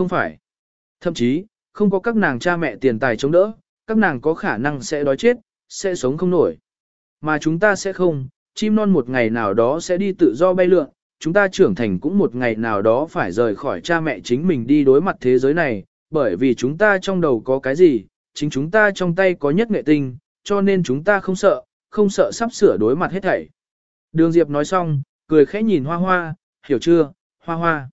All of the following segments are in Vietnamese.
không phải. Thậm chí, không có các nàng cha mẹ tiền tài chống đỡ, các nàng có khả năng sẽ đói chết, sẽ sống không nổi. Mà chúng ta sẽ không, chim non một ngày nào đó sẽ đi tự do bay lượn, chúng ta trưởng thành cũng một ngày nào đó phải rời khỏi cha mẹ chính mình đi đối mặt thế giới này, bởi vì chúng ta trong đầu có cái gì, chính chúng ta trong tay có nhất nghệ tinh, cho nên chúng ta không sợ, không sợ sắp sửa đối mặt hết thảy. Đường Diệp nói xong, cười khẽ nhìn hoa hoa, hiểu chưa, hoa hoa.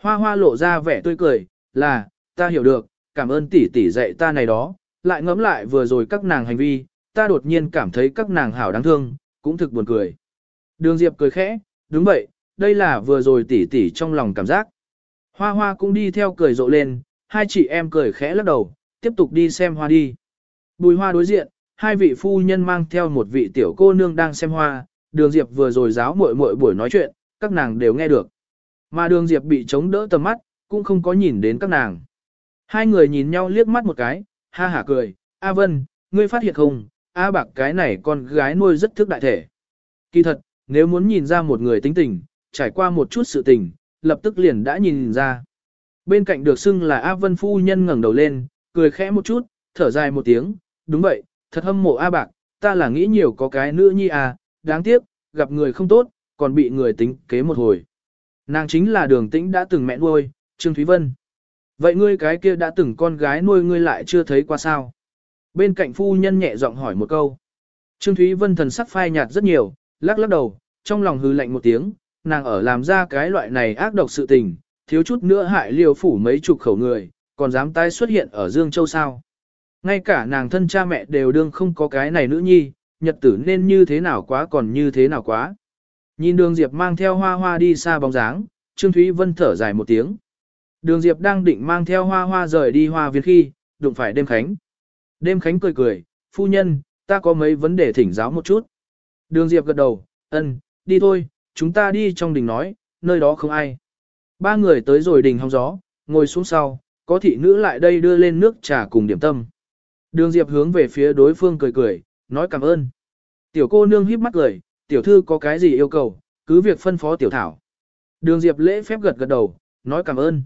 Hoa hoa lộ ra vẻ tươi cười, là, ta hiểu được, cảm ơn tỷ tỷ dạy ta này đó, lại ngẫm lại vừa rồi các nàng hành vi, ta đột nhiên cảm thấy các nàng hảo đáng thương, cũng thực buồn cười. Đường Diệp cười khẽ, đúng vậy, đây là vừa rồi tỷ tỷ trong lòng cảm giác. Hoa hoa cũng đi theo cười rộ lên, hai chị em cười khẽ lắc đầu, tiếp tục đi xem hoa đi. Bùi hoa đối diện, hai vị phu nhân mang theo một vị tiểu cô nương đang xem hoa, đường Diệp vừa rồi giáo muội muội buổi nói chuyện, các nàng đều nghe được. Mà đường Diệp bị chống đỡ tầm mắt, cũng không có nhìn đến các nàng. Hai người nhìn nhau liếc mắt một cái, ha hả cười, A Vân, ngươi phát hiện không, A Bạc cái này con gái nuôi rất thức đại thể. Kỳ thật, nếu muốn nhìn ra một người tính tình, trải qua một chút sự tình, lập tức liền đã nhìn ra. Bên cạnh được xưng là A Vân Phu Nhân ngẩng đầu lên, cười khẽ một chút, thở dài một tiếng, đúng vậy, thật hâm mộ A Bạc, ta là nghĩ nhiều có cái nữ nhi à, đáng tiếc, gặp người không tốt, còn bị người tính kế một hồi. Nàng chính là đường tĩnh đã từng mẹ nuôi, Trương Thúy Vân. Vậy ngươi cái kia đã từng con gái nuôi ngươi lại chưa thấy qua sao? Bên cạnh phu nhân nhẹ giọng hỏi một câu. Trương Thúy Vân thần sắc phai nhạt rất nhiều, lắc lắc đầu, trong lòng hư lạnh một tiếng, nàng ở làm ra cái loại này ác độc sự tình, thiếu chút nữa hại liều phủ mấy chục khẩu người, còn dám tái xuất hiện ở Dương Châu sao. Ngay cả nàng thân cha mẹ đều đương không có cái này nữ nhi, nhật tử nên như thế nào quá còn như thế nào quá. Nhìn đường Diệp mang theo hoa hoa đi xa bóng dáng, Trương Thúy Vân thở dài một tiếng. Đường Diệp đang định mang theo hoa hoa rời đi hoa viên khi, đụng phải đêm khánh. Đêm khánh cười cười, phu nhân, ta có mấy vấn đề thỉnh giáo một chút. Đường Diệp gật đầu, ân, đi thôi, chúng ta đi trong đình nói, nơi đó không ai. Ba người tới rồi đình hóng gió, ngồi xuống sau, có thị nữ lại đây đưa lên nước trà cùng điểm tâm. Đường Diệp hướng về phía đối phương cười cười, nói cảm ơn. Tiểu cô nương híp mắt cười, tiểu thư có cái gì yêu cầu, cứ việc phân phó tiểu thảo. Đường Diệp lễ phép gật gật đầu, nói cảm ơn.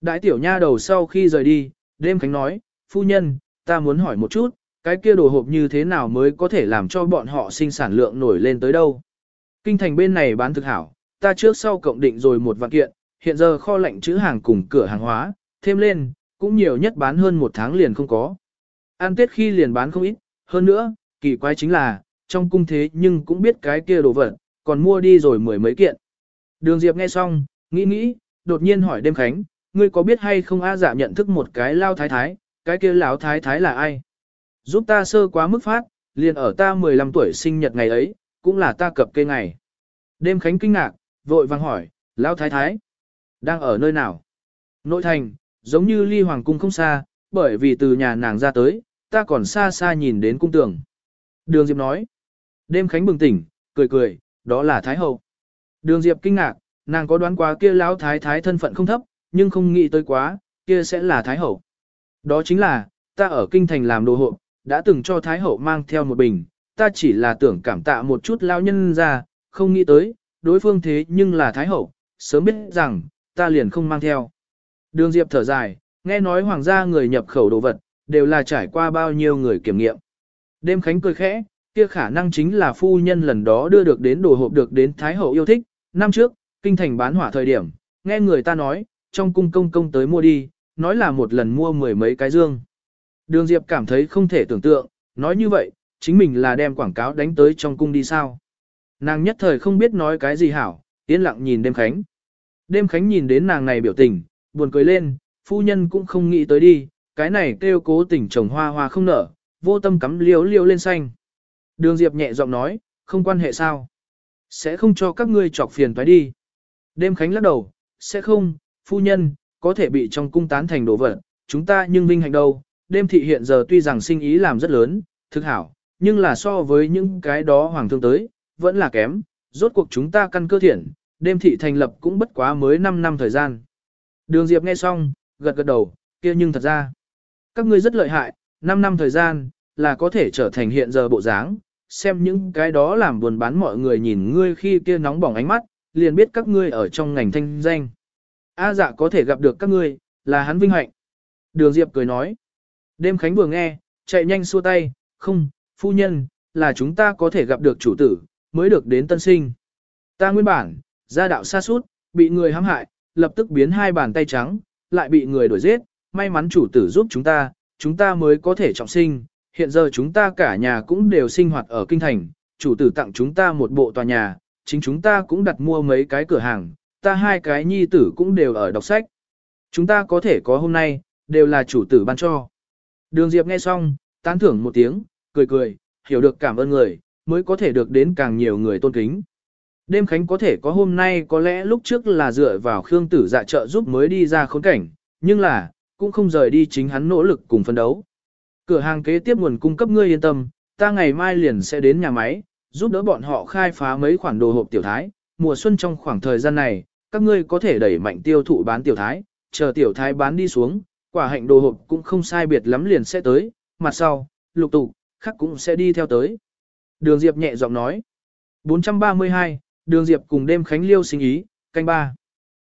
Đại tiểu nha đầu sau khi rời đi, đêm khánh nói, phu nhân, ta muốn hỏi một chút, cái kia đồ hộp như thế nào mới có thể làm cho bọn họ sinh sản lượng nổi lên tới đâu. Kinh thành bên này bán thực hảo, ta trước sau cộng định rồi một vạn kiện, hiện giờ kho lạnh chữ hàng cùng cửa hàng hóa, thêm lên, cũng nhiều nhất bán hơn một tháng liền không có. An tết khi liền bán không ít, hơn nữa, kỳ quái chính là, trong cung thế nhưng cũng biết cái kia đồ vật, còn mua đi rồi mười mấy kiện. Đường Diệp nghe xong, nghĩ nghĩ, đột nhiên hỏi đêm khánh, ngươi có biết hay không A dạ nhận thức một cái lao thái thái, cái kia lão thái thái là ai? Giúp ta sơ quá mức phát, liền ở ta 15 tuổi sinh nhật ngày ấy, cũng là ta cập cây ngày. Đêm khánh kinh ngạc, vội vàng hỏi, lão thái thái, đang ở nơi nào? Nội thành, giống như ly hoàng cung không xa, bởi vì từ nhà nàng ra tới, ta còn xa xa nhìn đến cung tường. Đường Diệp nói, đêm khánh bừng tỉnh, cười cười, đó là thái hậu. Đường Diệp kinh ngạc, nàng có đoán quá kia lão thái thái thân phận không thấp, nhưng không nghĩ tới quá, kia sẽ là Thái Hậu. Đó chính là, ta ở kinh thành làm đồ hộ, đã từng cho Thái Hậu mang theo một bình, ta chỉ là tưởng cảm tạ một chút lao nhân ra, không nghĩ tới, đối phương thế nhưng là Thái Hậu, sớm biết rằng, ta liền không mang theo. Đường Diệp thở dài, nghe nói hoàng gia người nhập khẩu đồ vật, đều là trải qua bao nhiêu người kiểm nghiệm. Đêm Khánh cười khẽ, kia khả năng chính là phu nhân lần đó đưa được đến đồ hộp được đến Thái Hậu yêu thích, năm trước, kinh thành bán hỏa thời điểm, nghe người ta nói, trong cung công công tới mua đi, nói là một lần mua mười mấy cái dương. Đường Diệp cảm thấy không thể tưởng tượng, nói như vậy, chính mình là đem quảng cáo đánh tới trong cung đi sao. Nàng nhất thời không biết nói cái gì hảo, yên lặng nhìn đêm khánh. Đêm khánh nhìn đến nàng này biểu tình, buồn cười lên, phu nhân cũng không nghĩ tới đi, cái này kêu cố tình trồng hoa hoa không nở, vô tâm cắm liếu liếu lên xanh. Đường Diệp nhẹ giọng nói, không quan hệ sao. Sẽ không cho các ngươi chọc phiền toái đi. Đêm khánh lắc đầu, sẽ không, phu nhân, có thể bị trong cung tán thành đồ vật, chúng ta nhưng vinh hạnh đâu. Đêm thị hiện giờ tuy rằng sinh ý làm rất lớn, thực hảo, nhưng là so với những cái đó hoàng thương tới, vẫn là kém. Rốt cuộc chúng ta căn cơ thiện, đêm thị thành lập cũng bất quá mới 5 năm thời gian. Đường Diệp nghe xong, gật gật đầu, kia nhưng thật ra, các ngươi rất lợi hại, 5 năm thời gian, là có thể trở thành hiện giờ bộ dáng, xem những cái đó làm buồn bán mọi người nhìn ngươi khi kia nóng bỏng ánh mắt, liền biết các ngươi ở trong ngành thanh danh. A dạ có thể gặp được các ngươi, Là hắn vinh hạnh. Đường Diệp cười nói. Đêm Khánh vừa nghe, chạy nhanh xua tay, không, phu nhân, là chúng ta có thể gặp được chủ tử, mới được đến tân sinh. Ta nguyên bản, gia đạo xa suốt, bị người hãm hại, lập tức biến hai bàn tay trắng, lại bị người đuổi giết, may mắn chủ tử giúp chúng ta, chúng ta mới có thể trọng sinh, hiện giờ chúng ta cả nhà cũng đều sinh hoạt ở kinh thành, chủ tử tặng chúng ta một bộ tòa nhà, chính chúng ta cũng đặt mua mấy cái cửa hàng, ta hai cái nhi tử cũng đều ở đọc sách. Chúng ta có thể có hôm nay, đều là chủ tử ban cho. Đường Diệp nghe xong, tán thưởng một tiếng, cười cười, hiểu được cảm ơn người, mới có thể được đến càng nhiều người tôn kính. Đêm Khánh có thể có hôm nay có lẽ lúc trước là dựa vào Khương Tử dạ trợ giúp mới đi ra khốn cảnh, nhưng là, cũng không rời đi chính hắn nỗ lực cùng phân đấu. Cửa hàng kế tiếp nguồn cung cấp ngươi yên tâm, ta ngày mai liền sẽ đến nhà máy, giúp đỡ bọn họ khai phá mấy khoản đồ hộp tiểu thái, mùa xuân trong khoảng thời gian này, các ngươi có thể đẩy mạnh tiêu thụ bán tiểu thái, chờ tiểu thái bán đi xuống, quả hạnh đồ hộp cũng không sai biệt lắm liền sẽ tới, mặt sau, lục tục, khắc cũng sẽ đi theo tới. Đường Diệp nhẹ giọng nói. 432, Đường Diệp cùng đêm Khánh Liêu sinh ý, canh ba.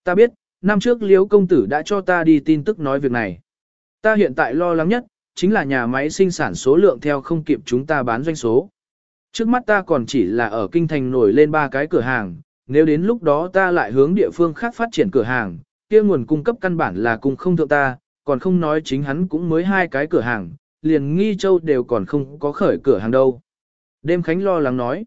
Ta biết, năm trước Liêu công tử đã cho ta đi tin tức nói việc này. Ta hiện tại lo lắng nhất, chính là nhà máy sinh sản số lượng theo không kịp chúng ta bán doanh số. Trước mắt ta còn chỉ là ở kinh thành nổi lên ba cái cửa hàng, nếu đến lúc đó ta lại hướng địa phương khác phát triển cửa hàng, kia nguồn cung cấp căn bản là cùng không thượng ta, còn không nói chính hắn cũng mới hai cái cửa hàng, liền nghi châu đều còn không có khởi cửa hàng đâu. Đêm Khánh lo lắng nói,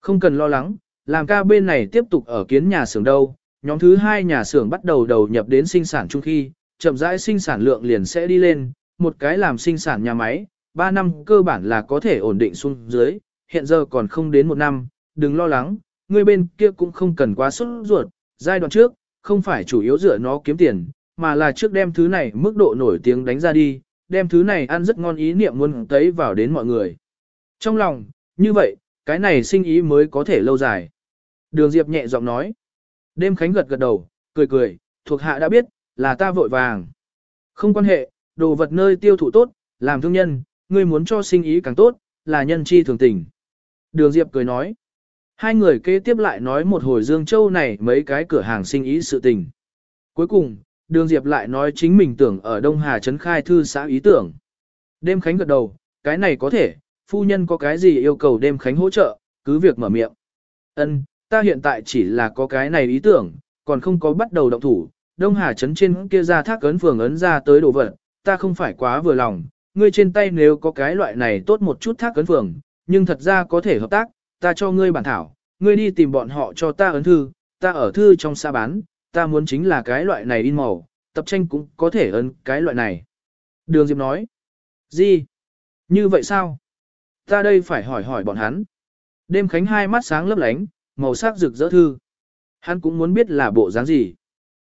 không cần lo lắng, làm ca bên này tiếp tục ở kiến nhà xưởng đâu, nhóm thứ hai nhà xưởng bắt đầu đầu nhập đến sinh sản chung khi, chậm rãi sinh sản lượng liền sẽ đi lên, một cái làm sinh sản nhà máy, 3 năm cơ bản là có thể ổn định xuống dưới, hiện giờ còn không đến một năm, đừng lo lắng, người bên kia cũng không cần quá sốt ruột, giai đoạn trước, không phải chủ yếu dựa nó kiếm tiền, mà là trước đem thứ này mức độ nổi tiếng đánh ra đi, đem thứ này ăn rất ngon ý niệm muốn tấy vào đến mọi người. Trong lòng, như vậy, cái này sinh ý mới có thể lâu dài. Đường Diệp nhẹ giọng nói. Đêm Khánh gật gật đầu, cười cười, thuộc hạ đã biết, là ta vội vàng. Không quan hệ, đồ vật nơi tiêu thụ tốt, làm thương nhân, ngươi muốn cho sinh ý càng tốt, là nhân chi thường tình. Đường Diệp cười nói. Hai người kế tiếp lại nói một hồi Dương Châu này mấy cái cửa hàng sinh ý sự tình. Cuối cùng, Đường Diệp lại nói chính mình tưởng ở Đông Hà Trấn khai thư xã ý tưởng. Đêm Khánh gật đầu, cái này có thể, phu nhân có cái gì yêu cầu đêm Khánh hỗ trợ, cứ việc mở miệng. Ân, ta hiện tại chỉ là có cái này ý tưởng, còn không có bắt đầu động thủ. Đông Hà Trấn trên kia ra thác ấn phường ấn ra tới đồ vật, ta không phải quá vừa lòng, ngươi trên tay nếu có cái loại này tốt một chút thác ấn phường, nhưng thật ra có thể hợp tác, ta cho ngươi bản thảo, ngươi đi tìm bọn họ cho ta ấn thư, ta ở thư trong xa bán, ta muốn chính là cái loại này in màu, tập tranh cũng có thể ấn cái loại này. Đường Diệp nói, gì? Như vậy sao? Ta đây phải hỏi hỏi bọn hắn. Đêm Khánh hai mắt sáng lấp lánh, màu sắc rực rỡ thư. Hắn cũng muốn biết là bộ dáng gì.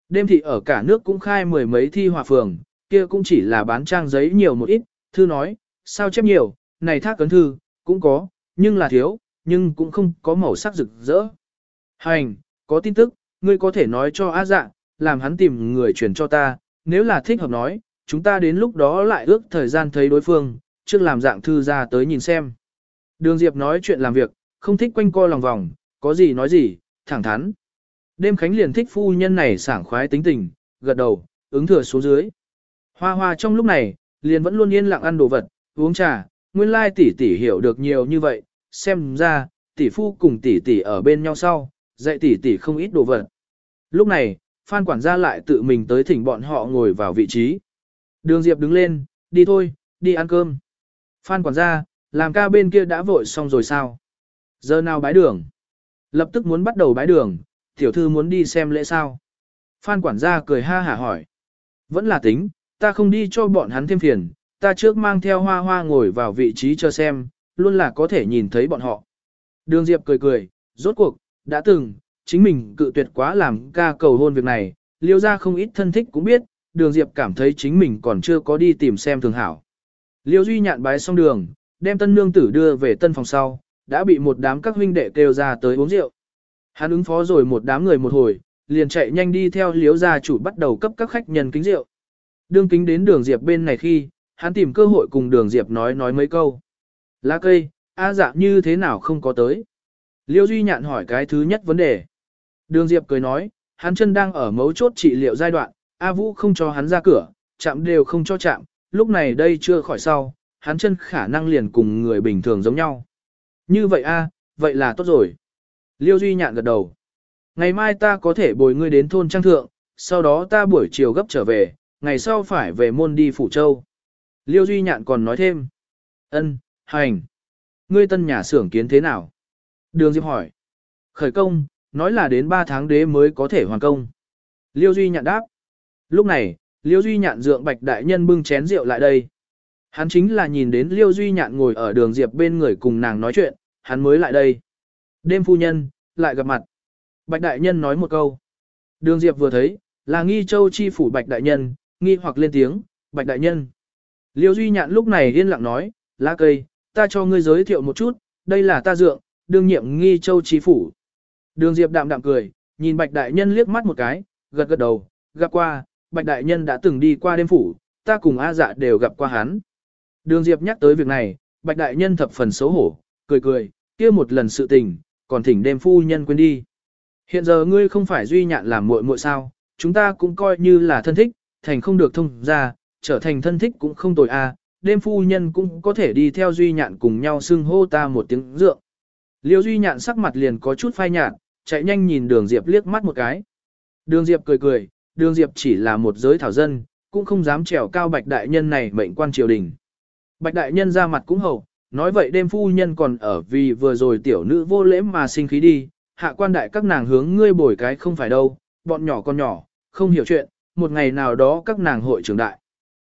Đêm thị ở cả nước cũng khai mười mấy thi hòa phường, kia cũng chỉ là bán trang giấy nhiều một ít, thư nói, sao chép nhiều, này thác cấn thư, cũng có, nhưng là thiếu, nhưng cũng không có màu sắc rực rỡ. Hành, có tin tức, ngươi có thể nói cho A dạ, làm hắn tìm người chuyển cho ta, nếu là thích hợp nói, chúng ta đến lúc đó lại ước thời gian thấy đối phương, trước làm dạng thư ra tới nhìn xem. Đường Diệp nói chuyện làm việc, không thích quanh co lòng vòng, có gì nói gì, thẳng thắn. Đêm Khánh liền thích phu nhân này sảng khoái tính tình, gật đầu, ứng thừa xuống dưới. Hoa hoa trong lúc này, liền vẫn luôn yên lặng ăn đồ vật, uống trà, nguyên lai tỷ tỷ hiểu được nhiều như vậy, xem ra, tỷ phu cùng tỷ tỷ ở bên nhau sau, dạy tỷ tỷ không ít đồ vật. Lúc này, Phan quản gia lại tự mình tới thỉnh bọn họ ngồi vào vị trí. Đường Diệp đứng lên, đi thôi, đi ăn cơm. Phan quản gia, làm ca bên kia đã vội xong rồi sao? Giờ nào bái đường? Lập tức muốn bắt đầu bái đường, tiểu thư muốn đi xem lễ sao? Phan quản gia cười ha hả hỏi. Vẫn là tính, ta không đi cho bọn hắn thêm phiền, ta trước mang theo hoa hoa ngồi vào vị trí chờ xem, luôn là có thể nhìn thấy bọn họ. Đường Diệp cười cười, rốt cuộc, đã từng, chính mình cự tuyệt quá làm ca cầu hôn việc này, liêu ra không ít thân thích cũng biết, đường Diệp cảm thấy chính mình còn chưa có đi tìm xem thường hảo. Liêu Duy nhạn bái xong đường, đem tân nương tử đưa về tân phòng sau, đã bị một đám các huynh đệ kêu ra tới uống rượu. Hắn ứng phó rồi một đám người một hồi, liền chạy nhanh đi theo liếu gia chủ bắt đầu cấp các khách nhân kính rượu. Đương kính đến đường Diệp bên này khi, hắn tìm cơ hội cùng đường Diệp nói nói mấy câu. Lá cây, A dạ như thế nào không có tới? Liêu Duy Nhạn hỏi cái thứ nhất vấn đề. Đường Diệp cười nói, hắn chân đang ở mấu chốt trị liệu giai đoạn, A Vũ không cho hắn ra cửa, chạm đều không cho chạm, lúc này đây chưa khỏi sau, hắn chân khả năng liền cùng người bình thường giống nhau. Như vậy a, vậy là tốt rồi. Liêu Duy nhạn gật đầu. Ngày mai ta có thể bồi ngươi đến thôn trang thượng, sau đó ta buổi chiều gấp trở về, ngày sau phải về môn đi Phủ Châu. Liêu Duy nhạn còn nói thêm. ân, hành. Ngươi tân nhà xưởng kiến thế nào? Đường Diệp hỏi. Khởi công, nói là đến 3 tháng đế mới có thể hoàn công. Liêu Duy nhạn đáp. Lúc này, Liêu Duy nhạn dượng bạch đại nhân bưng chén rượu lại đây. Hắn chính là nhìn đến Liêu Duy nhạn ngồi ở đường Diệp bên người cùng nàng nói chuyện, hắn mới lại đây. Đêm phu nhân, lại gặp mặt. Bạch đại nhân nói một câu. Đường Diệp vừa thấy, là nghi châu chi phủ bạch đại nhân, nghi hoặc lên tiếng, bạch đại nhân. Liêu Duy nhạn lúc này yên lặng nói, lá cây, ta cho ngươi giới thiệu một chút, đây là ta dượng, đương nhiệm nghi châu Chí phủ. Đường Diệp đạm đạm cười, nhìn bạch đại nhân liếc mắt một cái, gật gật đầu, gặp qua, bạch đại nhân đã từng đi qua đêm phủ, ta cùng A dạ đều gặp qua hắn. Đường Diệp nhắc tới việc này, bạch đại nhân thập phần xấu hổ, cười cười, kia một lần sự tình, còn thỉnh đêm phu nhân quên đi. Hiện giờ ngươi không phải duy nhạn làm muội muội sao, chúng ta cũng coi như là thân thích, thành không được thông ra, trở thành thân thích cũng không tồi a. À, đêm phu nhân cũng có thể đi theo duy nhạn cùng nhau xưng hô ta một tiếng dượng. Liêu duy nhạn sắc mặt liền có chút phai nhạt, chạy nhanh nhìn đường Diệp liếc mắt một cái. Đường Diệp cười cười, đường Diệp chỉ là một giới thảo dân, cũng không dám trèo cao bạch đại nhân này mệnh quan triều đình. Bạch đại nhân ra mặt cũng hậu, nói vậy đêm phu nhân còn ở vì vừa rồi tiểu nữ vô lễ mà sinh khí đi, hạ quan đại các nàng hướng ngươi bồi cái không phải đâu, bọn nhỏ con nhỏ, không hiểu chuyện, một ngày nào đó các nàng hội trưởng đại.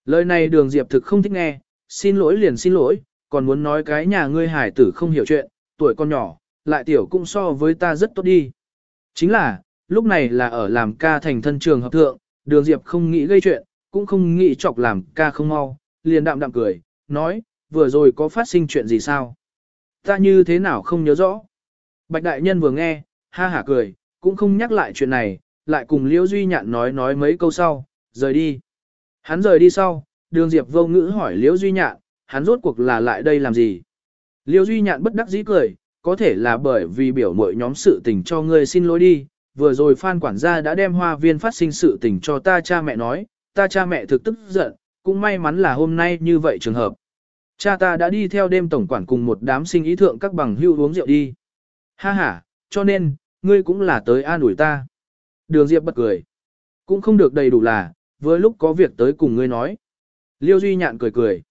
Lời này đường diệp thực không thích nghe, xin lỗi liền xin lỗi, còn muốn nói cái nhà ngươi hải tử không hiểu chuyện, tuổi con nhỏ, lại tiểu cũng so với ta rất tốt đi. Chính là, lúc này là ở làm ca thành thân trường hợp thượng, đường diệp không nghĩ gây chuyện, cũng không nghĩ chọc làm ca không mau, liền đạm đạm cười, nói, vừa rồi có phát sinh chuyện gì sao? Ta như thế nào không nhớ rõ. Bạch đại nhân vừa nghe, ha hả cười, cũng không nhắc lại chuyện này, lại cùng Liễu Duy Nhạn nói nói mấy câu sau, rời đi. Hắn rời đi sau, đường Diệp vô ngữ hỏi Liễu Duy Nhạn, hắn rốt cuộc là lại đây làm gì? Liễu Duy Nhạn bất đắc dĩ cười, có thể là bởi vì biểu mội nhóm sự tình cho ngươi xin lỗi đi, vừa rồi Phan quản gia đã đem hoa viên phát sinh sự tình cho ta cha mẹ nói, ta cha mẹ thực tức giận, cũng may mắn là hôm nay như vậy trường hợp. Cha ta đã đi theo đêm tổng quản cùng một đám sinh ý thượng các bằng hưu uống rượu đi. Ha ha, cho nên, ngươi cũng là tới an ủi ta. Đường Diệp bật cười. Cũng không được đầy đủ là, vừa lúc có việc tới cùng ngươi nói. Liêu Duy Nhạn cười cười.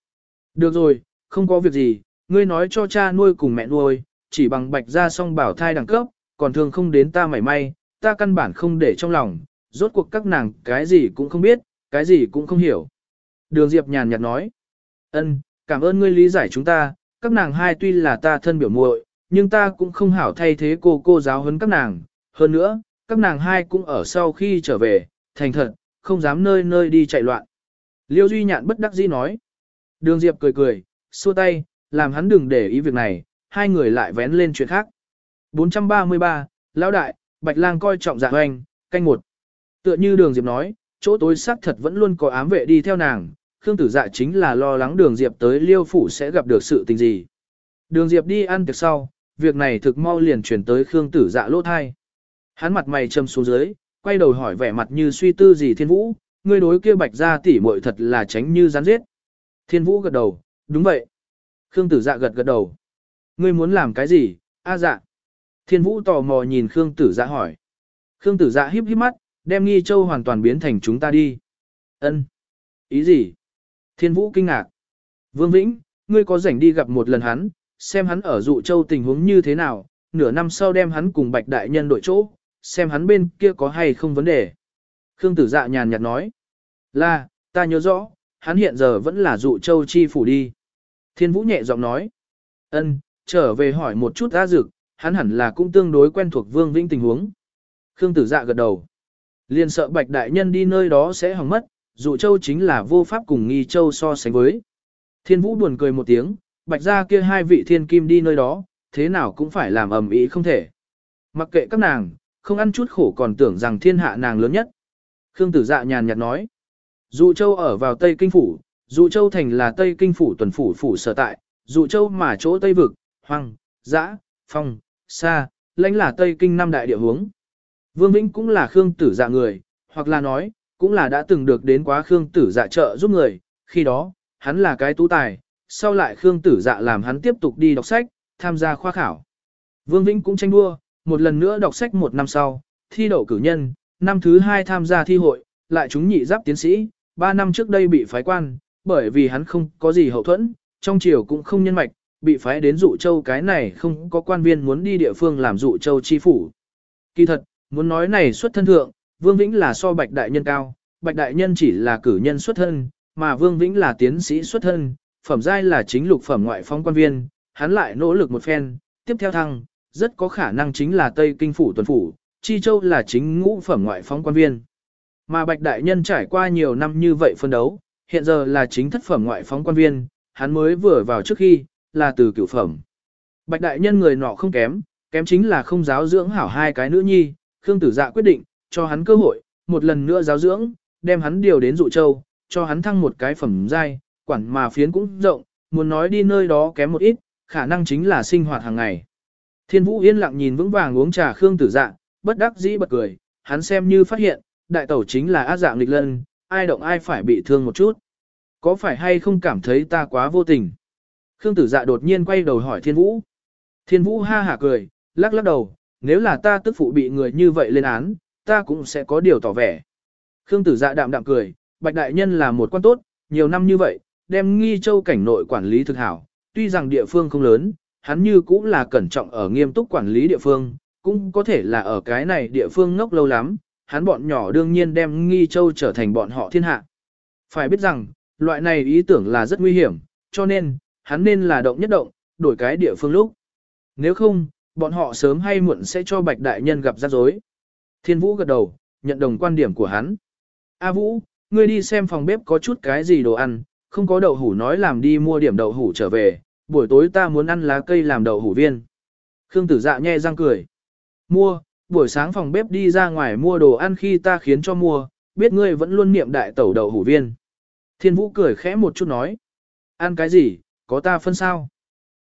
Được rồi, không có việc gì, ngươi nói cho cha nuôi cùng mẹ nuôi, chỉ bằng bạch ra xong bảo thai đẳng cấp, còn thường không đến ta mảy may, ta căn bản không để trong lòng, rốt cuộc các nàng cái gì cũng không biết, cái gì cũng không hiểu. Đường Diệp nhàn nhạt nói. ân, cảm ơn ngươi lý giải chúng ta, các nàng hai tuy là ta thân biểu muội, nhưng ta cũng không hảo thay thế cô cô giáo huấn các nàng. Hơn nữa, các nàng hai cũng ở sau khi trở về, thành thật, không dám nơi nơi đi chạy loạn. Liêu Duy Nhạn bất đắc dĩ nói. Đường Diệp cười cười, xua tay, làm hắn đừng để ý việc này, hai người lại vén lên chuyện khác. 433, Lão Đại, Bạch Lang coi trọng dạ hoành, canh một. Tựa như đường Diệp nói, chỗ tối xác thật vẫn luôn có ám vệ đi theo nàng, Khương Tử Dạ chính là lo lắng Đường Diệp tới Liêu phủ sẽ gặp được sự tình gì. Đường Diệp đi ăn tiệc sau, việc này thực mau liền chuyển tới Khương Tử Dạ lỗ thai. Hắn mặt mày trầm xuống dưới, quay đầu hỏi vẻ mặt như suy tư gì Thiên Vũ, ngươi đối kia Bạch gia tỷ muội thật là tránh như rắn giết. Thiên Vũ gật đầu, đúng vậy. Khương Tử Dạ gật gật đầu. Ngươi muốn làm cái gì? A dạ. Thiên Vũ tò mò nhìn Khương Tử Dạ hỏi. Khương Tử Dạ híp híp mắt, đem Nghi Châu hoàn toàn biến thành chúng ta đi. Ân. Ý gì? Thiên Vũ kinh ngạc. Vương Vĩnh, ngươi có rảnh đi gặp một lần hắn, xem hắn ở dụ châu tình huống như thế nào, nửa năm sau đem hắn cùng bạch đại nhân đội chỗ, xem hắn bên kia có hay không vấn đề. Khương tử dạ nhàn nhạt nói. Là, ta nhớ rõ, hắn hiện giờ vẫn là dụ châu chi phủ đi. Thiên Vũ nhẹ giọng nói. Ân, trở về hỏi một chút ra dực, hắn hẳn là cũng tương đối quen thuộc Vương Vĩnh tình huống. Khương tử dạ gật đầu. Liền sợ bạch đại nhân đi nơi đó sẽ hỏng mất, dụ châu chính là vô pháp cùng nghi châu so sánh với. Thiên vũ buồn cười một tiếng, bạch ra kia hai vị thiên kim đi nơi đó, thế nào cũng phải làm ầm ĩ không thể. Mặc kệ các nàng, không ăn chút khổ còn tưởng rằng thiên hạ nàng lớn nhất. Khương tử dạ nhàn nhạt nói. Dụ châu ở vào Tây Kinh Phủ, dụ châu thành là Tây Kinh Phủ tuần phủ phủ sở tại, dụ châu mà chỗ Tây Vực, hoang, dã, phong, xa, lãnh là Tây Kinh năm đại địa hướng. Vương Vĩnh cũng là Khương tử dạ người, hoặc là nói, cũng là đã từng được đến quá Khương Tử Dạ trợ giúp người, khi đó, hắn là cái tú tài, sau lại Khương Tử Dạ làm hắn tiếp tục đi đọc sách, tham gia khoa khảo. Vương Vĩnh cũng tranh đua, một lần nữa đọc sách một năm sau, thi đậu cử nhân, năm thứ hai tham gia thi hội, lại chúng nhị giáp tiến sĩ, ba năm trước đây bị phái quan, bởi vì hắn không có gì hậu thuẫn, trong triều cũng không nhân mạch, bị phái đến dụ châu cái này không có quan viên muốn đi địa phương làm dụ châu chi phủ. Kỳ thật, muốn nói này xuất thân thượng, Vương Vĩnh là so Bạch Đại Nhân cao, Bạch Đại Nhân chỉ là cử nhân xuất thân, mà Vương Vĩnh là tiến sĩ xuất thân, phẩm giai là chính lục phẩm ngoại phong quan viên, hắn lại nỗ lực một phen, tiếp theo thăng, rất có khả năng chính là Tây Kinh Phủ tuần phủ, Chi Châu là chính ngũ phẩm ngoại phóng quan viên. Mà Bạch Đại Nhân trải qua nhiều năm như vậy phân đấu, hiện giờ là chính thất phẩm ngoại phóng quan viên, hắn mới vừa vào trước khi, là từ cửu phẩm. Bạch Đại Nhân người nọ không kém, kém chính là không giáo dưỡng hảo hai cái nữ nhi, Khương Tử Dạ quyết định, cho hắn cơ hội, một lần nữa giáo dưỡng, đem hắn điều đến dụ châu, cho hắn thăng một cái phẩm giai, quản mà phiến cũng rộng, muốn nói đi nơi đó kém một ít, khả năng chính là sinh hoạt hàng ngày. Thiên Vũ yên lặng nhìn vững vàng uống trà Khương Tử Dạ, bất đắc dĩ bật cười, hắn xem như phát hiện, đại tẩu chính là ác dạng nghịch lân, ai động ai phải bị thương một chút. Có phải hay không cảm thấy ta quá vô tình? Khương tử dạ đột nhiên quay đầu hỏi thiên vũ. Thiên vũ ha hả cười, lắc lắc đầu, nếu là ta tức phụ bị người như vậy lên án, ta cũng sẽ có điều tỏ vẻ. Khương tử dạ đạm đạm cười, bạch đại nhân là một quan tốt, nhiều năm như vậy, đem nghi châu cảnh nội quản lý thực hảo, tuy rằng địa phương không lớn, hắn như cũng là cẩn trọng ở nghiêm túc quản lý địa phương, cũng có thể là ở cái này địa phương ngốc lâu lắm, hắn bọn nhỏ đương nhiên đem nghi châu trở thành bọn họ thiên hạ. Phải biết rằng, loại này ý tưởng là rất nguy hiểm, cho nên, hắn nên là động nhất động, đổi cái địa phương lúc. Nếu không, bọn họ sớm hay muộn sẽ cho Bạch Đại Nhân gặp rắc rối. Thiên Vũ gật đầu, nhận đồng quan điểm của hắn. A Vũ, ngươi đi xem phòng bếp có chút cái gì đồ ăn, không có đậu hủ nói làm đi mua điểm đậu hủ trở về, buổi tối ta muốn ăn lá cây làm đậu hủ viên. Khương tử dạ nhe răng cười. Mua, buổi sáng phòng bếp đi ra ngoài mua đồ ăn khi ta khiến cho mua, biết ngươi vẫn luôn niệm đại tẩu đậu hủ viên. Thiên vũ cười khẽ một chút nói. Ăn cái gì, có ta phân sao?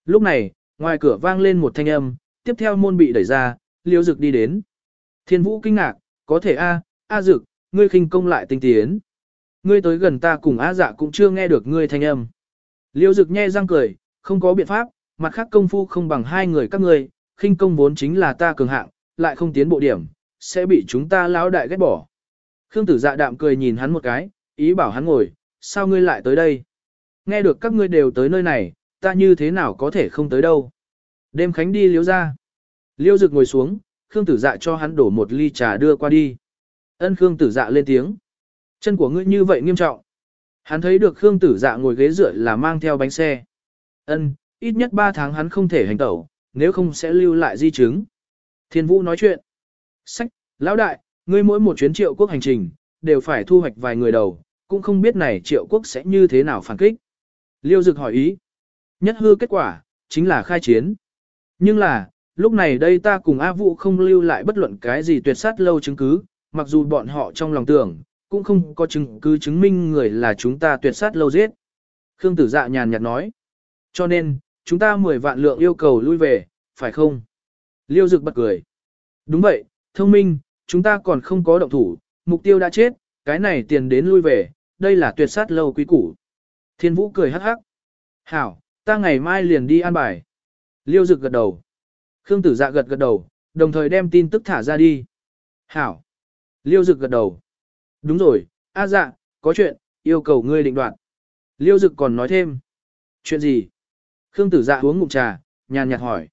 Lúc này, ngoài cửa vang lên một thanh âm, tiếp theo môn bị đẩy ra, liêu dực đi đến. Thiên vũ kinh ngạc, có thể a, a dực, ngươi khinh công lại tinh tiến. Ngươi tới gần ta cùng a dạ cũng chưa nghe được ngươi thanh âm. Liêu dực nhe răng cười, không có biện pháp, mặt khác công phu không bằng hai người các ngươi, khinh công vốn chính là ta cường hạng, lại không tiến bộ điểm, sẽ bị chúng ta lão đại ghét bỏ. Khương tử dạ đạm cười nhìn hắn một cái, ý bảo hắn ngồi, sao ngươi lại tới đây? Nghe được các ngươi đều tới nơi này, ta như thế nào có thể không tới đâu? Đêm khánh đi liếu ra. Liêu dực ngồi xuống, Khương tử dạ cho hắn đổ một ly trà đưa qua đi. Ân Khương tử dạ lên tiếng. Chân của ngươi như vậy nghiêm trọng. Hắn thấy được Khương tử dạ ngồi ghế dựa là mang theo bánh xe. Ân, ít nhất 3 tháng hắn không thể hành tẩu, nếu không sẽ lưu lại di chứng. Thiên Vũ nói chuyện. Sách, lão đại, ngươi mỗi một chuyến triệu quốc hành trình, đều phải thu hoạch vài người đầu, cũng không biết này triệu quốc sẽ như thế nào phản kích. Liêu Dực hỏi ý. Nhất hư kết quả, chính là khai chiến. Nhưng là, lúc này đây ta cùng A Vũ không lưu lại bất luận cái gì tuyệt sát lâu chứng cứ, mặc dù bọn họ trong lòng tưởng, cũng không có chứng cứ chứng minh người là chúng ta tuyệt sát lâu giết. Khương tử dạ nhàn nhạt nói. Cho nên, chúng ta 10 vạn lượng yêu cầu lui về, phải không? Liêu Dực bật cười. Đúng vậy, thông minh, chúng ta còn không có động thủ, mục tiêu đã chết, cái này tiền đến lui về, đây là tuyệt sát lâu quý củ. Thiên Vũ cười hắc hắc. Hảo, ta ngày mai liền đi an bài. Liêu Dực gật đầu. Khương Tử Dạ gật gật đầu, đồng thời đem tin tức thả ra đi. Hảo. Liêu Dực gật đầu. Đúng rồi, A dạ, có chuyện, yêu cầu ngươi định đoạt. Liêu Dực còn nói thêm. Chuyện gì? Khương Tử Dạ uống ngụm trà, nhàn nhạt hỏi.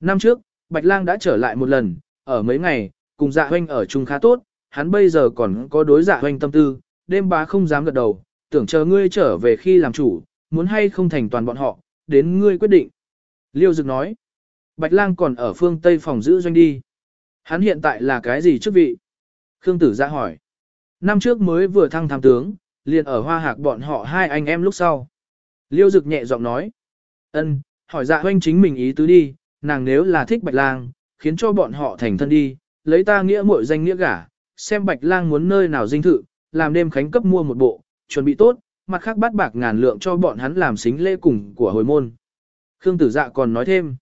Năm trước, Bạch Lang đã trở lại một lần, ở mấy ngày, cùng dạ hoanh ở chung khá tốt, hắn bây giờ còn có đối dạ hoanh tâm tư, đêm bá không dám gật đầu, tưởng chờ ngươi trở về khi làm chủ, muốn hay không thành toàn bọn họ, đến ngươi quyết định. Liêu Dực nói, Bạch Lang còn ở phương Tây phòng giữ doanh đi. Hắn hiện tại là cái gì chức vị? Khương Tử ra dạ hỏi. Năm trước mới vừa thăng tham tướng, liền ở hoa hạc bọn họ hai anh em lúc sau. Liêu Dực nhẹ giọng nói ân, hỏi dạ hoanh chính mình ý tứ đi, nàng nếu là thích Bạch Lang, khiến cho bọn họ thành thân đi, lấy ta nghĩa muội danh nghĩa gả, xem Bạch Lang muốn nơi nào dinh thự, làm đêm khánh cấp mua một bộ, chuẩn bị tốt, mặt khác bắt bạc ngàn lượng cho bọn hắn làm xính lễ cùng của hồi môn. Khương Tử Dạ còn nói thêm,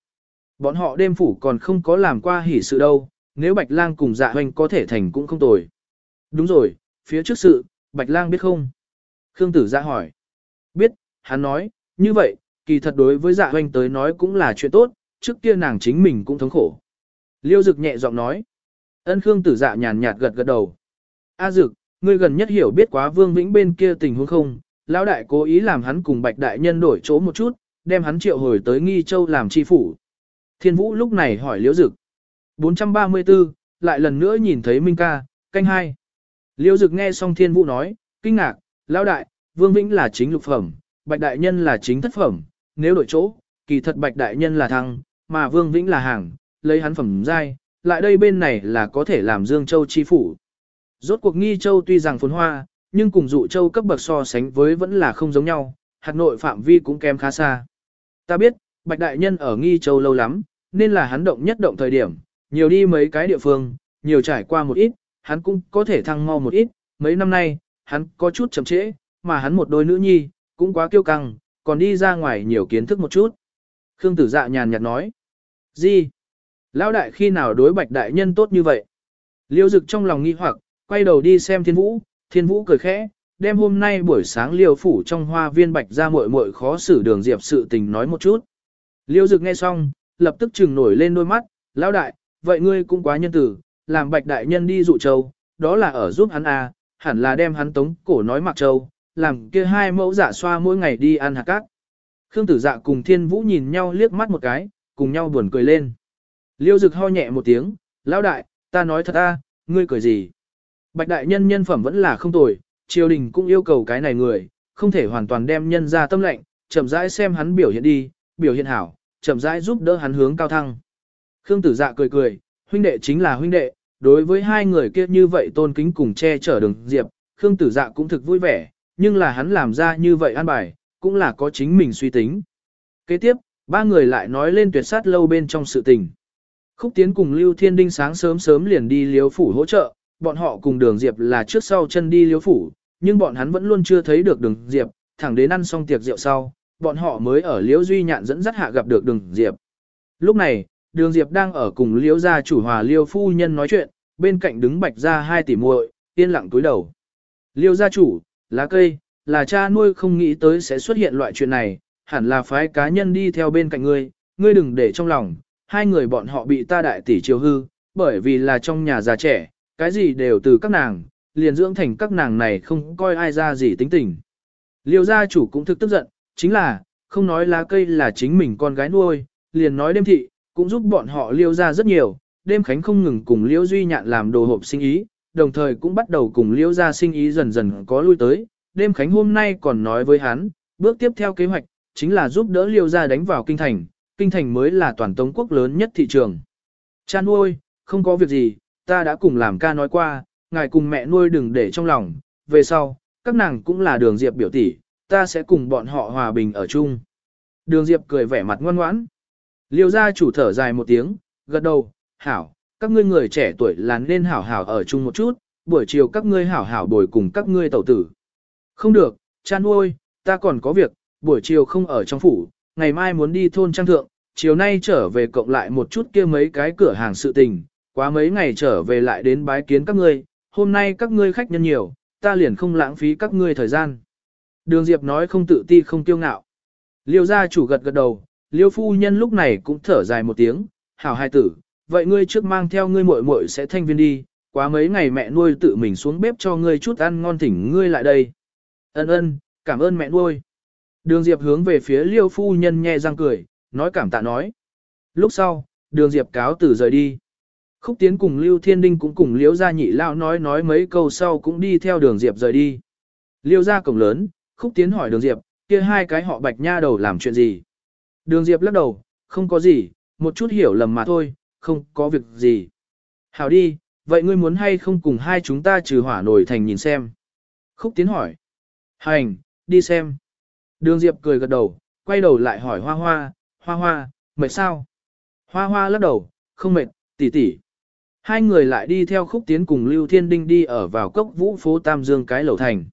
bọn họ đêm phủ còn không có làm qua hỉ sự đâu, nếu Bạch Lang cùng Dạ huynh có thể thành cũng không tồi. Đúng rồi, phía trước sự, Bạch Lang biết không? Khương Tử Dạ hỏi. Biết, hắn nói, như vậy, kỳ thật đối với dạ hoanh tới nói cũng là chuyện tốt, trước kia nàng chính mình cũng thống khổ. Liêu Dực nhẹ giọng nói. Ân Khương Tử Dạ nhàn nhạt gật gật đầu. A Dực, ngươi gần nhất hiểu biết quá Vương Vĩnh bên kia tình huống không? Lão đại cố ý làm hắn cùng Bạch đại nhân đổi chỗ một chút, đem hắn triệu hồi tới Nghi Châu làm chi phủ. Thiên Vũ lúc này hỏi liêu Dực. 434, lại lần nữa nhìn thấy Minh ca, canh hai. liêu Dực nghe xong Thiên Vũ nói, kinh ngạc, lão đại, Vương Vĩnh là chính lục phẩm, Bạch đại nhân là chính thất phẩm, nếu đổi chỗ, kỳ thật Bạch đại nhân là thăng, mà Vương Vĩnh là hàng, lấy hắn phẩm giai, lại đây bên này là có thể làm Dương Châu chi phủ. Rốt cuộc Nghi Châu tuy rằng phồn hoa, nhưng cùng dụ Châu cấp bậc so sánh với vẫn là không giống nhau, hạt nội phạm vi cũng kém khá xa. Ta biết, Bạch Đại Nhân ở Nghi Châu lâu lắm, nên là hắn động nhất động thời điểm, nhiều đi mấy cái địa phương, nhiều trải qua một ít, hắn cũng có thể thăng mau một ít, mấy năm nay, hắn có chút chậm trễ, mà hắn một đôi nữ nhi, cũng quá kiêu căng, còn đi ra ngoài nhiều kiến thức một chút. Khương Tử Dạ nhàn nhạt nói. Gì? Lão đại khi nào đối Bạch Đại Nhân tốt như vậy? Liêu Dực trong lòng nghi hoặc, quay đầu đi xem Thiên Vũ, Thiên Vũ cười khẽ, đem hôm nay buổi sáng liêu phủ trong hoa viên bạch ra muội muội khó xử đường diệp sự tình nói một chút. Liêu dực nghe xong, lập tức trừng nổi lên đôi mắt, lão đại, vậy ngươi cũng quá nhân tử, làm bạch đại nhân đi dụ châu, đó là ở giúp hắn à, hẳn là đem hắn tống cổ nói mặc châu, làm kia hai mẫu dạ xoa mỗi ngày đi ăn hạt cát. Khương tử dạ cùng thiên vũ nhìn nhau liếc mắt một cái, cùng nhau buồn cười lên. Liêu dực ho nhẹ một tiếng, lão đại, ta nói thật a, ngươi cười gì? Bạch đại nhân nhân phẩm vẫn là không tồi, triều đình cũng yêu cầu cái này người, không thể hoàn toàn đem nhân ra tâm lệnh, chậm rãi xem hắn biểu hiện đi, biểu hiện hảo, chậm rãi giúp đỡ hắn hướng cao thăng. Khương tử dạ cười cười, huynh đệ chính là huynh đệ, đối với hai người kia như vậy tôn kính cùng che chở đường diệp, Khương tử dạ cũng thực vui vẻ, nhưng là hắn làm ra như vậy an bài, cũng là có chính mình suy tính. Kế tiếp, ba người lại nói lên tuyệt sát lâu bên trong sự tình. Khúc Tiến cùng Lưu Thiên Đinh sáng sớm sớm liền đi liếu phủ hỗ trợ, bọn họ cùng đường Diệp là trước sau chân đi liếu phủ, nhưng bọn hắn vẫn luôn chưa thấy được đường Diệp, thẳng đến ăn xong tiệc rượu sau, bọn họ mới ở liếu duy nhạn dẫn dắt hạ gặp được đường Diệp. Lúc này, đường Diệp đang ở cùng liếu gia chủ hòa liêu phu nhân nói chuyện, bên cạnh đứng bạch ra hai tỷ muội, yên lặng túi đầu. Liêu gia chủ, lá cây, là cha nuôi không nghĩ tới sẽ xuất hiện loại chuyện này, hẳn là phái cá nhân đi theo bên cạnh ngươi, ngươi đừng để trong lòng, hai người bọn họ bị ta đại tỷ chiều hư, bởi vì là trong nhà già trẻ, cái gì đều từ các nàng, liền dưỡng thành các nàng này không coi ai ra gì tính tình. Liêu gia chủ cũng thực tức giận, chính là, không nói lá cây là chính mình con gái nuôi, liền nói đêm thị, cũng giúp bọn họ liêu ra rất nhiều, đêm khánh không ngừng cùng liêu duy nhạn làm đồ hộp sinh ý, đồng thời cũng bắt đầu cùng liêu gia sinh ý dần dần có lui tới, đêm khánh hôm nay còn nói với hắn, bước tiếp theo kế hoạch, chính là giúp đỡ liêu gia đánh vào kinh thành, kinh thành mới là toàn tống quốc lớn nhất thị trường. Cha nuôi, không có việc gì, ta đã cùng làm ca nói qua, ngài cùng mẹ nuôi đừng để trong lòng, về sau, các nàng cũng là đường diệp biểu tỷ, ta sẽ cùng bọn họ hòa bình ở chung. Đường diệp cười vẻ mặt ngoan ngoãn. Liêu gia chủ thở dài một tiếng, gật đầu, hảo, các ngươi người trẻ tuổi là nên hảo hảo ở chung một chút, buổi chiều các ngươi hảo hảo bồi cùng các ngươi tẩu tử. Không được, cha nuôi, ta còn có việc, buổi chiều không ở trong phủ, ngày mai muốn đi thôn trang thượng, chiều nay trở về cộng lại một chút kia mấy cái cửa hàng sự tình, quá mấy ngày trở về lại đến bái kiến các ngươi, hôm nay các ngươi khách nhân nhiều, ta liền không lãng phí các ngươi thời gian. Đường Diệp nói không tự ti không kiêu ngạo. Liêu gia chủ gật gật đầu, Liêu phu nhân lúc này cũng thở dài một tiếng, hảo hai tử, vậy ngươi trước mang theo ngươi muội muội sẽ thanh viên đi, quá mấy ngày mẹ nuôi tự mình xuống bếp cho ngươi chút ăn ngon thỉnh ngươi lại đây. Ân ân, cảm ơn mẹ nuôi. Đường Diệp hướng về phía Liêu phu nhân nhe răng cười, nói cảm tạ nói. Lúc sau, đường Diệp cáo từ rời đi. Khúc Tiến cùng Lưu Thiên Đinh cũng cùng Liễu Gia nhị lão nói nói mấy câu sau cũng đi theo đường Diệp rời đi. Liễu Gia cổng lớn, Khúc Tiến hỏi đường Diệp, kia hai cái họ bạch nha đầu làm chuyện gì? Đường Diệp lắc đầu, không có gì, một chút hiểu lầm mà thôi, không có việc gì. Hảo đi, vậy ngươi muốn hay không cùng hai chúng ta trừ hỏa nổi thành nhìn xem? Khúc Tiến hỏi. Hành, đi xem. Đường Diệp cười gật đầu, quay đầu lại hỏi Hoa Hoa, Hoa Hoa, mệt sao? Hoa Hoa lắc đầu, không mệt, tỷ tỷ. Hai người lại đi theo khúc tiến cùng Lưu Thiên Đinh đi ở vào cốc vũ phố Tam Dương cái lẩu thành.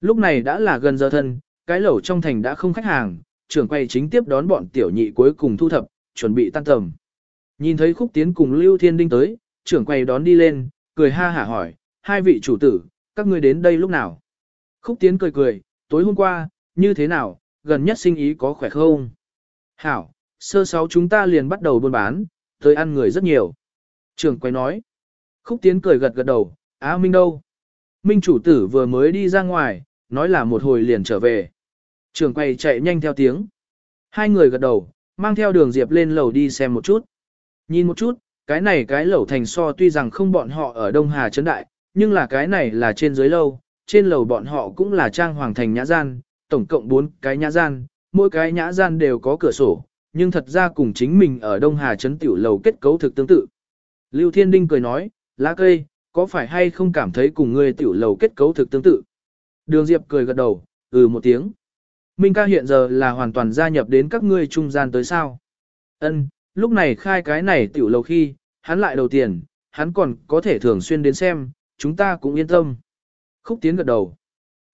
Lúc này đã là gần giờ thân, cái lẩu trong thành đã không khách hàng, trưởng quay chính tiếp đón bọn tiểu nhị cuối cùng thu thập, chuẩn bị tan tầm. Nhìn thấy khúc tiến cùng Lưu Thiên Đinh tới, trưởng quầy đón đi lên, cười ha hả hỏi, hai vị chủ tử, các ngươi đến đây lúc nào? Khúc Tiến cười cười, tối hôm qua, như thế nào, gần nhất sinh ý có khỏe không? Hảo, sơ sáu chúng ta liền bắt đầu buôn bán, tới ăn người rất nhiều. trưởng quầy nói. Khúc Tiến cười gật gật đầu, á Minh đâu? Minh chủ tử vừa mới đi ra ngoài, nói là một hồi liền trở về. trưởng quầy chạy nhanh theo tiếng. Hai người gật đầu, mang theo đường Diệp lên lầu đi xem một chút. Nhìn một chút, cái này cái lẩu thành so tuy rằng không bọn họ ở Đông Hà Trấn Đại, nhưng là cái này là trên dưới lâu, trên lầu bọn họ cũng là trang hoàng thành nhã gian, tổng cộng 4 cái nhã gian, mỗi cái nhã gian đều có cửa sổ, nhưng thật ra cùng chính mình ở Đông Hà Trấn Tiểu Lầu kết cấu thực tương tự. Lưu Thiên Đinh cười nói, lá cây, có phải hay không cảm thấy cùng người Tiểu Lầu kết cấu thực tương tự? Đường Diệp cười gật đầu, ừ một tiếng. Minh ca hiện giờ là hoàn toàn gia nhập đến các ngươi trung gian tới sao? Ân, lúc này khai cái này Tiểu Lầu khi, hắn lại đầu tiền, hắn còn có thể thường xuyên đến xem, chúng ta cũng yên tâm. Khúc Tiến gật đầu.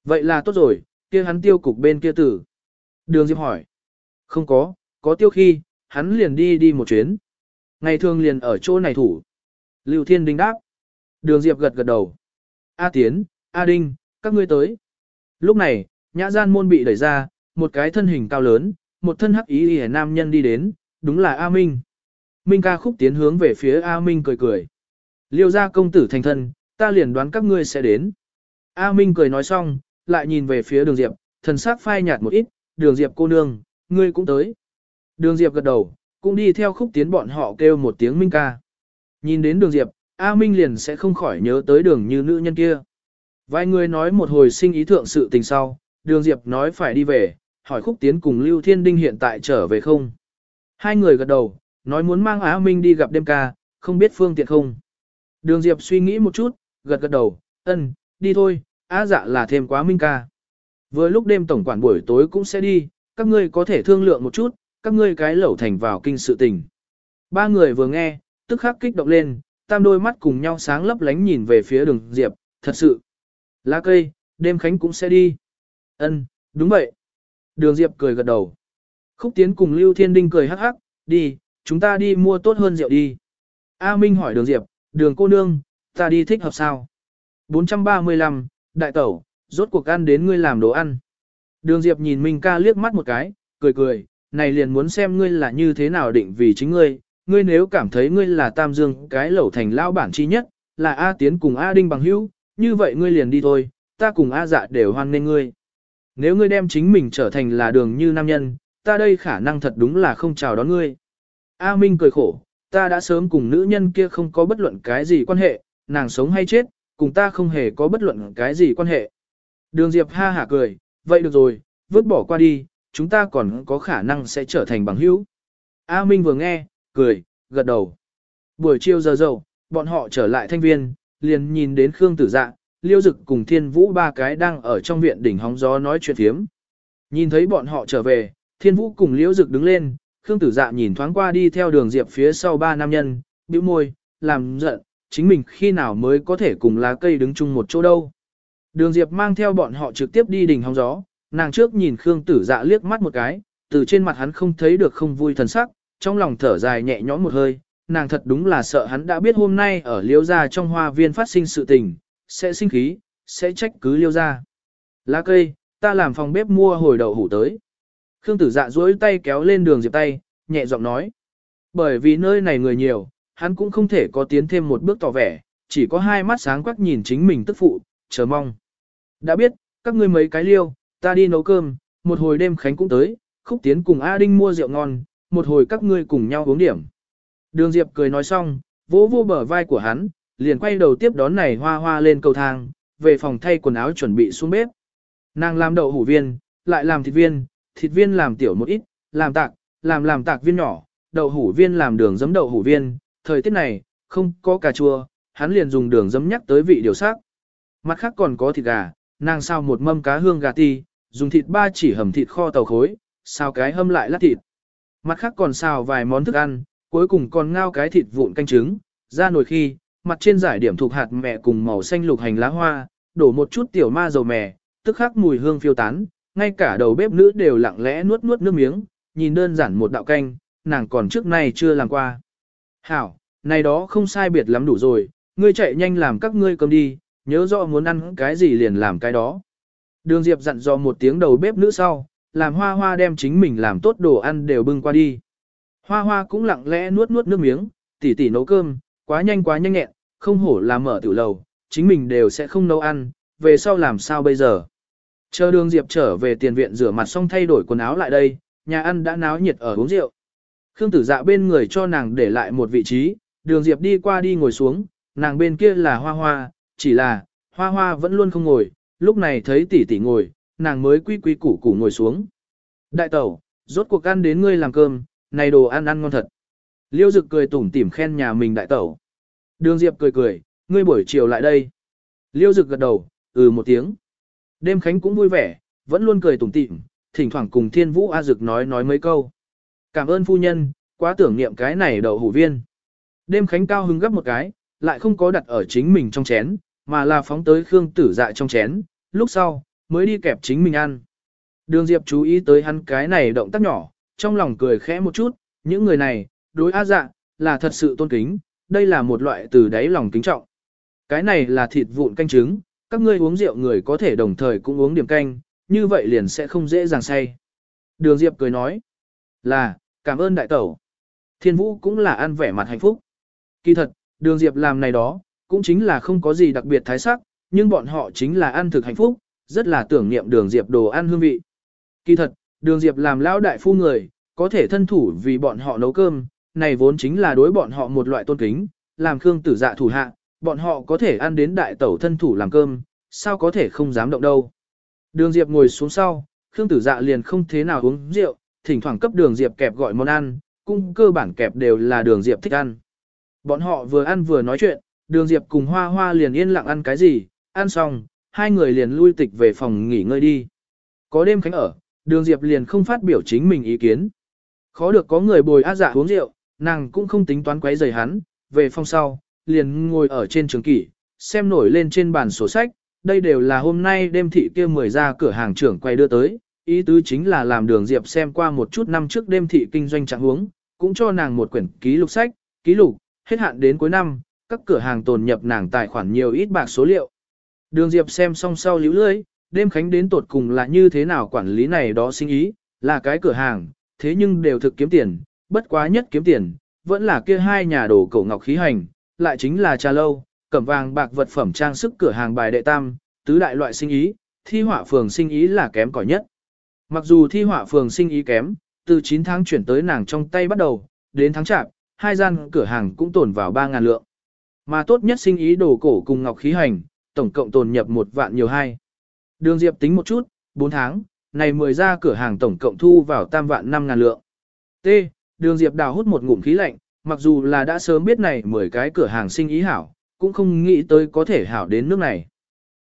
Vậy là tốt rồi, kia hắn tiêu cục bên kia tử. Đường Diệp hỏi. Không có, có tiêu khi, hắn liền đi đi một chuyến. Ngày thường liền ở chỗ này thủ. Lưu Thiên Đinh đáp. Đường Diệp gật gật đầu. A Tiến, A Đinh, các ngươi tới. Lúc này, nhã gian môn bị đẩy ra, một cái thân hình cao lớn, một thân hắc ý hề nam nhân đi đến, đúng là A Minh. Minh ca khúc tiến hướng về phía A Minh cười cười. Liêu ra công tử thành thân, ta liền đoán các ngươi sẽ đến. A Minh cười nói xong, lại nhìn về phía đường Diệp, thần sắc phai nhạt một ít, đường Diệp cô nương, ngươi cũng tới. Đường Diệp gật đầu, cũng đi theo khúc tiến bọn họ kêu một tiếng Minh ca. Nhìn đến đường Diệp, A Minh liền sẽ không khỏi nhớ tới đường như nữ nhân kia. Vài người nói một hồi sinh ý thượng sự tình sau, đường Diệp nói phải đi về, hỏi khúc tiến cùng Lưu Thiên Đinh hiện tại trở về không. Hai người gật đầu, nói muốn mang Á Minh đi gặp đêm ca, không biết phương tiện không. Đường Diệp suy nghĩ một chút, gật gật đầu, ân, đi thôi, Á dạ là thêm quá Minh ca. Vừa lúc đêm tổng quản buổi tối cũng sẽ đi, các ngươi có thể thương lượng một chút, các ngươi cái lẩu thành vào kinh sự tình. Ba người vừa nghe, tức khắc kích động lên, tam đôi mắt cùng nhau sáng lấp lánh nhìn về phía đường Diệp, thật sự. Lá cây, đêm khánh cũng sẽ đi. Ân, đúng vậy. Đường Diệp cười gật đầu. Khúc Tiến cùng Lưu Thiên Đinh cười hắc hắc, đi, chúng ta đi mua tốt hơn rượu đi. A Minh hỏi đường Diệp, đường cô nương, ta đi thích hợp sao? 435, đại tẩu, rốt cuộc ăn đến ngươi làm đồ ăn. Đường Diệp nhìn Minh ca liếc mắt một cái, cười cười, này liền muốn xem ngươi là như thế nào định vì chính ngươi, ngươi nếu cảm thấy ngươi là Tam Dương cái lẩu thành lao bản chi nhất, là A Tiến cùng A Đinh bằng hữu, như vậy ngươi liền đi thôi, ta cùng A dạ đều hoan nên ngươi. Nếu ngươi đem chính mình trở thành là đường như nam nhân, ta đây khả năng thật đúng là không chào đón ngươi. A Minh cười khổ, ta đã sớm cùng nữ nhân kia không có bất luận cái gì quan hệ, nàng sống hay chết, cùng ta không hề có bất luận cái gì quan hệ. Đường Diệp ha hả cười, vậy được rồi, vứt bỏ qua đi, chúng ta còn có khả năng sẽ trở thành bằng hữu. A Minh vừa nghe, cười, gật đầu. Buổi chiều giờ dầu, bọn họ trở lại thanh viên, liền nhìn đến Khương Tử Dạ, Liêu Dực cùng Thiên Vũ ba cái đang ở trong viện đỉnh hóng gió nói chuyện thiếm. Nhìn thấy bọn họ trở về, Thiên Vũ cùng Liễu Dực đứng lên, Khương Tử Dạ nhìn thoáng qua đi theo đường Diệp phía sau ba nam nhân, bĩu môi, làm giận, chính mình khi nào mới có thể cùng lá cây đứng chung một chỗ đâu. Đường Diệp mang theo bọn họ trực tiếp đi đỉnh hóng gió, nàng trước nhìn Khương Tử Dạ liếc mắt một cái, từ trên mặt hắn không thấy được không vui thần sắc, trong lòng thở dài nhẹ nhõm một hơi, nàng thật đúng là sợ hắn đã biết hôm nay ở Liễu gia trong hoa viên phát sinh sự tình, sẽ sinh khí, sẽ trách cứ Liễu gia. Lá cây, ta làm phòng bếp mua hồi đậu hủ tới. Khương tử dạ duỗi tay kéo lên đường diệp tay, nhẹ giọng nói. Bởi vì nơi này người nhiều, hắn cũng không thể có tiến thêm một bước tỏ vẻ, chỉ có hai mắt sáng quắc nhìn chính mình tức phụ, chờ mong. Đã biết, các ngươi mấy cái liêu, ta đi nấu cơm, một hồi đêm khánh cũng tới, khúc tiến cùng A Đinh mua rượu ngon, một hồi các ngươi cùng nhau uống điểm. Đường Diệp cười nói xong, vỗ vô bờ vai của hắn, liền quay đầu tiếp đón này hoa hoa lên cầu thang, về phòng thay quần áo chuẩn bị xuống bếp. Nàng làm đậu hủ viên, lại làm thịt viên, thịt viên làm tiểu một ít, làm tạc, làm làm tạc viên nhỏ, đậu hủ viên làm đường giấm đậu hủ viên, thời tiết này, không có cà chua, hắn liền dùng đường giấm nhắc tới vị điều sắc. Mặt khác còn có thịt gà, nàng sao một mâm cá hương gà ti, dùng thịt ba chỉ hầm thịt kho tàu khối, sao cái hâm lại lát thịt. Mặt khác còn xào vài món thức ăn, cuối cùng còn ngao cái thịt vụn canh trứng, ra nồi khi, mặt trên giải điểm thuộc hạt mẹ cùng màu xanh lục hành lá hoa, đổ một chút tiểu ma dầu mè, tức khắc mùi hương phiêu tán, ngay cả đầu bếp nữ đều lặng lẽ nuốt nuốt nước miếng, nhìn đơn giản một đạo canh, nàng còn trước nay chưa làm qua. Hảo, này đó không sai biệt lắm đủ rồi, ngươi chạy nhanh làm các ngươi cơm đi, nhớ rõ muốn ăn cái gì liền làm cái đó. Đường Diệp dặn dò một tiếng đầu bếp nữ sau, làm hoa hoa đem chính mình làm tốt đồ ăn đều bưng qua đi. Hoa hoa cũng lặng lẽ nuốt nuốt nước miếng, tỉ tỉ nấu cơm, quá nhanh quá nhanh nhẹn, không hổ là mở tiểu lầu, chính mình đều sẽ không nấu ăn, về sau làm sao bây giờ. Chờ đường Diệp trở về tiền viện rửa mặt xong thay đổi quần áo lại đây, nhà ăn đã náo nhiệt ở uống rượu. Khương tử dạ bên người cho nàng để lại một vị trí, đường Diệp đi qua đi ngồi xuống, nàng bên kia là hoa hoa, chỉ là, hoa hoa vẫn luôn không ngồi, lúc này thấy tỷ tỷ ngồi, nàng mới quy quy củ củ ngồi xuống. Đại tẩu, rốt cuộc ăn đến ngươi làm cơm, này đồ ăn ăn ngon thật. Liêu dực cười tủm tỉm khen nhà mình đại tẩu. Đường Diệp cười cười, ngươi buổi chiều lại đây. Liêu dực gật đầu, ừ một tiếng. Đêm khánh cũng vui vẻ, vẫn luôn cười tủm tỉm, thỉnh thoảng cùng thiên vũ A dực nói nói mấy câu. Cảm ơn phu nhân, quá tưởng niệm cái này đậu hủ viên. Đêm khánh cao hứng gấp một cái, lại không có đặt ở chính mình trong chén, mà là phóng tới Khương tử dạ trong chén, lúc sau, mới đi kẹp chính mình ăn. Đường Diệp chú ý tới hắn cái này động tác nhỏ, trong lòng cười khẽ một chút, những người này, đối A dạ, là thật sự tôn kính, đây là một loại từ đáy lòng kính trọng. Cái này là thịt vụn canh trứng, các ngươi uống rượu người có thể đồng thời cũng uống điểm canh, như vậy liền sẽ không dễ dàng say. Đường Diệp cười nói, là, cảm ơn đại tẩu. Thiên Vũ cũng là ăn vẻ mặt hạnh phúc. Kỳ thật, đường Diệp làm này đó, cũng chính là không có gì đặc biệt thái sắc, nhưng bọn họ chính là ăn thực hạnh phúc, rất là tưởng niệm đường Diệp đồ ăn hương vị. Kỳ thật, đường Diệp làm lão đại phu người, có thể thân thủ vì bọn họ nấu cơm, này vốn chính là đối bọn họ một loại tôn kính, làm Khương tử dạ thủ hạ, bọn họ có thể ăn đến đại tẩu thân thủ làm cơm, sao có thể không dám động đâu. Đường Diệp ngồi xuống sau, Khương tử dạ liền không thế nào uống rượu, thỉnh thoảng cấp đường Diệp kẹp gọi món ăn, cung cơ bản kẹp đều là đường Diệp thích ăn. Bọn họ vừa ăn vừa nói chuyện, đường Diệp cùng Hoa Hoa liền yên lặng ăn cái gì, ăn xong, hai người liền lui tịch về phòng nghỉ ngơi đi. Có đêm khánh ở, đường Diệp liền không phát biểu chính mình ý kiến. Khó được có người bồi á dạ uống rượu, nàng cũng không tính toán quấy rầy hắn, về phòng sau, liền ngồi ở trên trường kỷ, xem nổi lên trên bàn sổ sách, đây đều là hôm nay đêm thị kia mười ra cửa hàng trưởng quay đưa tới, ý tứ chính là làm đường Diệp xem qua một chút năm trước đêm thị kinh doanh trạng huống, cũng cho nàng một quyển ký lục sách, ký lục, hết hạn đến cuối năm, các cửa hàng tồn nhập nàng tài khoản nhiều ít bạc số liệu. Đường Diệp xem xong sau lưu lưới, đêm khánh đến tột cùng là như thế nào quản lý này đó sinh ý, là cái cửa hàng, thế nhưng đều thực kiếm tiền, bất quá nhất kiếm tiền, vẫn là kia hai nhà đồ cổ ngọc khí hành, lại chính là trà lâu, cẩm vàng bạc vật phẩm trang sức cửa hàng bài đệ tam, tứ đại loại sinh ý, thi họa phường sinh ý là kém cỏi nhất. Mặc dù thi họa phường sinh ý kém, từ 9 tháng chuyển tới nàng trong tay bắt đầu, đến tháng chạp, hai gian cửa hàng cũng tồn vào 3.000 lượng. Mà tốt nhất sinh ý đồ cổ cùng ngọc khí hành, tổng cộng tồn nhập một vạn nhiều hai. Đường Diệp tính một chút, 4 tháng, này 10 ra cửa hàng tổng cộng thu vào tam vạn 5 ngàn lượng. T. Đường Diệp đào hút một ngụm khí lạnh, mặc dù là đã sớm biết này 10 cái cửa hàng sinh ý hảo, cũng không nghĩ tới có thể hảo đến nước này.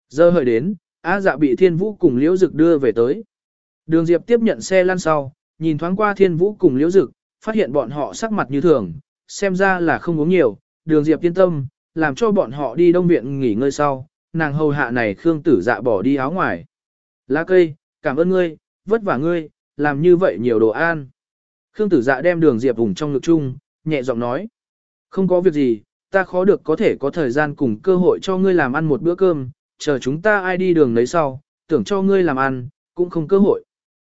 Giờ hợi đến, Á dạ bị thiên vũ cùng liễu dực đưa về tới. Đường Diệp tiếp nhận xe lăn sau, nhìn thoáng qua thiên vũ cùng liễu dực, phát hiện bọn họ sắc mặt như thường, xem ra là không uống nhiều, đường Diệp yên tâm, làm cho bọn họ đi đông viện nghỉ ngơi sau, nàng hầu hạ này Khương tử dạ bỏ đi áo ngoài. Lá cây, cảm ơn ngươi, vất vả ngươi, làm như vậy nhiều đồ an. Khương tử dạ đem đường Diệp vùng trong ngực chung, nhẹ giọng nói. Không có việc gì, ta khó được có thể có thời gian cùng cơ hội cho ngươi làm ăn một bữa cơm, chờ chúng ta ai đi đường lấy sau, tưởng cho ngươi làm ăn, cũng không cơ hội.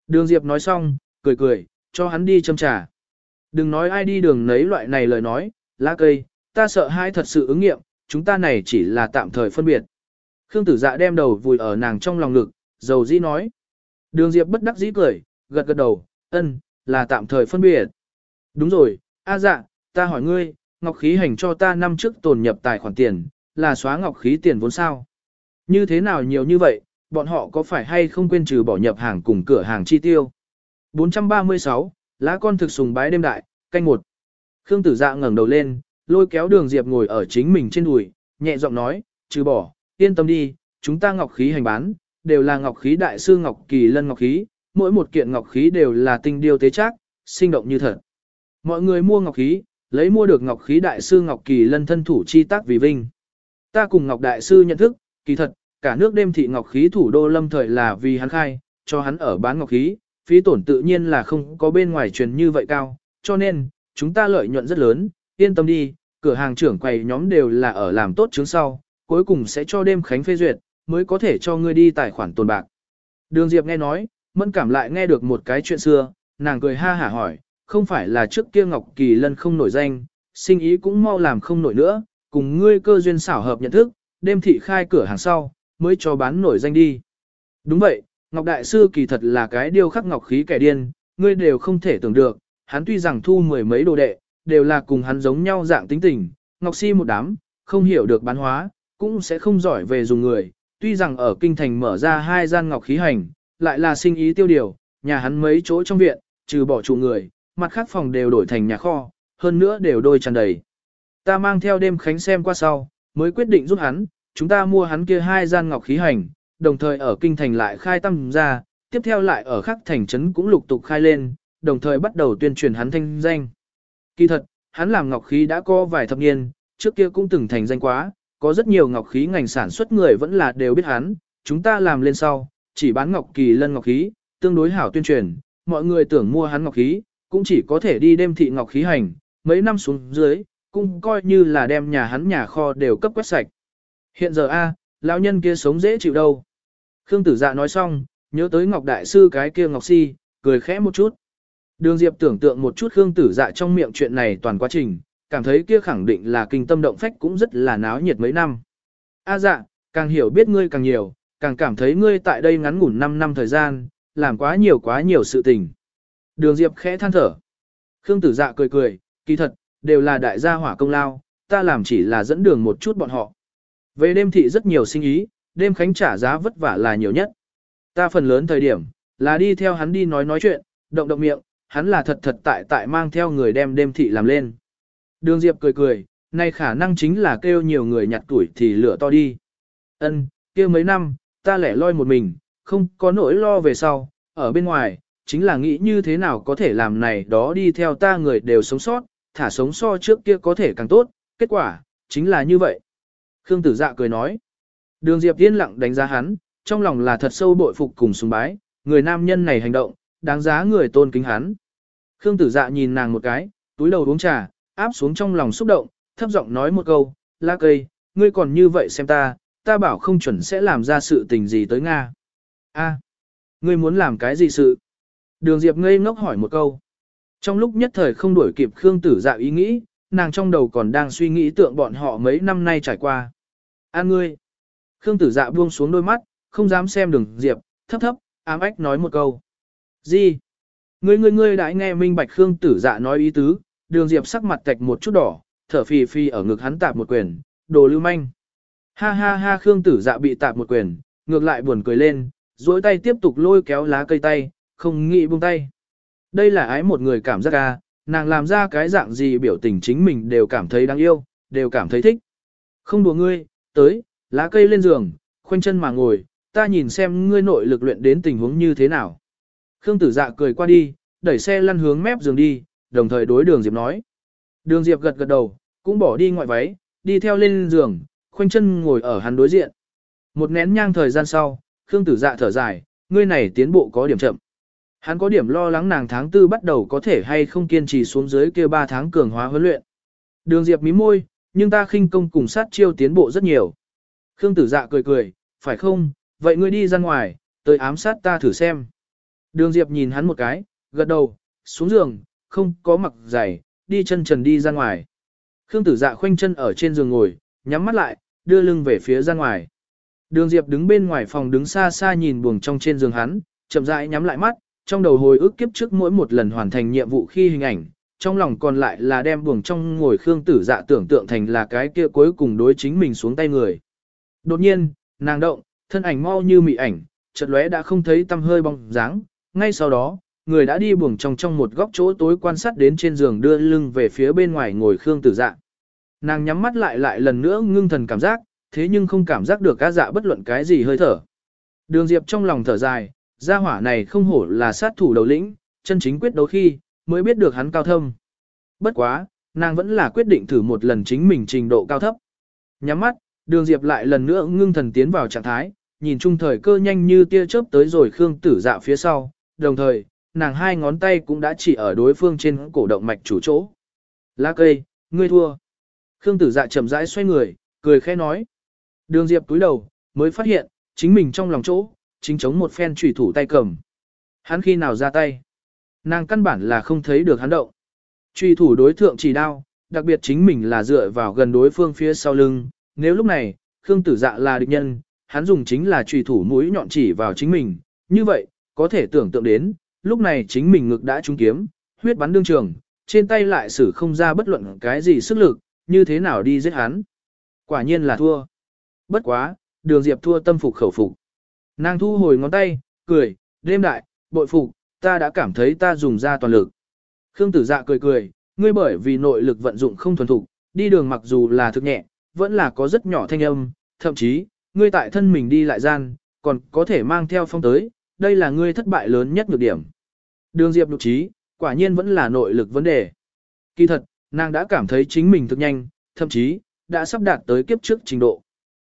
Đường Diệp nói xong, cười cười, cho hắn đi châm trà. Đừng nói ai đi đường nấy loại này lời nói, lá cây, ta sợ hai thật sự ứng nghiệm, chúng ta này chỉ là tạm thời phân biệt. Khương tử dạ đem đầu vùi ở nàng trong lòng ngực, dầu dĩ nói. Đường Diệp bất đắc dĩ cười, gật gật đầu, ân, là tạm thời phân biệt. Đúng rồi, a dạ, ta hỏi ngươi, ngọc khí hành cho ta năm trước tồn nhập tài khoản tiền, là xóa ngọc khí tiền vốn sao? Như thế nào nhiều như vậy, bọn họ có phải hay không quên trừ bỏ nhập hàng cùng cửa hàng chi tiêu? 436, lá con thực sùng bái đêm đại, canh một. Khương tử dạ ngẩng đầu lên, lôi kéo đường Diệp ngồi ở chính mình trên đùi, nhẹ giọng nói, trừ bỏ, yên tâm đi, chúng ta ngọc khí hành bán, đều là ngọc khí đại sư ngọc kỳ lân ngọc khí, mỗi một kiện ngọc khí đều là tinh điêu tế chắc, sinh động như thật. Mọi người mua ngọc khí, lấy mua được ngọc khí đại sư ngọc kỳ lân thân thủ chi tác vì vinh. Ta cùng ngọc đại sư nhận thức, kỳ thật, cả nước đêm thị ngọc khí thủ đô lâm thời là vì hắn khai, cho hắn ở bán ngọc khí, phí tổn tự nhiên là không có bên ngoài truyền như vậy cao, cho nên, chúng ta lợi nhuận rất lớn, yên tâm đi, cửa hàng trưởng quầy nhóm đều là ở làm tốt chứng sau, cuối cùng sẽ cho đêm khánh phê duyệt, mới có thể cho ngươi đi tài khoản tồn bạc. Đường Diệp nghe nói, mẫn cảm lại nghe được một cái chuyện xưa, nàng cười ha hả hỏi, không phải là trước kia Ngọc Kỳ Lân không nổi danh, sinh ý cũng mau làm không nổi nữa, cùng ngươi cơ duyên xảo hợp nhận thức, đêm thị khai cửa hàng sau, mới cho bán nổi danh đi. Đúng vậy, Ngọc Đại Sư kỳ thật là cái điều khắc ngọc khí kẻ điên, ngươi đều không thể tưởng được, hắn tuy rằng thu mười mấy đồ đệ, đều là cùng hắn giống nhau dạng tính tình, Ngọc Si một đám, không hiểu được bán hóa, cũng sẽ không giỏi về dùng người, tuy rằng ở kinh thành mở ra hai gian ngọc khí hành, lại là sinh ý tiêu điều, nhà hắn mấy chỗ trong viện, trừ bỏ trụ người, mặt khác phòng đều đổi thành nhà kho, hơn nữa đều đôi tràn đầy. Ta mang theo đêm khánh xem qua sau, mới quyết định giúp hắn, chúng ta mua hắn kia hai gian ngọc khí hành, đồng thời ở kinh thành lại khai tâm ra, tiếp theo lại ở khắc thành trấn cũng lục tục khai lên, đồng thời bắt đầu tuyên truyền hắn thanh danh. Kỳ thật, hắn làm ngọc khí đã có vài thập niên, trước kia cũng từng thành danh quá, có rất nhiều ngọc khí ngành sản xuất người vẫn là đều biết hắn, chúng ta làm lên sau, chỉ bán ngọc kỳ lân ngọc khí, tương đối hảo tuyên truyền, mọi người tưởng mua hắn ngọc khí, cũng chỉ có thể đi đêm thị ngọc khí hành, mấy năm xuống dưới, cũng coi như là đem nhà hắn nhà kho đều cấp quét sạch. Hiện giờ a, lão nhân kia sống dễ chịu đâu. Khương tử dạ nói xong, nhớ tới ngọc đại sư cái kia ngọc si, cười khẽ một chút. Đường Diệp tưởng tượng một chút Khương tử dạ trong miệng chuyện này toàn quá trình, cảm thấy kia khẳng định là kinh tâm động phách cũng rất là náo nhiệt mấy năm. A dạ, càng hiểu biết ngươi càng nhiều, càng cảm thấy ngươi tại đây ngắn ngủn 5 năm thời gian, làm quá nhiều quá nhiều sự tình. Đường Diệp khẽ than thở. Khương tử dạ cười cười, kỳ thật, đều là đại gia hỏa công lao, ta làm chỉ là dẫn đường một chút bọn họ. Về đêm thị rất nhiều sinh ý, đêm khánh trả giá vất vả là nhiều nhất. Ta phần lớn thời điểm, là đi theo hắn đi nói nói chuyện, động động miệng, hắn là thật thật tại tại mang theo người đem đêm thị làm lên. Đường Diệp cười cười, nay khả năng chính là kêu nhiều người nhặt tuổi thì lửa to đi. Ân, kêu mấy năm, ta lẻ loi một mình, không có nỗi lo về sau, ở bên ngoài, chính là nghĩ như thế nào có thể làm này đó đi theo ta người đều sống sót, thả sống so trước kia có thể càng tốt, kết quả, chính là như vậy. Khương tử dạ cười nói. Đường Diệp yên lặng đánh giá hắn, trong lòng là thật sâu bội phục cùng sùng bái, người nam nhân này hành động, đáng giá người tôn kính hắn. Khương tử dạ nhìn nàng một cái, túi đầu uống trà, áp xuống trong lòng xúc động, thấp giọng nói một câu, la cây, ngươi còn như vậy xem ta, ta bảo không chuẩn sẽ làm ra sự tình gì tới Nga. A, ngươi muốn làm cái gì sự? Đường Diệp ngây ngốc hỏi một câu. Trong lúc nhất thời không đuổi kịp Khương tử dạ ý nghĩ, nàng trong đầu còn đang suy nghĩ tượng bọn họ mấy năm nay trải qua. An ngươi. Khương tử dạ buông xuống đôi mắt, không dám xem đường Diệp, thấp thấp, ám ách nói một câu. Gì? Ngươi ngươi ngươi đã nghe minh bạch Khương tử dạ nói ý tứ, đường Diệp sắc mặt tạch một chút đỏ, thở phì phì ở ngực hắn tạp một quyền, đồ lưu manh. Ha ha ha Khương tử dạ bị tạp một quyền, ngược lại buồn cười lên, duỗi tay tiếp tục lôi kéo lá cây tay, không nghĩ buông tay. Đây là ái một người cảm giác ca, à, nàng làm ra cái dạng gì biểu tình chính mình đều cảm thấy đáng yêu, đều cảm thấy thích. Không đùa ngươi, tới, lá cây lên giường, khoanh chân mà ngồi, ta nhìn xem ngươi nội lực luyện đến tình huống như thế nào. Khương tử dạ cười qua đi, đẩy xe lăn hướng mép giường đi, đồng thời đối đường Diệp nói. Đường Diệp gật gật đầu, cũng bỏ đi ngoại váy, đi theo lên giường, khoanh chân ngồi ở hắn đối diện. Một nén nhang thời gian sau, Khương tử dạ thở dài, ngươi này tiến bộ có điểm chậm. Hắn có điểm lo lắng nàng tháng tư bắt đầu có thể hay không kiên trì xuống dưới kia 3 tháng cường hóa huấn luyện. Đường Diệp mí môi, nhưng ta khinh công cùng sát chiêu tiến bộ rất nhiều. Khương tử dạ cười cười, phải không, vậy ngươi đi ra ngoài, tới ám sát ta thử xem. Đường Diệp nhìn hắn một cái, gật đầu, xuống giường, không có mặc giày, đi chân trần đi ra ngoài. Khương tử dạ khoanh chân ở trên giường ngồi, nhắm mắt lại, đưa lưng về phía ra ngoài. Đường Diệp đứng bên ngoài phòng đứng xa xa nhìn buồng trong trên giường hắn, chậm rãi nhắm lại mắt, trong đầu hồi ức kiếp trước mỗi một lần hoàn thành nhiệm vụ khi hình ảnh, trong lòng còn lại là đem buồng trong ngồi Khương tử dạ tưởng tượng thành là cái kia cuối cùng đối chính mình xuống tay người. Đột nhiên, nàng động, thân ảnh mau như mị ảnh, chợt lóe đã không thấy tâm hơi bóng dáng, ngay sau đó, người đã đi buồng trong trong một góc chỗ tối quan sát đến trên giường đưa lưng về phía bên ngoài ngồi Khương Tử Dạ. Nàng nhắm mắt lại lại lần nữa ngưng thần cảm giác, thế nhưng không cảm giác được cá dạ bất luận cái gì hơi thở. Đường Diệp trong lòng thở dài, gia hỏa này không hổ là sát thủ đầu lĩnh, chân chính quyết đấu khi, mới biết được hắn cao thâm. Bất quá, nàng vẫn là quyết định thử một lần chính mình trình độ cao thấp. Nhắm mắt, đường Diệp lại lần nữa ngưng thần tiến vào trạng thái, nhìn chung thời cơ nhanh như tia chớp tới rồi Khương Tử Dạ phía sau, đồng thời, nàng hai ngón tay cũng đã chỉ ở đối phương trên cổ động mạch chủ chỗ. Lá cây, ngươi thua. Khương Tử Dạ chậm rãi xoay người, cười khẽ nói. Đường Diệp túi đầu, mới phát hiện, chính mình trong lòng chỗ, chính chống một phen trùy thủ tay cầm. Hắn khi nào ra tay? Nàng căn bản là không thấy được hắn động. trùy thủ đối thượng chỉ đao, đặc biệt chính mình là dựa vào gần đối phương phía sau lưng. Nếu lúc này, Khương Tử Dạ là địch nhân, hắn dùng chính là trùy thủ mũi nhọn chỉ vào chính mình. Như vậy, có thể tưởng tượng đến, lúc này chính mình ngực đã trúng kiếm, huyết bắn đương trường, trên tay lại sử không ra bất luận cái gì sức lực, như thế nào đi giết hắn. Quả nhiên là thua. Bất quá, đường diệp thua tâm phục khẩu phục. Nàng thu hồi ngón tay, cười, đêm đại, bội phục, ta đã cảm thấy ta dùng ra toàn lực. Khương tử dạ cười cười, ngươi bởi vì nội lực vận dụng không thuần thục, đi đường mặc dù là thực nhẹ, vẫn là có rất nhỏ thanh âm, thậm chí, ngươi tại thân mình đi lại gian, còn có thể mang theo phong tới, đây là ngươi thất bại lớn nhất nhược điểm. Đường Diệp lục trí, quả nhiên vẫn là nội lực vấn đề. Kỳ thật, nàng đã cảm thấy chính mình thực nhanh, thậm chí, đã sắp đạt tới kiếp trước trình độ.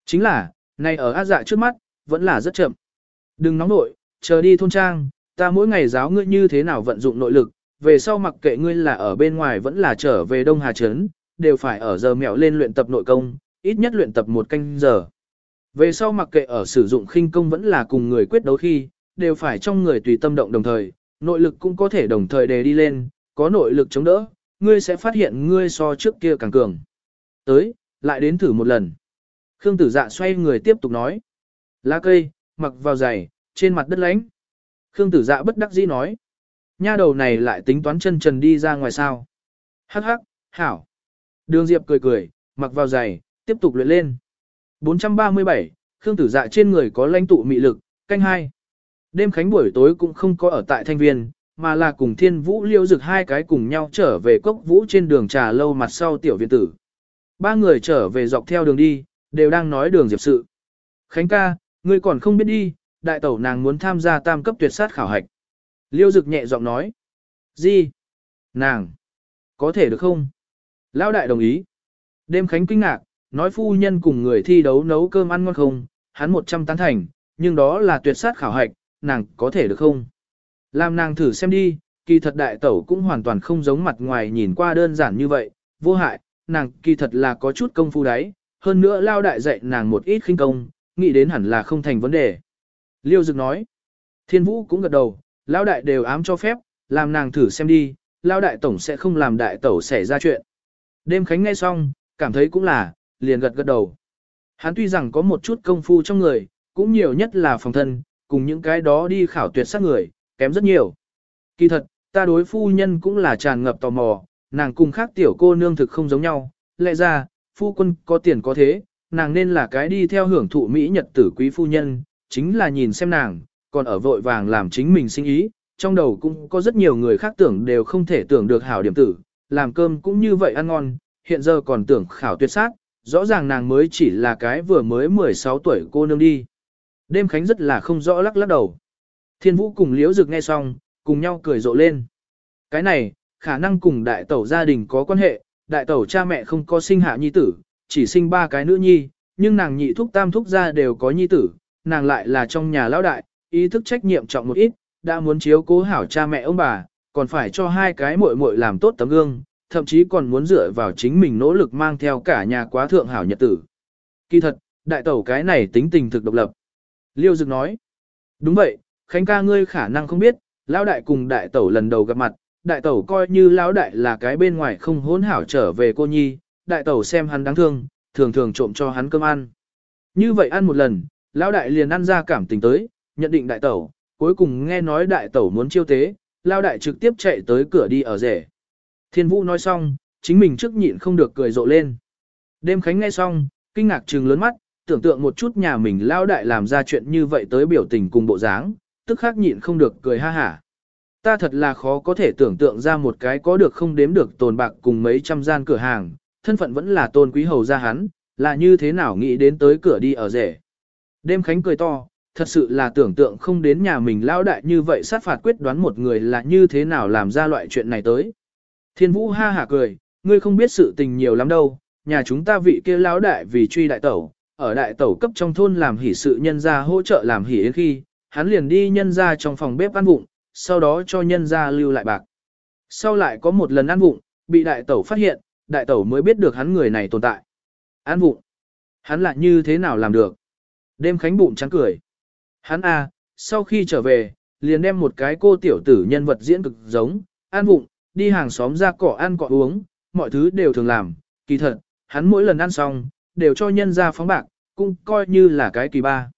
Chính là, này ở ác dạ trước mắt, vẫn là rất chậm. Đừng nóng nội, chờ đi thôn trang, ta mỗi ngày giáo ngươi như thế nào vận dụng nội lực, về sau mặc kệ ngươi là ở bên ngoài vẫn là trở về Đông Hà Trấn, đều phải ở giờ mẹo lên luyện tập nội công, ít nhất luyện tập một canh giờ. Về sau mặc kệ ở sử dụng khinh công vẫn là cùng người quyết đấu khi, đều phải trong người tùy tâm động đồng thời, nội lực cũng có thể đồng thời đề đi lên, có nội lực chống đỡ, ngươi sẽ phát hiện ngươi so trước kia càng cường. Tới, lại đến thử một lần. Khương tử dạ xoay người tiếp tục nói. Lá cây, mặc vào giày, trên mặt đất lánh. Khương tử dạ bất đắc dĩ nói. Nha đầu này lại tính toán chân trần đi ra ngoài sao. Hắc hắc, hảo. Đường Diệp cười cười, mặc vào giày, tiếp tục luyện lên. 437, Khương tử dạ trên người có lãnh tụ mị lực, canh hai. Đêm khánh buổi tối cũng không có ở tại thanh viên, mà là cùng thiên vũ liêu dực hai cái cùng nhau trở về cốc vũ trên đường trà lâu mặt sau tiểu viện tử. Ba người trở về dọc theo đường đi, đều đang nói đường diệp sự. Khánh ca, ngươi còn không biết đi, đại tẩu nàng muốn tham gia tam cấp tuyệt sát khảo hạch. Liêu dực nhẹ giọng nói. Gì? Nàng? Có thể được không? Lão đại đồng ý. Đêm khánh kinh ngạc, nói phu nhân cùng người thi đấu nấu cơm ăn ngon không, hắn một trăm tán thành, nhưng đó là tuyệt sát khảo hạch, nàng có thể được không? Làm nàng thử xem đi, kỳ thật đại tẩu cũng hoàn toàn không giống mặt ngoài nhìn qua đơn giản như vậy, vô hại, nàng kỳ thật là có chút công phu đấy, hơn nữa lao đại dạy nàng một ít khinh công, nghĩ đến hẳn là không thành vấn đề. Liêu Dực nói, thiên vũ cũng gật đầu, Lão đại đều ám cho phép, làm nàng thử xem đi, Lão đại tổng sẽ không làm đại tẩu xảy ra chuyện. Đêm khánh nghe xong, cảm thấy cũng là, liền gật gật đầu. Hắn tuy rằng có một chút công phu trong người, cũng nhiều nhất là phòng thân, cùng những cái đó đi khảo tuyệt sát người, kém rất nhiều. Kỳ thật, ta đối phu nhân cũng là tràn ngập tò mò, nàng cùng khác tiểu cô nương thực không giống nhau, lẽ ra, phu quân có tiền có thế, nàng nên là cái đi theo hưởng thụ Mỹ nhật tử quý phu nhân, chính là nhìn xem nàng, còn ở vội vàng làm chính mình sinh ý, trong đầu cũng có rất nhiều người khác tưởng đều không thể tưởng được hảo điểm tử, làm cơm cũng như vậy ăn ngon, hiện giờ còn tưởng khảo tuyệt sát, rõ ràng nàng mới chỉ là cái vừa mới 16 tuổi cô nương đi. Đêm khánh rất là không rõ lắc lắc đầu. Thiên vũ cùng liễu dực nghe xong, cùng nhau cười rộ lên. Cái này, khả năng cùng đại tẩu gia đình có quan hệ, đại tẩu cha mẹ không có sinh hạ nhi tử, chỉ sinh ba cái nữ nhi, nhưng nàng nhị thúc tam thúc gia đều có nhi tử, nàng lại là trong nhà lão đại, ý thức trách nhiệm trọng một ít, đã muốn chiếu cố hảo cha mẹ ông bà, còn phải cho hai cái muội muội làm tốt tấm gương, thậm chí còn muốn dựa vào chính mình nỗ lực mang theo cả nhà quá thượng hảo nhật tử. Kỳ thật, đại tẩu cái này tính tình thực độc lập. Liêu Dực nói, đúng vậy, Khánh ca ngươi khả năng không biết, lão đại cùng đại tẩu lần đầu gặp mặt, đại tẩu coi như lão đại là cái bên ngoài không hỗn hảo trở về cô nhi, đại tẩu xem hắn đáng thương, thường thường trộm cho hắn cơm ăn. Như vậy ăn một lần, lão đại liền ăn ra cảm tình tới, nhận định đại tẩu, cuối cùng nghe nói đại tẩu muốn chiêu tế, lão đại trực tiếp chạy tới cửa đi ở rể. Thiên vũ nói xong, chính mình trước nhịn không được cười rộ lên. Đêm khánh nghe xong, kinh ngạc trừng lớn mắt, tưởng tượng một chút nhà mình lão đại làm ra chuyện như vậy tới biểu tình cùng bộ dáng, tức khắc nhịn không được cười ha hả. Ta thật là khó có thể tưởng tượng ra một cái có được không đếm được tồn bạc cùng mấy trăm gian cửa hàng, thân phận vẫn là tôn quý hầu gia hắn, là như thế nào nghĩ đến tới cửa đi ở rể. Đêm khánh cười to, thật sự là tưởng tượng không đến nhà mình lao đại như vậy sát phạt quyết đoán một người là như thế nào làm ra loại chuyện này tới. Thiên vũ ha hả cười, ngươi không biết sự tình nhiều lắm đâu, nhà chúng ta vị kia lão đại vì truy đại tẩu, ở đại tẩu cấp trong thôn làm hỷ sự nhân gia hỗ trợ làm hỷ yến khi, hắn liền đi nhân ra trong phòng bếp ăn vụng, sau đó cho nhân ra lưu lại bạc. Sau lại có một lần ăn vụng, bị đại tẩu phát hiện, đại tẩu mới biết được hắn người này tồn tại. An vụng. Hắn lại như thế nào làm được? Đêm khánh bụng trắng cười. Hắn à, sau khi trở về, liền đem một cái cô tiểu tử nhân vật diễn cực giống, An bụng, đi hàng xóm ra cỏ ăn cỏ uống, mọi thứ đều thường làm, kỳ thật, hắn mỗi lần ăn xong, đều cho nhân ra phóng bạc, cũng coi như là cái kỳ ba.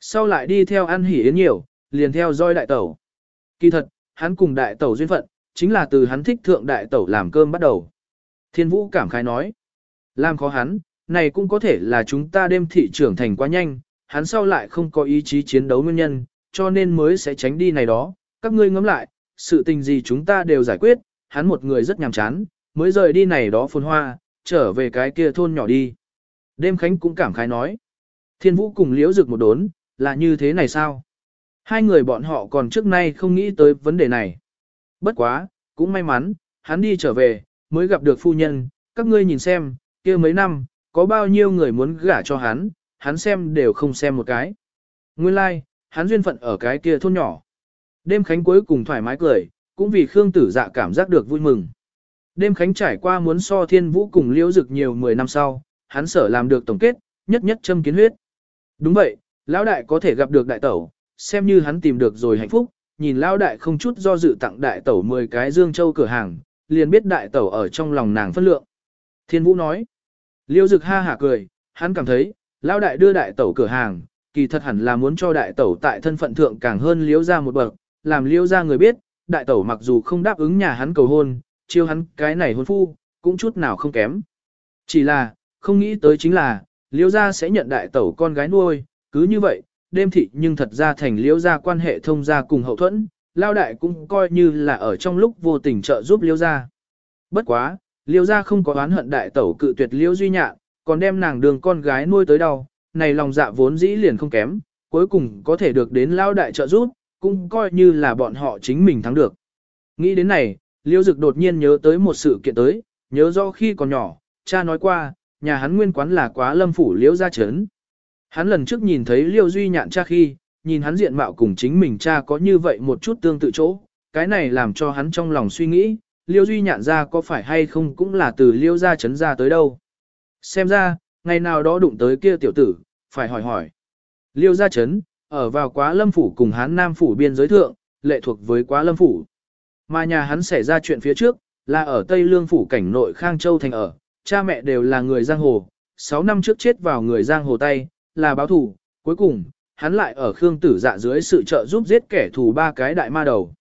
Sau lại đi theo ăn hỉ yến nhiều, liền theo dõi đại tẩu. Kỳ thật, hắn cùng đại tẩu duyên phận, chính là từ hắn thích thượng đại tẩu làm cơm bắt đầu. Thiên vũ cảm khái nói, làm khó hắn, này cũng có thể là chúng ta đêm thị trưởng thành quá nhanh, hắn sau lại không có ý chí chiến đấu nguyên nhân, cho nên mới sẽ tránh đi này đó. Các ngươi ngẫm lại, sự tình gì chúng ta đều giải quyết, hắn một người rất nhàm chán, mới rời đi này đó phồn hoa, trở về cái kia thôn nhỏ đi. Đêm Khánh cũng cảm khái nói. Thiên Vũ cùng liễu rực một đốn, là như thế này sao? Hai người bọn họ còn trước nay không nghĩ tới vấn đề này. Bất quá, cũng may mắn, hắn đi trở về, mới gặp được phu nhân, các ngươi nhìn xem, kia mấy năm, có bao nhiêu người muốn gả cho hắn, hắn xem đều không xem một cái. Nguyên lai, like, hắn duyên phận ở cái kia thôn nhỏ. Đêm Khánh cuối cùng thoải mái cười, cũng vì Khương Tử Dạ cảm giác được vui mừng. Đêm Khánh trải qua muốn so thiên vũ cùng liễu dực nhiều 10 năm sau, hắn sở làm được tổng kết, nhất nhất châm kiến huyết. Đúng vậy, lão đại có thể gặp được đại tẩu, xem như hắn tìm được rồi hạnh phúc, nhìn lão đại không chút do dự tặng đại tẩu 10 cái dương châu cửa hàng, liền biết đại tẩu ở trong lòng nàng phân lượng. Thiên vũ nói, liễu dực ha hả cười, hắn cảm thấy, lão đại đưa đại tẩu cửa hàng, kỳ thật hẳn là muốn cho đại tẩu tại thân phận thượng càng hơn liễu ra một bậc, làm liễu ra người biết, đại tẩu mặc dù không đáp ứng nhà hắn cầu hôn, chiêu hắn cái này hôn phu, cũng chút nào không kém. Chỉ là, không nghĩ tới chính là, liễu gia sẽ nhận đại tẩu con gái nuôi, cứ như vậy, đêm thị nhưng thật ra thành liễu gia quan hệ thông gia cùng hậu thuẫn, lao đại cũng coi như là ở trong lúc vô tình trợ giúp Liêu gia. Bất quá, Liêu gia không có oán hận đại tẩu cự tuyệt Liêu duy nhạn, còn đem nàng đường con gái nuôi tới đâu, này lòng dạ vốn dĩ liền không kém, cuối cùng có thể được đến lao đại trợ giúp, cũng coi như là bọn họ chính mình thắng được. Nghĩ đến này, Liêu Dực đột nhiên nhớ tới một sự kiện tới, nhớ do khi còn nhỏ, cha nói qua, nhà hắn nguyên quán là quá lâm phủ Liêu gia chấn. Hắn lần trước nhìn thấy Liêu Duy nhạn cha khi, nhìn hắn diện mạo cùng chính mình cha có như vậy một chút tương tự chỗ, cái này làm cho hắn trong lòng suy nghĩ, Liêu Duy nhạn ra có phải hay không cũng là từ Liêu gia chấn ra tới đâu. Xem ra, ngày nào đó đụng tới kia tiểu tử, phải hỏi hỏi. Liêu gia chấn, ở vào quá lâm phủ cùng hán nam phủ biên giới thượng, lệ thuộc với quá lâm phủ. Mà nhà hắn xảy ra chuyện phía trước, là ở Tây Lương phủ cảnh nội Khang Châu thành ở, cha mẹ đều là người giang hồ, 6 năm trước chết vào người giang hồ tay, là báo thủ, cuối cùng, hắn lại ở Khương Tử Dạ dưới sự trợ giúp giết kẻ thù ba cái đại ma đầu.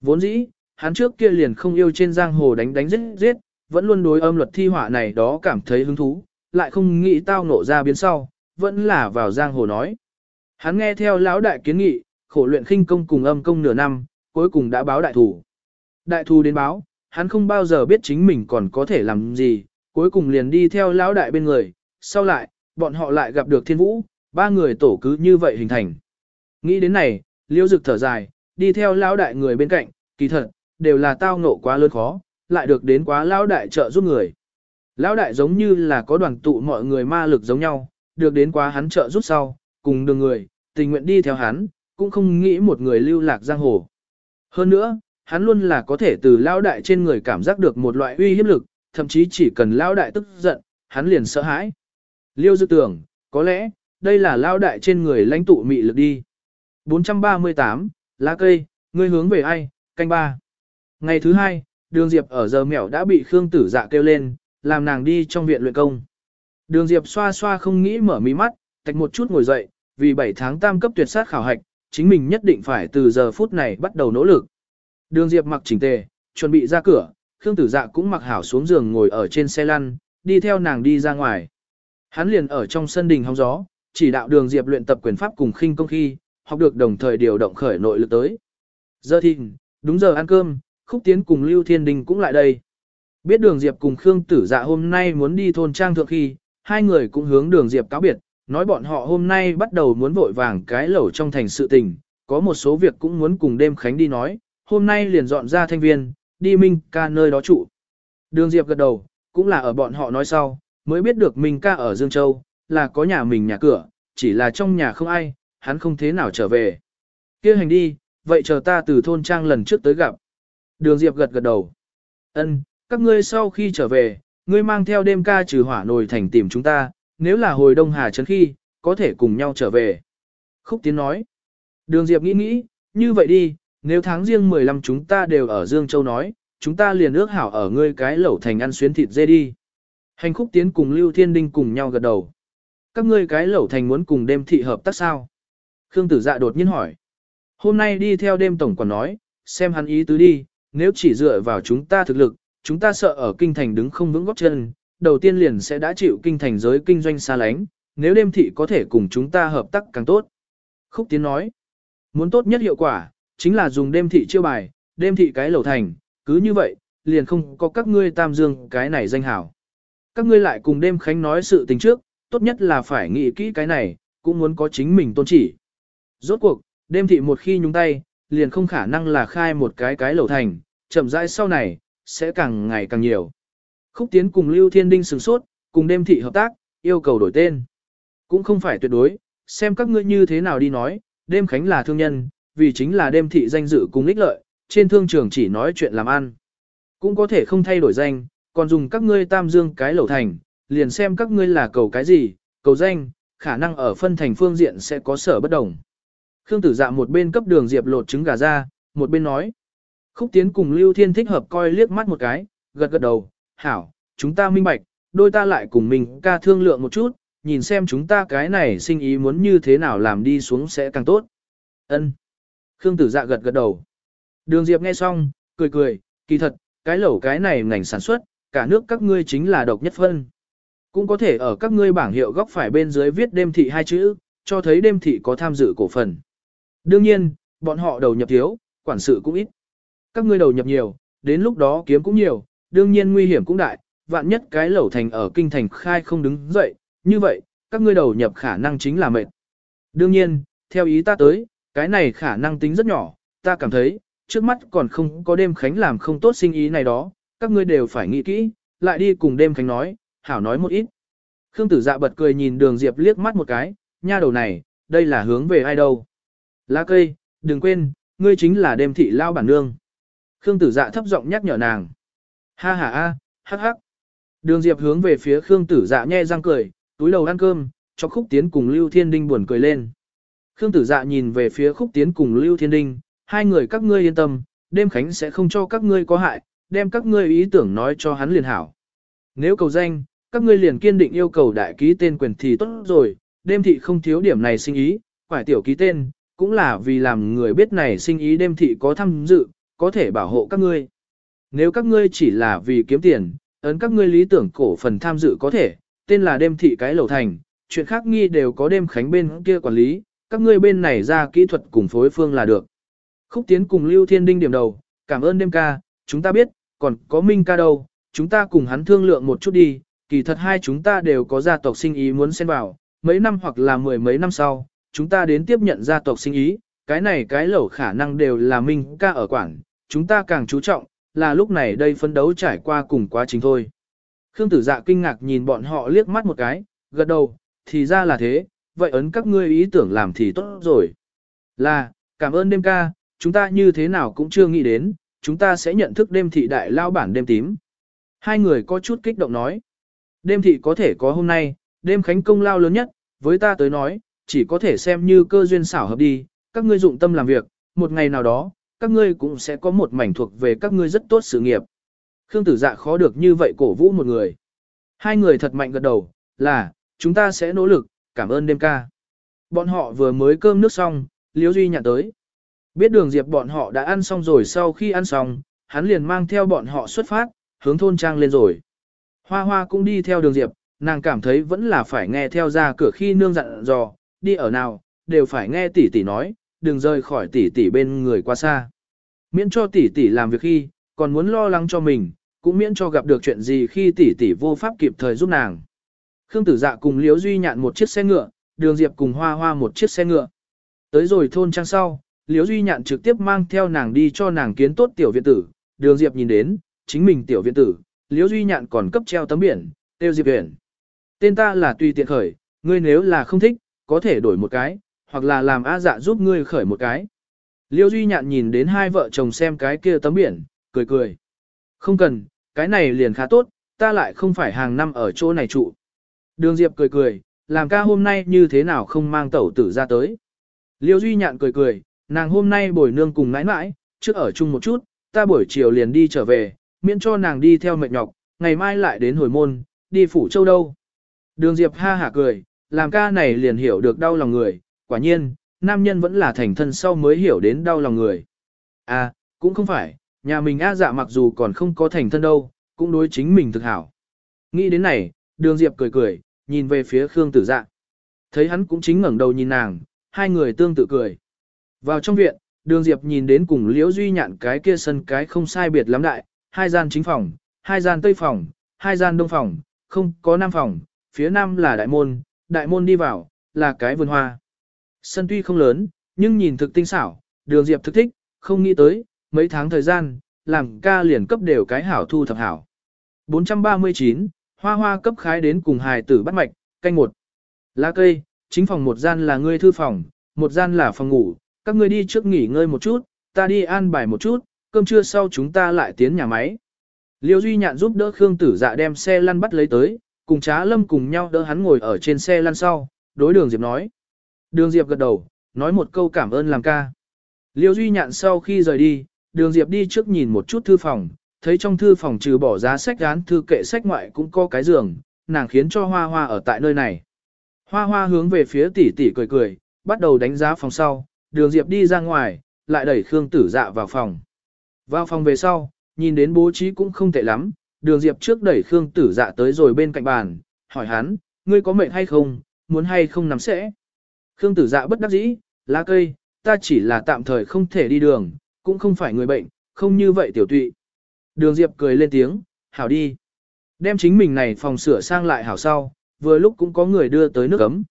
Vốn dĩ, hắn trước kia liền không yêu trên giang hồ đánh đánh giết giết, vẫn luôn đối âm luật thi họa này đó cảm thấy hứng thú, lại không nghĩ tao nộ ra biến sau, vẫn là vào giang hồ nói. Hắn nghe theo lão đại kiến nghị, khổ luyện khinh công cùng âm công nửa năm, cuối cùng đã báo đại thủ. Đại thù đến báo, hắn không bao giờ biết chính mình còn có thể làm gì, cuối cùng liền đi theo lão đại bên người, sau lại, bọn họ lại gặp được thiên vũ, ba người tổ cứ như vậy hình thành. Nghĩ đến này, liêu dực thở dài, đi theo lão đại người bên cạnh, kỳ thật, đều là tao ngộ quá lớn khó, lại được đến quá lão đại trợ giúp người. Lão đại giống như là có đoàn tụ mọi người ma lực giống nhau, được đến quá hắn trợ giúp sau, cùng đường người, tình nguyện đi theo hắn, cũng không nghĩ một người lưu lạc giang hồ. Hơn nữa, hắn luôn là có thể từ Lão đại trên người cảm giác được một loại uy hiếp lực, thậm chí chỉ cần Lão đại tức giận, hắn liền sợ hãi. Liêu dự tưởng, có lẽ, đây là lao đại trên người lãnh tụ mị lực đi. 438, lá cây, ngươi hướng về ai, canh ba. Ngày thứ hai, đường Diệp ở giờ mèo đã bị Khương Tử Dạ kêu lên, làm nàng đi trong viện luyện công. Đường Diệp xoa xoa không nghĩ mở mí mắt, tạch một chút ngồi dậy, vì 7 tháng tam cấp tuyệt sát khảo hạch, chính mình nhất định phải từ giờ phút này bắt đầu nỗ lực. Đường Diệp mặc chỉnh tề, chuẩn bị ra cửa, Khương Tử Dạ cũng mặc hảo xuống giường ngồi ở trên xe lăn, đi theo nàng đi ra ngoài. Hắn liền ở trong sân đình hóng gió, chỉ đạo Đường Diệp luyện tập quyền pháp cùng khinh công khi, học được đồng thời điều động khởi nội lực tới. Giờ thì, đúng giờ ăn cơm, Khúc Tiến cùng Lưu Thiên Đình cũng lại đây. Biết Đường Diệp cùng Khương Tử Dạ hôm nay muốn đi thôn trang thượng khi, hai người cũng hướng Đường Diệp cáo biệt, nói bọn họ hôm nay bắt đầu muốn vội vàng cái lẩu trong thành sự tình, có một số việc cũng muốn cùng đêm khánh đi nói, hôm nay liền dọn ra thanh viên, đi Minh ca nơi đó trụ. Đường Diệp gật đầu, cũng là ở bọn họ nói sau, mới biết được Minh ca ở Dương Châu, là có nhà mình nhà cửa, chỉ là trong nhà không ai, hắn không thế nào trở về. kia hành đi, vậy chờ ta từ thôn trang lần trước tới gặp. Đường Diệp gật gật đầu. Ân, các ngươi sau khi trở về, ngươi mang theo đêm ca trừ hỏa nồi thành tìm chúng ta, nếu là hồi Đông Hà Trấn khi, có thể cùng nhau trở về. Khúc Tiến nói. Đường Diệp nghĩ nghĩ, như vậy đi, nếu tháng riêng 15 chúng ta đều ở Dương Châu nói, chúng ta liền ước hảo ở ngươi cái lẩu thành ăn xuyến thịt dê đi. Hành Khúc Tiến cùng Lưu Thiên Đinh cùng nhau gật đầu. Các ngươi cái lẩu thành muốn cùng đêm thị hợp tác sao? Khương Tử Dạ đột nhiên hỏi. Hôm nay đi theo đêm tổng quản nói, xem hắn ý tứ đi, nếu chỉ dựa vào chúng ta thực lực, chúng ta sợ ở kinh thành đứng không vững góp chân, đầu tiên liền sẽ đã chịu kinh thành giới kinh doanh xa lánh, nếu đêm thị có thể cùng chúng ta hợp tác càng tốt. Khúc Tiến nói, muốn tốt nhất hiệu quả, chính là dùng đêm thị chiêu bài, đêm thị cái lẩu thành, cứ như vậy, liền không có các ngươi tam dương cái này danh hảo. Các ngươi lại cùng đêm khánh nói sự tình trước, tốt nhất là phải nghĩ kỹ cái này, cũng muốn có chính mình tôn chỉ. Rốt cuộc, đêm thị một khi nhúng tay, liền không khả năng là khai một cái cái lẩu thành, chậm rãi sau này, sẽ càng ngày càng nhiều. Khúc Tiến cùng Lưu Thiên Đinh sửng sốt, cùng đêm thị hợp tác, yêu cầu đổi tên. Cũng không phải tuyệt đối, xem các ngươi như thế nào đi nói, đêm khánh là thương nhân, vì chính là đêm thị danh dự cùng ích lợi, trên thương trường chỉ nói chuyện làm ăn. Cũng có thể không thay đổi danh, còn dùng các ngươi tam dương cái lẩu thành, liền xem các ngươi là cầu cái gì, cầu danh, khả năng ở phân thành phương diện sẽ có sở bất đồng. Khương tử dạ một bên cấp đường diệp lột trứng gà ra, một bên nói. Khúc tiến cùng Lưu Thiên thích hợp coi liếc mắt một cái, gật gật đầu, hảo, chúng ta minh bạch, đôi ta lại cùng mình ca thương lượng một chút, nhìn xem chúng ta cái này sinh ý muốn như thế nào làm đi xuống sẽ càng tốt. Ân. Khương tử dạ gật gật đầu. Đường Diệp nghe xong, cười cười, kỳ thật, cái lẩu cái này ngành sản xuất, cả nước các ngươi chính là độc nhất phân. Cũng có thể ở các ngươi bảng hiệu góc phải bên dưới viết đêm thị hai chữ, cho thấy đêm thị có tham dự cổ phần. Đương nhiên, bọn họ đầu nhập thiếu, quản sự cũng ít. Các ngươi đầu nhập nhiều, đến lúc đó kiếm cũng nhiều, đương nhiên nguy hiểm cũng đại, vạn nhất cái lẩu thành ở kinh thành khai không đứng dậy, như vậy, các ngươi đầu nhập khả năng chính là mệt. Đương nhiên, theo ý ta tới, cái này khả năng tính rất nhỏ, ta cảm thấy, trước mắt còn không có đêm khánh làm không tốt sinh ý này đó, các ngươi đều phải nghĩ kỹ, lại đi cùng đêm khánh nói, hảo nói một ít. Khương tử dạ bật cười nhìn đường Diệp liếc mắt một cái, nha đầu này, đây là hướng về ai đâu. Lá cây, đừng quên, ngươi chính là đêm thị lao bản nương. Khương tử dạ thấp giọng nhắc nhở nàng. Ha ha ha, hắc hắc. Đường Diệp hướng về phía Khương tử dạ nhe răng cười, túi đầu ăn cơm, cho khúc tiến cùng Lưu Thiên Đinh buồn cười lên. Khương tử dạ nhìn về phía khúc tiến cùng Lưu Thiên Đinh, hai người các ngươi yên tâm, đêm khánh sẽ không cho các ngươi có hại, đem các ngươi ý tưởng nói cho hắn liền hảo. Nếu cầu danh, các ngươi liền kiên định yêu cầu đại ký tên quyền thì tốt rồi, đêm thị không thiếu điểm này sinh ý, phải tiểu ký tên, cũng là vì làm người biết này sinh ý đêm thị có tham dự, có thể bảo hộ các ngươi. Nếu các ngươi chỉ là vì kiếm tiền, ấn các ngươi lý tưởng cổ phần tham dự có thể, tên là đêm thị cái lầu thành, chuyện khác nghi đều có đêm khánh bên kia quản lý, các ngươi bên này ra kỹ thuật cùng phối phương là được. Khúc Tiến cùng Lưu Thiên Đinh điểm đầu, cảm ơn đêm ca, chúng ta biết, còn có Minh ca đâu, chúng ta cùng hắn thương lượng một chút đi, kỳ thật hai chúng ta đều có gia tộc sinh ý muốn xen vào, mấy năm hoặc là mười mấy năm sau, chúng ta đến tiếp nhận gia tộc sinh ý, cái này cái lẩu khả năng đều là Minh ca ở quảng, chúng ta càng chú trọng, là lúc này đây phấn đấu trải qua cùng quá trình thôi. Khương tử dạ kinh ngạc nhìn bọn họ liếc mắt một cái, gật đầu, thì ra là thế, vậy ấn các ngươi ý tưởng làm thì tốt rồi. Là, cảm ơn đêm ca, chúng ta như thế nào cũng chưa nghĩ đến, chúng ta sẽ nhận thức đêm thị đại lao bản đêm tím. Hai người có chút kích động nói. Đêm thị có thể có hôm nay, đêm khánh công lao lớn nhất, với ta tới nói, chỉ có thể xem như cơ duyên xảo hợp đi, các ngươi dụng tâm làm việc, một ngày nào đó, các ngươi cũng sẽ có một mảnh thuộc về các ngươi rất tốt sự nghiệp. Khương tử dạ khó được như vậy cổ vũ một người. Hai người thật mạnh gật đầu, là, chúng ta sẽ nỗ lực, cảm ơn đêm ca. Bọn họ vừa mới cơm nước xong, Liễu Duy nhận tới. Biết đường Diệp bọn họ đã ăn xong rồi sau khi ăn xong, hắn liền mang theo bọn họ xuất phát, hướng thôn trang lên rồi. Hoa hoa cũng đi theo đường Diệp, nàng cảm thấy vẫn là phải nghe theo ra cửa khi nương dặn dò, đi ở nào, đều phải nghe tỷ tỷ nói, đừng rời khỏi tỷ tỷ bên người quá xa. Miễn cho tỷ tỷ làm việc khi, còn muốn lo lắng cho mình, cũng miễn cho gặp được chuyện gì khi tỷ tỷ vô pháp kịp thời giúp nàng. Khương Tử Dạ cùng Liễu Duy nhạn một chiếc xe ngựa, Đường Diệp cùng Hoa Hoa một chiếc xe ngựa. Tới rồi thôn trang sau, Liễu Duy nhạn trực tiếp mang theo nàng đi cho nàng kiến tốt tiểu viện tử. Đường Diệp nhìn đến, chính mình tiểu viện tử, Liễu Duy nhạn còn cấp treo tấm biển, tiêu Diệp Huyền. Tên ta là tùy tiện khởi, ngươi nếu là không thích, có thể đổi một cái, hoặc là làm A dạ giúp ngươi khởi một cái. Liễu Duy nhạn nhìn đến hai vợ chồng xem cái kia tấm biển, cười cười. Không cần, cái này liền khá tốt, ta lại không phải hàng năm ở chỗ này trụ. Đường Diệp cười cười, làm ca hôm nay như thế nào không mang tẩu tử ra tới. Liêu Duy Nhạn cười cười, nàng hôm nay bồi nương cùng nãi nãi, trước ở chung một chút, ta buổi chiều liền đi trở về, miễn cho nàng đi theo mệt nhọc, ngày mai lại đến hồi môn, đi phủ châu đâu. Đường Diệp ha hả cười, làm ca này liền hiểu được đau lòng người, quả nhiên, nam nhân vẫn là thành thân sau mới hiểu đến đau lòng người. À, cũng không phải, nhà mình A dạ mặc dù còn không có thành thân đâu, cũng đối chính mình thực hảo. Nghĩ đến này, đường Diệp cười cười, nhìn về phía Khương tử dạ. Thấy hắn cũng chính ngẩng đầu nhìn nàng, hai người tương tự cười. Vào trong viện, đường Diệp nhìn đến cùng liễu duy nhạn cái kia sân cái không sai biệt lắm đại, hai gian chính phòng, hai gian tây phòng, hai gian đông phòng, không có nam phòng, phía nam là đại môn, đại môn đi vào, là cái vườn hoa. Sân tuy không lớn, nhưng nhìn thực tinh xảo, đường Diệp thực thích, không nghĩ tới, mấy tháng thời gian, làm ca liền cấp đều cái hảo thu thập hảo. 439, hoa hoa cấp khái đến cùng hài tử bắt mạch, canh một. Lá cây, chính phòng một gian là ngươi thư phòng, một gian là phòng ngủ, các ngươi đi trước nghỉ ngơi một chút, ta đi an bài một chút, cơm trưa sau chúng ta lại tiến nhà máy. Liêu Duy Nhạn giúp đỡ Khương Tử Dạ đem xe lăn bắt lấy tới, cùng Trá Lâm cùng nhau đỡ hắn ngồi ở trên xe lăn sau, đối Đường Diệp nói. Đường Diệp gật đầu, nói một câu cảm ơn làm ca. Liêu Duy Nhạn sau khi rời đi, Đường Diệp đi trước nhìn một chút thư phòng, thấy trong thư phòng trừ bỏ giá sách gán thư kệ sách ngoại cũng có cái giường, nàng khiến cho Hoa Hoa ở tại nơi này. Hoa Hoa hướng về phía tỷ tỷ cười cười, bắt đầu đánh giá phòng sau, Đường Diệp đi ra ngoài, lại đẩy Khương Tử Dạ vào phòng. Vào phòng về sau, nhìn đến bố trí cũng không tệ lắm, Đường Diệp trước đẩy Khương Tử Dạ tới rồi bên cạnh bàn, hỏi hắn, ngươi có mệt hay không, muốn hay không nắm sẽ. Khương Tử Dạ bất đắc dĩ, lá cây, ta chỉ là tạm thời không thể đi đường, cũng không phải người bệnh, không như vậy tiểu tụy. Đường Diệp cười lên tiếng, hảo đi. Đem chính mình này phòng sửa sang lại hảo sau, vừa lúc cũng có người đưa tới nước ấm.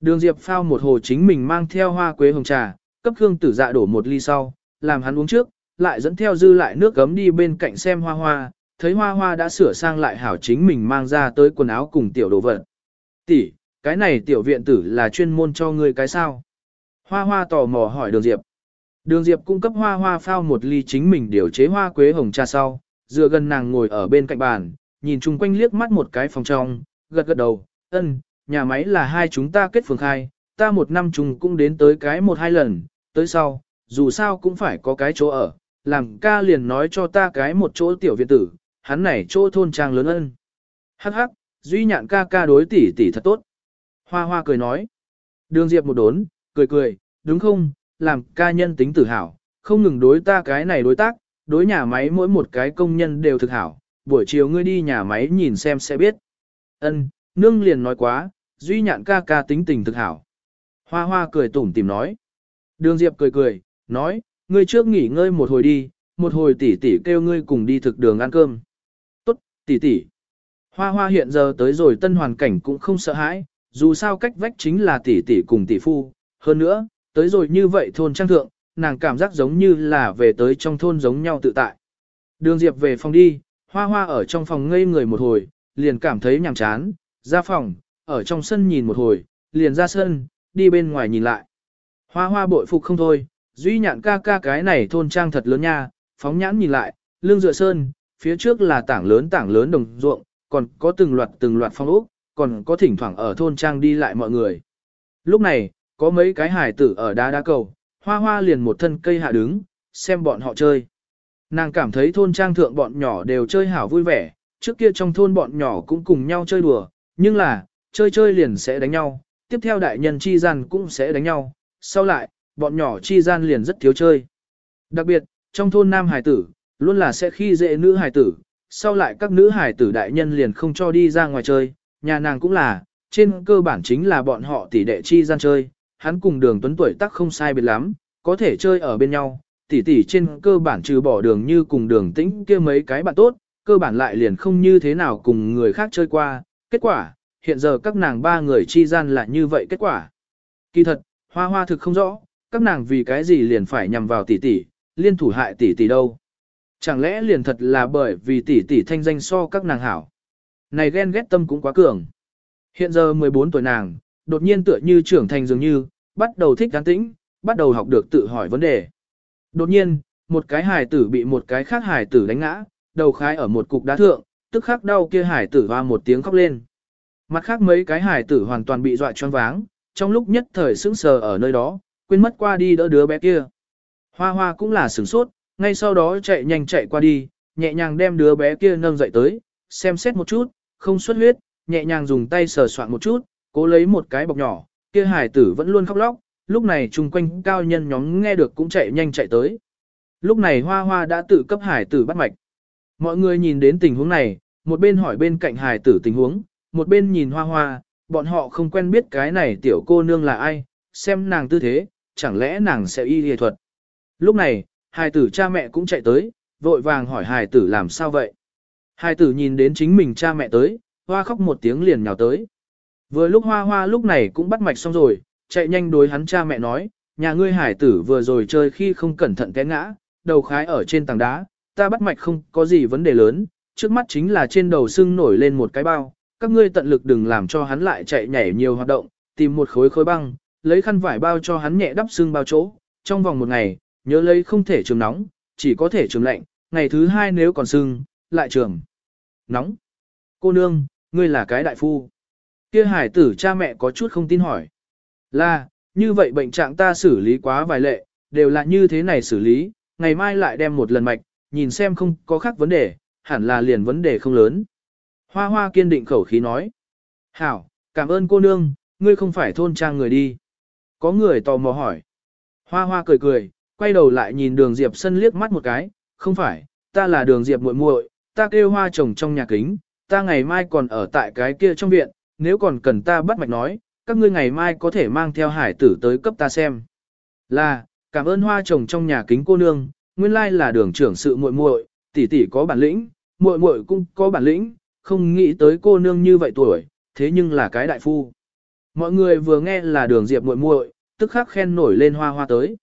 Đường Diệp phao một hồ chính mình mang theo hoa quế hồng trà, cấp Khương Tử Dạ đổ một ly sau, làm hắn uống trước, lại dẫn theo dư lại nước gấm đi bên cạnh xem hoa hoa, thấy hoa hoa đã sửa sang lại hảo chính mình mang ra tới quần áo cùng tiểu đồ vật. Tỷ, cái này tiểu viện tử là chuyên môn cho ngươi cái sao? Hoa hoa tò mò hỏi đường Diệp. Đường Diệp cung cấp hoa hoa phao một ly chính mình điều chế hoa quế hồng trà sau, dựa gần nàng ngồi ở bên cạnh bàn, nhìn chung quanh liếc mắt một cái phòng trong, gật gật đầu, ân, nhà máy là hai chúng ta kết phường khai, ta một năm chung cũng đến tới cái một hai lần, tới sau, dù sao cũng phải có cái chỗ ở, làm ca liền nói cho ta cái một chỗ tiểu viện tử, hắn này chỗ thôn trang lớn ân. Hắc hắc, duy nhạn ca ca đối tỷ tỷ thật tốt. Hoa hoa cười nói. Đường Diệp một đốn, cười cười, đúng không, làm ca nhân tính tử hảo, không ngừng đối ta cái này đối tác, đối nhà máy mỗi một cái công nhân đều thực hảo, buổi chiều ngươi đi nhà máy nhìn xem sẽ biết. Ân, nương liền nói quá, duy nhạn ca ca tính tình thực hảo. Hoa hoa cười tủm tìm nói. Đường Diệp cười cười, nói, ngươi trước nghỉ ngơi một hồi đi, một hồi tỷ tỷ kêu ngươi cùng đi thực đường ăn cơm. Tốt, tỷ tỷ. Hoa hoa hiện giờ tới rồi tân hoàn cảnh cũng không sợ hãi, dù sao cách vách chính là tỷ tỷ cùng tỷ phu, hơn nữa, tới rồi như vậy thôn trang thượng, nàng cảm giác giống như là về tới trong thôn giống nhau tự tại. Đường Diệp về phòng đi, hoa hoa ở trong phòng ngây người một hồi, liền cảm thấy nhàm chán, ra phòng, ở trong sân nhìn một hồi, liền ra sân, đi bên ngoài nhìn lại. Hoa hoa bội phục không thôi, duy nhạn ca ca cái này thôn trang thật lớn nha, phóng nhãn nhìn lại, lương dựa sơn, phía trước là tảng lớn tảng lớn đồng ruộng, còn có từng loạt từng loạt phong ốc, còn có thỉnh thoảng ở thôn trang đi lại mọi người. Lúc này, có mấy cái hải tử ở đá đá cầu, hoa hoa liền một thân cây hạ đứng, xem bọn họ chơi. Nàng cảm thấy thôn trang thượng bọn nhỏ đều chơi hảo vui vẻ, trước kia trong thôn bọn nhỏ cũng cùng nhau chơi đùa, nhưng là, chơi chơi liền sẽ đánh nhau, tiếp theo đại nhân chi gian cũng sẽ đánh nhau, sau lại, bọn nhỏ chi gian liền rất thiếu chơi. Đặc biệt, trong thôn nam hải tử, luôn là sẽ khi dễ nữ hải tử, sau lại các nữ hải tử đại nhân liền không cho đi ra ngoài chơi, nhà nàng cũng là, trên cơ bản chính là bọn họ tỷ đệ chi gian chơi, hắn cùng đường tuấn tuổi tác không sai biệt lắm, có thể chơi ở bên nhau, tỷ tỷ trên cơ bản trừ bỏ đường như cùng đường tĩnh kia mấy cái bạn tốt, cơ bản lại liền không như thế nào cùng người khác chơi qua, kết quả, hiện giờ các nàng ba người chi gian là như vậy kết quả. Kỳ thật, hoa hoa thực không rõ, các nàng vì cái gì liền phải nhằm vào tỷ tỷ, liên thủ hại tỷ tỷ đâu. Chẳng lẽ liền thật là bởi vì tỷ tỷ thanh danh so các nàng hảo. Này ghen ghét tâm cũng quá cường. Hiện giờ 14 tuổi nàng, đột nhiên tựa như trưởng thành dường như, bắt đầu thích gán tĩnh, bắt đầu học được tự hỏi vấn đề. Đột nhiên, một cái hài tử bị một cái khác hài tử đánh ngã, đầu khai ở một cục đá thượng, tức khắc đau kia hài tử hoa một tiếng khóc lên. Mặt khác mấy cái hài tử hoàn toàn bị dọa choáng váng, trong lúc nhất thời sững sờ ở nơi đó, quên mất qua đi đỡ đứa bé kia. Hoa hoa cũng là sửng sốt, ngay sau đó chạy nhanh chạy qua đi, nhẹ nhàng đem đứa bé kia nâng dậy tới, xem xét một chút, không xuất huyết, nhẹ nhàng dùng tay sờ soạn một chút, cố lấy một cái bọc nhỏ, kia hải tử vẫn luôn khóc lóc, lúc này chung quanh cao nhân nhóm nghe được cũng chạy nhanh chạy tới. Lúc này hoa hoa đã tự cấp hải tử bắt mạch. Mọi người nhìn đến tình huống này, một bên hỏi bên cạnh hải tử tình huống, một bên nhìn hoa hoa, bọn họ không quen biết cái này tiểu cô nương là ai, xem nàng tư thế, chẳng lẽ nàng sẽ y y thuật. Lúc này, hài tử cha mẹ cũng chạy tới, vội vàng hỏi hải tử làm sao vậy. Hải tử nhìn đến chính mình cha mẹ tới, hoa khóc một tiếng liền nhào tới. Vừa lúc hoa hoa lúc này cũng bắt mạch xong rồi, chạy nhanh đối hắn cha mẹ nói, nhà ngươi hải tử vừa rồi chơi khi không cẩn thận té ngã, đầu khái ở trên tảng đá, ta bắt mạch không có gì vấn đề lớn, trước mắt chính là trên đầu sưng nổi lên một cái bao, các ngươi tận lực đừng làm cho hắn lại chạy nhảy nhiều hoạt động, tìm một khối khối băng, lấy khăn vải bao cho hắn nhẹ đắp sưng bao chỗ, trong vòng một ngày, nhớ lấy không thể trường nóng, chỉ có thể trường lạnh, ngày thứ hai nếu còn sưng, lại trường nóng. Cô nương, ngươi là cái đại phu. Kia hải tử cha mẹ có chút không tin hỏi. Là, như vậy bệnh trạng ta xử lý quá vài lệ, đều là như thế này xử lý, ngày mai lại đem một lần mạch, nhìn xem không có khác vấn đề, hẳn là liền vấn đề không lớn. Hoa hoa kiên định khẩu khí nói. Hảo, cảm ơn cô nương, ngươi không phải thôn trang người đi. Có người tò mò hỏi. Hoa hoa cười cười, quay đầu lại nhìn đường Diệp sân liếc mắt một cái, không phải, ta là đường Diệp muội muội, ta kêu hoa trồng trong nhà kính, ta ngày mai còn ở tại cái kia trong viện, nếu còn cần ta bắt mạch nói, các ngươi ngày mai có thể mang theo hải tử tới cấp ta xem. Là, cảm ơn hoa trồng trong nhà kính cô nương, nguyên lai là đường trưởng sự muội muội, tỷ tỷ có bản lĩnh, muội muội cũng có bản lĩnh, không nghĩ tới cô nương như vậy tuổi, thế nhưng là cái đại phu. Mọi người vừa nghe là đường diệp muội muội, tức khắc khen nổi lên hoa hoa tới.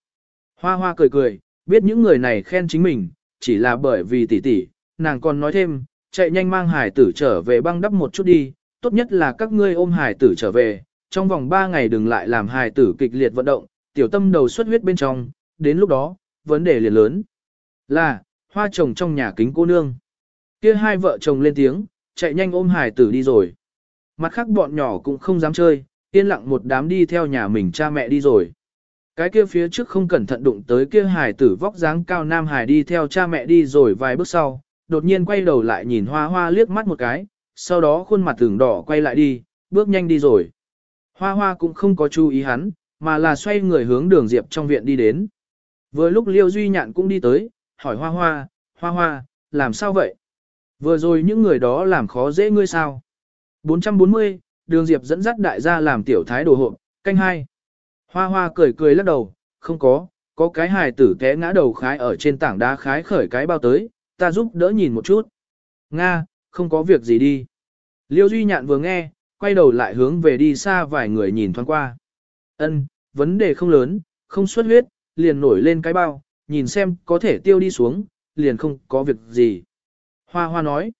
Hoa hoa cười cười, biết những người này khen chính mình, chỉ là bởi vì tỷ tỷ, nàng còn nói thêm, chạy nhanh mang hải tử trở về băng đắp một chút đi, tốt nhất là các ngươi ôm hải tử trở về, trong vòng 3 ngày đừng lại làm hải tử kịch liệt vận động, tiểu tâm đầu xuất huyết bên trong, đến lúc đó, vấn đề liền lớn. Là, hoa chồng trong nhà kính cô nương. Kia hai vợ chồng lên tiếng, chạy nhanh ôm hải tử đi rồi. Mặt khác bọn nhỏ cũng không dám chơi, yên lặng một đám đi theo nhà mình cha mẹ đi rồi. Cái kia phía trước không cẩn thận đụng tới kia hải tử vóc dáng cao nam hải đi theo cha mẹ đi rồi vài bước sau, đột nhiên quay đầu lại nhìn hoa hoa liếc mắt một cái, sau đó khuôn mặt tưởng đỏ quay lại đi, bước nhanh đi rồi. Hoa hoa cũng không có chú ý hắn, mà là xoay người hướng đường Diệp trong viện đi đến. Vừa lúc Liêu Duy Nhạn cũng đi tới, hỏi hoa hoa, hoa hoa, làm sao vậy? Vừa rồi những người đó làm khó dễ ngươi sao? 440, đường Diệp dẫn dắt đại gia làm tiểu thái đồ hộp, canh hai. Hoa hoa cười cười lắc đầu, không có, có cái hài tử té ngã đầu khái ở trên tảng đá khái khởi cái bao tới, ta giúp đỡ nhìn một chút. Nga, không có việc gì đi. Liêu Duy Nhạn vừa nghe, quay đầu lại hướng về đi xa vài người nhìn thoáng qua. Ân, vấn đề không lớn, không xuất huyết, liền nổi lên cái bao, nhìn xem có thể tiêu đi xuống, liền không có việc gì. Hoa hoa nói,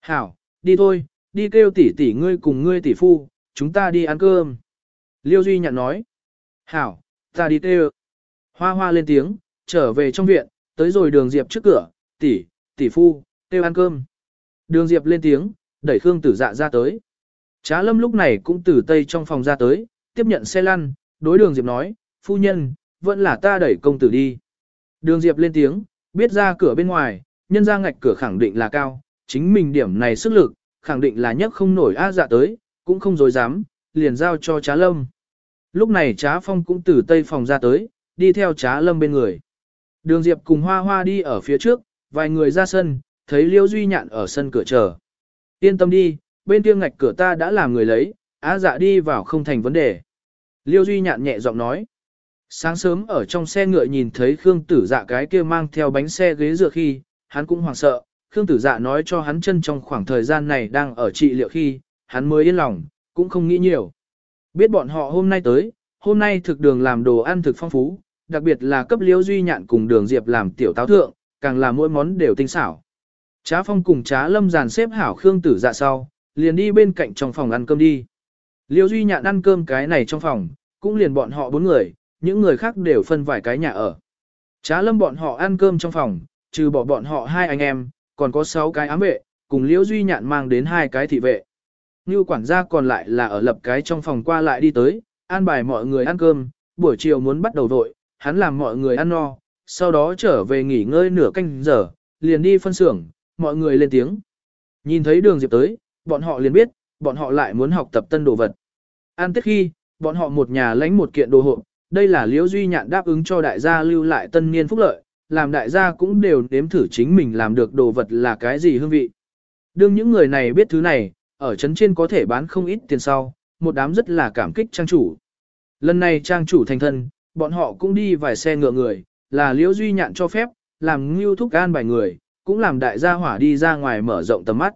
hảo, đi thôi, đi kêu tỷ tỷ ngươi cùng ngươi tỷ phu, chúng ta đi ăn cơm. Liêu Duy nhận nói, hảo, ta đi kêu. Hoa hoa lên tiếng, trở về trong viện, tới rồi đường Diệp trước cửa, tỷ, tỷ phu, kêu ăn cơm. Đường Diệp lên tiếng, đẩy Khương Tử Dạ ra tới. Trá Lâm lúc này cũng từ tây trong phòng ra tới, tiếp nhận xe lăn, đối đường Diệp nói, phu nhân, vẫn là ta đẩy công tử đi. Đường Diệp lên tiếng, biết ra cửa bên ngoài, nhân ra ngạch cửa khẳng định là cao, chính mình điểm này sức lực, khẳng định là nhất không nổi á dạ tới, cũng không dối dám, liền giao cho trá lâm. Lúc này trá phong cũng từ tây phòng ra tới, đi theo trá lâm bên người. Đường Diệp cùng hoa hoa đi ở phía trước, vài người ra sân, thấy Liêu Duy Nhạn ở sân cửa chờ. Yên tâm đi, bên kia ngạch cửa ta đã làm người lấy, á dạ đi vào không thành vấn đề. Liêu Duy Nhạn nhẹ giọng nói. Sáng sớm ở trong xe ngựa nhìn thấy Khương Tử Dạ cái kia mang theo bánh xe ghế dựa khi, hắn cũng hoảng sợ. Khương Tử Dạ nói cho hắn chân trong khoảng thời gian này đang ở trị liệu khi, hắn mới yên lòng, cũng không nghĩ nhiều. Biết bọn họ hôm nay tới, hôm nay thực đường làm đồ ăn thực phong phú, đặc biệt là cấp liêu duy nhạn cùng đường diệp làm tiểu táo thượng, càng là mỗi món đều tinh xảo. Trá phong cùng trá lâm dàn xếp hảo Khương Tử Dạ sau, liền đi bên cạnh trong phòng ăn cơm đi. Liêu duy nhạn ăn cơm cái này trong phòng, cũng liền bọn họ bốn người, những người khác đều phân vài cái nhà ở. Trá lâm bọn họ ăn cơm trong phòng, trừ bỏ bọn họ hai anh em, còn có sáu cái ám vệ, cùng Liễu Duy Nhạn mang đến hai cái thị vệ. Như quản gia còn lại là ở lập cái trong phòng qua lại đi tới, an bài mọi người ăn cơm, buổi chiều muốn bắt đầu vội, hắn làm mọi người ăn no, sau đó trở về nghỉ ngơi nửa canh giờ, liền đi phân xưởng, mọi người lên tiếng. Nhìn thấy đường Diệp tới, bọn họ liền biết, bọn họ lại muốn học tập tân đồ vật. An tiết khi, bọn họ một nhà lãnh một kiện đồ hộ, đây là liễu duy nhạn đáp ứng cho đại gia lưu lại tân niên phúc lợi, làm đại gia cũng đều nếm thử chính mình làm được đồ vật là cái gì hương vị. Đương những người này biết thứ này, ở trấn trên có thể bán không ít tiền sau, một đám rất là cảm kích trang chủ. Lần này trang chủ thành thân, bọn họ cũng đi vài xe ngựa người, là liễu duy nhạn cho phép, làm ngưu thúc gan bài người, cũng làm đại gia hỏa đi ra ngoài mở rộng tầm mắt.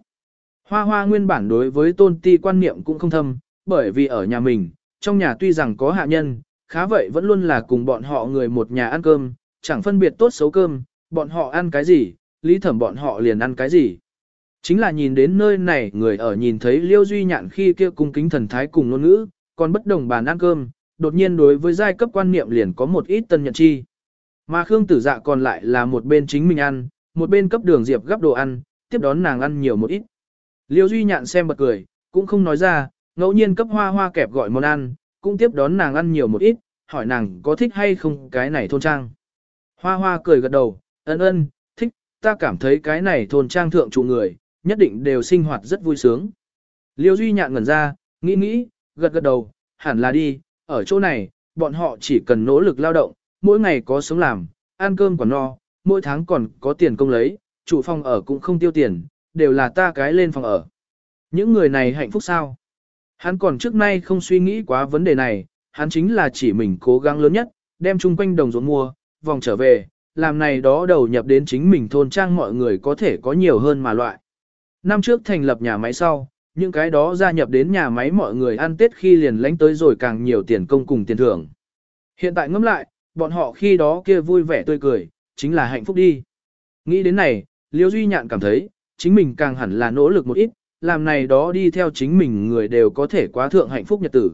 Hoa hoa nguyên bản đối với tôn ti quan niệm cũng không thâm, bởi vì ở nhà mình, trong nhà tuy rằng có hạ nhân, khá vậy vẫn luôn là cùng bọn họ người một nhà ăn cơm, chẳng phân biệt tốt xấu cơm, bọn họ ăn cái gì, lý thẩm bọn họ liền ăn cái gì. Chính là nhìn đến nơi này người ở nhìn thấy liêu duy nhạn khi kia cung kính thần thái cùng ngôn ngữ, còn bất đồng bàn ăn cơm, đột nhiên đối với giai cấp quan niệm liền có một ít tân nhận chi. Mà Khương Tử Dạ còn lại là một bên chính mình ăn, một bên cấp đường Diệp gấp đồ ăn, tiếp đón nàng ăn nhiều một ít. Liêu Duy Nhạn xem bật cười, cũng không nói ra, ngẫu nhiên cấp hoa hoa kẹp gọi món ăn, cũng tiếp đón nàng ăn nhiều một ít, hỏi nàng có thích hay không cái này thôn trang. Hoa hoa cười gật đầu, ân ân, thích, ta cảm thấy cái này thôn trang thượng trụ người, nhất định đều sinh hoạt rất vui sướng. Liêu Duy Nhạn ngẩn ra, nghĩ nghĩ, gật gật đầu, hẳn là đi, ở chỗ này, bọn họ chỉ cần nỗ lực lao động, mỗi ngày có sống làm, ăn cơm còn no, mỗi tháng còn có tiền công lấy, chủ phòng ở cũng không tiêu tiền, đều là ta cái lên phòng ở. Những người này hạnh phúc sao? Hắn còn trước nay không suy nghĩ quá vấn đề này, hắn chính là chỉ mình cố gắng lớn nhất, đem chung quanh đồng ruộng mua, vòng trở về, làm này đó đầu nhập đến chính mình thôn trang mọi người có thể có nhiều hơn mà loại. Năm trước thành lập nhà máy sau, những cái đó gia nhập đến nhà máy mọi người ăn Tết khi liền lãnh tới rồi càng nhiều tiền công cùng tiền thưởng. Hiện tại ngẫm lại, bọn họ khi đó kia vui vẻ tươi cười, chính là hạnh phúc đi. Nghĩ đến này, Liêu Duy Nhạn cảm thấy, chính mình càng hẳn là nỗ lực một ít, làm này đó đi theo chính mình người đều có thể quá thượng hạnh phúc nhật tử.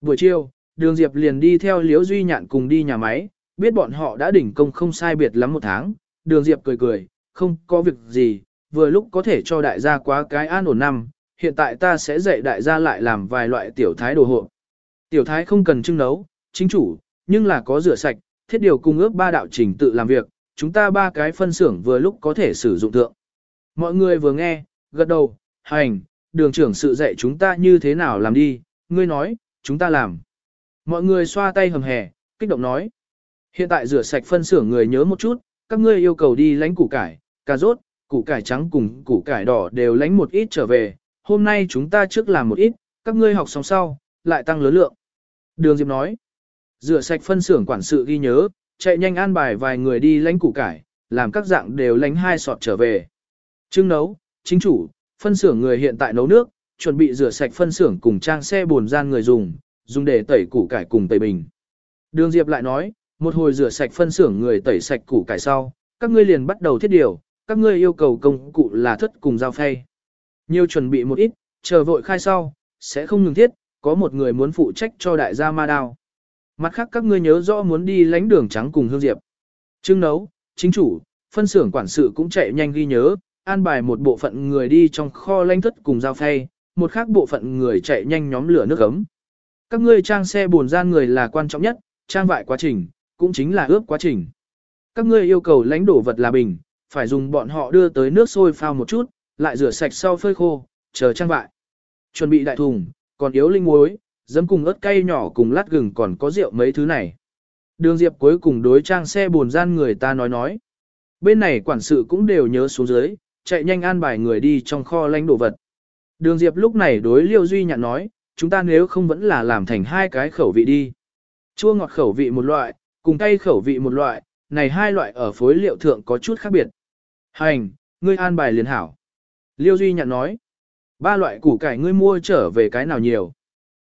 Buổi chiều, Đường Diệp liền đi theo Liêu Duy Nhạn cùng đi nhà máy, biết bọn họ đã đỉnh công không sai biệt lắm một tháng, Đường Diệp cười cười, không có việc gì, vừa lúc có thể cho đại gia quá cái an ổn năm, hiện tại ta sẽ dạy đại gia lại làm vài loại tiểu thái đồ hộ. Tiểu thái không cần trưng nấu, chính chủ, nhưng là có rửa sạch, thiết điều cung ước ba đạo trình tự làm việc, chúng ta ba cái phân xưởng vừa lúc có thể sử dụng thượng. Mọi người vừa nghe, gật đầu, hành, đường trưởng sự dạy chúng ta như thế nào làm đi, ngươi nói, chúng ta làm. Mọi người xoa tay hầm hè, kích động nói. Hiện tại rửa sạch phân xưởng người nhớ một chút, các ngươi yêu cầu đi lánh củ cải, cà rốt, củ cải trắng cùng củ cải đỏ đều lánh một ít trở về, hôm nay chúng ta trước làm một ít, các ngươi học xong sau, lại tăng lớn lượng. Đường Diệp nói, rửa sạch phân xưởng quản sự ghi nhớ, chạy nhanh an bài vài người đi lánh củ cải, làm các dạng đều lánh hai sọt trở về. Trưng nấu, chính chủ, phân xưởng người hiện tại nấu nước, chuẩn bị rửa sạch phân xưởng cùng trang xe bồn gian người dùng, dùng để tẩy củ cải cùng tẩy bình. Đường Diệp lại nói, một hồi rửa sạch phân xưởng người tẩy sạch củ cải sau, các ngươi liền bắt đầu thiết điều, các ngươi yêu cầu công cụ là thất cùng dao phay. Nhiều chuẩn bị một ít, chờ vội khai sau, sẽ không ngừng thiết, có một người muốn phụ trách cho đại gia ma đao. Mặt khác các ngươi nhớ rõ muốn đi lánh đường trắng cùng hương diệp. Trưng nấu, chính chủ, phân xưởng quản sự cũng chạy nhanh ghi nhớ, an bài một bộ phận người đi trong kho lánh thất cùng dao phay, một khác bộ phận người chạy nhanh nhóm lửa nước ấm. Các ngươi trang xe buồn gian người là quan trọng nhất, trang vại quá trình, cũng chính là ướp quá trình. Các ngươi yêu cầu lãnh đổ vật là bình, phải dùng bọn họ đưa tới nước sôi phao một chút, lại rửa sạch sau phơi khô, chờ trang vại. Chuẩn bị đại thùng, còn yếu linh muối, dấm cùng ớt cay nhỏ cùng lát gừng còn có rượu mấy thứ này. Đường Diệp cuối cùng đối trang xe buồn gian người ta nói nói. Bên này quản sự cũng đều nhớ xuống dưới, chạy nhanh an bài người đi trong kho lãnh đồ vật. Đường Diệp lúc này đối Liêu Duy Nhạn nói, chúng ta nếu không vẫn là làm thành hai cái khẩu vị đi. Chua ngọt khẩu vị một loại, cùng tay khẩu vị một loại, này hai loại ở phối liệu thượng có chút khác biệt. Hành, ngươi an bài liền hảo. Liêu Duy nhận nói, ba loại củ cải ngươi mua trở về cái nào nhiều.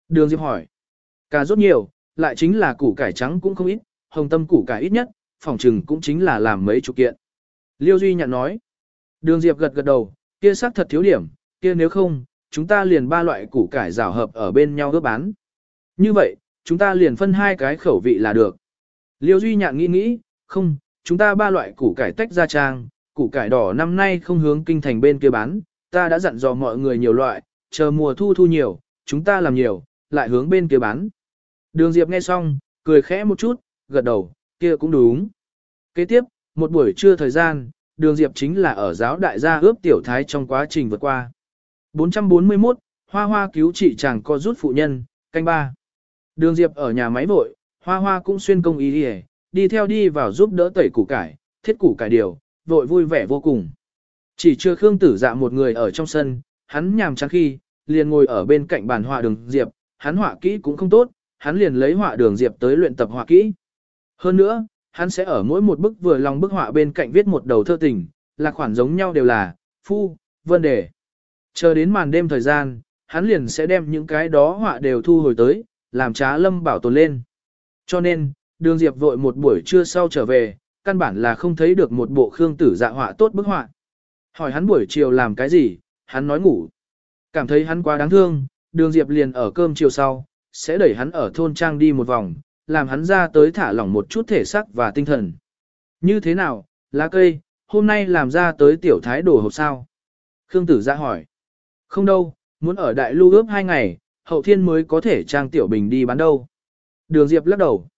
Đường Diệp hỏi, cà rốt nhiều, lại chính là củ cải trắng cũng không ít, hồng tâm củ cải ít nhất, phòng trừng cũng chính là làm mấy chục kiện. Liêu Duy nhận nói, đường Diệp gật gật đầu, kia sắc thật thiếu điểm, kia nếu không, chúng ta liền ba loại củ cải rào hợp ở bên nhau ước bán. Như vậy, chúng ta liền phân hai cái khẩu vị là được. Liêu Duy Nhạn nghĩ nghĩ, không, chúng ta ba loại củ cải tách ra trang, củ cải đỏ năm nay không hướng kinh thành bên kia bán, ta đã dặn dò mọi người nhiều loại, chờ mùa thu thu nhiều, chúng ta làm nhiều, lại hướng bên kia bán. Đường Diệp nghe xong, cười khẽ một chút, gật đầu, kia cũng đúng. Kế tiếp, một buổi trưa thời gian, đường Diệp chính là ở giáo đại gia ướp tiểu thái trong quá trình vượt qua. 441, hoa hoa cứu trị chàng co rút phụ nhân, canh ba. Đường Diệp ở nhà máy vội, hoa hoa cũng xuyên công ý đi đi theo đi vào giúp đỡ tẩy củ cải, thiết củ cải điều, vội vui vẻ vô cùng. Chỉ chưa Khương Tử Dạ một người ở trong sân, hắn nhàm chán khi, liền ngồi ở bên cạnh bàn họa đường Diệp, hắn họa kỹ cũng không tốt, hắn liền lấy họa đường Diệp tới luyện tập họa kỹ. Hơn nữa, hắn sẽ ở mỗi một bức vừa lòng bức họa bên cạnh viết một đầu thơ tình, là khoản giống nhau đều là, phu, vân đề. Chờ đến màn đêm thời gian, hắn liền sẽ đem những cái đó họa đều thu hồi tới, làm trá lâm bảo tồn lên. Cho nên, đường Diệp vội một buổi trưa sau trở về, căn bản là không thấy được một bộ khương tử dạ họa tốt bức họa. Hỏi hắn buổi chiều làm cái gì, hắn nói ngủ. Cảm thấy hắn quá đáng thương, đường Diệp liền ở cơm chiều sau, sẽ đẩy hắn ở thôn trang đi một vòng, làm hắn ra tới thả lỏng một chút thể xác và tinh thần. Như thế nào, lá cây, hôm nay làm ra tới tiểu thái đồ hộp sao? Khương tử dạ hỏi. Không đâu, muốn ở đại lưu ướp hai ngày, hậu thiên mới có thể trang tiểu bình đi bán đâu. Đường Diệp lắc đầu.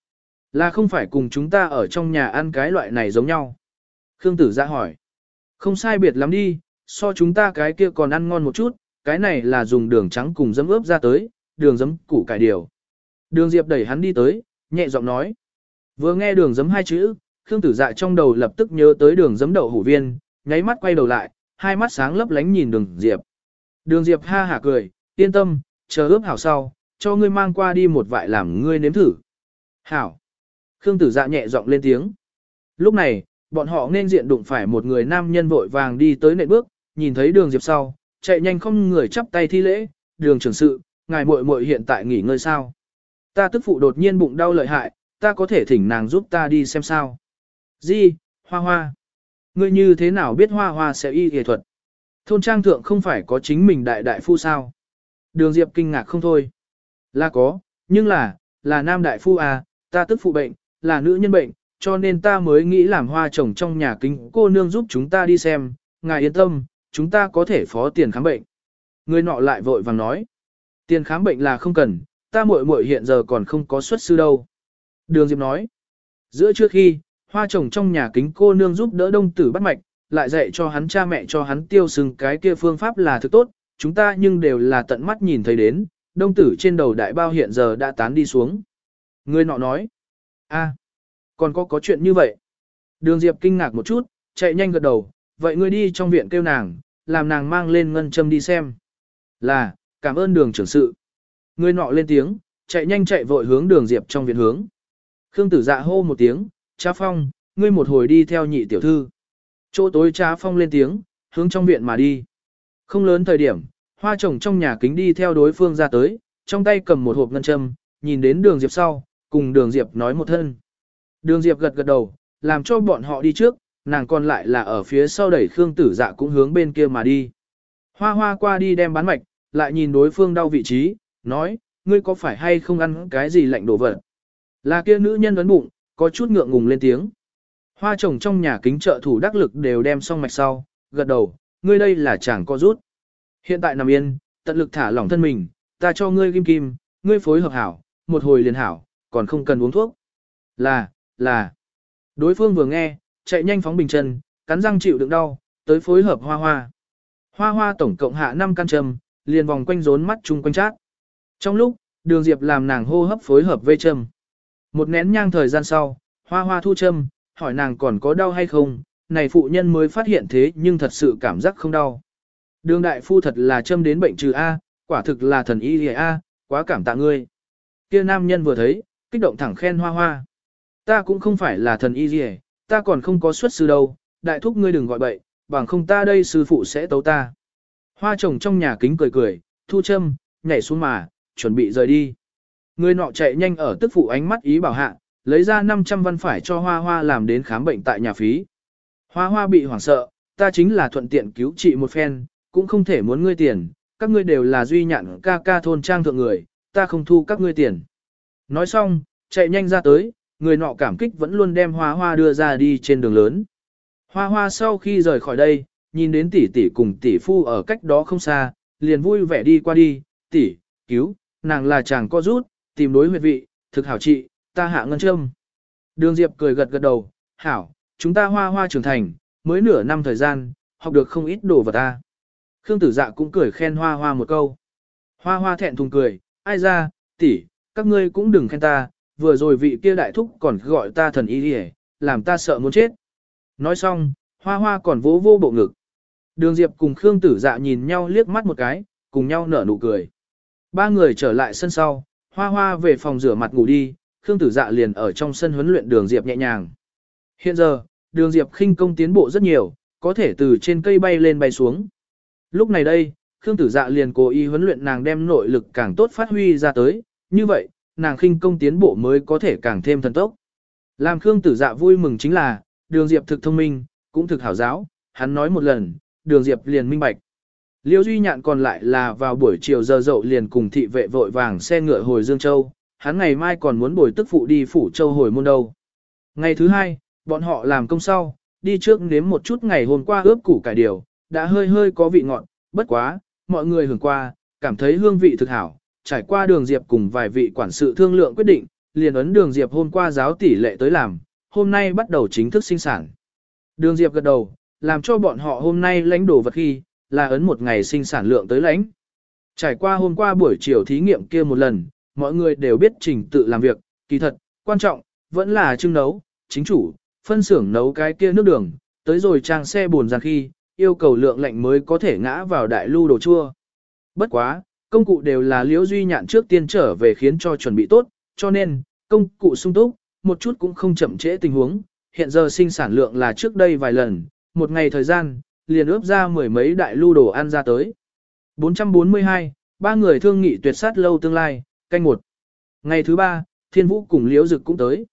Là không phải cùng chúng ta ở trong nhà ăn cái loại này giống nhau. Khương tử ra hỏi. Không sai biệt lắm đi, so chúng ta cái kia còn ăn ngon một chút, cái này là dùng đường trắng cùng dấm ướp ra tới, đường dấm củ cải điều. Đường Diệp đẩy hắn đi tới, nhẹ giọng nói. Vừa nghe đường dấm hai chữ, Khương Tử Dạ trong đầu lập tức nhớ tới đường dấm đậu hủ viên, nháy mắt quay đầu lại, hai mắt sáng lấp lánh nhìn đường Diệp. Đường Diệp ha hả cười, yên tâm, chờ ướp hảo sau, cho ngươi mang qua đi một vại làm ngươi nếm thử. Hảo. Khương Tử Dạ nhẹ giọng lên tiếng. Lúc này, bọn họ nên diện đụng phải một người nam nhân vội vàng đi tới nệm bước, nhìn thấy đường Diệp sau, chạy nhanh không người chắp tay thi lễ, đường trưởng sự, ngài muội muội hiện tại nghỉ ngơi sao. Ta tức phụ đột nhiên bụng đau lợi hại, ta có thể thỉnh nàng giúp ta đi xem sao. Di, hoa hoa. Ngươi như thế nào biết hoa hoa sẽ y y thuật? Thôn trang thượng không phải có chính mình đại đại phu sao? Đường Diệp kinh ngạc không thôi. Là có, nhưng là, là nam đại phu à, ta tức phụ bệnh, là nữ nhân bệnh, cho nên ta mới nghĩ làm hoa chồng trong nhà kính cô nương giúp chúng ta đi xem, ngài yên tâm, chúng ta có thể phó tiền khám bệnh. Người nọ lại vội vàng nói, tiền khám bệnh là không cần, ta muội muội hiện giờ còn không có xuất sư đâu. Đường Diệp nói, giữa trước khi, hoa chồng trong nhà kính cô nương giúp đỡ đông tử bắt mạch, lại dạy cho hắn cha mẹ cho hắn tiêu sừng cái kia phương pháp là thứ tốt, chúng ta nhưng đều là tận mắt nhìn thấy đến, đông tử trên đầu đại bao hiện giờ đã tán đi xuống. Người nọ nói, a, còn có có chuyện như vậy. Đường Diệp kinh ngạc một chút, chạy nhanh gật đầu, vậy ngươi đi trong viện kêu nàng, làm nàng mang lên ngân châm đi xem. Là, cảm ơn đường trưởng sự. người nọ lên tiếng, chạy nhanh chạy vội hướng đường Diệp trong viện hướng. Khương tử dạ hô một tiếng, cha phong, ngươi một hồi đi theo nhị tiểu thư. Chỗ tối cha phong lên tiếng, hướng trong viện mà đi. Không lớn thời điểm, hoa trồng trong nhà kính đi theo đối phương ra tới, trong tay cầm một hộp ngân châm, nhìn đến đường Diệp sau, cùng đường Diệp nói một thân. Đường Diệp gật gật đầu, làm cho bọn họ đi trước, nàng còn lại là ở phía sau đẩy Khương Tử Dạ cũng hướng bên kia mà đi. Hoa hoa qua đi đem bán mạch, lại nhìn đối phương đau vị trí, nói, ngươi có phải hay không ăn cái gì lạnh đồ vật? Là kia nữ nhân ấn bụng, có chút ngượng ngùng lên tiếng. Hoa chồng trong nhà kính trợ thủ đắc lực đều đem xong mạch sau, gật đầu, ngươi đây là chẳng có rút. Hiện tại nằm yên, tận lực thả lỏng thân mình, ta cho ngươi kim kim, ngươi phối hợp hảo, một hồi liền hảo, còn không cần uống thuốc. Là, là. Đối phương vừa nghe, chạy nhanh phóng bình chân, cắn răng chịu đựng đau, tới phối hợp hoa hoa. Hoa hoa tổng cộng hạ 5 căn châm, liền vòng quanh rốn mắt chung quanh chát. Trong lúc, đường diệp làm nàng hô hấp phối hợp vây châm. Một nén nhang thời gian sau, hoa hoa thu châm, hỏi nàng còn có đau hay không, này phụ nhân mới phát hiện thế nhưng thật sự cảm giác không đau. Đường đại phu thật là châm đến bệnh trừ A, quả thực là thần y A, quá cảm tạ ngươi. Kia nam nhân vừa thấy, kích động thẳng khen hoa hoa. Ta cũng không phải là thần y hề, ta còn không có xuất sư đâu, đại thúc ngươi đừng gọi bậy, bằng không ta đây sư phụ sẽ tấu ta. Hoa chồng trong nhà kính cười cười, thu châm, nhảy xuống mà, chuẩn bị rời đi. Người nọ chạy nhanh ở tức phụ ánh mắt ý bảo hạ, lấy ra 500 văn phải cho hoa hoa làm đến khám bệnh tại nhà phí. Hoa hoa bị hoảng sợ, ta chính là thuận tiện cứu trị một phen, cũng không thể muốn ngươi tiền, các ngươi đều là duy nhạn ca ca thôn trang thượng người, ta không thu các ngươi tiền. Nói xong, chạy nhanh ra tới, người nọ cảm kích vẫn luôn đem hoa hoa đưa ra đi trên đường lớn. Hoa hoa sau khi rời khỏi đây, nhìn đến tỷ tỷ cùng tỷ phu ở cách đó không xa, liền vui vẻ đi qua đi, tỷ, cứu, nàng là chàng co rút, tìm đối huyệt vị, thực hảo trị, ta hạ ngân châm. Đường Diệp cười gật gật đầu, hảo, chúng ta hoa hoa trưởng thành, mới nửa năm thời gian, học được không ít đồ vật ta. Khương tử dạ cũng cười khen hoa hoa một câu. Hoa hoa thẹn thùng cười, ai ra, tỷ, các ngươi cũng đừng khen ta, vừa rồi vị kia đại thúc còn gọi ta thần y đi làm ta sợ muốn chết. Nói xong, hoa hoa còn vỗ vô bộ ngực. Đường Diệp cùng Khương tử dạ nhìn nhau liếc mắt một cái, cùng nhau nở nụ cười. Ba người trở lại sân sau, hoa hoa về phòng rửa mặt ngủ đi, Khương tử dạ liền ở trong sân huấn luyện đường Diệp nhẹ nhàng. Hiện giờ, đường Diệp khinh công tiến bộ rất nhiều, có thể từ trên cây bay lên bay xuống. Lúc này đây, Khương tử dạ liền cố ý huấn luyện nàng đem nội lực càng tốt phát huy ra tới, như vậy, nàng khinh công tiến bộ mới có thể càng thêm thần tốc. Làm Khương tử dạ vui mừng chính là, đường Diệp thực thông minh, cũng thực hảo giáo, hắn nói một lần, đường Diệp liền minh bạch. Liêu Duy Nhạn còn lại là vào buổi chiều giờ dậu liền cùng thị vệ vội vàng xe ngựa hồi Dương Châu, hắn ngày mai còn muốn bồi tức phụ đi phủ Châu hồi môn đâu. Ngày thứ hai, bọn họ làm công sau, đi trước nếm một chút ngày hôm qua ướp củ cải điều, đã hơi hơi có vị ngọt, bất quá, mọi người hưởng qua, cảm thấy hương vị thực hảo, trải qua đường Diệp cùng vài vị quản sự thương lượng quyết định, liền ấn đường Diệp hôm qua giáo tỷ lệ tới làm, hôm nay bắt đầu chính thức sinh sản. Đường Diệp gật đầu, làm cho bọn họ hôm nay lãnh đồ vật khi, là ấn một ngày sinh sản lượng tới lãnh. Trải qua hôm qua buổi chiều thí nghiệm kia một lần, mọi người đều biết trình tự làm việc, kỳ thật, quan trọng, vẫn là trưng nấu, chính chủ, phân xưởng nấu cái kia nước đường, tới rồi trang xe buồn ra khi, yêu cầu lượng lạnh mới có thể ngã vào đại lưu đồ chua. Bất quá, công cụ đều là liễu duy nhạn trước tiên trở về khiến cho chuẩn bị tốt, cho nên, công cụ sung túc, một chút cũng không chậm trễ tình huống, hiện giờ sinh sản lượng là trước đây vài lần, một ngày thời gian, liền ướp ra mười mấy đại lưu đồ ăn ra tới. 442, ba người thương nghị tuyệt sát lâu tương lai, canh một. Ngày thứ ba, Thiên Vũ cùng Liễu Dực cũng tới.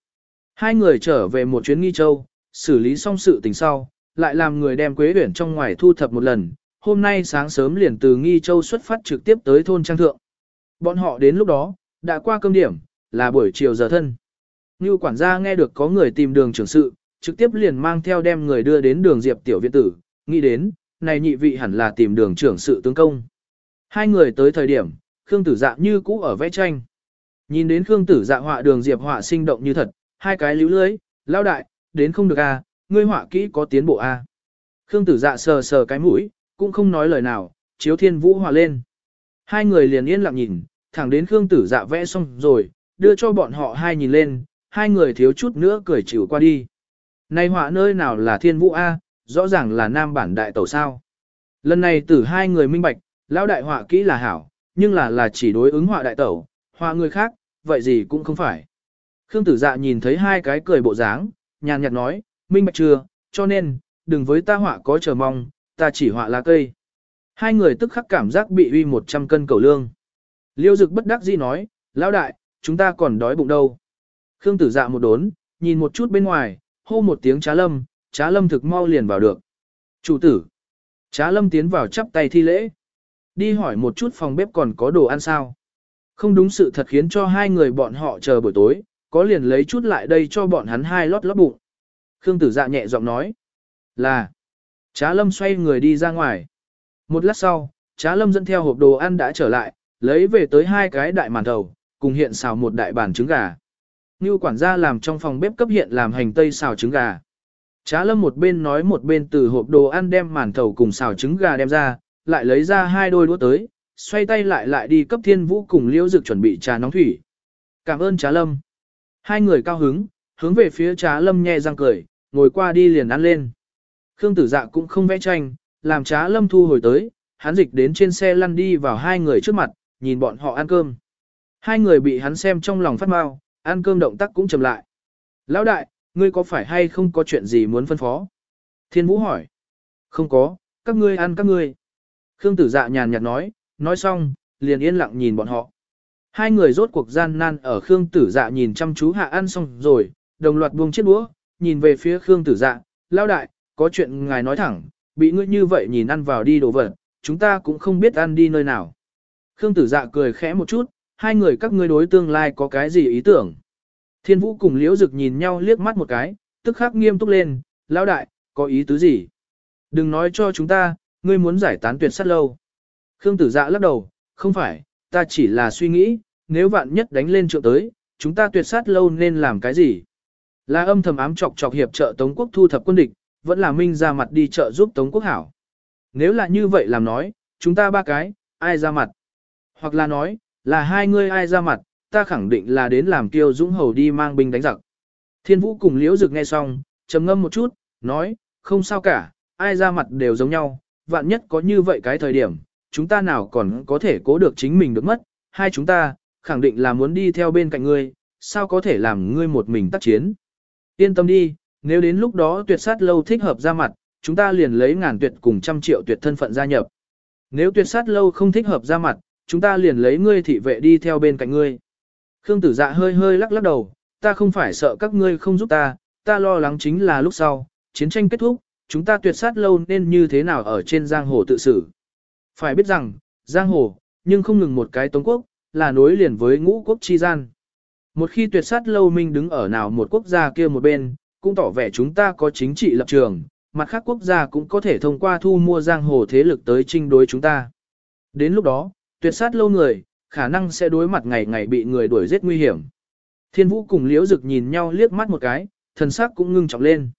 Hai người trở về một chuyến nghi châu, xử lý xong sự tình sau, lại làm người đem quế huyển trong ngoài thu thập một lần. Hôm nay sáng sớm liền từ nghi châu xuất phát trực tiếp tới thôn Trang Thượng. Bọn họ đến lúc đó, đã qua cơm điểm, là buổi chiều giờ thân. Như quản gia nghe được có người tìm đường trưởng sự, trực tiếp liền mang theo đem người đưa đến đường Diệp tiểu viện tử, nghĩ đến, này nhị vị hẳn là tìm đường trưởng sự tướng công. Hai người tới thời điểm, Khương Tử Dạ như cũ ở vẽ tranh. Nhìn đến Khương Tử Dạ họa đường Diệp họa sinh động như thật, hai cái líu lưới, lao đại, đến không được à, ngươi họa kỹ có tiến bộ a? Khương Tử Dạ sờ sờ cái mũi, cũng không nói lời nào, chiếu thiên vũ họa lên. Hai người liền yên lặng nhìn, thẳng đến Khương Tử Dạ vẽ xong rồi, đưa cho bọn họ hai nhìn lên, hai người thiếu chút nữa cười chịu qua đi. Này họa nơi nào là thiên vũ A, rõ ràng là nam bản đại tẩu sao. Lần này tử hai người minh bạch, lão đại họa kỹ là hảo, nhưng là là chỉ đối ứng họa đại tẩu, họa người khác, vậy gì cũng không phải. Khương tử dạ nhìn thấy hai cái cười bộ dáng, nhàn nhạt nói, minh bạch chưa, cho nên, đừng với ta họa có chờ mong, ta chỉ họa lá cây. Hai người tức khắc cảm giác bị uy 100 cân cầu lương. Liêu dực bất đắc dĩ nói, lão đại, chúng ta còn đói bụng đâu. Khương tử dạ một đốn, nhìn một chút bên ngoài, hô một tiếng trá lâm, trá lâm thực mau liền vào được. Chủ tử. Trá lâm tiến vào chắp tay thi lễ. Đi hỏi một chút phòng bếp còn có đồ ăn sao. Không đúng sự thật khiến cho hai người bọn họ chờ buổi tối, có liền lấy chút lại đây cho bọn hắn hai lót lót bụng. Khương tử dạ nhẹ giọng nói. Là. Trá lâm xoay người đi ra ngoài. Một lát sau, trá lâm dẫn theo hộp đồ ăn đã trở lại, lấy về tới hai cái đại màn thầu, cùng hiện xào một đại bàn trứng gà. Như quản gia làm trong phòng bếp cấp hiện làm hành tây xào trứng gà. Trá lâm một bên nói một bên từ hộp đồ ăn đem màn thầu cùng xào trứng gà đem ra, lại lấy ra hai đôi đũa tới, xoay tay lại lại đi cấp thiên vũ cùng liễu dực chuẩn bị trà nóng thủy. Cảm ơn trá lâm. Hai người cao hứng, hướng về phía trá lâm nhe răng cười, ngồi qua đi liền ăn lên. Khương tử dạ cũng không vẽ tranh, làm trá lâm thu hồi tới, hắn dịch đến trên xe lăn đi vào hai người trước mặt, nhìn bọn họ ăn cơm. Hai người bị hắn xem trong lòng phát mau, ăn cơm động tác cũng chậm lại. Lão đại, ngươi có phải hay không có chuyện gì muốn phân phó? Thiên Vũ hỏi. Không có, các ngươi ăn các ngươi. Khương tử dạ nhàn nhạt nói, nói xong, liền yên lặng nhìn bọn họ. Hai người rốt cuộc gian nan ở Khương tử dạ nhìn chăm chú hạ ăn xong rồi, đồng loạt buông chiếc đũa, nhìn về phía Khương tử dạ, lão đại, có chuyện ngài nói thẳng, bị ngươi như vậy nhìn ăn vào đi đồ vật, chúng ta cũng không biết ăn đi nơi nào. Khương tử dạ cười khẽ một chút, hai người các ngươi đối tương lai có cái gì ý tưởng. Thiên vũ cùng liễu dực nhìn nhau liếc mắt một cái, tức khắc nghiêm túc lên, lão đại, có ý tứ gì? Đừng nói cho chúng ta, ngươi muốn giải tán tuyệt sát lâu. Khương tử dạ lắc đầu, không phải, ta chỉ là suy nghĩ, nếu vạn nhất đánh lên trượng tới, chúng ta tuyệt sát lâu nên làm cái gì? Là âm thầm ám chọc chọc hiệp trợ Tống quốc thu thập quân địch, vẫn là Minh ra mặt đi trợ giúp Tống quốc hảo. Nếu là như vậy làm nói, chúng ta ba cái, ai ra mặt? Hoặc là nói, là hai ngươi ai ra mặt, ta khẳng định là đến làm kiêu dũng hầu đi mang binh đánh giặc. Thiên vũ cùng liễu dực nghe xong, trầm ngâm một chút, nói, không sao cả, ai ra mặt đều giống nhau, vạn nhất có như vậy cái thời điểm, chúng ta nào còn có thể cố được chính mình được mất, hai chúng ta, khẳng định là muốn đi theo bên cạnh ngươi, sao có thể làm ngươi một mình tác chiến. Yên tâm đi, nếu đến lúc đó tuyệt sát lâu thích hợp ra mặt, chúng ta liền lấy ngàn tuyệt cùng trăm triệu tuyệt thân phận gia nhập. Nếu tuyệt sát lâu không thích hợp ra mặt, chúng ta liền lấy ngươi thị vệ đi theo bên cạnh ngươi. Khương tử dạ hơi hơi lắc lắc đầu, ta không phải sợ các ngươi không giúp ta, ta lo lắng chính là lúc sau, chiến tranh kết thúc, chúng ta tuyệt sát lâu nên như thế nào ở trên giang hồ tự xử. Phải biết rằng, giang hồ, nhưng không ngừng một cái tống quốc, là nối liền với ngũ quốc chi gian. Một khi tuyệt sát lâu minh đứng ở nào một quốc gia kia một bên, cũng tỏ vẻ chúng ta có chính trị lập trường, mặt khác quốc gia cũng có thể thông qua thu mua giang hồ thế lực tới trinh đối chúng ta. Đến lúc đó, tuyệt sát lâu người, khả năng sẽ đối mặt ngày ngày bị người đuổi giết nguy hiểm. Thiên vũ cùng liễu dực nhìn nhau liếc mắt một cái, thần sắc cũng ngưng trọng lên.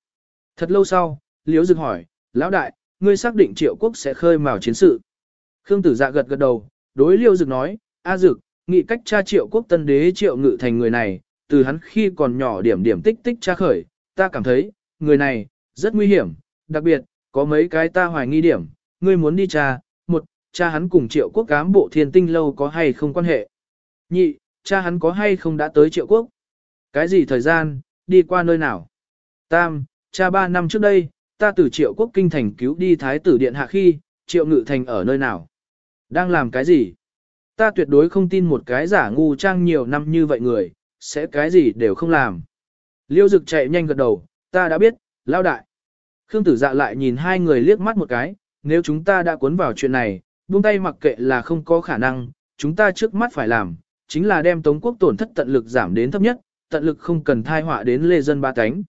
Thật lâu sau, liễu dực hỏi, lão đại, ngươi xác định triệu quốc sẽ khơi mào chiến sự. Khương tử dạ gật gật đầu, đối liễu dực nói, A dực, nghị cách cha triệu quốc tân đế triệu ngự thành người này, từ hắn khi còn nhỏ điểm điểm tích tích tra khởi, ta cảm thấy, người này, rất nguy hiểm, đặc biệt, có mấy cái ta hoài nghi điểm, ngươi muốn đi cha, một, cha hắn cùng triệu quốc cám bộ thiên tinh lâu có hay không quan hệ. Nhị, cha hắn có hay không đã tới triệu quốc. Cái gì thời gian, đi qua nơi nào. Tam, cha ba năm trước đây, ta từ triệu quốc kinh thành cứu đi thái tử điện hạ khi, triệu ngự thành ở nơi nào. Đang làm cái gì? Ta tuyệt đối không tin một cái giả ngu trang nhiều năm như vậy người, sẽ cái gì đều không làm. Liêu dực chạy nhanh gật đầu, ta đã biết, lao đại. Khương tử dạ lại nhìn hai người liếc mắt một cái, nếu chúng ta đã cuốn vào chuyện này, buông tay mặc kệ là không có khả năng, chúng ta trước mắt phải làm, chính là đem Tống quốc tổn thất tận lực giảm đến thấp nhất, tận lực không cần thai họa đến lê dân ba cánh.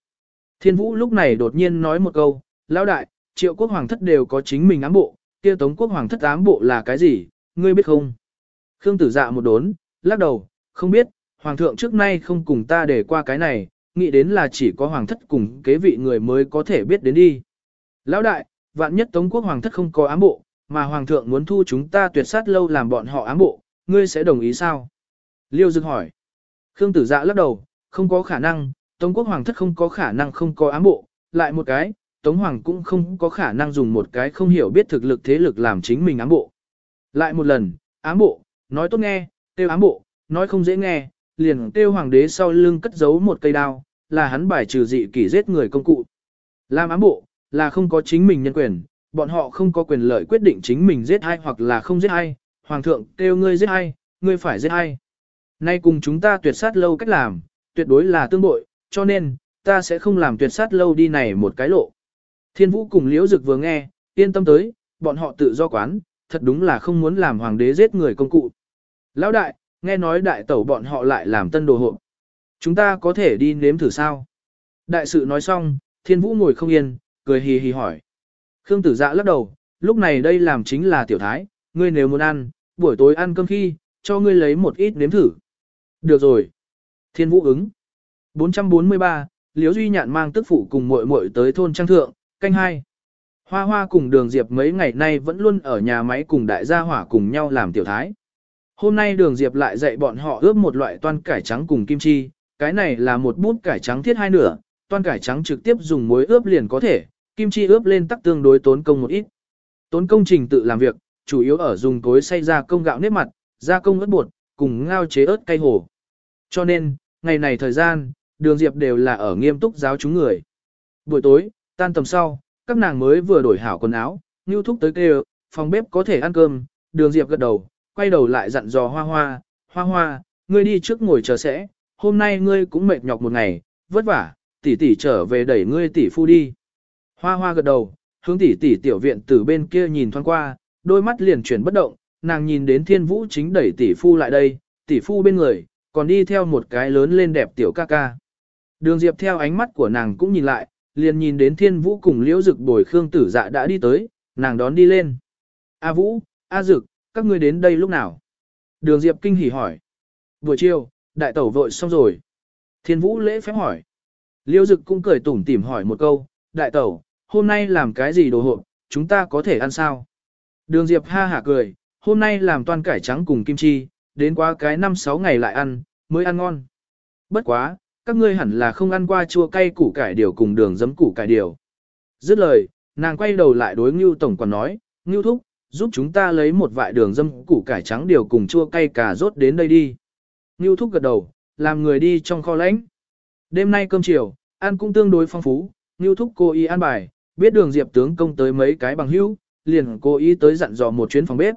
Thiên vũ lúc này đột nhiên nói một câu, lão đại, triệu quốc hoàng thất đều có chính mình ám bộ, kia Tống quốc hoàng thất ám bộ là cái gì, ngươi biết không? Khương tử dạ một đốn, lắc đầu, không biết, hoàng thượng trước nay không cùng ta để qua cái này, nghĩ đến là chỉ có hoàng thất cùng kế vị người mới có thể biết đến đi. Lão đại, vạn nhất Tống quốc hoàng thất không có ám bộ, mà hoàng thượng muốn thu chúng ta tuyệt sát lâu làm bọn họ ám bộ, ngươi sẽ đồng ý sao? Liêu Dực hỏi. Khương tử dạ lắc đầu, không có khả năng, Tống quốc hoàng thất không có khả năng không có ám bộ, lại một cái, Tống hoàng cũng không có khả năng dùng một cái không hiểu biết thực lực thế lực làm chính mình ám bộ. Lại một lần, ám bộ, nói tốt nghe, tiêu ám bộ, nói không dễ nghe, liền tiêu hoàng đế sau lưng cất giấu một cây đao, là hắn bài trừ dị kỷ giết người công cụ. Làm ám bộ, là không có chính mình nhân quyền, bọn họ không có quyền lợi quyết định chính mình giết ai hoặc là không giết ai, hoàng thượng kêu ngươi giết ai, ngươi phải giết ai. Nay cùng chúng ta tuyệt sát lâu cách làm, tuyệt đối là tương bội, cho nên, ta sẽ không làm tuyệt sát lâu đi này một cái lộ. Thiên vũ cùng liễu dực vừa nghe, yên tâm tới, bọn họ tự do quán, thật đúng là không muốn làm hoàng đế giết người công cụ. Lão đại, nghe nói đại tẩu bọn họ lại làm tân đồ hộ. Chúng ta có thể đi nếm thử sao? Đại sự nói xong, thiên vũ ngồi không yên, cười hì hì hỏi. Khương tử dạ lắc đầu, lúc này đây làm chính là tiểu thái, ngươi nếu muốn ăn, buổi tối ăn cơm khi, cho ngươi lấy một ít nếm thử. Được rồi. Thiên vũ ứng. 443, Liễu Duy Nhạn mang tức phụ cùng muội muội tới thôn Trang Thượng, canh hai. Hoa hoa cùng đường Diệp mấy ngày nay vẫn luôn ở nhà máy cùng đại gia hỏa cùng nhau làm tiểu thái. Hôm nay đường Diệp lại dạy bọn họ ướp một loại toan cải trắng cùng kim chi, cái này là một bút cải trắng thiết hai nửa, toan cải trắng trực tiếp dùng muối ướp liền có thể, kim chi ướp lên tắc tương đối tốn công một ít. Tốn công trình tự làm việc, chủ yếu ở dùng cối xay ra công gạo nếp mặt, gia công ớt bột, cùng ngao chế ớt cay hổ. Cho nên, ngày này thời gian, đường Diệp đều là ở nghiêm túc giáo chúng người. Buổi tối, tan tầm sau, các nàng mới vừa đổi hảo quần áo, như thúc tới kêu, phòng bếp có thể ăn cơm, đường Diệp gật đầu, quay đầu lại dặn dò hoa hoa, hoa hoa, ngươi đi trước ngồi chờ sẽ, hôm nay ngươi cũng mệt nhọc một ngày, vất vả, tỷ tỷ trở về đẩy ngươi tỷ phu đi. Hoa hoa gật đầu, hướng tỷ tỷ tiểu viện từ bên kia nhìn thoáng qua, đôi mắt liền chuyển bất động, nàng nhìn đến thiên vũ chính đẩy tỷ phu lại đây, tỷ phu bên người, còn đi theo một cái lớn lên đẹp tiểu ca ca. Đường Diệp theo ánh mắt của nàng cũng nhìn lại, liền nhìn đến thiên vũ cùng liễu dực bồi khương tử dạ đã đi tới, nàng đón đi lên. A vũ, A dực, các ngươi đến đây lúc nào? Đường Diệp kinh hỉ hỏi. Buổi chiều, đại tẩu vội xong rồi. Thiên Vũ lễ phép hỏi. Liêu Dực cũng cười tủm tỉm hỏi một câu, đại tẩu, hôm nay làm cái gì đồ hộp, chúng ta có thể ăn sao? Đường Diệp ha hả cười, hôm nay làm toàn cải trắng cùng kim chi, đến qua cái 5-6 ngày lại ăn, mới ăn ngon. Bất quá, các ngươi hẳn là không ăn qua chua cay củ cải điều cùng đường giấm củ cải điều. Dứt lời, nàng quay đầu lại đối Ngưu Tổng còn nói, Ngưu Thúc, giúp chúng ta lấy một vại đường dâm củ cải trắng điều cùng chua cay cà rốt đến đây đi. Ngưu Thúc gật đầu, làm người đi trong kho lãnh. Đêm nay cơm chiều, ăn cũng tương đối phong phú, Ngưu Thúc cô y ăn bài, biết đường diệp tướng công tới mấy cái bằng hữu, liền cô ý tới dặn dò một chuyến phòng bếp.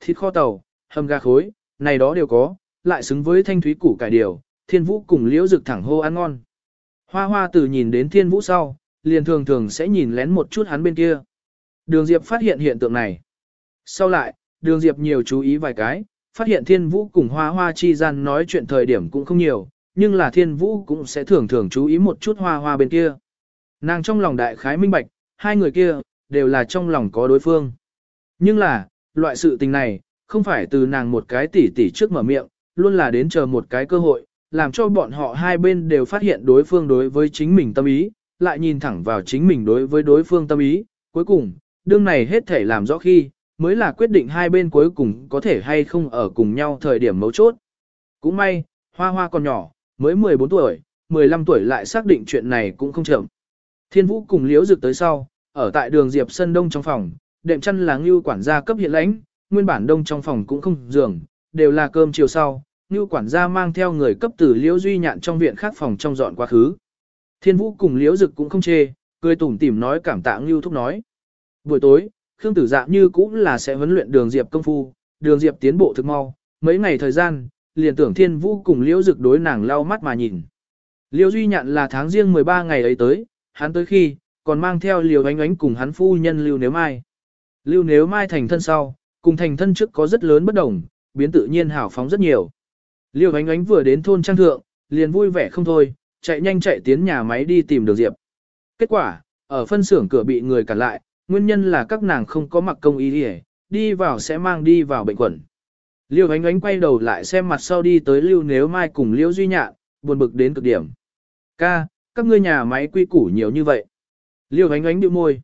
Thịt kho tàu, hầm gà khối, này đó đều có, lại xứng với thanh thúy củ cải điều, thiên vũ cùng liễu rực thẳng hô ăn ngon. Hoa hoa từ nhìn đến thiên vũ sau, liền thường thường sẽ nhìn lén một chút hắn bên kia. Đường Diệp phát hiện hiện tượng này. Sau lại, đường Diệp nhiều chú ý vài cái, phát hiện thiên vũ cùng hoa hoa chi gian nói chuyện thời điểm cũng không nhiều, nhưng là thiên vũ cũng sẽ thường thường chú ý một chút hoa hoa bên kia. Nàng trong lòng đại khái minh bạch, hai người kia, đều là trong lòng có đối phương. Nhưng là, loại sự tình này, không phải từ nàng một cái tỉ tỉ trước mở miệng, luôn là đến chờ một cái cơ hội, làm cho bọn họ hai bên đều phát hiện đối phương đối với chính mình tâm ý, lại nhìn thẳng vào chính mình đối với đối phương tâm ý. Cuối cùng, đương này hết thể làm rõ khi, mới là quyết định hai bên cuối cùng có thể hay không ở cùng nhau thời điểm mấu chốt. Cũng may, hoa hoa còn nhỏ, mới 14 tuổi, 15 tuổi lại xác định chuyện này cũng không chậm. Thiên vũ cùng liễu dực tới sau, ở tại đường Diệp Sân Đông trong phòng, đệm chăn là ngưu quản gia cấp hiện lãnh, nguyên bản đông trong phòng cũng không giường, đều là cơm chiều sau, ngưu quản gia mang theo người cấp tử liễu duy nhạn trong viện khác phòng trong dọn quá khứ. Thiên vũ cùng liễu dực cũng không chê, cười tủm tỉm nói cảm tạ ngưu thúc nói. Buổi tối, Khương Tử Dạ như cũng là sẽ huấn luyện đường Diệp công phu, đường Diệp tiến bộ thực mau, mấy ngày thời gian, liền tưởng Thiên Vũ cùng Liễu Dực đối nàng lau mắt mà nhìn. Liễu Duy Nhạn là tháng riêng 13 ngày ấy tới, hắn tới khi, còn mang theo Liễu Ánh Ánh cùng hắn phu nhân Lưu Nếu Mai. Lưu Nếu Mai thành thân sau, cùng thành thân trước có rất lớn bất đồng, biến tự nhiên hảo phóng rất nhiều. Liễu Ánh Ánh vừa đến thôn trang thượng, liền vui vẻ không thôi, chạy nhanh chạy tiến nhà máy đi tìm Đường Diệp. Kết quả, ở phân xưởng cửa bị người cản lại, nguyên nhân là các nàng không có mặc công y đi, đi vào sẽ mang đi vào bệnh quẩn. Liêu ánh ánh quay đầu lại xem mặt sau đi tới Lưu Nếu Mai cùng Liêu Duy Nhạn, buồn bực đến cực điểm. Ca, các ngươi nhà máy quy củ nhiều như vậy. Liêu ánh ánh điệu môi.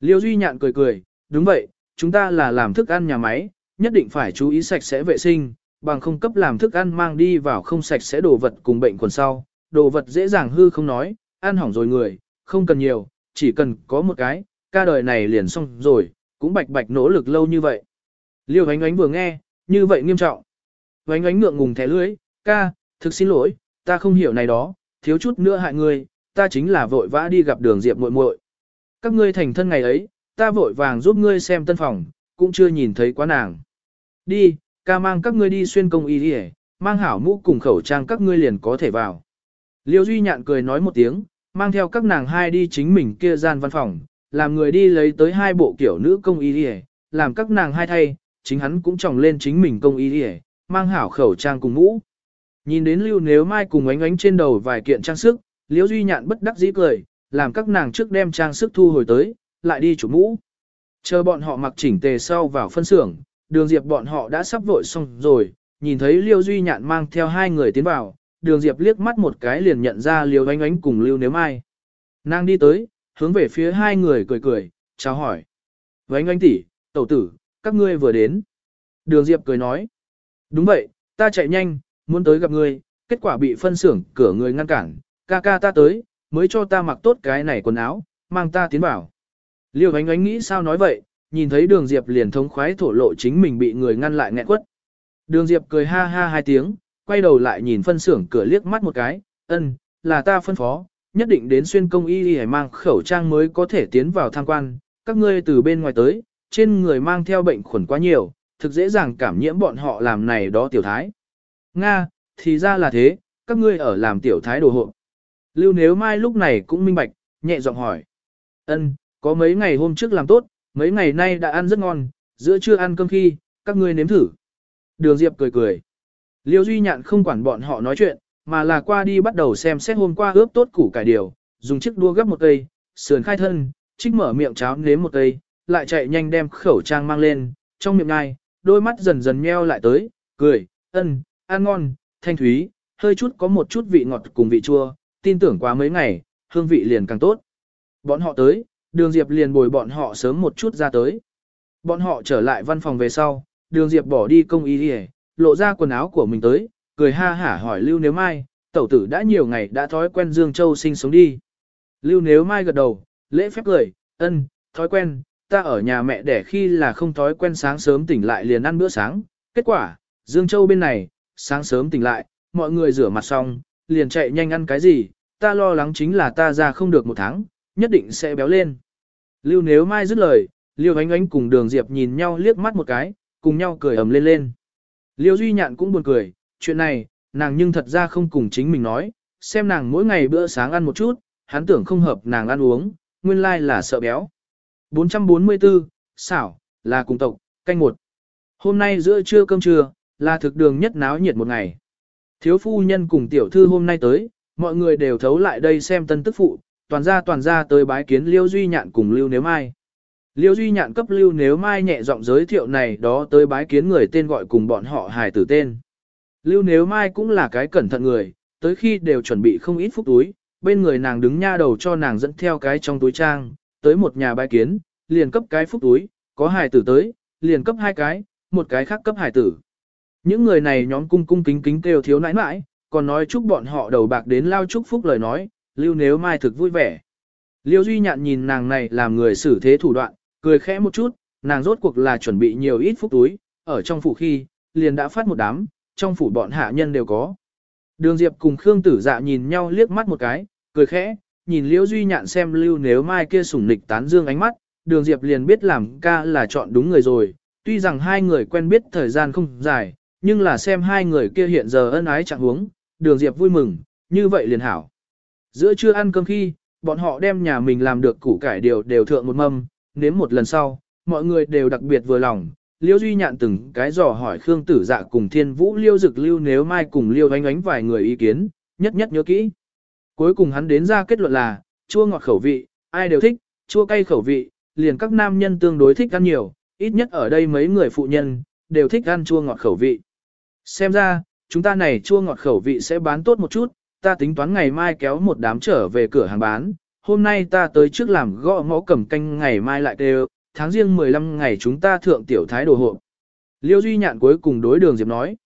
Liêu Duy Nhạn cười cười, đúng vậy, chúng ta là làm thức ăn nhà máy, nhất định phải chú ý sạch sẽ vệ sinh, bằng không cấp làm thức ăn mang đi vào không sạch sẽ đồ vật cùng bệnh quần sau. Đồ vật dễ dàng hư không nói, ăn hỏng rồi người, không cần nhiều, chỉ cần có một cái, ca đời này liền xong rồi, cũng bạch bạch nỗ lực lâu như vậy. Liêu ánh ánh vừa nghe, như vậy nghiêm trọng. Ánh ánh ngượng ngùng thẻ lưới, ca, thực xin lỗi, ta không hiểu này đó, thiếu chút nữa hại ngươi, ta chính là vội vã đi gặp đường diệp muội muội. Các ngươi thành thân ngày ấy, ta vội vàng giúp ngươi xem tân phòng, cũng chưa nhìn thấy quá nàng. Đi, ca mang các ngươi đi xuyên công y đi mang hảo mũ cùng khẩu trang các ngươi liền có thể vào. Liêu Duy Nhạn cười nói một tiếng, mang theo các nàng hai đi chính mình kia gian văn phòng, làm người đi lấy tới hai bộ kiểu nữ công y đi làm các nàng hai thay, chính hắn cũng tròng lên chính mình công y đi mang hảo khẩu trang cùng mũ. Nhìn đến lưu nếu mai cùng ánh ánh trên đầu vài kiện trang sức, liễu duy nhạn bất đắc dĩ cười, làm các nàng trước đem trang sức thu hồi tới, lại đi chủ mũ. Chờ bọn họ mặc chỉnh tề sau vào phân xưởng, đường diệp bọn họ đã sắp vội xong rồi, nhìn thấy liêu duy nhạn mang theo hai người tiến vào, đường diệp liếc mắt một cái liền nhận ra liêu ánh ánh cùng lưu nếu mai. Nàng đi tới, hướng về phía hai người cười cười, chào hỏi. Vánh anh tỷ, tẩu tử, các ngươi vừa đến. Đường Diệp cười nói. Đúng vậy, ta chạy nhanh, muốn tới gặp ngươi, kết quả bị phân xưởng cửa người ngăn cản, ca ca ta tới, mới cho ta mặc tốt cái này quần áo, mang ta tiến vào. Liêu ánh ánh nghĩ sao nói vậy, nhìn thấy đường Diệp liền thống khoái thổ lộ chính mình bị người ngăn lại nghẹn quất. Đường Diệp cười ha ha hai tiếng, quay đầu lại nhìn phân xưởng cửa liếc mắt một cái, ân, là ta phân phó, nhất định đến xuyên công y y mang khẩu trang mới có thể tiến vào tham quan, các ngươi từ bên ngoài tới, trên người mang theo bệnh khuẩn quá nhiều, thực dễ dàng cảm nhiễm bọn họ làm này đó tiểu thái. Nga, thì ra là thế, các ngươi ở làm tiểu thái đồ hộ. Lưu nếu mai lúc này cũng minh bạch, nhẹ giọng hỏi. ân có mấy ngày hôm trước làm tốt, mấy ngày nay đã ăn rất ngon, giữa trưa ăn cơm khi, các ngươi nếm thử. Đường Diệp cười cười. Liêu Duy Nhạn không quản bọn họ nói chuyện, mà là qua đi bắt đầu xem xét hôm qua ướp tốt củ cải điều, dùng chiếc đua gấp một cây, sườn khai thân, trích mở miệng cháo nếm một cây, lại chạy nhanh đem khẩu trang mang lên, trong miệng ngai, đôi mắt dần dần nheo lại tới, cười, ân, ăn ngon, thanh thúy, hơi chút có một chút vị ngọt cùng vị chua, tin tưởng quá mấy ngày, hương vị liền càng tốt. Bọn họ tới, đường Diệp liền bồi bọn họ sớm một chút ra tới. Bọn họ trở lại văn phòng về sau, đường Diệp bỏ đi công y đi lộ ra quần áo của mình tới, cười ha hả hỏi Lưu Nếu Mai, tẩu tử đã nhiều ngày đã thói quen Dương Châu sinh sống đi. Lưu Nếu Mai gật đầu, lễ phép cười, ân, thói quen, ta ở nhà mẹ đẻ khi là không thói quen sáng sớm tỉnh lại liền ăn bữa sáng. Kết quả, Dương Châu bên này, sáng sớm tỉnh lại, mọi người rửa mặt xong, liền chạy nhanh ăn cái gì, ta lo lắng chính là ta ra không được một tháng, nhất định sẽ béo lên. Lưu Nếu Mai dứt lời, Lưu Ánh Ánh cùng Đường Diệp nhìn nhau liếc mắt một cái, cùng nhau cười ầm lên lên. Liêu Duy Nhạn cũng buồn cười, chuyện này, nàng nhưng thật ra không cùng chính mình nói, xem nàng mỗi ngày bữa sáng ăn một chút, hắn tưởng không hợp nàng ăn uống, nguyên lai là sợ béo. 444, xảo, là cùng tộc, canh một. Hôm nay giữa trưa cơm trưa, là thực đường nhất náo nhiệt một ngày. Thiếu phu nhân cùng tiểu thư hôm nay tới, mọi người đều thấu lại đây xem tân tức phụ, toàn ra toàn ra tới bái kiến Liêu Duy Nhạn cùng Lưu Nếu Mai. Liêu Duy Nhạn cấp Lưu Nếu Mai nhẹ giọng giới thiệu này đó tới bái kiến người tên gọi cùng bọn họ hài tử tên. Lưu Nếu Mai cũng là cái cẩn thận người, tới khi đều chuẩn bị không ít phúc túi, bên người nàng đứng nha đầu cho nàng dẫn theo cái trong túi trang, tới một nhà bái kiến, liền cấp cái phúc túi, có hài tử tới, liền cấp hai cái, một cái khác cấp hài tử. Những người này nhóm cung cung kính kính kêu thiếu nãi nãi, còn nói chúc bọn họ đầu bạc đến lao chúc phúc lời nói, Lưu Nếu Mai thực vui vẻ. Liêu Duy Nhạn nhìn nàng này làm người xử thế thủ đoạn, cười khẽ một chút, nàng rốt cuộc là chuẩn bị nhiều ít phúc túi, ở trong phủ khi, liền đã phát một đám, trong phủ bọn hạ nhân đều có. Đường Diệp cùng Khương Tử Dạ nhìn nhau liếc mắt một cái, cười khẽ, nhìn Liễu Duy Nhạn xem lưu nếu mai kia sủng nịch tán dương ánh mắt, Đường Diệp liền biết làm ca là chọn đúng người rồi, tuy rằng hai người quen biết thời gian không dài, nhưng là xem hai người kia hiện giờ ân ái chẳng huống, Đường Diệp vui mừng, như vậy liền hảo. Giữa trưa ăn cơm khi, bọn họ đem nhà mình làm được củ cải điều đều thượng một mâm, nếm một lần sau, mọi người đều đặc biệt vừa lòng. Liêu Duy Nhạn từng cái dò hỏi Khương Tử Dạ cùng Thiên Vũ Liêu Dực Lưu nếu mai cùng Liêu Ánh Ánh vài người ý kiến, nhất nhất nhớ kỹ. Cuối cùng hắn đến ra kết luận là, chua ngọt khẩu vị, ai đều thích, chua cay khẩu vị, liền các nam nhân tương đối thích ăn nhiều, ít nhất ở đây mấy người phụ nhân, đều thích ăn chua ngọt khẩu vị. Xem ra, chúng ta này chua ngọt khẩu vị sẽ bán tốt một chút, ta tính toán ngày mai kéo một đám trở về cửa hàng bán, hôm nay ta tới trước làm gõ ngõ cầm canh ngày mai lại đều, tháng riêng 15 ngày chúng ta thượng tiểu thái đồ hộ. Liêu Duy Nhạn cuối cùng đối Đường Diệp nói.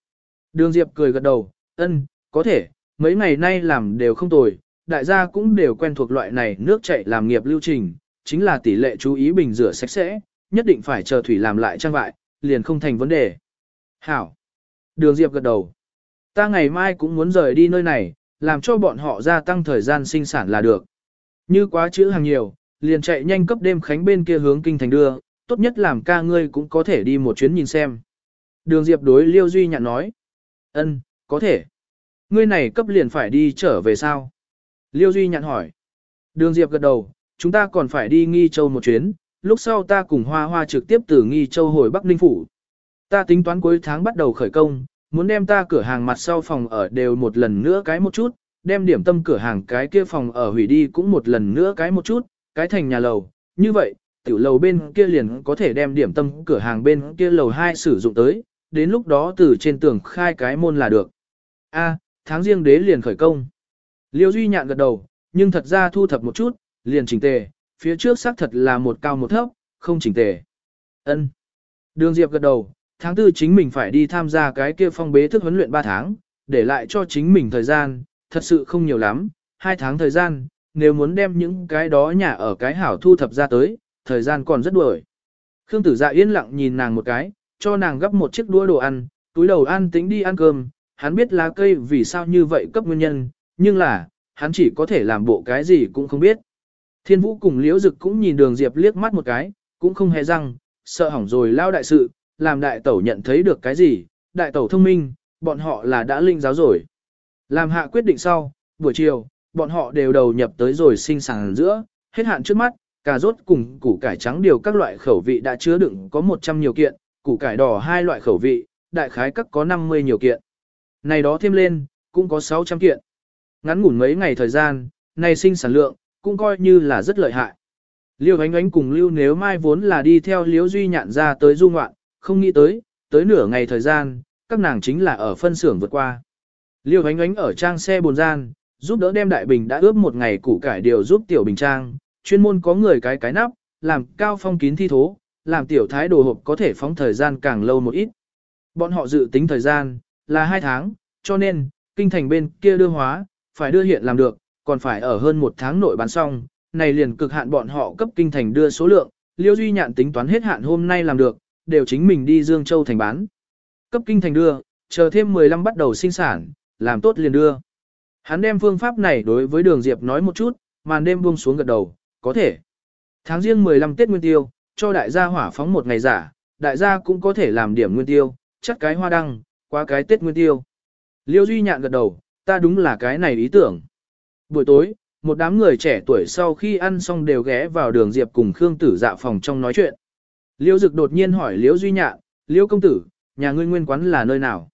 Đường Diệp cười gật đầu, ân, có thể, mấy ngày nay làm đều không tồi, đại gia cũng đều quen thuộc loại này nước chảy làm nghiệp lưu trình, chính là tỷ lệ chú ý bình rửa sạch sẽ, nhất định phải chờ thủy làm lại trang vại, liền không thành vấn đề. Hảo. Đường Diệp gật đầu. Ta ngày mai cũng muốn rời đi nơi này, làm cho bọn họ gia tăng thời gian sinh sản là được. Như quá chữ hàng nhiều, liền chạy nhanh cấp đêm khánh bên kia hướng kinh thành đưa, tốt nhất làm ca ngươi cũng có thể đi một chuyến nhìn xem. Đường Diệp đối Liêu Duy Nhạn nói. ân, có thể. Ngươi này cấp liền phải đi trở về sao? Liêu Duy Nhạn hỏi. Đường Diệp gật đầu, chúng ta còn phải đi Nghi Châu một chuyến, lúc sau ta cùng Hoa Hoa trực tiếp từ Nghi Châu hồi Bắc Ninh Phủ. Ta tính toán cuối tháng bắt đầu khởi công, muốn đem ta cửa hàng mặt sau phòng ở đều một lần nữa cái một chút, đem điểm tâm cửa hàng cái kia phòng ở hủy đi cũng một lần nữa cái một chút, cái thành nhà lầu, như vậy, tiểu lầu bên kia liền có thể đem điểm tâm cửa hàng bên kia lầu 2 sử dụng tới, đến lúc đó từ trên tường khai cái môn là được. A, tháng riêng đế liền khởi công. Liêu Duy nhạn gật đầu, nhưng thật ra thu thập một chút, liền chỉnh tề, phía trước xác thật là một cao một thấp, không chỉnh tề. Ân. Đường Diệp gật đầu, tháng tư chính mình phải đi tham gia cái kia phong bế thức huấn luyện 3 tháng, để lại cho chính mình thời gian, thật sự không nhiều lắm, hai tháng thời gian, nếu muốn đem những cái đó nhà ở cái hảo thu thập ra tới, thời gian còn rất đuổi. Khương tử dạ yên lặng nhìn nàng một cái, cho nàng gấp một chiếc đũa đồ ăn, túi đầu ăn tính đi ăn cơm, hắn biết lá cây vì sao như vậy cấp nguyên nhân, nhưng là, hắn chỉ có thể làm bộ cái gì cũng không biết. Thiên vũ cùng liễu dực cũng nhìn đường diệp liếc mắt một cái, cũng không hề răng, sợ hỏng rồi lao đại sự, làm đại tẩu nhận thấy được cái gì, đại tẩu thông minh, bọn họ là đã linh giáo rồi. Làm hạ quyết định sau, buổi chiều, bọn họ đều đầu nhập tới rồi sinh sản giữa, hết hạn trước mắt, cà rốt cùng củ cải trắng điều các loại khẩu vị đã chứa đựng có 100 nhiều kiện, củ cải đỏ hai loại khẩu vị, đại khái các có 50 nhiều kiện. Này đó thêm lên, cũng có 600 kiện. Ngắn ngủn mấy ngày thời gian, này sinh sản lượng, cũng coi như là rất lợi hại. Liêu ánh ánh cùng Lưu nếu mai vốn là đi theo Liễu Duy nhạn ra tới du ngoạn, không nghĩ tới, tới nửa ngày thời gian, các nàng chính là ở phân xưởng vượt qua. Liêu ánh ánh ở trang xe bồn gian, giúp đỡ đem đại bình đã ướp một ngày củ cải điều giúp tiểu bình trang, chuyên môn có người cái cái nắp, làm cao phong kín thi thố, làm tiểu thái đồ hộp có thể phóng thời gian càng lâu một ít. Bọn họ dự tính thời gian là 2 tháng, cho nên, kinh thành bên kia đưa hóa, phải đưa hiện làm được, còn phải ở hơn một tháng nội bán xong, này liền cực hạn bọn họ cấp kinh thành đưa số lượng, Liêu Duy Nhạn tính toán hết hạn hôm nay làm được, đều chính mình đi Dương Châu thành bán. Cấp kinh thành đưa, chờ thêm 15 bắt đầu sinh sản, làm tốt liền đưa. Hắn đem phương pháp này đối với đường Diệp nói một chút, màn đêm buông xuống gật đầu, có thể. Tháng riêng 15 Tết Nguyên Tiêu, cho đại gia hỏa phóng một ngày giả, đại gia cũng có thể làm điểm Nguyên Tiêu, chắc cái hoa đăng, qua cái Tết Nguyên Tiêu. Liêu Duy nhạn gật đầu, ta đúng là cái này ý tưởng. Buổi tối, một đám người trẻ tuổi sau khi ăn xong đều ghé vào đường Diệp cùng Khương Tử dạ phòng trong nói chuyện. Liêu Dực đột nhiên hỏi Liêu Duy nhạn, Liêu công tử, nhà ngươi nguyên quán là nơi nào?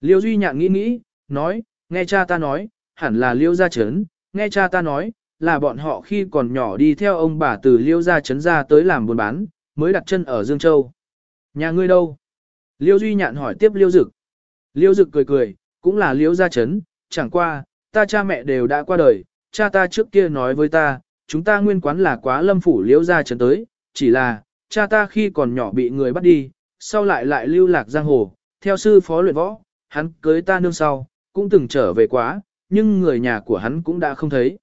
Liêu Duy nhạn nghĩ nghĩ, nói, nghe cha ta nói, hẳn là Liêu gia trấn, nghe cha ta nói, là bọn họ khi còn nhỏ đi theo ông bà từ Liêu gia trấn ra tới làm buôn bán, mới đặt chân ở Dương Châu. Nhà ngươi đâu? Liêu Duy nhạn hỏi tiếp Liêu Dực. Liêu Dực cười cười, cũng là Liêu gia trấn, chẳng qua, ta cha mẹ đều đã qua đời, cha ta trước kia nói với ta, chúng ta nguyên quán là quá lâm phủ Liêu gia trấn tới, chỉ là, cha ta khi còn nhỏ bị người bắt đi, sau lại lại lưu lạc giang hồ, theo sư phó luyện võ, hắn cưới ta nương sau, cũng từng trở về quá, nhưng người nhà của hắn cũng đã không thấy.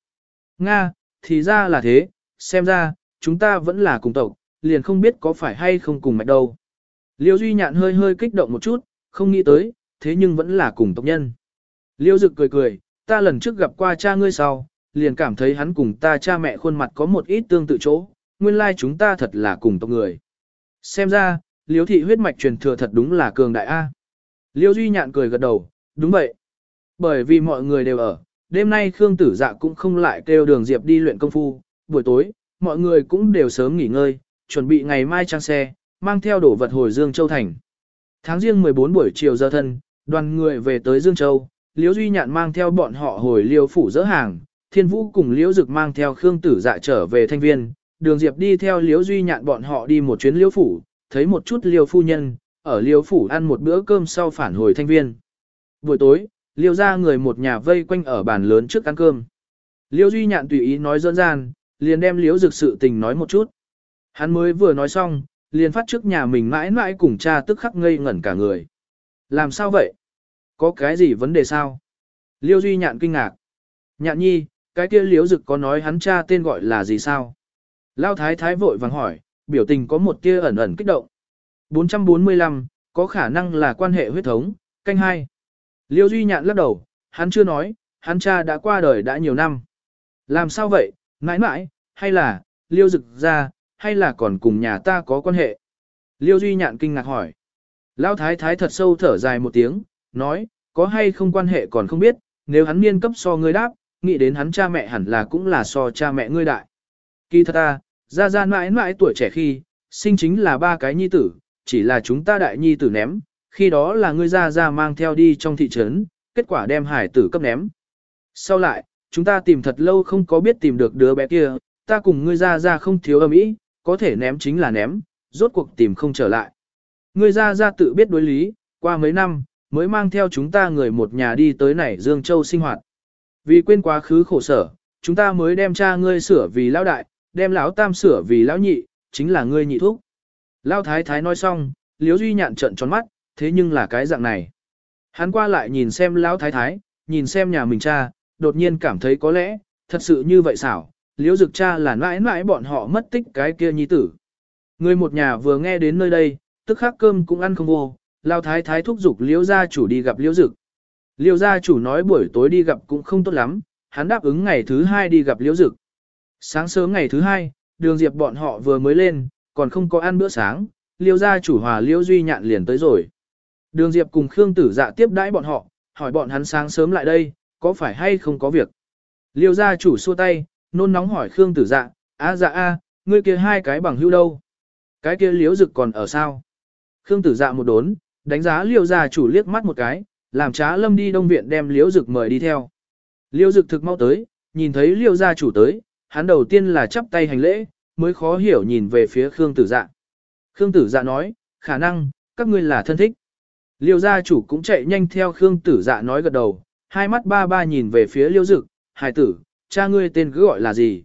Nga, thì ra là thế, xem ra, chúng ta vẫn là cùng tộc, liền không biết có phải hay không cùng mạch đâu. Liêu Duy Nhạn hơi hơi kích động một chút, không nghĩ tới, thế nhưng vẫn là cùng tộc nhân. Liêu Dực cười cười, ta lần trước gặp qua cha ngươi sau, liền cảm thấy hắn cùng ta cha mẹ khuôn mặt có một ít tương tự chỗ, nguyên lai chúng ta thật là cùng tộc người. Xem ra, Liêu thị huyết mạch truyền thừa thật đúng là cường đại A. Liêu Duy Nhạn cười gật đầu, đúng vậy. Bởi vì mọi người đều ở, đêm nay Khương Tử Dạ cũng không lại kêu đường Diệp đi luyện công phu, buổi tối, mọi người cũng đều sớm nghỉ ngơi, chuẩn bị ngày mai trang xe, mang theo đồ vật hồi Dương Châu Thành. Tháng riêng 14 buổi chiều giờ thân, đoàn người về tới Dương Châu, Liễu Duy Nhạn mang theo bọn họ hồi Liêu phủ dỡ hàng, Thiên Vũ cùng Liễu Dực mang theo Khương Tử Dạ trở về Thanh Viên, Đường Diệp đi theo Liễu Duy Nhạn bọn họ đi một chuyến Liễu phủ, thấy một chút Liêu phu nhân, ở Liêu phủ ăn một bữa cơm sau phản hồi Thanh Viên. Buổi tối, Liêu ra người một nhà vây quanh ở bàn lớn trước ăn cơm. Liêu Duy Nhạn tùy ý nói dỡn gian, liền đem liếu Dực sự tình nói một chút. Hắn mới vừa nói xong, liền phát trước nhà mình mãi mãi cùng cha tức khắc ngây ngẩn cả người. Làm sao vậy? Có cái gì vấn đề sao? Liêu Duy Nhạn kinh ngạc. Nhạn nhi, cái kia liếu Dực có nói hắn cha tên gọi là gì sao? Lao Thái Thái vội vàng hỏi, biểu tình có một tia ẩn ẩn kích động. 445, có khả năng là quan hệ huyết thống, canh hai. Liêu Duy Nhạn lắc đầu, hắn chưa nói, hắn cha đã qua đời đã nhiều năm. Làm sao vậy, mãi mãi, hay là, Liêu Dực ra, hay là còn cùng nhà ta có quan hệ? Liêu Duy Nhạn kinh ngạc hỏi. Lão Thái Thái thật sâu thở dài một tiếng, nói, có hay không quan hệ còn không biết, nếu hắn niên cấp so ngươi đáp, nghĩ đến hắn cha mẹ hẳn là cũng là so cha mẹ ngươi đại. Kỳ thật ta, ra ra mãi mãi tuổi trẻ khi, sinh chính là ba cái nhi tử, chỉ là chúng ta đại nhi tử ném, khi đó là ngươi ra ra mang theo đi trong thị trấn, kết quả đem hải tử cấp ném. Sau lại, chúng ta tìm thật lâu không có biết tìm được đứa bé kia, ta cùng ngươi ra ra không thiếu âm ý, có thể ném chính là ném, rốt cuộc tìm không trở lại. Ngươi ra ra tự biết đối lý, qua mấy năm, mới mang theo chúng ta người một nhà đi tới này Dương Châu sinh hoạt. Vì quên quá khứ khổ sở, chúng ta mới đem cha ngươi sửa vì lão đại, đem lão tam sửa vì lão nhị, chính là ngươi nhị thúc. Lão thái thái nói xong, Liễu duy nhạn trận tròn mắt, thế nhưng là cái dạng này. Hắn qua lại nhìn xem lão thái thái, nhìn xem nhà mình cha, đột nhiên cảm thấy có lẽ, thật sự như vậy xảo, liễu dực cha là mãi mãi bọn họ mất tích cái kia nhi tử. Người một nhà vừa nghe đến nơi đây, tức khắc cơm cũng ăn không vô, lao thái thái thúc giục liễu gia chủ đi gặp liễu dực. Liễu gia chủ nói buổi tối đi gặp cũng không tốt lắm, hắn đáp ứng ngày thứ hai đi gặp liễu dực. Sáng sớm ngày thứ hai, đường diệp bọn họ vừa mới lên, còn không có ăn bữa sáng, liễu gia chủ hòa liễu duy nhạn liền tới rồi. Đường diệp cùng Khương tử dạ tiếp đãi bọn họ, hỏi bọn hắn sáng sớm lại đây, có phải hay không có việc. Liêu gia chủ xua tay, nôn nóng hỏi Khương tử dạ, a dạ a, ngươi kia hai cái bằng hữu đâu? Cái kia Liễu dực còn ở sao? Khương tử dạ một đốn, đánh giá liêu gia chủ liếc mắt một cái, làm trá lâm đi đông viện đem Liễu dực mời đi theo. Liêu dực thực mau tới, nhìn thấy liêu gia chủ tới, hắn đầu tiên là chắp tay hành lễ, mới khó hiểu nhìn về phía Khương tử dạ. Khương tử dạ nói, khả năng, các ngươi là thân thích. Liêu gia chủ cũng chạy nhanh theo Khương tử dạ nói gật đầu, hai mắt ba ba nhìn về phía liêu dực, hài tử, cha ngươi tên cứ gọi là gì?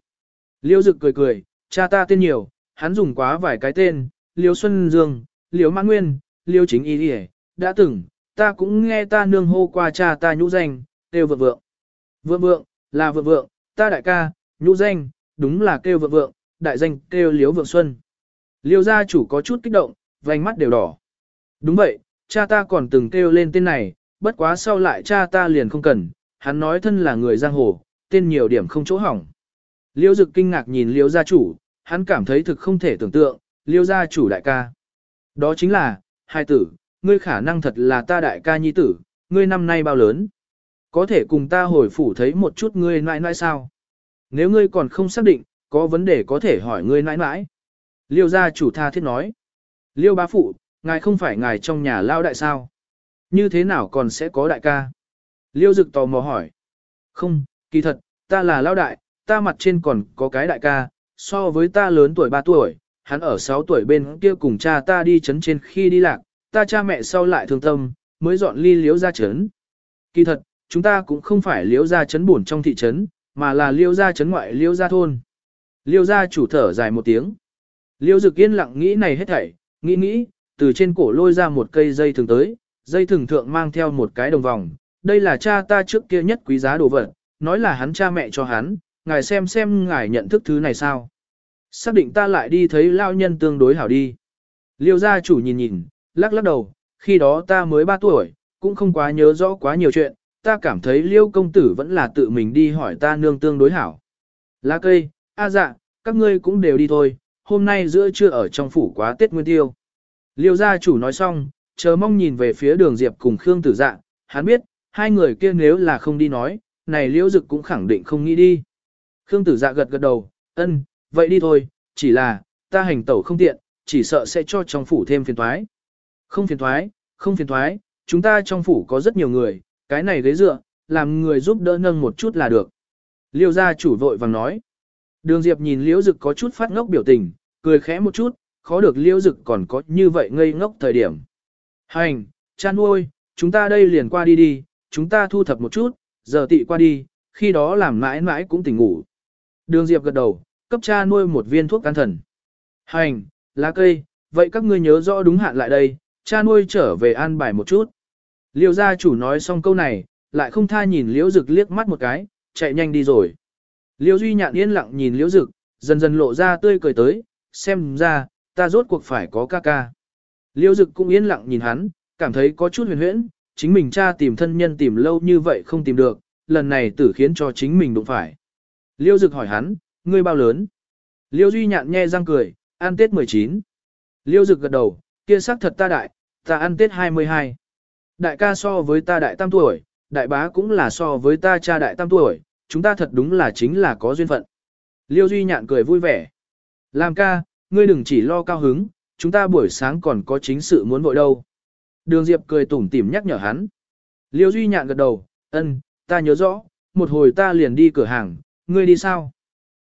Liêu dực cười cười, cha ta tên nhiều, hắn dùng quá vài cái tên, liêu xuân dương, liêu mãn nguyên, liêu chính y đi đã từng, ta cũng nghe ta nương hô qua cha ta nhũ danh, kêu vượng vượng. Vượng vượng, là vượng vượng, ta đại ca, nhũ danh, đúng là kêu vượng vượng, đại danh kêu liêu vượng xuân. Liêu gia chủ có chút kích động, vành mắt đều đỏ. Đúng vậy, cha ta còn từng kêu lên tên này, bất quá sau lại cha ta liền không cần, hắn nói thân là người giang hồ, tên nhiều điểm không chỗ hỏng. Liêu dực kinh ngạc nhìn liêu gia chủ, hắn cảm thấy thực không thể tưởng tượng, liêu gia chủ đại ca. Đó chính là, hai tử, ngươi khả năng thật là ta đại ca nhi tử, ngươi năm nay bao lớn. Có thể cùng ta hồi phủ thấy một chút ngươi nãi nãi sao? Nếu ngươi còn không xác định, có vấn đề có thể hỏi ngươi nãi nãi. Liêu gia chủ tha thiết nói. Liêu bá phụ, ngài không phải ngài trong nhà lao đại sao? Như thế nào còn sẽ có đại ca? Liêu dực tò mò hỏi. Không, kỳ thật, ta là lao đại, ta mặt trên còn có cái đại ca, so với ta lớn tuổi 3 tuổi, hắn ở 6 tuổi bên kia cùng cha ta đi chấn trên khi đi lạc, ta cha mẹ sau lại thương tâm, mới dọn ly liếu ra chấn. Kỳ thật, chúng ta cũng không phải liếu ra chấn buồn trong thị trấn, mà là liêu ra chấn ngoại liêu ra thôn. Liêu ra chủ thở dài một tiếng. Liêu dực yên lặng nghĩ này hết thảy, nghĩ nghĩ, từ trên cổ lôi ra một cây dây thường tới, dây thường thượng mang theo một cái đồng vòng. Đây là cha ta trước kia nhất quý giá đồ vật, nói là hắn cha mẹ cho hắn, ngài xem xem ngài nhận thức thứ này sao. Xác định ta lại đi thấy lao nhân tương đối hảo đi. Liêu gia chủ nhìn nhìn, lắc lắc đầu, khi đó ta mới 3 tuổi, cũng không quá nhớ rõ quá nhiều chuyện, ta cảm thấy liêu công tử vẫn là tự mình đi hỏi ta nương tương đối hảo. Lá cây, a dạ, các ngươi cũng đều đi thôi, hôm nay giữa trưa ở trong phủ quá Tết Nguyên Tiêu. Liêu gia chủ nói xong, chờ mong nhìn về phía đường Diệp cùng Khương Tử Dạ, hắn biết, hai người kia nếu là không đi nói, này Liêu Dực cũng khẳng định không nghĩ đi. Khương Tử Dạ gật gật đầu, ân, vậy đi thôi, chỉ là, ta hành tẩu không tiện, chỉ sợ sẽ cho trong phủ thêm phiền thoái. Không phiền thoái, không phiền thoái, chúng ta trong phủ có rất nhiều người, cái này ghế dựa, làm người giúp đỡ nâng một chút là được. Liêu gia chủ vội vàng nói. Đường Diệp nhìn Liễu Dực có chút phát ngốc biểu tình, cười khẽ một chút, khó được Liễu Dực còn có như vậy ngây ngốc thời điểm. Hành, cha nuôi, chúng ta đây liền qua đi đi, chúng ta thu thập một chút, giờ tị qua đi, khi đó làm mãi mãi cũng tỉnh ngủ. Đường Diệp gật đầu, cấp cha nuôi một viên thuốc can thần. Hành, lá cây, vậy các ngươi nhớ rõ đúng hạn lại đây, cha nuôi trở về an bài một chút. Liêu gia chủ nói xong câu này, lại không tha nhìn Liễu Dực liếc mắt một cái, chạy nhanh đi rồi. Liêu Duy Nhạn yên lặng nhìn Liễu Dực, dần dần lộ ra tươi cười tới, xem ra, ta rốt cuộc phải có ca ca. Liêu Dực cũng yên lặng nhìn hắn, cảm thấy có chút huyền huyễn, chính mình cha tìm thân nhân tìm lâu như vậy không tìm được, lần này tử khiến cho chính mình đụng phải. Liêu Dực hỏi hắn, ngươi bao lớn? Liêu Duy Nhạn nhe răng cười, ăn Tết 19. Liêu Dực gật đầu, kia xác thật ta đại, ta ăn Tết 22. Đại ca so với ta đại tam tuổi, đại bá cũng là so với ta cha đại tam tuổi, chúng ta thật đúng là chính là có duyên phận. Liêu Duy Nhạn cười vui vẻ. Làm ca, ngươi đừng chỉ lo cao hứng, chúng ta buổi sáng còn có chính sự muốn vội đâu. Đường Diệp cười tủm tỉm nhắc nhở hắn. Liêu Duy Nhạn gật đầu, ân, ta nhớ rõ, một hồi ta liền đi cửa hàng, ngươi đi sao?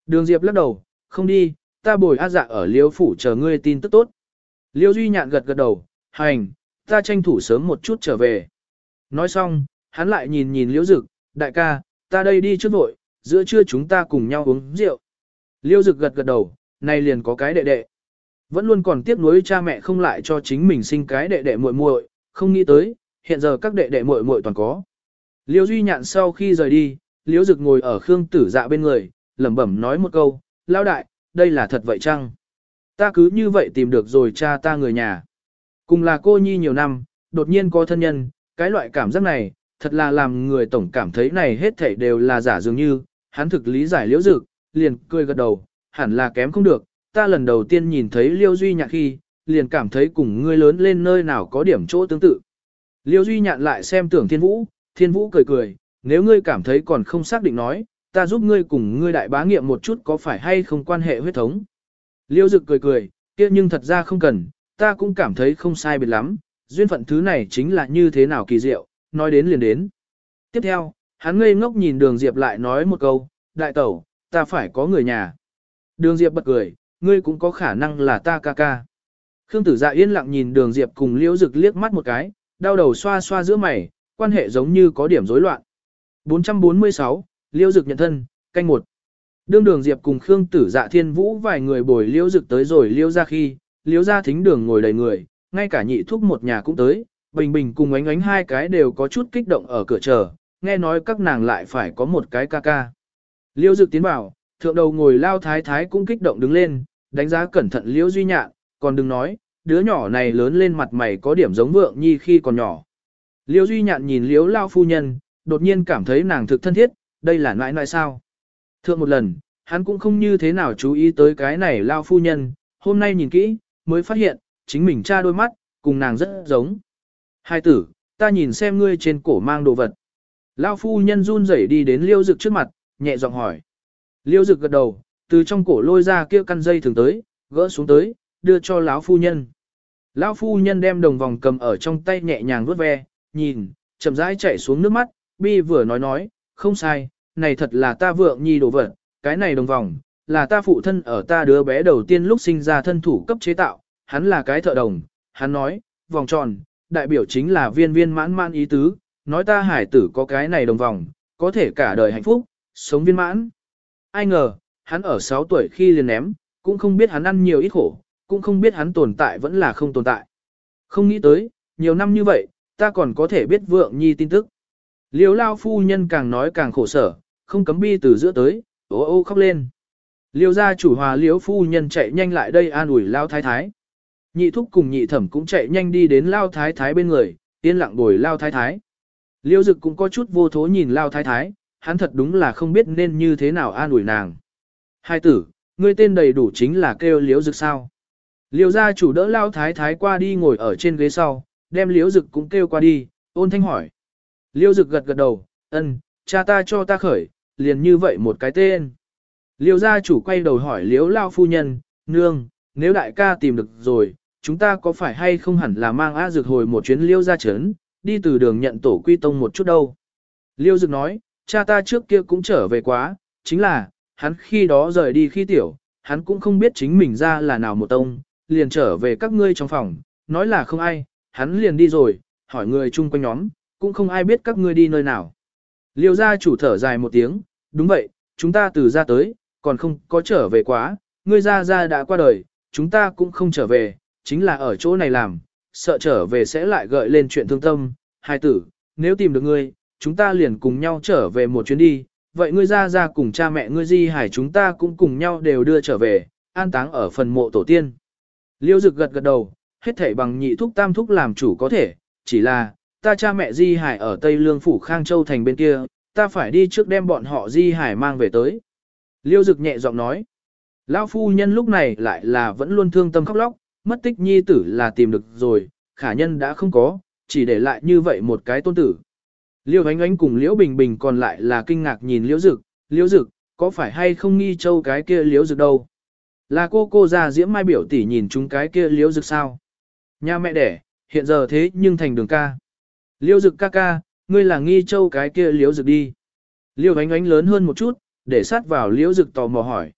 Đường Diệp lắc đầu, không đi, ta bồi á dạ ở Liêu Phủ chờ ngươi tin tức tốt. Liêu Duy Nhạn gật gật đầu, hành, ta tranh thủ sớm một chút trở về. Nói xong, hắn lại nhìn nhìn Liêu Dực, đại ca, ta đây đi trước vội, giữa trưa chúng ta cùng nhau uống rượu. Liêu Dực gật gật đầu, nay liền có cái đệ đệ. Vẫn luôn còn tiếc nuối cha mẹ không lại cho chính mình sinh cái đệ đệ muội muội, không nghĩ tới, hiện giờ các đệ đệ muội muội toàn có. Liêu Duy Nhạn sau khi rời đi, Liễu Dực ngồi ở Khương Tử Dạ bên người, lẩm bẩm nói một câu, lao đại, đây là thật vậy chăng? Ta cứ như vậy tìm được rồi cha ta người nhà. Cùng là cô nhi nhiều năm, đột nhiên có thân nhân, cái loại cảm giác này, thật là làm người tổng cảm thấy này hết thảy đều là giả dường như, hắn thực lý giải liễu dực, liền cười gật đầu, hẳn là kém không được, ta lần đầu tiên nhìn thấy liêu duy Nhạn khi, liền cảm thấy cùng ngươi lớn lên nơi nào có điểm chỗ tương tự. Liêu duy nhạn lại xem tưởng thiên vũ, thiên vũ cười cười, nếu ngươi cảm thấy còn không xác định nói, ta giúp ngươi cùng ngươi đại bá nghiệm một chút có phải hay không quan hệ huyết thống. Liêu dực cười cười, kia nhưng thật ra không cần, ta cũng cảm thấy không sai biệt lắm, duyên phận thứ này chính là như thế nào kỳ diệu, nói đến liền đến. Tiếp theo, hắn ngây ngốc nhìn đường Diệp lại nói một câu, đại tẩu, ta phải có người nhà. Đường Diệp bật cười, ngươi cũng có khả năng là ta ca ca. Khương tử dạ yên lặng nhìn đường diệp cùng liễu dực liếc mắt một cái, đau đầu xoa xoa giữa mày, quan hệ giống như có điểm rối loạn. 446, liễu dực nhận thân, canh một. Đương đường diệp cùng Khương tử dạ thiên vũ vài người bồi liễu dực tới rồi liễu ra khi, liễu ra thính đường ngồi đầy người, ngay cả nhị thúc một nhà cũng tới, bình bình cùng ánh ánh hai cái đều có chút kích động ở cửa chờ, nghe nói các nàng lại phải có một cái ca ca. Liễu dực tiến vào, thượng đầu ngồi lao thái thái cũng kích động đứng lên, đánh giá cẩn thận liễu duy nhạn, còn đừng nói, đứa nhỏ này lớn lên mặt mày có điểm giống vượng nhi khi còn nhỏ. Liễu duy nhạn nhìn liễu lao phu nhân, đột nhiên cảm thấy nàng thực thân thiết, đây là nãi nãi sao. Thượng một lần, hắn cũng không như thế nào chú ý tới cái này lao phu nhân, hôm nay nhìn kỹ, mới phát hiện, chính mình cha đôi mắt, cùng nàng rất giống. Hai tử, ta nhìn xem ngươi trên cổ mang đồ vật. Lao phu nhân run rẩy đi đến liêu dực trước mặt, nhẹ giọng hỏi. Liêu dực gật đầu, từ trong cổ lôi ra kia căn dây thường tới, gỡ xuống tới, đưa cho lão phu nhân. Lão phu nhân đem đồng vòng cầm ở trong tay nhẹ nhàng vuốt ve, nhìn, chậm rãi chảy xuống nước mắt, bi vừa nói nói, không sai, này thật là ta vượng nhi đồ vật, cái này đồng vòng, là ta phụ thân ở ta đứa bé đầu tiên lúc sinh ra thân thủ cấp chế tạo, hắn là cái thợ đồng, hắn nói, vòng tròn, đại biểu chính là viên viên mãn mãn ý tứ, nói ta hải tử có cái này đồng vòng, có thể cả đời hạnh phúc, sống viên mãn. Ai ngờ, hắn ở 6 tuổi khi liền ném, cũng không biết hắn ăn nhiều ít khổ, cũng không biết hắn tồn tại vẫn là không tồn tại. Không nghĩ tới, nhiều năm như vậy, ta còn có thể biết vượng nhi tin tức. Liêu lao phu nhân càng nói càng khổ sở, không cấm bi từ giữa tới, ô ô khóc lên. Liêu gia chủ hòa liếu phu nhân chạy nhanh lại đây an ủi lao thái thái. Nhị thúc cùng nhị thẩm cũng chạy nhanh đi đến lao thái thái bên người, yên lặng bồi lao thái thái. Liêu dực cũng có chút vô thố nhìn lao thái thái, hắn thật đúng là không biết nên như thế nào an ủi nàng. Hai tử, ngươi tên đầy đủ chính là kêu liễu dực sao. Liêu gia chủ đỡ lao thái thái qua đi ngồi ở trên ghế sau, đem liễu dực cũng kêu qua đi, ôn thanh hỏi. Liêu dực gật gật đầu, ân, cha ta cho ta khởi, liền như vậy một cái tên. Liêu gia chủ quay đầu hỏi liếu lao phu nhân, nương, nếu đại ca tìm được rồi, chúng ta có phải hay không hẳn là mang A Dược hồi một chuyến liêu gia chấn, đi từ đường nhận tổ quy tông một chút đâu. Liêu dực nói, cha ta trước kia cũng trở về quá, chính là, hắn khi đó rời đi khi tiểu, hắn cũng không biết chính mình ra là nào một tông, liền trở về các ngươi trong phòng, nói là không ai, hắn liền đi rồi, hỏi người chung quanh nhóm, cũng không ai biết các ngươi đi nơi nào. Liêu gia chủ thở dài một tiếng, đúng vậy, chúng ta từ ra tới, còn không có trở về quá, ngươi ra ra đã qua đời, chúng ta cũng không trở về, chính là ở chỗ này làm, sợ trở về sẽ lại gợi lên chuyện thương tâm, hai tử, nếu tìm được ngươi, chúng ta liền cùng nhau trở về một chuyến đi, vậy ngươi ra ra cùng cha mẹ ngươi di hải chúng ta cũng cùng nhau đều đưa trở về, an táng ở phần mộ tổ tiên. Liêu dực gật gật đầu, hết thảy bằng nhị thúc tam thúc làm chủ có thể, chỉ là, ta cha mẹ di hải ở Tây Lương Phủ Khang Châu thành bên kia, ta phải đi trước đem bọn họ di hải mang về tới. Liêu dực nhẹ giọng nói, Lão phu nhân lúc này lại là vẫn luôn thương tâm khóc lóc, mất tích nhi tử là tìm được rồi, khả nhân đã không có, chỉ để lại như vậy một cái tôn tử. Liêu ánh ánh cùng Liễu Bình Bình còn lại là kinh ngạc nhìn Liễu Dực, Liễu Dực, có phải hay không nghi châu cái kia Liễu Dực đâu? Là cô cô già diễm mai biểu tỷ nhìn chúng cái kia Liễu Dực sao? Nhà mẹ đẻ, hiện giờ thế nhưng thành đường ca. Liễu Dực ca ca, ngươi là nghi châu cái kia Liễu Dực đi. Liêu ánh ánh lớn hơn một chút, để sát vào Liễu Dực tò mò hỏi.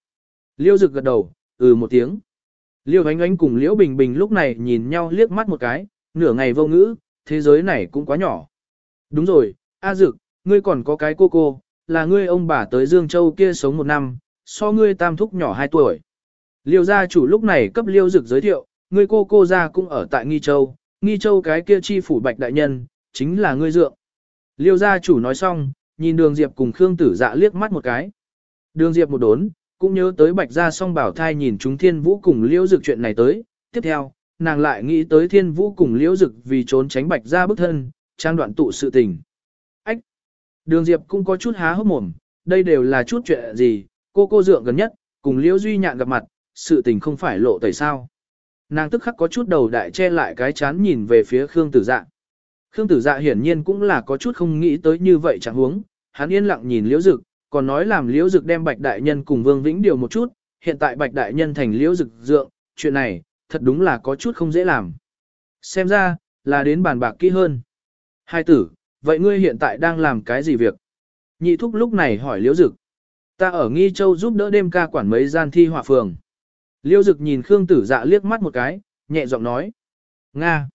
Liễu Dực gật đầu, ừ một tiếng. Liêu ánh ánh cùng Liễu Bình Bình lúc này nhìn nhau liếc mắt một cái, nửa ngày vô ngữ, thế giới này cũng quá nhỏ. Đúng rồi, A Dực, ngươi còn có cái cô cô, là ngươi ông bà tới Dương Châu kia sống một năm, so ngươi tam thúc nhỏ hai tuổi. Liêu gia chủ lúc này cấp Liêu Dực giới thiệu, ngươi cô cô gia cũng ở tại Nghi Châu, Nghi Châu cái kia chi phủ bạch đại nhân, chính là ngươi dượng. Liêu gia chủ nói xong, nhìn đường Diệp cùng Khương Tử dạ liếc mắt một cái. Đường Diệp một đốn, cũng nhớ tới bạch gia song bảo thai nhìn chúng thiên vũ cùng Liêu dực chuyện này tới, tiếp theo, nàng lại nghĩ tới thiên vũ cùng liễu dực vì trốn tránh bạch gia bức thân, trang đoạn tụ sự tình. Đường Diệp cũng có chút há hốc mồm, đây đều là chút chuyện gì, cô cô dượng gần nhất, cùng liễu duy nhạn gặp mặt, sự tình không phải lộ tẩy sao. Nàng tức khắc có chút đầu đại che lại cái chán nhìn về phía Khương Tử Dạ. Khương Tử Dạ hiển nhiên cũng là có chút không nghĩ tới như vậy chẳng huống, hắn yên lặng nhìn liễu dực, còn nói làm liễu dực đem bạch đại nhân cùng vương vĩnh điều một chút, hiện tại bạch đại nhân thành liễu dực dượng, chuyện này, thật đúng là có chút không dễ làm. Xem ra, là đến bàn bạc kỹ hơn. Hai tử, vậy ngươi hiện tại đang làm cái gì việc? Nhị thúc lúc này hỏi liễu dực. Ta ở Nghi Châu giúp đỡ đêm ca quản mấy gian thi họa phường. Liễu dực nhìn Khương tử dạ liếc mắt một cái, nhẹ giọng nói. Nga.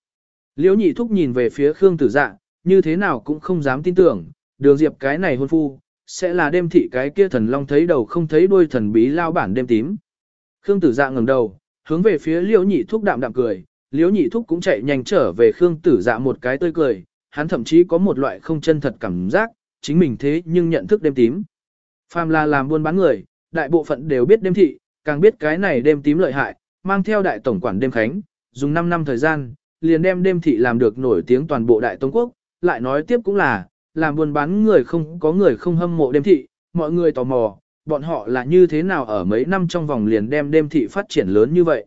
Liễu nhị thúc nhìn về phía Khương tử dạ, như thế nào cũng không dám tin tưởng, đường diệp cái này hôn phu, sẽ là đêm thị cái kia thần long thấy đầu không thấy đuôi thần bí lao bản đêm tím. Khương tử dạ ngẩng đầu, hướng về phía liễu nhị thúc đạm đạm cười, liễu nhị thúc cũng chạy nhanh trở về Khương tử dạ một cái tươi cười, hắn thậm chí có một loại không chân thật cảm giác, chính mình thế nhưng nhận thức đêm tím. Phàm là làm buôn bán người, đại bộ phận đều biết đêm thị, càng biết cái này đêm tím lợi hại, mang theo đại tổng quản đêm khánh, dùng 5 năm thời gian, liền đem đêm thị làm được nổi tiếng toàn bộ đại tông quốc, lại nói tiếp cũng là, làm buôn bán người không có người không hâm mộ đêm thị, mọi người tò mò, bọn họ là như thế nào ở mấy năm trong vòng liền đem đêm thị phát triển lớn như vậy.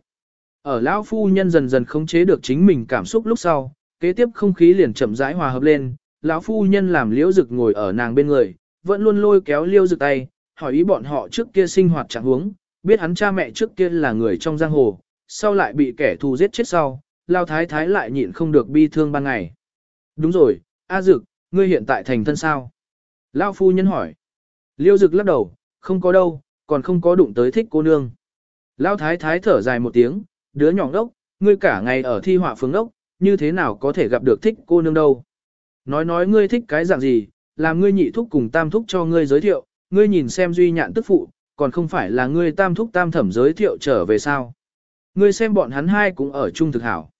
Ở lão phu nhân dần dần khống chế được chính mình cảm xúc lúc sau, kế tiếp không khí liền chậm rãi hòa hợp lên, lão phu nhân làm liễu dực ngồi ở nàng bên người, vẫn luôn lôi kéo liễu dực tay, hỏi ý bọn họ trước kia sinh hoạt trạng huống, biết hắn cha mẹ trước kia là người trong giang hồ, sau lại bị kẻ thù giết chết sau, lao thái thái lại nhịn không được bi thương ban ngày. Đúng rồi, A Dực, ngươi hiện tại thành thân sao? Lao phu nhân hỏi. Liêu Dực lắc đầu, không có đâu, còn không có đụng tới thích cô nương. Lao thái thái thở dài một tiếng, đứa nhỏ đốc, ngươi cả ngày ở thi họa phương đốc, như thế nào có thể gặp được thích cô nương đâu. Nói nói ngươi thích cái dạng gì, làm ngươi nhị thúc cùng tam thúc cho ngươi giới thiệu, ngươi nhìn xem duy nhạn tức phụ, còn không phải là ngươi tam thúc tam thẩm giới thiệu trở về sao. Ngươi xem bọn hắn hai cũng ở chung thực hảo.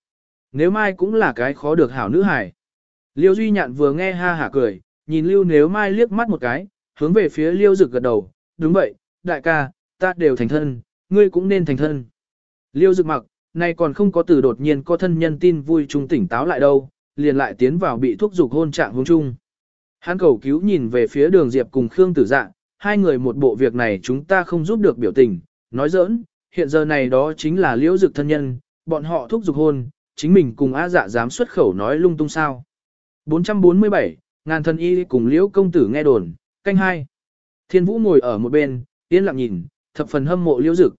Nếu mai cũng là cái khó được hảo nữ hài. Liêu duy nhạn vừa nghe ha hả cười, nhìn lưu nếu mai liếc mắt một cái, hướng về phía liêu rực gật đầu, đúng vậy, đại ca, ta đều thành thân, ngươi cũng nên thành thân. Liêu rực mặc, nay còn không có từ đột nhiên có thân nhân tin vui trung tỉnh táo lại đâu, liền lại tiến vào bị thúc dục hôn trạng hôn chung. Hắn cầu cứu nhìn về phía đường Diệp cùng Khương Tử Dạ, hai người một bộ việc này chúng ta không giúp được biểu tình, nói giỡn, hiện giờ này đó chính là liễu dực thân nhân, bọn họ thúc dục hôn, chính mình cùng Á dạ dám xuất khẩu nói lung tung sao. 447, ngàn thân y cùng liễu công tử nghe đồn, canh hai. Thiên vũ ngồi ở một bên, yên lặng nhìn, thập phần hâm mộ liễu dực.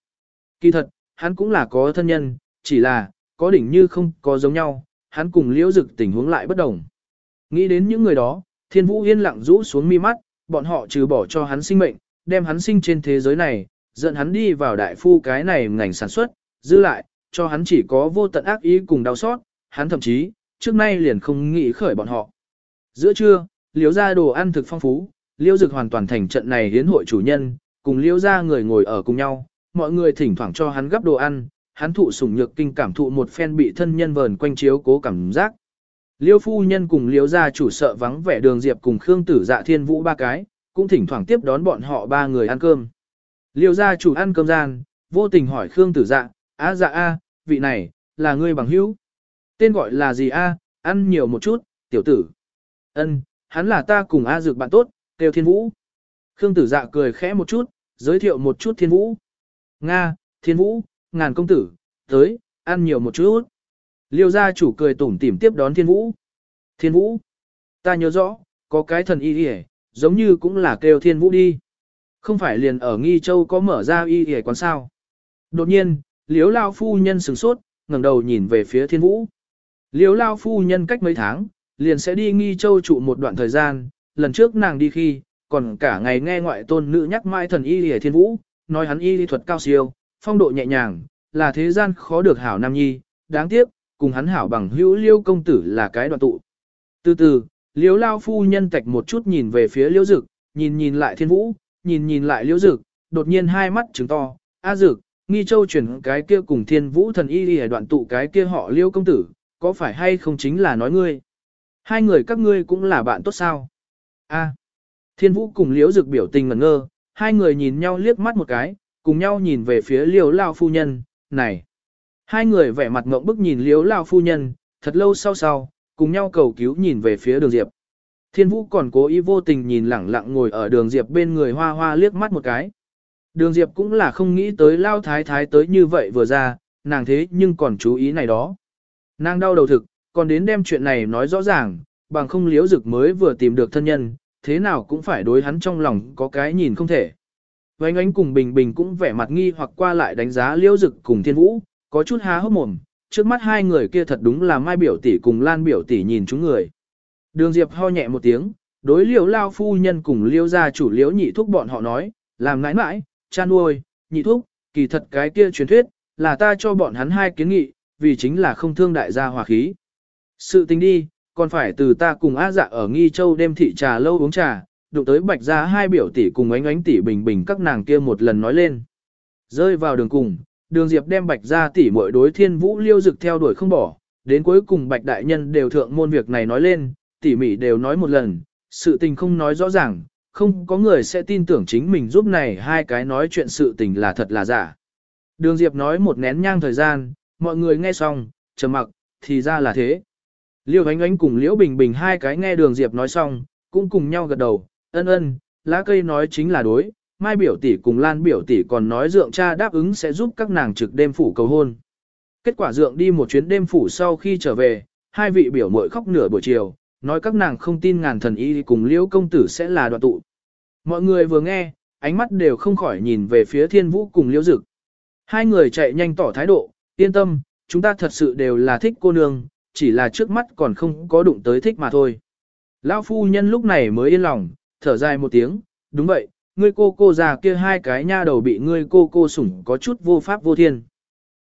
Kỳ thật, hắn cũng là có thân nhân, chỉ là, có đỉnh như không có giống nhau, hắn cùng liễu dực tình huống lại bất đồng. Nghĩ đến những người đó, thiên vũ yên lặng rũ xuống mi mắt, bọn họ trừ bỏ cho hắn sinh mệnh, đem hắn sinh trên thế giới này, dẫn hắn đi vào đại phu cái này ngành sản xuất, giữ lại, cho hắn chỉ có vô tận ác ý cùng đau xót, hắn thậm chí, trước nay liền không nghĩ khởi bọn họ. Giữa trưa, liễu ra đồ ăn thực phong phú, liễu dực hoàn toàn thành trận này hiến hội chủ nhân, cùng liễu ra người ngồi ở cùng nhau, mọi người thỉnh thoảng cho hắn gấp đồ ăn, hắn thụ sủng nhược kinh cảm thụ một phen bị thân nhân vờn quanh chiếu cố cảm giác. Liêu phu nhân cùng liêu gia chủ sợ vắng vẻ đường diệp cùng Khương tử dạ thiên vũ ba cái, cũng thỉnh thoảng tiếp đón bọn họ ba người ăn cơm. Liêu gia chủ ăn cơm gian, vô tình hỏi Khương tử dạ, á dạ a, vị này, là ngươi bằng hữu. Tên gọi là gì a, ăn nhiều một chút, tiểu tử. Ân, hắn là ta cùng A dược bạn tốt, kêu thiên vũ. Khương tử dạ cười khẽ một chút, giới thiệu một chút thiên vũ. Nga, thiên vũ, ngàn công tử, tới, ăn nhiều một chút. Liêu gia chủ cười tủm tỉm tiếp đón thiên vũ. Thiên vũ, ta nhớ rõ, có cái thần y y giống như cũng là kêu thiên vũ đi. Không phải liền ở Nghi Châu có mở ra y y quán sao. Đột nhiên, liếu lao phu nhân sửng sốt, ngẩng đầu nhìn về phía thiên vũ. Liếu lao phu nhân cách mấy tháng, liền sẽ đi Nghi Châu trụ một đoạn thời gian, lần trước nàng đi khi, còn cả ngày nghe ngoại tôn nữ nhắc mãi thần y y thiên vũ, nói hắn y lý thuật cao siêu, phong độ nhẹ nhàng, là thế gian khó được hảo nam nhi, đáng tiếc, cùng hắn hảo bằng hữu liêu công tử là cái đoạn tụ. Từ từ, liêu lao phu nhân tạch một chút nhìn về phía liêu dực, nhìn nhìn lại thiên vũ, nhìn nhìn lại liêu dực, đột nhiên hai mắt trứng to, a dực, nghi châu chuyển cái kia cùng thiên vũ thần y lý đoạn tụ cái kia họ liêu công tử, có phải hay không chính là nói ngươi? Hai người các ngươi cũng là bạn tốt sao? A. Thiên vũ cùng liễu dực biểu tình ngẩn ngơ, hai người nhìn nhau liếc mắt một cái, cùng nhau nhìn về phía liếu lao phu nhân, này. Hai người vẻ mặt ngộng bức nhìn liếu lao phu nhân, thật lâu sau sau, cùng nhau cầu cứu nhìn về phía đường Diệp. Thiên vũ còn cố ý vô tình nhìn lẳng lặng ngồi ở đường Diệp bên người hoa hoa liếc mắt một cái. Đường Diệp cũng là không nghĩ tới lao thái thái tới như vậy vừa ra, nàng thế nhưng còn chú ý này đó. Nàng đau đầu thực, còn đến đem chuyện này nói rõ ràng, bằng không liếu dực mới vừa tìm được thân nhân, thế nào cũng phải đối hắn trong lòng có cái nhìn không thể. Vánh ánh cùng Bình Bình cũng vẻ mặt nghi hoặc qua lại đánh giá liêu dực cùng thiên vũ, có chút há hốc mồm, trước mắt hai người kia thật đúng là mai biểu tỷ cùng lan biểu tỷ nhìn chúng người. Đường Diệp ho nhẹ một tiếng, đối liêu lao phu nhân cùng liêu gia chủ liễu nhị thúc bọn họ nói, làm nãi nãi, cha nuôi, nhị thúc, kỳ thật cái kia truyền thuyết, là ta cho bọn hắn hai kiến nghị, vì chính là không thương đại gia hòa khí. Sự tình đi, còn phải từ ta cùng A dạ ở Nghi Châu đêm thị trà lâu uống trà, đụng tới bạch ra hai biểu tỷ cùng ánh ánh tỷ bình bình các nàng kia một lần nói lên. Rơi vào đường cùng, đường diệp đem bạch ra tỷ muội đối thiên vũ liêu dực theo đuổi không bỏ, đến cuối cùng bạch đại nhân đều thượng môn việc này nói lên, tỉ mỉ đều nói một lần, sự tình không nói rõ ràng, không có người sẽ tin tưởng chính mình giúp này hai cái nói chuyện sự tình là thật là giả. Đường Diệp nói một nén nhang thời gian, mọi người nghe xong, trầm mặc, thì ra là thế. Liêu ánh ánh cùng Liễu Bình Bình hai cái nghe đường Diệp nói xong, cũng cùng nhau gật đầu, ân ân, lá cây nói chính là đối, mai biểu tỷ cùng lan biểu tỷ còn nói dượng cha đáp ứng sẽ giúp các nàng trực đêm phủ cầu hôn. Kết quả dượng đi một chuyến đêm phủ sau khi trở về, hai vị biểu muội khóc nửa buổi chiều, nói các nàng không tin ngàn thần y cùng liễu công tử sẽ là đoạn tụ. Mọi người vừa nghe, ánh mắt đều không khỏi nhìn về phía thiên vũ cùng liễu dực. Hai người chạy nhanh tỏ thái độ, yên tâm, chúng ta thật sự đều là thích cô nương, chỉ là trước mắt còn không có đụng tới thích mà thôi. Lão phu nhân lúc này mới yên lòng, thở dài một tiếng, đúng vậy, ngươi cô cô già kia hai cái nha đầu bị ngươi cô cô sủng có chút vô pháp vô thiên.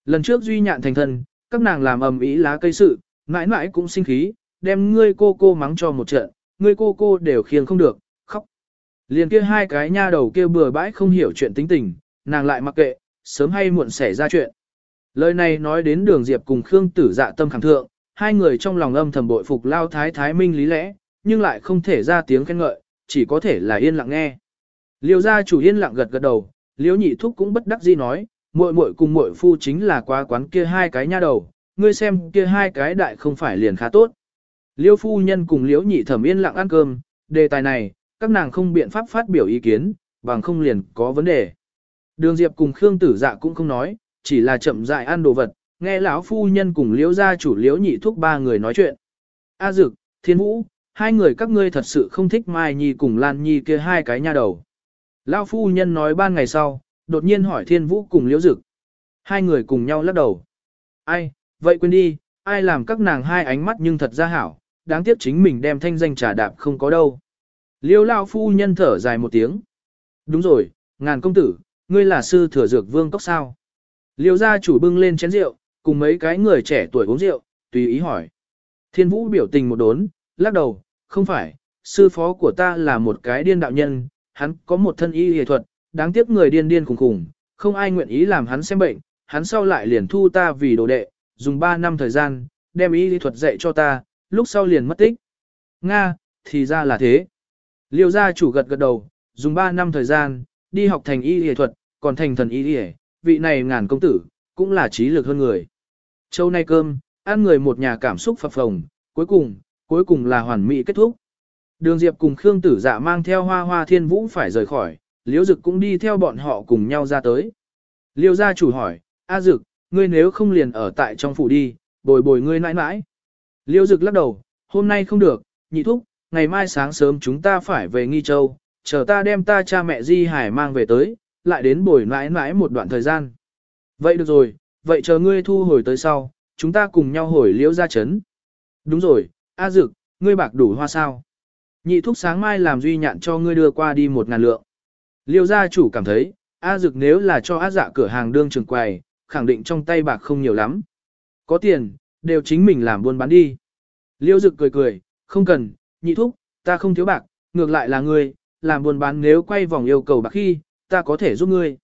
Lần trước duy nhạn thành thân, các nàng làm ầm ý lá cây sự, mãi mãi cũng sinh khí, đem ngươi cô cô mắng cho một trận, ngươi cô cô đều khiêng không được, khóc. Liền kia hai cái nha đầu kia bừa bãi không hiểu chuyện tính tình, nàng lại mặc kệ, sớm hay muộn xảy ra chuyện. Lời này nói đến đường Diệp cùng Khương Tử dạ tâm khẳng thượng, hai người trong lòng âm thầm bội phục lao thái thái minh lý lẽ, nhưng lại không thể ra tiếng khen ngợi, chỉ có thể là yên lặng nghe. Liêu gia chủ yên lặng gật gật đầu, liêu nhị thúc cũng bất đắc dĩ nói, muội muội cùng muội phu chính là qua quán kia hai cái nha đầu, ngươi xem kia hai cái đại không phải liền khá tốt. Liêu phu nhân cùng liễu nhị thẩm yên lặng ăn cơm, đề tài này, các nàng không biện pháp phát biểu ý kiến, bằng không liền có vấn đề. Đường Diệp cùng Khương Tử Dạ cũng không nói, chỉ là chậm dại ăn đồ vật, nghe lão phu nhân cùng liễu gia chủ liễu nhị thúc ba người nói chuyện. A Dực, Thiên Vũ, hai người các ngươi thật sự không thích Mai Nhi cùng Lan Nhi kia hai cái nha đầu. Lão phu nhân nói ban ngày sau, đột nhiên hỏi Thiên Vũ cùng liễu Dực. Hai người cùng nhau lắc đầu. Ai, vậy quên đi, ai làm các nàng hai ánh mắt nhưng thật ra hảo, đáng tiếc chính mình đem thanh danh trà đạp không có đâu. Liêu lao phu nhân thở dài một tiếng. Đúng rồi, ngàn công tử, ngươi là sư thừa dược vương cốc sao. Liêu gia chủ bưng lên chén rượu, cùng mấy cái người trẻ tuổi uống rượu, tùy ý hỏi. Thiên vũ biểu tình một đốn, lắc đầu, không phải, sư phó của ta là một cái điên đạo nhân, hắn có một thân y y thuật, đáng tiếc người điên điên khùng khùng, không ai nguyện ý làm hắn xem bệnh, hắn sau lại liền thu ta vì đồ đệ, dùng 3 năm thời gian, đem y y thuật dạy cho ta, lúc sau liền mất tích. Nga, thì ra là thế. Liêu gia chủ gật gật đầu, dùng 3 năm thời gian, đi học thành y y thuật, còn thành thần y y, vị này ngàn công tử, cũng là trí lực hơn người. Châu nay cơm, ăn người một nhà cảm xúc phập phồng, cuối cùng, cuối cùng là hoàn mỹ kết thúc. Đường Diệp cùng Khương Tử Dạ mang theo Hoa Hoa Thiên Vũ phải rời khỏi, Liễu Dực cũng đi theo bọn họ cùng nhau ra tới. Liêu gia chủ hỏi, A Dực, ngươi nếu không liền ở tại trong phủ đi, bồi bồi ngươi nãi nãi. Liêu Dực lắc đầu, hôm nay không được, nhị thúc, ngày mai sáng sớm chúng ta phải về Nghi Châu, chờ ta đem ta cha mẹ Di Hải mang về tới, lại đến bồi nãi nãi một đoạn thời gian. Vậy được rồi, vậy chờ ngươi thu hồi tới sau, chúng ta cùng nhau hồi liễu ra chấn. Đúng rồi, A Dực, ngươi bạc đủ hoa sao. Nhị thúc sáng mai làm duy nhạn cho ngươi đưa qua đi một ngàn lượng. Liêu gia chủ cảm thấy, A Dực nếu là cho A dạ cửa hàng đương trường quầy, khẳng định trong tay bạc không nhiều lắm. Có tiền, đều chính mình làm buôn bán đi. Liêu Dực cười cười, không cần, nhị thúc, ta không thiếu bạc, ngược lại là ngươi, làm buôn bán nếu quay vòng yêu cầu bạc khi, ta có thể giúp ngươi.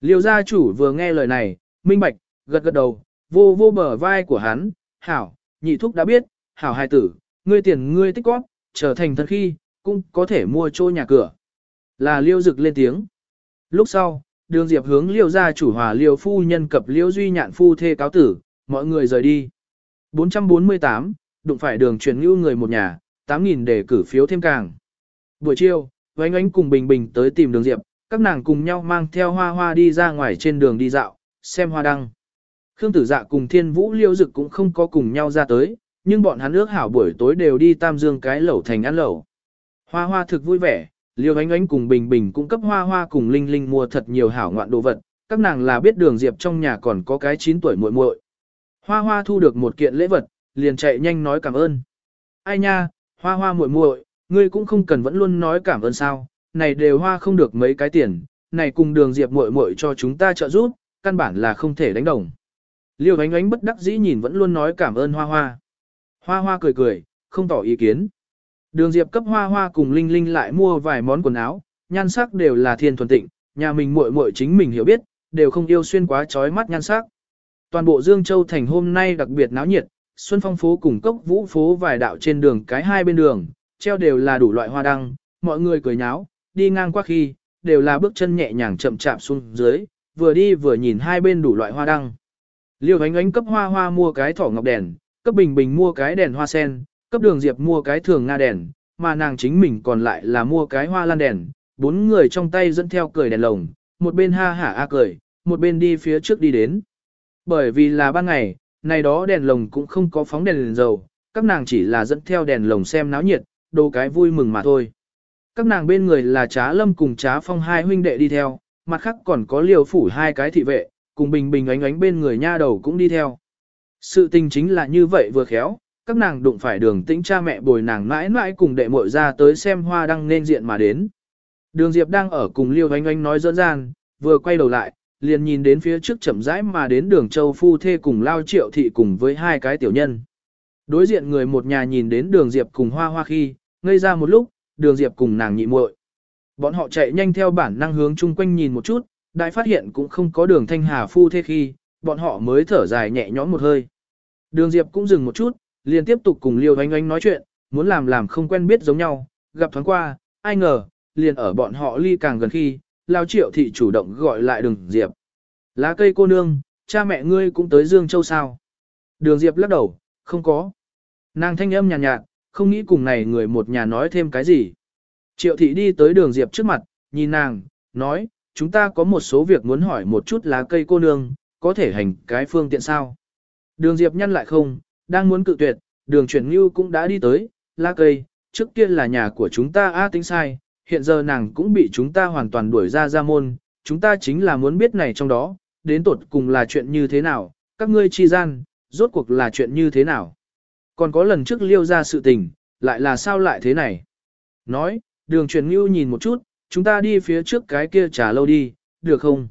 Liêu gia chủ vừa nghe lời này, minh bạch, gật gật đầu, vô vô bờ vai của hắn, hảo, nhị thúc đã biết, hảo hài tử, ngươi tiền ngươi tích góp, trở thành thân khi, cũng có thể mua chỗ nhà cửa. Là liêu dực lên tiếng. Lúc sau, đường diệp hướng liêu gia chủ hòa liêu phu nhân cập liêu duy nhạn phu thê cáo tử, mọi người rời đi. 448, đụng phải đường truyền ngưu người một nhà, 8.000 để cử phiếu thêm càng. Buổi chiều, Vánh Ánh cùng Bình Bình tới tìm đường Diệp, các nàng cùng nhau mang theo hoa hoa đi ra ngoài trên đường đi dạo, xem hoa đăng. Khương Tử Dạ cùng Thiên Vũ Liêu Dực cũng không có cùng nhau ra tới, nhưng bọn hắn ước hảo buổi tối đều đi Tam Dương cái lẩu thành ăn lẩu. Hoa hoa thực vui vẻ, Liêu Ánh Ánh cùng Bình Bình cũng cấp hoa hoa cùng Linh Linh mua thật nhiều hảo ngoạn đồ vật, các nàng là biết đường Diệp trong nhà còn có cái 9 tuổi muội muội. Hoa hoa thu được một kiện lễ vật, liền chạy nhanh nói cảm ơn. Ai nha, hoa hoa muội muội, ngươi cũng không cần vẫn luôn nói cảm ơn sao, này đều hoa không được mấy cái tiền, này cùng đường diệp muội muội cho chúng ta trợ giúp, căn bản là không thể đánh đồng. Liêu ánh ánh bất đắc dĩ nhìn vẫn luôn nói cảm ơn hoa hoa. Hoa hoa cười cười, không tỏ ý kiến. Đường Diệp cấp hoa hoa cùng Linh Linh lại mua vài món quần áo, nhan sắc đều là thiên thuần tịnh, nhà mình muội muội chính mình hiểu biết, đều không yêu xuyên quá chói mắt nhan sắc. Toàn bộ Dương Châu thành hôm nay đặc biệt náo nhiệt, Xuân Phong phố cùng Cốc Vũ phố vài đạo trên đường cái hai bên đường, treo đều là đủ loại hoa đăng, mọi người cười nháo, đi ngang qua khi, đều là bước chân nhẹ nhàng chậm chạp xuống dưới, vừa đi vừa nhìn hai bên đủ loại hoa đăng. Liêu ánh ánh cấp hoa hoa mua cái thỏ ngọc đèn, cấp bình bình mua cái đèn hoa sen, cấp đường diệp mua cái thường nga đèn, mà nàng chính mình còn lại là mua cái hoa lan đèn, bốn người trong tay dẫn theo cười đèn lồng, một bên ha hả a cười, một bên đi phía trước đi đến. Bởi vì là ban ngày, này đó đèn lồng cũng không có phóng đèn, đèn dầu, các nàng chỉ là dẫn theo đèn lồng xem náo nhiệt, đồ cái vui mừng mà thôi. Các nàng bên người là trá lâm cùng trá phong hai huynh đệ đi theo, mặt khác còn có liều phủ hai cái thị vệ, cùng bình bình ánh ánh bên người nha đầu cũng đi theo. Sự tình chính là như vậy vừa khéo, các nàng đụng phải đường tĩnh cha mẹ bồi nàng mãi mãi cùng đệ muội ra tới xem hoa đăng nên diện mà đến. Đường Diệp đang ở cùng liêu ánh ánh nói dẫn gian, vừa quay đầu lại, liền nhìn đến phía trước chậm rãi mà đến đường châu phu thê cùng lao triệu thị cùng với hai cái tiểu nhân. Đối diện người một nhà nhìn đến đường Diệp cùng hoa hoa khi, ngây ra một lúc, đường Diệp cùng nàng nhị muội. Bọn họ chạy nhanh theo bản năng hướng chung quanh nhìn một chút, đại phát hiện cũng không có đường thanh hà phu thế khi, bọn họ mới thở dài nhẹ nhõm một hơi. Đường Diệp cũng dừng một chút, liền tiếp tục cùng Liêu Oanh Oanh nói chuyện, muốn làm làm không quen biết giống nhau, gặp thoáng qua, ai ngờ, liền ở bọn họ ly càng gần khi, Lao Triệu Thị chủ động gọi lại đường Diệp. Lá cây cô nương, cha mẹ ngươi cũng tới Dương Châu sao? Đường Diệp lắc đầu, không có. Nàng thanh âm nhàn nhạt, nhạt, không nghĩ cùng này người một nhà nói thêm cái gì. Triệu thị đi tới đường Diệp trước mặt, nhìn nàng, nói, chúng ta có một số việc muốn hỏi một chút lá cây cô nương, có thể hành cái phương tiện sao. Đường Diệp nhăn lại không, đang muốn cự tuyệt, đường chuyển như cũng đã đi tới, lá cây, trước kia là nhà của chúng ta a tính sai, hiện giờ nàng cũng bị chúng ta hoàn toàn đuổi ra ra môn, chúng ta chính là muốn biết này trong đó, đến tột cùng là chuyện như thế nào, các ngươi chi gian, rốt cuộc là chuyện như thế nào. Còn có lần trước liêu ra sự tình, lại là sao lại thế này? Nói, đường truyền ngưu nhìn một chút, chúng ta đi phía trước cái kia trà lâu đi, được không?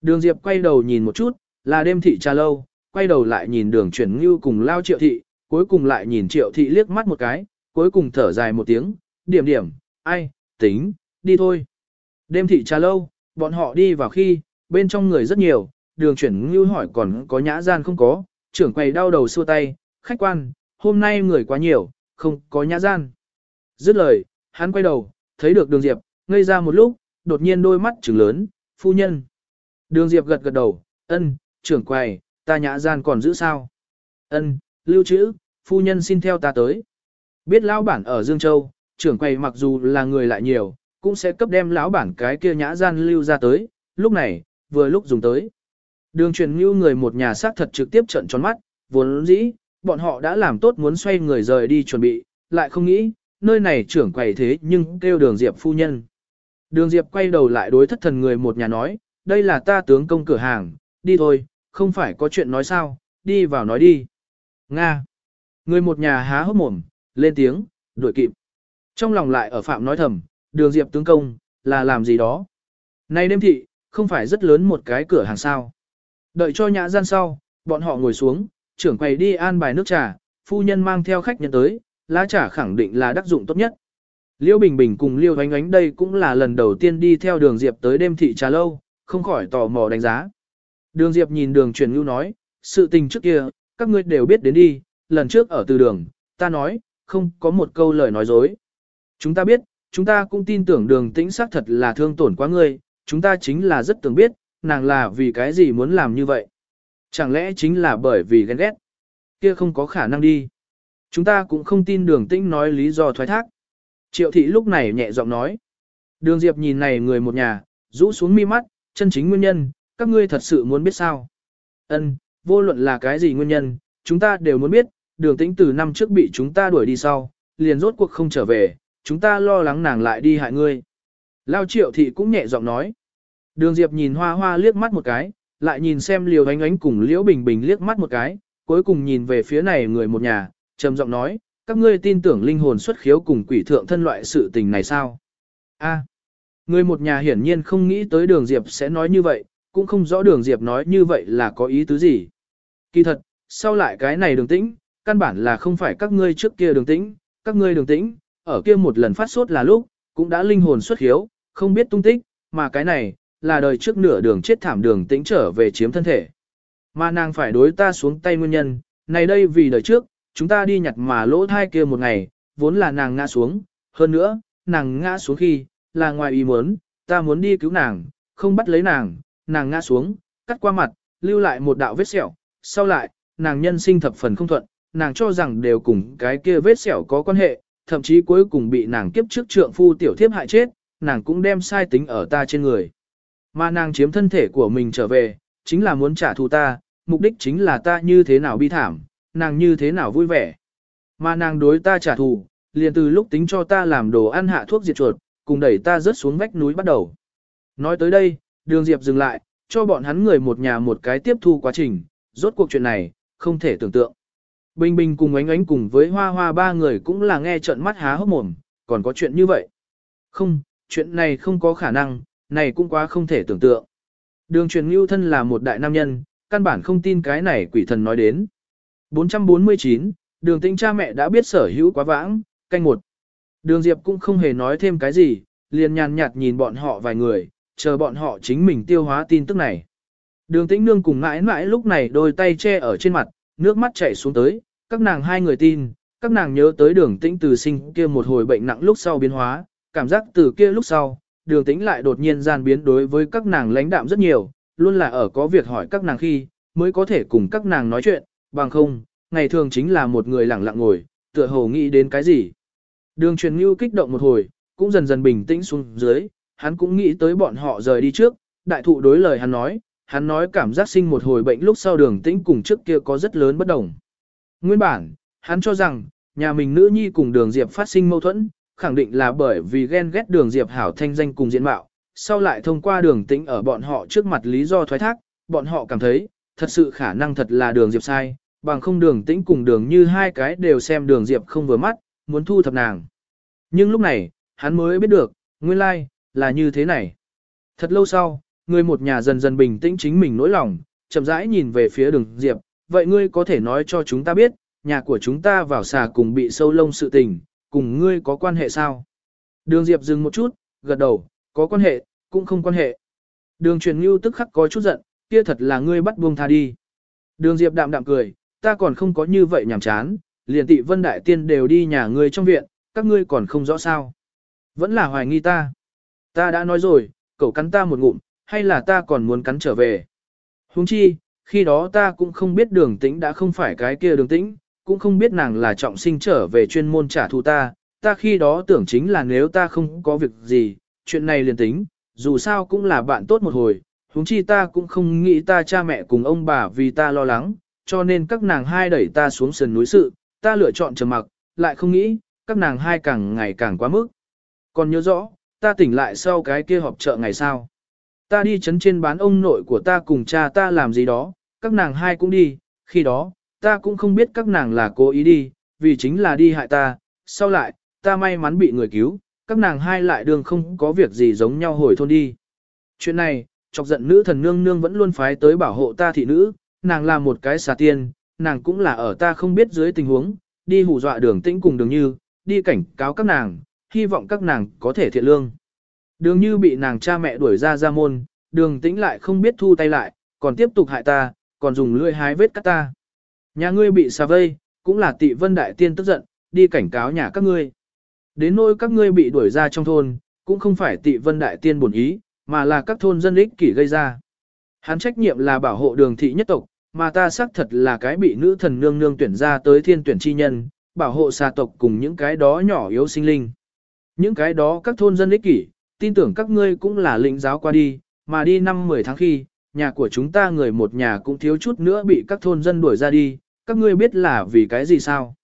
Đường Diệp quay đầu nhìn một chút, là đêm thị trà lâu, quay đầu lại nhìn đường truyền ngưu cùng lao triệu thị, cuối cùng lại nhìn triệu thị liếc mắt một cái, cuối cùng thở dài một tiếng, điểm điểm, ai, tính, đi thôi. Đêm thị trà lâu, bọn họ đi vào khi, bên trong người rất nhiều, đường chuyển ngưu hỏi còn có nhã gian không có, trưởng quầy đau đầu xua tay, khách quan, hôm nay người quá nhiều, không có nhã gian. Dứt lời, hắn quay đầu, thấy được đường Diệp, ngây ra một lúc, đột nhiên đôi mắt trừng lớn, phu nhân. Đường Diệp gật gật đầu, ân, trưởng quầy, ta nhã gian còn giữ sao? Ân, lưu trữ, phu nhân xin theo ta tới. Biết lão bản ở Dương Châu, trưởng quầy mặc dù là người lại nhiều, cũng sẽ cấp đem lão bản cái kia nhã gian lưu ra tới, lúc này, vừa lúc dùng tới. Đường truyền như người một nhà xác thật trực tiếp trận tròn mắt, vốn dĩ, bọn họ đã làm tốt muốn xoay người rời đi chuẩn bị, lại không nghĩ, nơi này trưởng quầy thế nhưng kêu đường Diệp phu nhân. Đường Diệp quay đầu lại đối thất thần người một nhà nói, đây là ta tướng công cửa hàng, đi thôi, không phải có chuyện nói sao, đi vào nói đi. Nga. Người một nhà há hốc mồm, lên tiếng, đuổi kịp. Trong lòng lại ở phạm nói thầm, đường Diệp tướng công, là làm gì đó. Này đêm thị, không phải rất lớn một cái cửa hàng sao. Đợi cho nhã gian sau, bọn họ ngồi xuống, trưởng quầy đi an bài nước trà, phu nhân mang theo khách nhân tới, lá trà khẳng định là đắc dụng tốt nhất. Liêu Bình Bình cùng Liêu Ánh Ánh đây cũng là lần đầu tiên đi theo đường Diệp tới đêm thị trà lâu, không khỏi tò mò đánh giá. Đường Diệp nhìn đường truyền ngưu nói, sự tình trước kia, các ngươi đều biết đến đi, lần trước ở từ đường, ta nói, không có một câu lời nói dối. Chúng ta biết, chúng ta cũng tin tưởng đường tĩnh xác thật là thương tổn quá ngươi, chúng ta chính là rất tưởng biết, nàng là vì cái gì muốn làm như vậy. Chẳng lẽ chính là bởi vì ghen ghét? Kia không có khả năng đi. Chúng ta cũng không tin đường tĩnh nói lý do thoái thác. Triệu thị lúc này nhẹ giọng nói. Đường Diệp nhìn này người một nhà, rũ xuống mi mắt, chân chính nguyên nhân, các ngươi thật sự muốn biết sao. Ân, vô luận là cái gì nguyên nhân, chúng ta đều muốn biết, đường tĩnh từ năm trước bị chúng ta đuổi đi sau, liền rốt cuộc không trở về, chúng ta lo lắng nàng lại đi hại ngươi. Lao triệu thị cũng nhẹ giọng nói. Đường Diệp nhìn hoa hoa liếc mắt một cái, lại nhìn xem liều ánh ánh cùng liễu bình bình liếc mắt một cái, cuối cùng nhìn về phía này người một nhà, trầm giọng nói, các ngươi tin tưởng linh hồn xuất khiếu cùng quỷ thượng thân loại sự tình này sao? A. người một nhà hiển nhiên không nghĩ tới đường Diệp sẽ nói như vậy, cũng không rõ đường Diệp nói như vậy là có ý tứ gì. Kỳ thật, sau lại cái này đường tĩnh, căn bản là không phải các ngươi trước kia đường tĩnh, các ngươi đường tĩnh, ở kia một lần phát sốt là lúc, cũng đã linh hồn xuất hiếu, không biết tung tích, mà cái này, là đời trước nửa đường chết thảm đường tĩnh trở về chiếm thân thể. Mà nàng phải đối ta xuống tay nguyên nhân, này đây vì đời trước, chúng ta đi nhặt mà lỗ thai kia một ngày, vốn là nàng ngã xuống, hơn nữa, nàng ngã xuống khi, là ngoài ý muốn, ta muốn đi cứu nàng, không bắt lấy nàng, nàng ngã xuống, cắt qua mặt, lưu lại một đạo vết sẹo, sau lại, nàng nhân sinh thập phần không thuận, nàng cho rằng đều cùng cái kia vết sẹo có quan hệ, thậm chí cuối cùng bị nàng kiếp trước trượng phu tiểu thiếp hại chết, nàng cũng đem sai tính ở ta trên người. Mà nàng chiếm thân thể của mình trở về, chính là muốn trả thù ta, mục đích chính là ta như thế nào bi thảm, nàng như thế nào vui vẻ. Mà nàng đối ta trả thù, liền từ lúc tính cho ta làm đồ ăn hạ thuốc diệt chuột, cùng đẩy ta rớt xuống vách núi bắt đầu. Nói tới đây, đường Diệp dừng lại, cho bọn hắn người một nhà một cái tiếp thu quá trình, rốt cuộc chuyện này, không thể tưởng tượng. Bình Bình cùng ánh ánh cùng với hoa hoa ba người cũng là nghe trận mắt há hốc mồm, còn có chuyện như vậy. Không, chuyện này không có khả năng, này cũng quá không thể tưởng tượng. Đường truyền ngưu thân là một đại nam nhân, căn bản không tin cái này quỷ thần nói đến. 449, đường tĩnh cha mẹ đã biết sở hữu quá vãng, canh một. Đường Diệp cũng không hề nói thêm cái gì, liền nhàn nhạt nhìn bọn họ vài người, chờ bọn họ chính mình tiêu hóa tin tức này. Đường tĩnh nương cùng mãi mãi lúc này đôi tay che ở trên mặt, nước mắt chảy xuống tới, các nàng hai người tin, các nàng nhớ tới đường tĩnh từ sinh kia một hồi bệnh nặng lúc sau biến hóa, cảm giác từ kia lúc sau, đường tĩnh lại đột nhiên gian biến đối với các nàng lãnh đạm rất nhiều, luôn là ở có việc hỏi các nàng khi, mới có thể cùng các nàng nói chuyện, bằng không, ngày thường chính là một người lặng lặng ngồi, tựa hồ nghĩ đến cái gì. Đường truyền ngưu kích động một hồi, cũng dần dần bình tĩnh xuống dưới, hắn cũng nghĩ tới bọn họ rời đi trước, đại thụ đối lời hắn nói, hắn nói cảm giác sinh một hồi bệnh lúc sau đường tĩnh cùng trước kia có rất lớn bất đồng. Nguyên bản, hắn cho rằng, nhà mình nữ nhi cùng đường Diệp phát sinh mâu thuẫn, khẳng định là bởi vì ghen ghét đường Diệp hảo thanh danh cùng diện mạo, sau lại thông qua đường tĩnh ở bọn họ trước mặt lý do thoái thác, bọn họ cảm thấy, thật sự khả năng thật là đường Diệp sai, bằng không đường tĩnh cùng đường như hai cái đều xem đường Diệp không vừa mắt, muốn thu thập nàng. Nhưng lúc này, hắn mới biết được, nguyên lai, like, là như thế này. Thật lâu sau, người một nhà dần dần bình tĩnh chính mình nỗi lòng, chậm rãi nhìn về phía đường Diệp, vậy ngươi có thể nói cho chúng ta biết, nhà của chúng ta vào xà cùng bị sâu lông sự tình, cùng ngươi có quan hệ sao? Đường Diệp dừng một chút, gật đầu, có quan hệ, cũng không quan hệ. Đường truyền như tức khắc có chút giận, kia thật là ngươi bắt buông tha đi. Đường Diệp đạm đạm cười, ta còn không có như vậy nhảm chán, liền tị vân đại tiên đều đi nhà ngươi trong viện, các ngươi còn không rõ sao. Vẫn là hoài nghi ta. Ta đã nói rồi, cậu cắn ta một ngụm, hay là ta còn muốn cắn trở về. Huống chi, khi đó ta cũng không biết đường tĩnh đã không phải cái kia đường tĩnh, cũng không biết nàng là trọng sinh trở về chuyên môn trả thù ta, ta khi đó tưởng chính là nếu ta không có việc gì, chuyện này liền tính, dù sao cũng là bạn tốt một hồi, huống chi ta cũng không nghĩ ta cha mẹ cùng ông bà vì ta lo lắng, cho nên các nàng hai đẩy ta xuống sườn núi sự, ta lựa chọn trầm mặc, lại không nghĩ, các nàng hai càng ngày càng quá mức. Còn nhớ rõ, ta tỉnh lại sau cái kia họp chợ ngày sau. Ta đi chấn trên bán ông nội của ta cùng cha ta làm gì đó, các nàng hai cũng đi, khi đó, ta cũng không biết các nàng là cố ý đi, vì chính là đi hại ta, sau lại, ta may mắn bị người cứu, các nàng hai lại đường không có việc gì giống nhau hồi thôn đi. Chuyện này, chọc giận nữ thần nương nương vẫn luôn phái tới bảo hộ ta thị nữ, nàng là một cái xà tiên, nàng cũng là ở ta không biết dưới tình huống, đi hù dọa đường tĩnh cùng đường như, đi cảnh cáo các nàng, hy vọng các nàng có thể thiện lương. Đường như bị nàng cha mẹ đuổi ra ra môn, đường tĩnh lại không biết thu tay lại, còn tiếp tục hại ta, còn dùng lưỡi hái vết cắt ta. Nhà ngươi bị xà vây, cũng là tị vân đại tiên tức giận, đi cảnh cáo nhà các ngươi. Đến nỗi các ngươi bị đuổi ra trong thôn, cũng không phải tị vân đại tiên buồn ý, mà là các thôn dân ích kỷ gây ra. Hắn trách nhiệm là bảo hộ đường thị nhất tộc, mà ta xác thật là cái bị nữ thần nương nương tuyển ra tới thiên tuyển chi nhân, bảo hộ xa tộc cùng những cái đó nhỏ yếu sinh linh. Những cái đó các thôn dân ích kỷ, tin tưởng các ngươi cũng là lĩnh giáo qua đi, mà đi năm 10 tháng khi, nhà của chúng ta người một nhà cũng thiếu chút nữa bị các thôn dân đuổi ra đi, các ngươi biết là vì cái gì sao?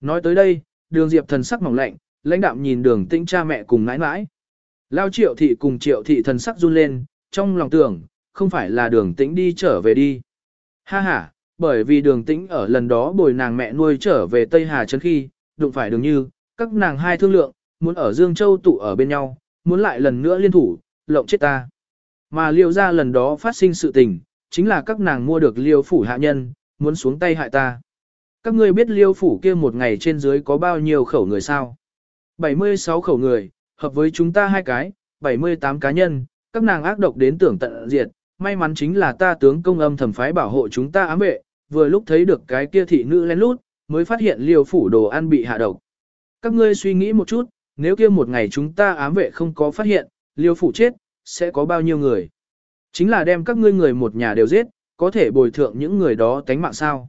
Nói tới đây, đường diệp thần sắc mỏng lạnh, lãnh đạm nhìn đường tĩnh cha mẹ cùng nãi nãi. Lao triệu thị cùng triệu thị thần sắc run lên, trong lòng tưởng, không phải là đường tĩnh đi trở về đi. Ha ha, bởi vì đường tĩnh ở lần đó bồi nàng mẹ nuôi trở về Tây Hà Trấn khi, đụng phải đường như, các nàng hai thương lượng, muốn ở Dương Châu tụ ở bên nhau, muốn lại lần nữa liên thủ, lộng chết ta. Mà liêu ra lần đó phát sinh sự tình, chính là các nàng mua được liêu phủ hạ nhân, muốn xuống tay hại ta. Các ngươi biết liêu phủ kia một ngày trên dưới có bao nhiêu khẩu người sao? 76 khẩu người, hợp với chúng ta hai cái, 78 cá nhân, các nàng ác độc đến tưởng tận diệt, may mắn chính là ta tướng công âm thầm phái bảo hộ chúng ta ám vệ, vừa lúc thấy được cái kia thị nữ lén lút, mới phát hiện liều phủ đồ ăn bị hạ độc. Các ngươi suy nghĩ một chút, nếu kia một ngày chúng ta ám vệ không có phát hiện, liều phủ chết, sẽ có bao nhiêu người? Chính là đem các ngươi người một nhà đều giết, có thể bồi thượng những người đó tánh mạng sao?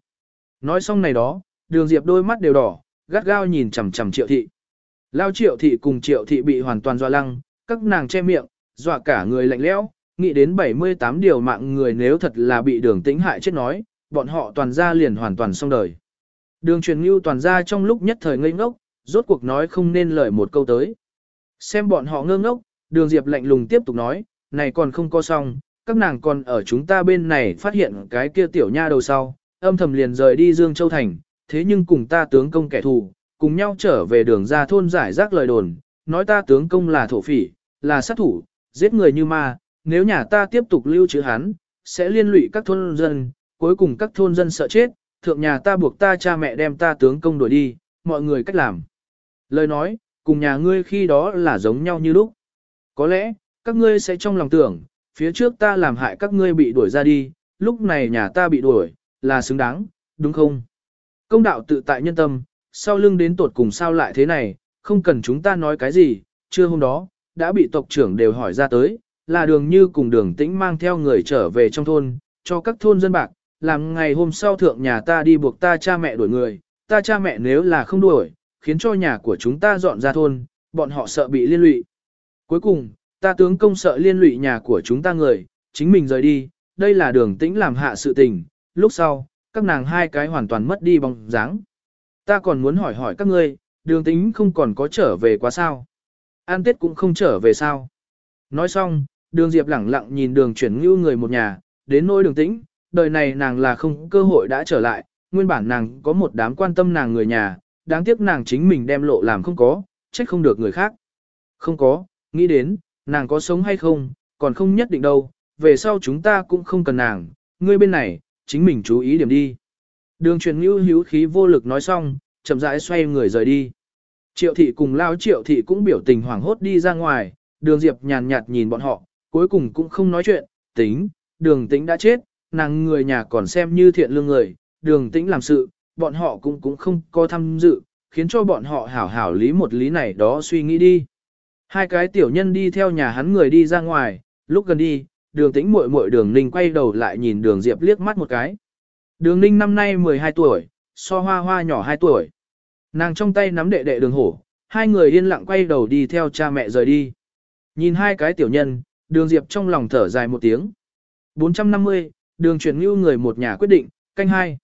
Nói xong này đó, đường diệp đôi mắt đều đỏ, gắt gao nhìn chằm chằm triệu thị. Lao triệu thị cùng triệu thị bị hoàn toàn dọa lăng, các nàng che miệng, dọa cả người lạnh lẽo, nghĩ đến 78 điều mạng người nếu thật là bị đường tĩnh hại chết nói, bọn họ toàn ra liền hoàn toàn xong đời. Đường truyền ngưu toàn ra trong lúc nhất thời ngây ngốc, rốt cuộc nói không nên lời một câu tới. Xem bọn họ ngơ ngốc, đường diệp lạnh lùng tiếp tục nói, này còn không có xong, các nàng còn ở chúng ta bên này phát hiện cái kia tiểu nha đầu sau, âm thầm liền rời đi Dương Châu Thành, thế nhưng cùng ta tướng công kẻ thù, cùng nhau trở về đường ra thôn giải rác lời đồn, nói ta tướng công là thổ phỉ, là sát thủ, giết người như ma, nếu nhà ta tiếp tục lưu trữ hắn, sẽ liên lụy các thôn dân, cuối cùng các thôn dân sợ chết, thượng nhà ta buộc ta cha mẹ đem ta tướng công đuổi đi, mọi người cách làm. Lời nói, cùng nhà ngươi khi đó là giống nhau như lúc. Có lẽ, các ngươi sẽ trong lòng tưởng, phía trước ta làm hại các ngươi bị đuổi ra đi, lúc này nhà ta bị đuổi, là xứng đáng, đúng không? Công đạo tự tại nhân tâm, sau lưng đến tột cùng sao lại thế này, không cần chúng ta nói cái gì, trưa hôm đó, đã bị tộc trưởng đều hỏi ra tới, là đường như cùng đường tĩnh mang theo người trở về trong thôn, cho các thôn dân bạc, làm ngày hôm sau thượng nhà ta đi buộc ta cha mẹ đuổi người, ta cha mẹ nếu là không đuổi, khiến cho nhà của chúng ta dọn ra thôn, bọn họ sợ bị liên lụy. Cuối cùng, ta tướng công sợ liên lụy nhà của chúng ta người, chính mình rời đi, đây là đường tĩnh làm hạ sự tình, lúc sau, các nàng hai cái hoàn toàn mất đi bóng dáng. Ta còn muốn hỏi hỏi các ngươi, đường tĩnh không còn có trở về quá sao? An Tết cũng không trở về sao? Nói xong, đường Diệp lẳng lặng nhìn đường chuyển ngưu người một nhà, đến nỗi đường tĩnh, đời này nàng là không cơ hội đã trở lại, nguyên bản nàng có một đám quan tâm nàng người nhà, đáng tiếc nàng chính mình đem lộ làm không có, trách không được người khác. Không có, nghĩ đến, nàng có sống hay không, còn không nhất định đâu, về sau chúng ta cũng không cần nàng, ngươi bên này, chính mình chú ý điểm đi. Đường truyền ngưu hữu khí vô lực nói xong, chậm rãi xoay người rời đi. Triệu thị cùng lao triệu thị cũng biểu tình hoảng hốt đi ra ngoài, đường diệp nhàn nhạt nhìn bọn họ, cuối cùng cũng không nói chuyện, tính, đường tĩnh đã chết, nàng người nhà còn xem như thiện lương người, đường tĩnh làm sự, bọn họ cũng cũng không có tham dự, khiến cho bọn họ hảo hảo lý một lý này đó suy nghĩ đi. Hai cái tiểu nhân đi theo nhà hắn người đi ra ngoài, lúc gần đi, đường tĩnh muội muội đường ninh quay đầu lại nhìn đường diệp liếc mắt một cái. Đường ninh năm nay 12 tuổi, so hoa hoa nhỏ 2 tuổi. Nàng trong tay nắm đệ đệ đường hổ, hai người yên lặng quay đầu đi theo cha mẹ rời đi. Nhìn hai cái tiểu nhân, đường diệp trong lòng thở dài một tiếng. 450, đường chuyển ngưu người một nhà quyết định, canh hai.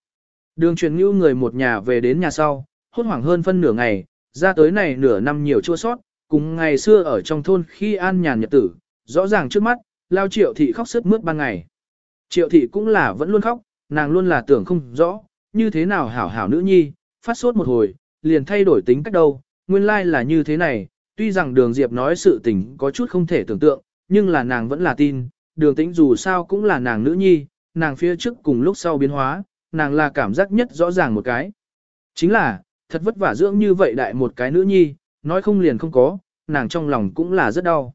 Đường chuyển ngưu người một nhà về đến nhà sau, hốt hoảng hơn phân nửa ngày, ra tới này nửa năm nhiều chua sót, cùng ngày xưa ở trong thôn khi an nhàn nhật tử, rõ ràng trước mắt, lao triệu thị khóc sức mướt ban ngày. Triệu thị cũng là vẫn luôn khóc, nàng luôn là tưởng không rõ, như thế nào hảo hảo nữ nhi, phát sốt một hồi, liền thay đổi tính cách đâu, nguyên lai là như thế này, tuy rằng đường Diệp nói sự tình có chút không thể tưởng tượng, nhưng là nàng vẫn là tin, đường tĩnh dù sao cũng là nàng nữ nhi, nàng phía trước cùng lúc sau biến hóa, nàng là cảm giác nhất rõ ràng một cái. Chính là, thật vất vả dưỡng như vậy đại một cái nữ nhi, nói không liền không có, nàng trong lòng cũng là rất đau.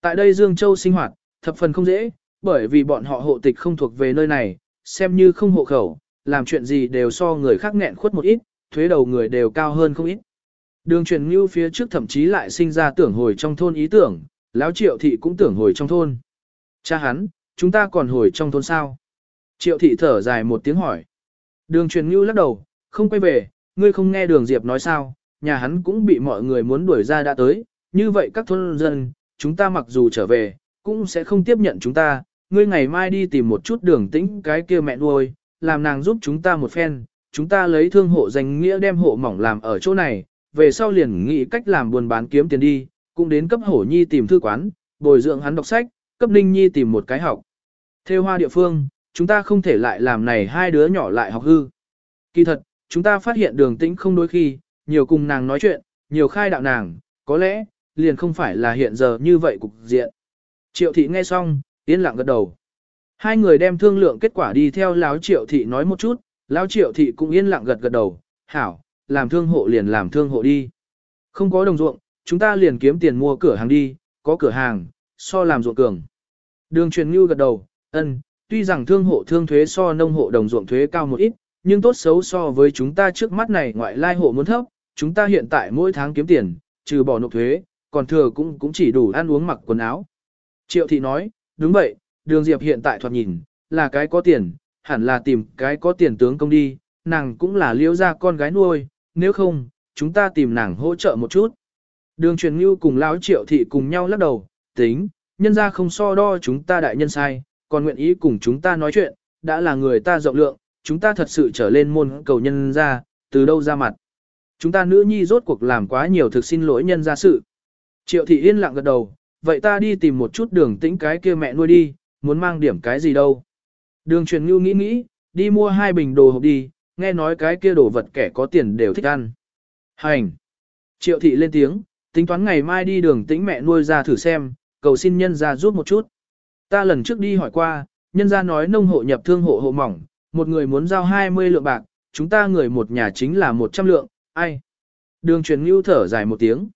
Tại đây Dương Châu sinh hoạt, thập phần không dễ, bởi vì bọn họ hộ tịch không thuộc về nơi này, xem như không hộ khẩu, làm chuyện gì đều so người khác nghẹn khuất một ít, thuế đầu người đều cao hơn không ít. Đường truyền như phía trước thậm chí lại sinh ra tưởng hồi trong thôn ý tưởng, lão triệu thị cũng tưởng hồi trong thôn. Cha hắn, chúng ta còn hồi trong thôn sao? Triệu thị thở dài một tiếng hỏi. Đường truyền ngưu lắc đầu, không quay về, ngươi không nghe đường Diệp nói sao, nhà hắn cũng bị mọi người muốn đuổi ra đã tới, như vậy các thôn dân, chúng ta mặc dù trở về, cũng sẽ không tiếp nhận chúng ta, ngươi ngày mai đi tìm một chút đường tĩnh cái kia mẹ nuôi, làm nàng giúp chúng ta một phen, chúng ta lấy thương hộ danh nghĩa đem hộ mỏng làm ở chỗ này, về sau liền nghĩ cách làm buôn bán kiếm tiền đi, cũng đến cấp hổ nhi tìm thư quán, bồi dưỡng hắn đọc sách, cấp ninh nhi tìm một cái học. Theo hoa địa phương, chúng ta không thể lại làm này hai đứa nhỏ lại học hư. Kỳ thật, chúng ta phát hiện đường tĩnh không đôi khi, nhiều cùng nàng nói chuyện, nhiều khai đạo nàng, có lẽ, liền không phải là hiện giờ như vậy cục diện. Triệu thị nghe xong, yên lặng gật đầu. Hai người đem thương lượng kết quả đi theo láo triệu thị nói một chút, Lão triệu thị cũng yên lặng gật gật đầu, hảo, làm thương hộ liền làm thương hộ đi. Không có đồng ruộng, chúng ta liền kiếm tiền mua cửa hàng đi, có cửa hàng, so làm ruộng cường. Đường truyền như gật đầu, ân, tuy rằng thương hộ thương thuế so nông hộ đồng ruộng thuế cao một ít, nhưng tốt xấu so với chúng ta trước mắt này ngoại lai hộ muốn thấp, chúng ta hiện tại mỗi tháng kiếm tiền, trừ bỏ nộp thuế, còn thừa cũng cũng chỉ đủ ăn uống mặc quần áo. Triệu thị nói, đúng vậy, đường diệp hiện tại thoạt nhìn, là cái có tiền, hẳn là tìm cái có tiền tướng công đi, nàng cũng là liễu ra con gái nuôi, nếu không, chúng ta tìm nàng hỗ trợ một chút. Đường truyền ngưu cùng lão triệu thị cùng nhau lắc đầu, tính, nhân ra không so đo chúng ta đại nhân sai, còn nguyện ý cùng chúng ta nói chuyện, đã là người ta rộng lượng, chúng ta thật sự trở lên môn cầu nhân ra, từ đâu ra mặt. Chúng ta nữ nhi rốt cuộc làm quá nhiều thực xin lỗi nhân ra sự. Triệu thị yên lặng gật đầu, vậy ta đi tìm một chút đường tĩnh cái kia mẹ nuôi đi, muốn mang điểm cái gì đâu. Đường truyền ngưu nghĩ nghĩ, đi mua hai bình đồ hộp đi, nghe nói cái kia đồ vật kẻ có tiền đều thích ăn. Hành! Triệu thị lên tiếng, tính toán ngày mai đi đường tĩnh mẹ nuôi ra thử xem, cầu xin nhân ra giúp một chút. Ta lần trước đi hỏi qua, nhân ra nói nông hộ nhập thương hộ hộ mỏng, một người muốn giao 20 lượng bạc, chúng ta người một nhà chính là 100 lượng, ai? Đường truyền ngưu thở dài một tiếng.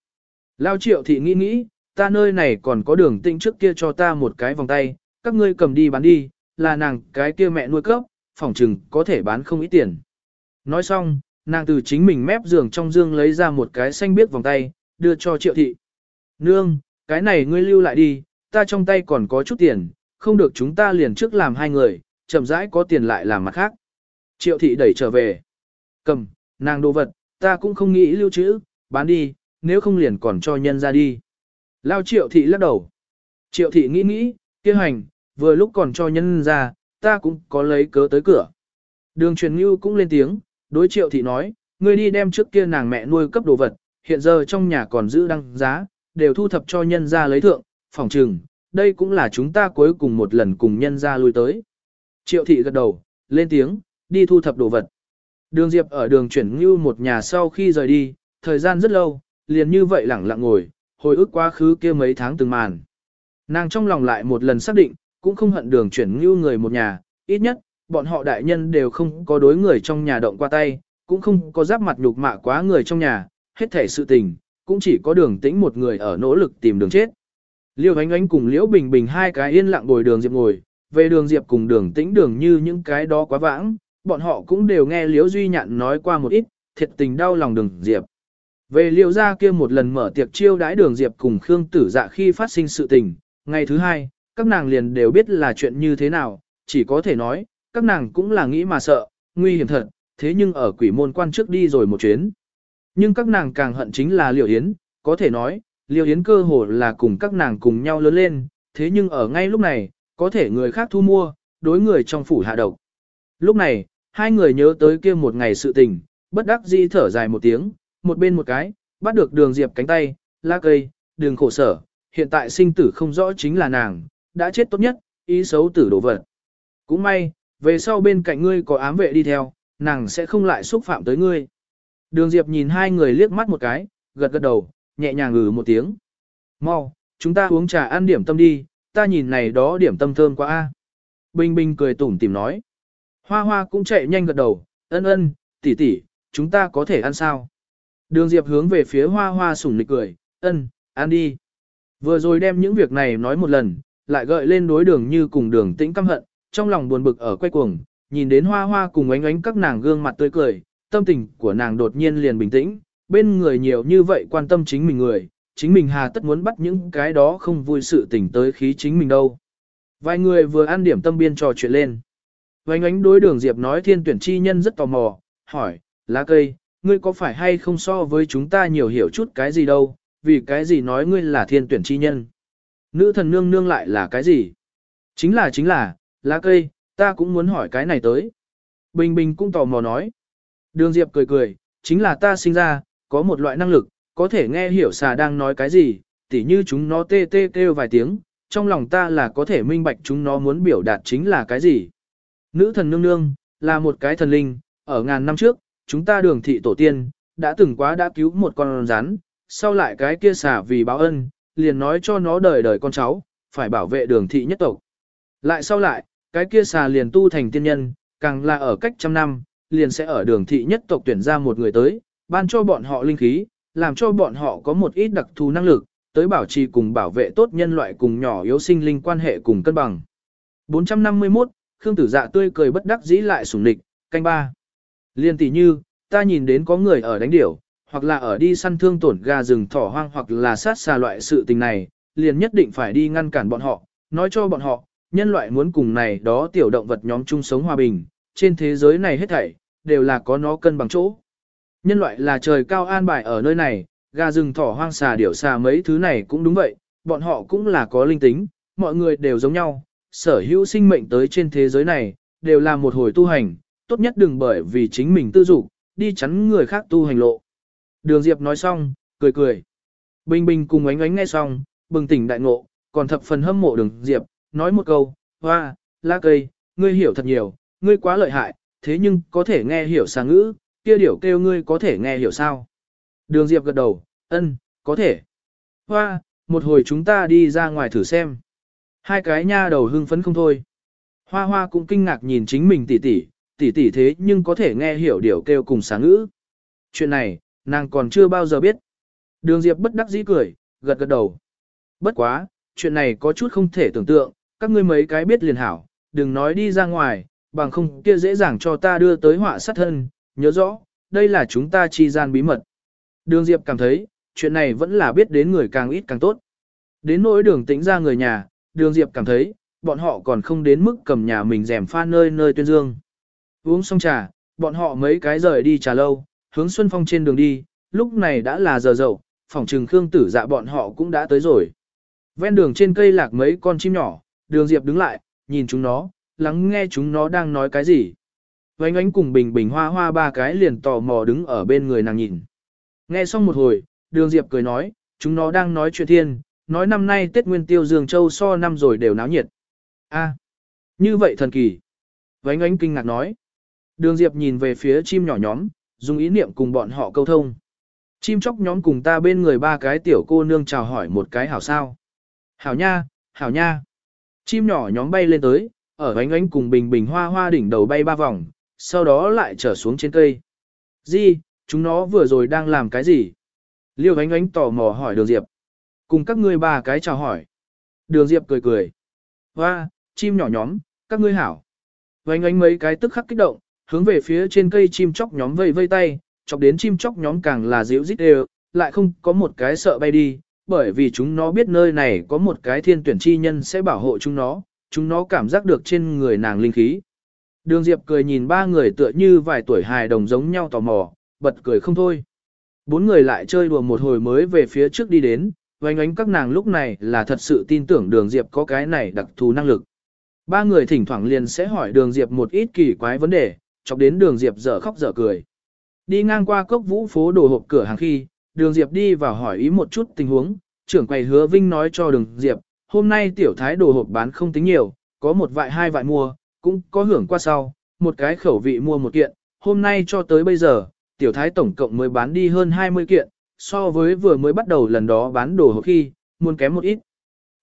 Lao triệu thị nghĩ nghĩ, ta nơi này còn có đường tĩnh trước kia cho ta một cái vòng tay, các ngươi cầm đi bán đi, là nàng cái kia mẹ nuôi cấp, phỏng chừng có thể bán không ít tiền. Nói xong, nàng từ chính mình mép giường trong dương lấy ra một cái xanh biếc vòng tay, đưa cho triệu thị. Nương, cái này ngươi lưu lại đi, ta trong tay còn có chút tiền, không được chúng ta liền trước làm hai người, chậm rãi có tiền lại làm mặt khác. Triệu thị đẩy trở về. Cầm, nàng đồ vật, ta cũng không nghĩ lưu trữ, bán đi, nếu không liền còn cho nhân ra đi. Lao triệu thị lắc đầu. Triệu thị nghĩ nghĩ, kia hành, vừa lúc còn cho nhân ra, ta cũng có lấy cớ tới cửa. Đường truyền ngưu cũng lên tiếng, đối triệu thị nói, ngươi đi đem trước kia nàng mẹ nuôi cấp đồ vật, hiện giờ trong nhà còn giữ đăng giá, đều thu thập cho nhân ra lấy thượng, phòng trừng, đây cũng là chúng ta cuối cùng một lần cùng nhân ra lui tới. Triệu thị gật đầu, lên tiếng, đi thu thập đồ vật. Đường Diệp ở đường chuyển ngưu một nhà sau khi rời đi, thời gian rất lâu, liền như vậy lẳng lặng ngồi, hồi ức quá khứ kia mấy tháng từng màn. Nàng trong lòng lại một lần xác định, cũng không hận đường chuyển ngưu người một nhà, ít nhất, bọn họ đại nhân đều không có đối người trong nhà động qua tay, cũng không có giáp mặt nhục mạ quá người trong nhà, hết thể sự tình, cũng chỉ có đường tĩnh một người ở nỗ lực tìm đường chết. Liêu ánh ánh cùng Liễu Bình Bình hai cái yên lặng bồi đường Diệp ngồi, về đường Diệp cùng đường tĩnh đường như những cái đó quá vãng, bọn họ cũng đều nghe Liễu Duy Nhạn nói qua một ít, thiệt tình đau lòng đường Diệp. Về Liễu gia kia một lần mở tiệc chiêu đãi đường Diệp cùng Khương Tử Dạ khi phát sinh sự tình, ngày thứ hai, các nàng liền đều biết là chuyện như thế nào, chỉ có thể nói, các nàng cũng là nghĩ mà sợ, nguy hiểm thật, thế nhưng ở quỷ môn quan trước đi rồi một chuyến. Nhưng các nàng càng hận chính là Liễu Yến, có thể nói, Liễu Yến cơ hồ là cùng các nàng cùng nhau lớn lên, thế nhưng ở ngay lúc này, có thể người khác thu mua, đối người trong phủ hạ độc. Lúc này, hai người nhớ tới kia một ngày sự tình, bất đắc dĩ thở dài một tiếng, một bên một cái, bắt được đường diệp cánh tay, la cây, đường khổ sở, hiện tại sinh tử không rõ chính là nàng, đã chết tốt nhất, ý xấu tử đổ vật. Cũng may, về sau bên cạnh ngươi có ám vệ đi theo, nàng sẽ không lại xúc phạm tới ngươi. Đường Diệp nhìn hai người liếc mắt một cái, gật gật đầu, nhẹ nhàng ngừ một tiếng. Mau, chúng ta uống trà ăn điểm tâm đi, ta nhìn này đó điểm tâm thơm quá a. Bình Bình cười tủm tìm nói. Hoa hoa cũng chạy nhanh gật đầu, ân ân, tỷ tỷ, chúng ta có thể ăn sao? Đường Diệp hướng về phía hoa hoa sủng nịch cười, ân, ăn đi. Vừa rồi đem những việc này nói một lần, lại gợi lên đối đường như cùng đường tĩnh căm hận, trong lòng buồn bực ở quay cuồng, nhìn đến hoa hoa cùng ánh ánh các nàng gương mặt tươi cười, tâm tình của nàng đột nhiên liền bình tĩnh, bên người nhiều như vậy quan tâm chính mình người, chính mình hà tất muốn bắt những cái đó không vui sự tình tới khí chính mình đâu. Vài người vừa ăn điểm tâm biên trò chuyện lên. Vánh ánh đối đường Diệp nói thiên tuyển chi nhân rất tò mò, hỏi, lá cây, ngươi có phải hay không so với chúng ta nhiều hiểu chút cái gì đâu, vì cái gì nói ngươi là thiên tuyển chi nhân. Nữ thần nương nương lại là cái gì? Chính là chính là, lá cây, ta cũng muốn hỏi cái này tới. Bình Bình cũng tò mò nói. Đường Diệp cười cười, chính là ta sinh ra, có một loại năng lực, có thể nghe hiểu xà đang nói cái gì, tỉ như chúng nó tê tê kêu vài tiếng, trong lòng ta là có thể minh bạch chúng nó muốn biểu đạt chính là cái gì. Nữ thần nương nương, là một cái thần linh, ở ngàn năm trước, chúng ta đường thị tổ tiên, đã từng quá đã cứu một con rắn, sau lại cái kia xà vì báo ân, liền nói cho nó đời đời con cháu, phải bảo vệ đường thị nhất tộc. Lại sau lại, cái kia xà liền tu thành tiên nhân, càng là ở cách trăm năm, liền sẽ ở đường thị nhất tộc tuyển ra một người tới, ban cho bọn họ linh khí, làm cho bọn họ có một ít đặc thù năng lực, tới bảo trì cùng bảo vệ tốt nhân loại cùng nhỏ yếu sinh linh quan hệ cùng cân bằng. 451, Khương Tử Dạ tươi cười bất đắc dĩ lại sủng địch, canh ba. Liên tỷ như, ta nhìn đến có người ở đánh điểu, hoặc là ở đi săn thương tổn gà rừng thỏ hoang hoặc là sát xà loại sự tình này, liền nhất định phải đi ngăn cản bọn họ, nói cho bọn họ, nhân loại muốn cùng này đó tiểu động vật nhóm chung sống hòa bình, trên thế giới này hết thảy, đều là có nó cân bằng chỗ. Nhân loại là trời cao an bài ở nơi này, gà rừng thỏ hoang xà điểu xà mấy thứ này cũng đúng vậy, bọn họ cũng là có linh tính, mọi người đều giống nhau, sở hữu sinh mệnh tới trên thế giới này, đều là một hồi tu hành, tốt nhất đừng bởi vì chính mình tư dục đi chắn người khác tu hành lộ. Đường Diệp nói xong, cười cười. Bình Bình cùng ánh ánh nghe xong, bừng tỉnh đại ngộ, còn thập phần hâm mộ đường Diệp, nói một câu, hoa, la cây, ngươi hiểu thật nhiều, ngươi quá lợi hại, thế nhưng có thể nghe hiểu xà ngữ, kia điểu kêu ngươi có thể nghe hiểu sao. Đường Diệp gật đầu, ân, có thể. Hoa, một hồi chúng ta đi ra ngoài thử xem. Hai cái nha đầu hưng phấn không thôi. Hoa hoa cũng kinh ngạc nhìn chính mình tỉ tỉ, tỉ tỉ thế nhưng có thể nghe hiểu điều kêu cùng sáng ngữ. Chuyện này, nàng còn chưa bao giờ biết. Đường Diệp bất đắc dĩ cười, gật gật đầu. Bất quá, chuyện này có chút không thể tưởng tượng, các ngươi mấy cái biết liền hảo, đừng nói đi ra ngoài, bằng không kia dễ dàng cho ta đưa tới họa sát thân, nhớ rõ, đây là chúng ta chi gian bí mật. Đường Diệp cảm thấy, chuyện này vẫn là biết đến người càng ít càng tốt. Đến nỗi đường tĩnh ra người nhà, đường Diệp cảm thấy, bọn họ còn không đến mức cầm nhà mình rèm pha nơi nơi tuyên dương. Uống xong trà, bọn họ mấy cái rời đi trà lâu, hướng Xuân Phong trên đường đi, lúc này đã là giờ dậu, phòng trừng Khương tử dạ bọn họ cũng đã tới rồi. Ven đường trên cây lạc mấy con chim nhỏ, đường Diệp đứng lại, nhìn chúng nó, lắng nghe chúng nó đang nói cái gì. Vánh ánh cùng bình bình hoa hoa ba cái liền tò mò đứng ở bên người nàng nhìn. Nghe xong một hồi, đường Diệp cười nói, chúng nó đang nói chuyện thiên, nói năm nay Tết Nguyên Tiêu Dương Châu so năm rồi đều náo nhiệt. a như vậy thần kỳ. Vánh ánh kinh ngạc nói. Đường Diệp nhìn về phía chim nhỏ nhóm, dùng ý niệm cùng bọn họ câu thông. Chim chóc nhóm cùng ta bên người ba cái tiểu cô nương chào hỏi một cái hảo sao. Hảo nha, hảo nha. Chim nhỏ nhóm bay lên tới, ở ánh ánh cùng bình bình hoa hoa đỉnh đầu bay ba vòng, sau đó lại trở xuống trên cây. Di, chúng nó vừa rồi đang làm cái gì? Liêu ánh ánh tò mò hỏi đường Diệp. Cùng các ngươi ba cái chào hỏi. Đường Diệp cười cười. Hoa, chim nhỏ nhóm, các ngươi hảo. Ánh ánh mấy cái tức khắc kích động, hướng về phía trên cây chim chóc nhóm vây vây tay, chọc đến chim chóc nhóm càng là dịu dít đều, lại không có một cái sợ bay đi, bởi vì chúng nó biết nơi này có một cái thiên tuyển chi nhân sẽ bảo hộ chúng nó, chúng nó cảm giác được trên người nàng linh khí. Đường Diệp cười nhìn ba người tựa như vài tuổi hài đồng giống nhau tò mò, bật cười không thôi. Bốn người lại chơi đùa một hồi mới về phía trước đi đến, vánh ánh các nàng lúc này là thật sự tin tưởng đường Diệp có cái này đặc thù năng lực. Ba người thỉnh thoảng liền sẽ hỏi đường Diệp một ít kỳ quái vấn đề, chọc đến đường Diệp dở khóc dở cười. Đi ngang qua cốc vũ phố đồ hộp cửa hàng khi, đường Diệp đi vào hỏi ý một chút tình huống, trưởng quầy hứa Vinh nói cho đường Diệp, hôm nay tiểu thái đồ hộp bán không tính nhiều, có một vại hai vại mua, cũng có hưởng qua sau, một cái khẩu vị mua một kiện, hôm nay cho tới bây giờ, tiểu thái tổng cộng mới bán đi hơn 20 kiện, so với vừa mới bắt đầu lần đó bán đồ hộp khi, muốn kém một ít.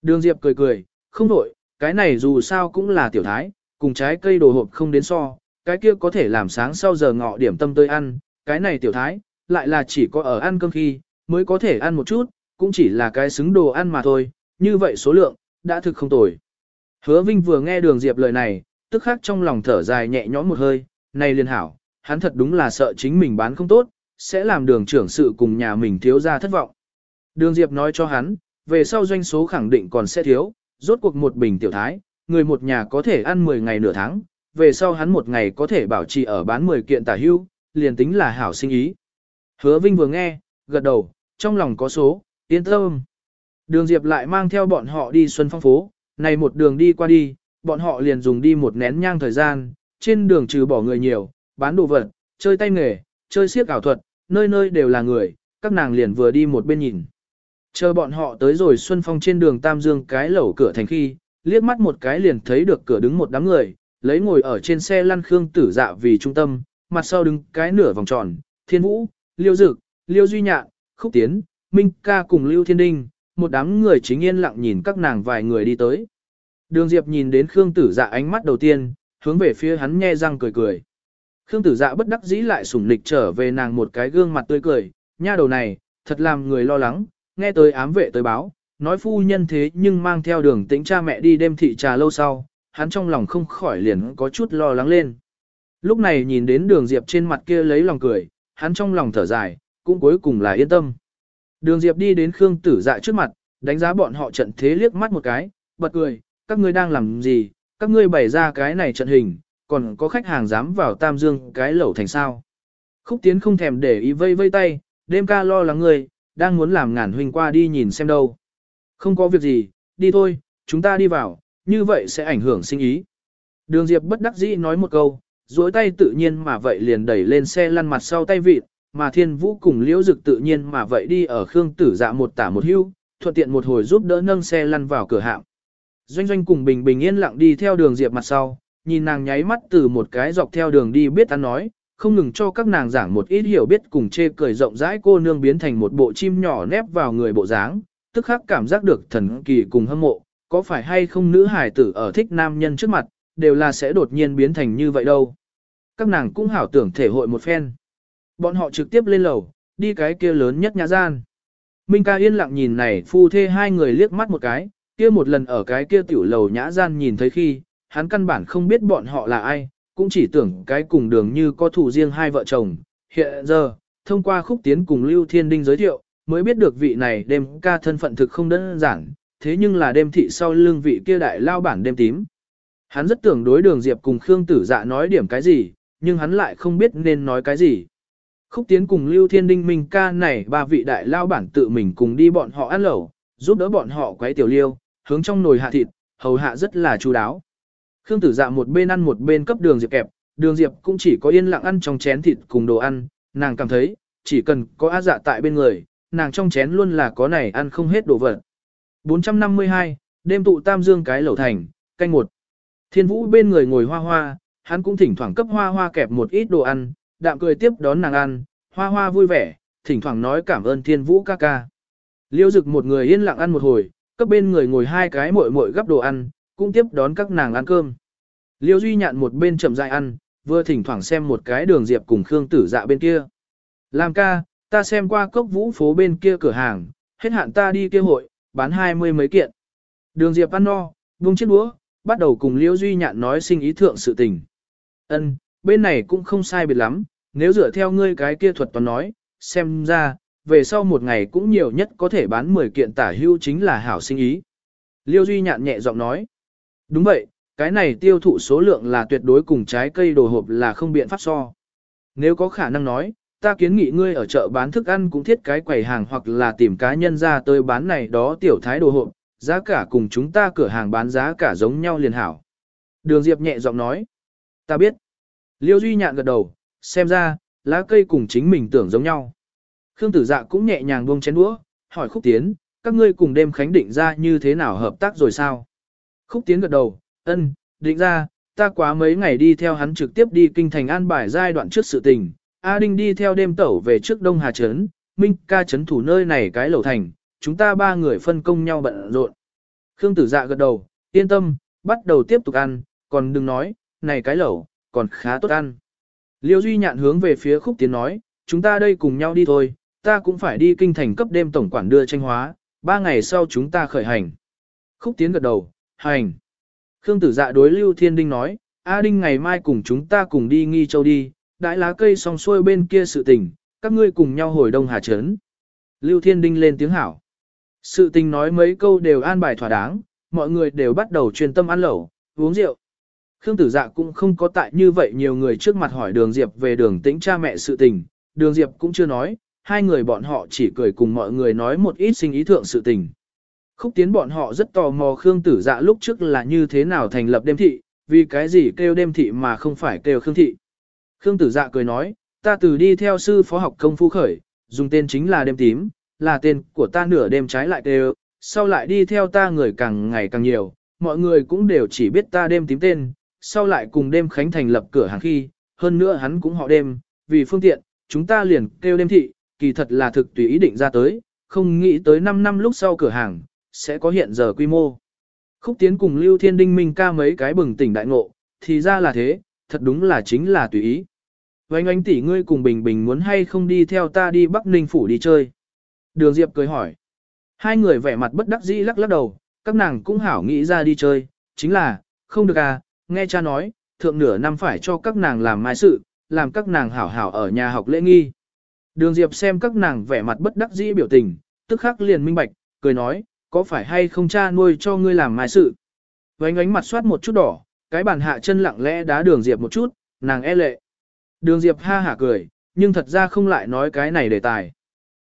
Đường Diệp cười cười, không đổi, cái này dù sao cũng là tiểu thái, cùng trái cây đồ hộp không đến so, cái kia có thể làm sáng sau giờ ngọ điểm tâm tươi ăn, cái này tiểu thái, lại là chỉ có ở ăn cơm khi, mới có thể ăn một chút, cũng chỉ là cái xứng đồ ăn mà thôi, như vậy số lượng, đã thực không tồi. Hứa Vinh vừa nghe đường Diệp lời này, tức khắc trong lòng thở dài nhẹ nhõm một hơi, này liền hảo, hắn thật đúng là sợ chính mình bán không tốt, sẽ làm đường trưởng sự cùng nhà mình thiếu ra thất vọng. Đường Diệp nói cho hắn, về sau doanh số khẳng định còn sẽ thiếu, rốt cuộc một bình tiểu thái, người một nhà có thể ăn 10 ngày nửa tháng, về sau hắn một ngày có thể bảo trì ở bán 10 kiện tả hưu, liền tính là hảo sinh ý. Hứa Vinh vừa nghe, gật đầu, trong lòng có số, yên tâm. Đường Diệp lại mang theo bọn họ đi xuân phong phố, này một đường đi qua đi, bọn họ liền dùng đi một nén nhang thời gian, trên đường trừ bỏ người nhiều, bán đồ vật, chơi tay nghề, chơi siếc ảo thuật, nơi nơi đều là người, các nàng liền vừa đi một bên nhìn. Chờ bọn họ tới rồi Xuân Phong trên đường Tam Dương cái lẩu cửa thành khi, liếc mắt một cái liền thấy được cửa đứng một đám người, lấy ngồi ở trên xe lăn khương tử dạ vì trung tâm, mặt sau đứng cái nửa vòng tròn, thiên vũ, liêu dực, liêu duy nhạn, khúc tiến, minh ca cùng lưu thiên đinh, một đám người chính yên lặng nhìn các nàng vài người đi tới. Đường Diệp nhìn đến Khương tử dạ ánh mắt đầu tiên, hướng về phía hắn nhe răng cười cười. Khương tử dạ bất đắc dĩ lại sủng lịch trở về nàng một cái gương mặt tươi cười, nha đầu này, thật làm người lo lắng, nghe tới ám vệ tới báo, nói phu nhân thế nhưng mang theo đường tĩnh cha mẹ đi đêm thị trà lâu sau, hắn trong lòng không khỏi liền có chút lo lắng lên. Lúc này nhìn đến đường Diệp trên mặt kia lấy lòng cười, hắn trong lòng thở dài, cũng cuối cùng là yên tâm. Đường Diệp đi đến Khương tử dạ trước mặt, đánh giá bọn họ trận thế liếc mắt một cái, bật cười, các ngươi đang làm gì, các ngươi bày ra cái này trận hình, còn có khách hàng dám vào Tam Dương cái lẩu thành sao. Khúc Tiến không thèm để ý vây vây tay, đêm ca lo lắng người, đang muốn làm ngàn huynh qua đi nhìn xem đâu. Không có việc gì, đi thôi, chúng ta đi vào, như vậy sẽ ảnh hưởng sinh ý. Đường Diệp bất đắc dĩ nói một câu, duỗi tay tự nhiên mà vậy liền đẩy lên xe lăn mặt sau tay vịt, mà Thiên Vũ cùng Liễu Dực tự nhiên mà vậy đi ở Khương Tử Dạ một tả một hưu, thuận tiện một hồi giúp đỡ nâng xe lăn vào cửa hạm. Doanh Doanh cùng Bình Bình yên lặng đi theo đường Diệp mặt sau, nhìn nàng nháy mắt từ một cái dọc theo đường đi biết ăn nói, không ngừng cho các nàng giảng một ít hiểu biết cùng chê cười rộng rãi cô nương biến thành một bộ chim nhỏ nép vào người bộ dáng, tức khắc cảm giác được thần kỳ cùng hâm mộ, có phải hay không nữ hải tử ở thích nam nhân trước mặt, đều là sẽ đột nhiên biến thành như vậy đâu. Các nàng cũng hảo tưởng thể hội một phen. Bọn họ trực tiếp lên lầu, đi cái kia lớn nhất nhà gian. Minh ca yên lặng nhìn này phu thê hai người liếc mắt một cái, kia một lần ở cái kia tiểu lầu nhã gian nhìn thấy khi, hắn căn bản không biết bọn họ là ai, cũng chỉ tưởng cái cùng đường như có thủ riêng hai vợ chồng. Hiện giờ, thông qua khúc tiến cùng Lưu Thiên Đinh giới thiệu, mới biết được vị này đêm ca thân phận thực không đơn giản, thế nhưng là đêm thị sau lưng vị kia đại lao bản đêm tím. Hắn rất tưởng đối đường Diệp cùng Khương Tử Dạ nói điểm cái gì, nhưng hắn lại không biết nên nói cái gì. Khúc Tiến cùng Lưu Thiên Đinh Minh ca này ba vị đại lao bản tự mình cùng đi bọn họ ăn lẩu, giúp đỡ bọn họ quấy tiểu liêu, hướng trong nồi hạ thịt, hầu hạ rất là chu đáo. Khương Tử Dạ một bên ăn một bên cấp đường Diệp kẹp, đường Diệp cũng chỉ có yên lặng ăn trong chén thịt cùng đồ ăn, nàng cảm thấy, chỉ cần có á dạ tại bên người, nàng trong chén luôn là có này ăn không hết đồ vật. 452, đêm tụ tam dương cái lẩu thành, canh một. Thiên vũ bên người ngồi hoa hoa, hắn cũng thỉnh thoảng cấp hoa hoa kẹp một ít đồ ăn, đạm cười tiếp đón nàng ăn, hoa hoa vui vẻ, thỉnh thoảng nói cảm ơn thiên vũ ca ca. Liêu dực một người yên lặng ăn một hồi, cấp bên người ngồi hai cái muội muội gấp đồ ăn, cũng tiếp đón các nàng ăn cơm. Liêu duy nhạn một bên chậm dại ăn, vừa thỉnh thoảng xem một cái đường diệp cùng Khương tử dạ bên kia. Làm ca, ta xem qua cốc vũ phố bên kia cửa hàng, hết hạn ta đi kia hội, bán hai mươi mấy kiện. Đường diệp ăn no, vung chiếc đũa, bắt đầu cùng Liêu duy nhạn nói sinh ý thượng sự tình. Ân, bên này cũng không sai biệt lắm, nếu dựa theo ngươi cái kia thuật toán nói, xem ra, về sau một ngày cũng nhiều nhất có thể bán 10 kiện tả hưu chính là hảo sinh ý. Liêu Duy nhạn nhẹ giọng nói. Đúng vậy, cái này tiêu thụ số lượng là tuyệt đối cùng trái cây đồ hộp là không biện pháp so. Nếu có khả năng nói, ta kiến nghị ngươi ở chợ bán thức ăn cũng thiết cái quầy hàng hoặc là tìm cá nhân ra tới bán này đó tiểu thái đồ hộp, giá cả cùng chúng ta cửa hàng bán giá cả giống nhau liền hảo. Đường Diệp nhẹ giọng nói. Ta biết. Liêu Duy nhạn gật đầu, xem ra, lá cây cùng chính mình tưởng giống nhau. Khương tử dạ cũng nhẹ nhàng buông chén đũa, hỏi khúc tiến, các ngươi cùng đêm khánh định ra như thế nào hợp tác rồi sao? Khúc tiến gật đầu, ân, định ra, ta quá mấy ngày đi theo hắn trực tiếp đi kinh thành an bài giai đoạn trước sự tình. A Đinh đi theo đêm tẩu về trước Đông Hà Trấn, Minh ca trấn thủ nơi này cái lầu thành, chúng ta ba người phân công nhau bận rộn. Khương tử dạ gật đầu, yên tâm, bắt đầu tiếp tục ăn, còn đừng nói, này cái lẩu, còn khá tốt ăn. Liêu Duy nhạn hướng về phía khúc tiến nói, chúng ta đây cùng nhau đi thôi, ta cũng phải đi kinh thành cấp đêm tổng quản đưa tranh hóa, ba ngày sau chúng ta khởi hành. Khúc tiến gật đầu, hành. Khương tử dạ đối Lưu Thiên Đinh nói, A Đinh ngày mai cùng chúng ta cùng đi nghi châu đi, đại lá cây song xuôi bên kia sự tình, các ngươi cùng nhau hồi đông hà trấn. Lưu Thiên Đinh lên tiếng hảo. Sự tình nói mấy câu đều an bài thỏa đáng, mọi người đều bắt đầu truyền tâm ăn lẩu, uống rượu. Khương tử dạ cũng không có tại như vậy nhiều người trước mặt hỏi đường Diệp về đường tĩnh cha mẹ sự tình, đường Diệp cũng chưa nói, hai người bọn họ chỉ cười cùng mọi người nói một ít sinh ý thượng sự tình. Khúc tiến bọn họ rất tò mò Khương tử dạ lúc trước là như thế nào thành lập đêm thị, vì cái gì kêu đêm thị mà không phải kêu Khương thị. Khương tử dạ cười nói, ta từ đi theo sư phó học công phu khởi, dùng tên chính là đêm tím, là tên của ta nửa đêm trái lại kêu, sau lại đi theo ta người càng ngày càng nhiều, mọi người cũng đều chỉ biết ta đêm tím tên, sau lại cùng đêm khánh thành lập cửa hàng khi, hơn nữa hắn cũng họ đêm, vì phương tiện, chúng ta liền kêu đêm thị, kỳ thật là thực tùy ý định ra tới, không nghĩ tới 5 năm lúc sau cửa hàng, sẽ có hiện giờ quy mô. Khúc Tiến cùng Lưu Thiên Đinh Minh ca mấy cái bừng tỉnh đại ngộ, thì ra là thế, thật đúng là chính là tùy ý. Vánh ánh tỷ ngươi cùng Bình Bình muốn hay không đi theo ta đi Bắc Ninh Phủ đi chơi. Đường Diệp cười hỏi. Hai người vẻ mặt bất đắc dĩ lắc lắc đầu, các nàng cũng hảo nghĩ ra đi chơi, chính là, không được à, nghe cha nói, thượng nửa năm phải cho các nàng làm mai sự, làm các nàng hảo hảo ở nhà học lễ nghi. Đường Diệp xem các nàng vẻ mặt bất đắc dĩ biểu tình, tức khắc liền minh bạch, cười nói, có phải hay không cha nuôi cho ngươi làm mai sự. Vánh ánh mặt soát một chút đỏ, cái bàn hạ chân lặng lẽ đá đường Diệp một chút, nàng e lệ. Đường Diệp ha hả cười, nhưng thật ra không lại nói cái này đề tài.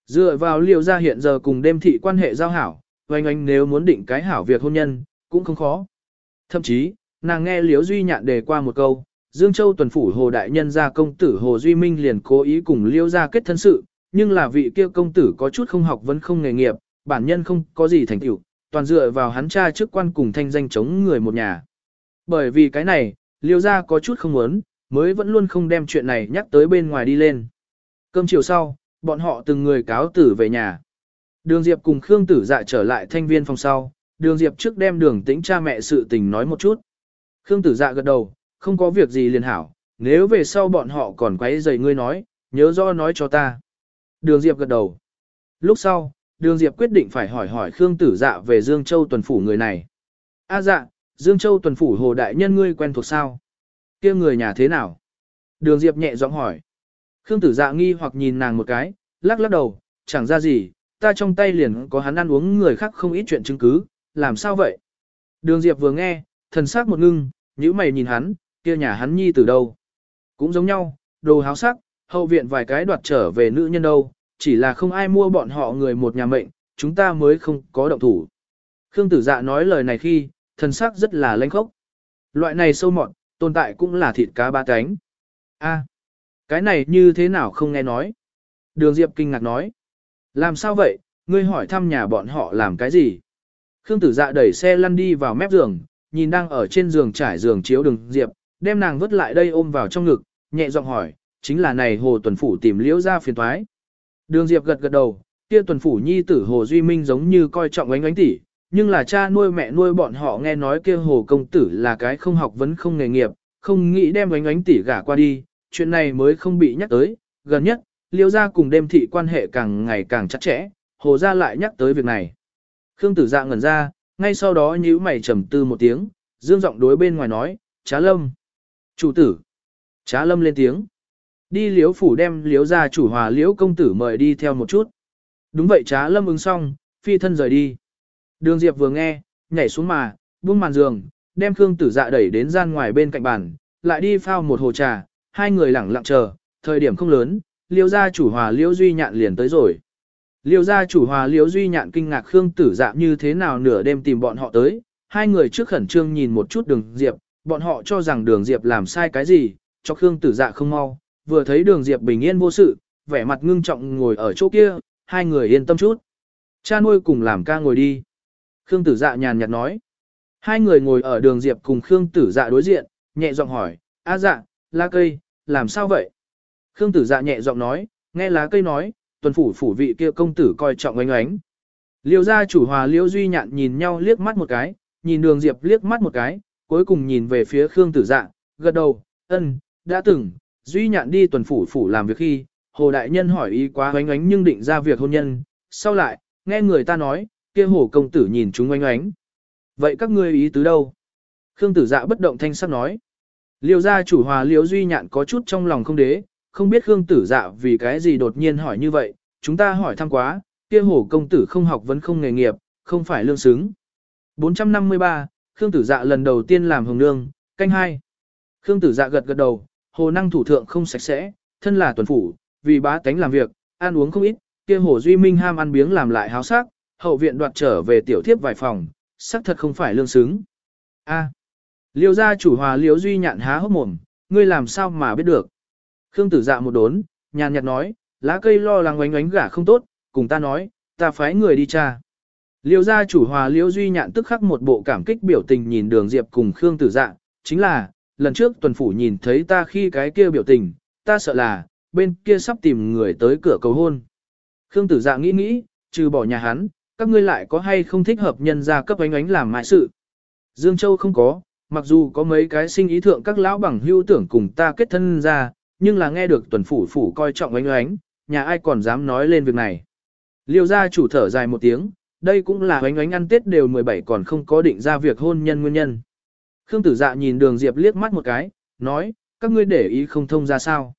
Dựa vào liều ra hiện giờ cùng đêm thị quan hệ giao hảo, vánh ánh nếu muốn định cái hảo việc hôn nhân, cũng không khó. Thậm chí, nàng nghe liễu duy nhạn đề qua một câu, Dương Châu tuần phủ Hồ Đại Nhân gia công tử Hồ Duy Minh liền cố ý cùng liễu gia kết thân sự, nhưng là vị kia công tử có chút không học vẫn không nghề nghiệp, bản nhân không có gì thành tựu, toàn dựa vào hắn cha chức quan cùng thanh danh chống người một nhà. Bởi vì cái này, liễu gia có chút không muốn, mới vẫn luôn không đem chuyện này nhắc tới bên ngoài đi lên. Cơm chiều sau, bọn họ từng người cáo tử về nhà. Đường Diệp cùng Khương Tử Dạ trở lại thanh viên phòng sau, Đường Diệp trước đem đường tĩnh cha mẹ sự tình nói một chút. Khương Tử Dạ gật đầu, không có việc gì liền hảo, nếu về sau bọn họ còn quấy rầy ngươi nói, nhớ rõ nói cho ta. Đường Diệp gật đầu. Lúc sau, Đường Diệp quyết định phải hỏi hỏi Khương Tử Dạ về Dương Châu tuần phủ người này. A dạ, Dương Châu tuần phủ hồ đại nhân ngươi quen thuộc sao? kia người nhà thế nào? Đường Diệp nhẹ giọng hỏi. Khương Tử Dạ nghi hoặc nhìn nàng một cái, lắc lắc đầu, chẳng ra gì, ta trong tay liền có hắn ăn uống người khác không ít chuyện chứng cứ, làm sao vậy? Đường Diệp vừa nghe, thần sắc một ngưng, nhíu mày nhìn hắn, kia nhà hắn nhi từ đâu? Cũng giống nhau, đồ háo sắc, hậu viện vài cái đoạt trở về nữ nhân đâu, chỉ là không ai mua bọn họ người một nhà mệnh, chúng ta mới không có động thủ. Khương tử dạ nói lời này khi, thần sắc rất là lãnh khốc. Loại này sâu mọt, tồn tại cũng là thịt cá ba cánh. A, cái này như thế nào không nghe nói? Đường Diệp kinh ngạc nói. Làm sao vậy, ngươi hỏi thăm nhà bọn họ làm cái gì? Khương tử dạ đẩy xe lăn đi vào mép giường, nhìn đang ở trên giường trải giường chiếu đường Diệp, đem nàng vứt lại đây ôm vào trong ngực, nhẹ giọng hỏi, chính là này Hồ Tuần Phủ tìm liễu ra phiền thoái. Đường Diệp gật gật đầu, kia Tuần Phủ nhi tử Hồ Duy Minh giống như coi trọng ánh ánh tỷ, nhưng là cha nuôi mẹ nuôi bọn họ nghe nói kia Hồ Công Tử là cái không học vấn không nghề nghiệp, không nghĩ đem ánh ánh tỷ gả qua đi, chuyện này mới không bị nhắc tới, gần nhất, liễu ra cùng đêm thị quan hệ càng ngày càng chặt chẽ, Hồ ra lại nhắc tới việc này. Khương tử dạ ngẩn ra, ngay sau đó nhíu mày trầm tư một tiếng, dương giọng đối bên ngoài nói, trá lâm. Chủ tử. Trá lâm lên tiếng. Đi liếu phủ đem liếu ra chủ hòa liếu công tử mời đi theo một chút. Đúng vậy trá lâm ứng xong, phi thân rời đi. Đường Diệp vừa nghe, nhảy xuống mà, buông màn giường, đem Khương tử dạ đẩy đến gian ngoài bên cạnh bàn, lại đi phao một hồ trà, hai người lẳng lặng chờ, thời điểm không lớn, liếu gia chủ hòa liếu duy nhạn liền tới rồi. Liêu gia chủ hòa liêu duy nhạn kinh ngạc Khương tử dạ như thế nào nửa đêm tìm bọn họ tới, hai người trước khẩn trương nhìn một chút đường Diệp, bọn họ cho rằng đường Diệp làm sai cái gì, cho Khương tử dạ không mau, vừa thấy đường Diệp bình yên vô sự, vẻ mặt ngưng trọng ngồi ở chỗ kia, hai người yên tâm chút. Cha nuôi cùng làm ca ngồi đi. Khương tử dạ nhàn nhạt nói. Hai người ngồi ở đường Diệp cùng Khương tử dạ đối diện, nhẹ giọng hỏi, a dạ, lá cây, làm sao vậy? Khương tử dạ nhẹ giọng nói, nghe lá cây nói, tuần phủ phủ vị kia công tử coi trọng ánh ánh. Liêu gia chủ hòa liêu duy nhạn nhìn nhau liếc mắt một cái, nhìn đường Diệp liếc mắt một cái, cuối cùng nhìn về phía Khương tử dạ, gật đầu, ân, đã từng, duy nhạn đi tuần phủ phủ làm việc khi, hồ đại nhân hỏi ý quá ánh ánh nhưng định ra việc hôn nhân, sau lại, nghe người ta nói, kia hồ công tử nhìn chúng ánh ánh. Vậy các ngươi ý tứ đâu? Khương tử dạ bất động thanh sắc nói. Liêu gia chủ hòa liêu duy nhạn có chút trong lòng không đế, không biết Khương tử dạ vì cái gì đột nhiên hỏi như vậy, chúng ta hỏi thăm quá, kia hổ công tử không học vẫn không nghề nghiệp, không phải lương xứng. 453, Khương tử dạ lần đầu tiên làm hồng nương, canh hai. Khương tử dạ gật gật đầu, hồ năng thủ thượng không sạch sẽ, thân là tuần phủ, vì bá tánh làm việc, ăn uống không ít, kia hồ duy minh ham ăn biếng làm lại háo sắc, hậu viện đoạt trở về tiểu thiếp vài phòng, sắc thật không phải lương xứng. A. Liêu gia chủ hòa liêu duy nhạn há hốc mồm, ngươi làm sao mà biết được. Khương tử dạ một đốn, nhàn nhạt nói, lá cây lo lắng oánh oánh gả không tốt, cùng ta nói, ta phái người đi tra. Liêu gia chủ hòa liêu duy nhạn tức khắc một bộ cảm kích biểu tình nhìn đường diệp cùng Khương tử dạ, chính là, lần trước tuần phủ nhìn thấy ta khi cái kia biểu tình, ta sợ là, bên kia sắp tìm người tới cửa cầu hôn. Khương tử dạ nghĩ nghĩ, trừ bỏ nhà hắn, các ngươi lại có hay không thích hợp nhân gia cấp ánh ánh làm mại sự. Dương Châu không có, mặc dù có mấy cái sinh ý thượng các lão bằng hưu tưởng cùng ta kết thân ra, nhưng là nghe được tuần phủ phủ coi trọng oánh oánh, nhà ai còn dám nói lên việc này. Liêu gia chủ thở dài một tiếng, đây cũng là oánh oánh ăn tết đều 17 còn không có định ra việc hôn nhân nguyên nhân. Khương tử dạ nhìn đường Diệp liếc mắt một cái, nói, các ngươi để ý không thông ra sao.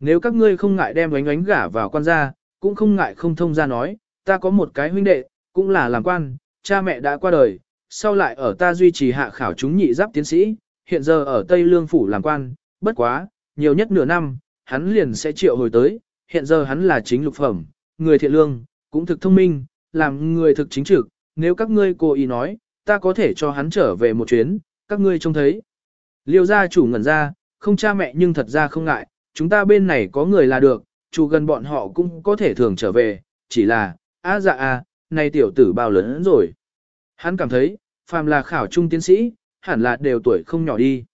Nếu các ngươi không ngại đem oánh oánh gả vào quan gia, cũng không ngại không thông ra nói, ta có một cái huynh đệ, cũng là làm quan, cha mẹ đã qua đời, sau lại ở ta duy trì hạ khảo chúng nhị giáp tiến sĩ, hiện giờ ở Tây Lương Phủ làm quan, bất quá, nhiều nhất nửa năm, hắn liền sẽ triệu hồi tới, hiện giờ hắn là chính lục phẩm, người thiện lương, cũng thực thông minh, làm người thực chính trực, nếu các ngươi cố ý nói, ta có thể cho hắn trở về một chuyến, các ngươi trông thấy. Liêu gia chủ ngẩn ra, không cha mẹ nhưng thật ra không ngại, chúng ta bên này có người là được, chủ gần bọn họ cũng có thể thường trở về, chỉ là, á dạ à, này tiểu tử bao lớn rồi. Hắn cảm thấy, phàm là khảo trung tiến sĩ, hẳn là đều tuổi không nhỏ đi.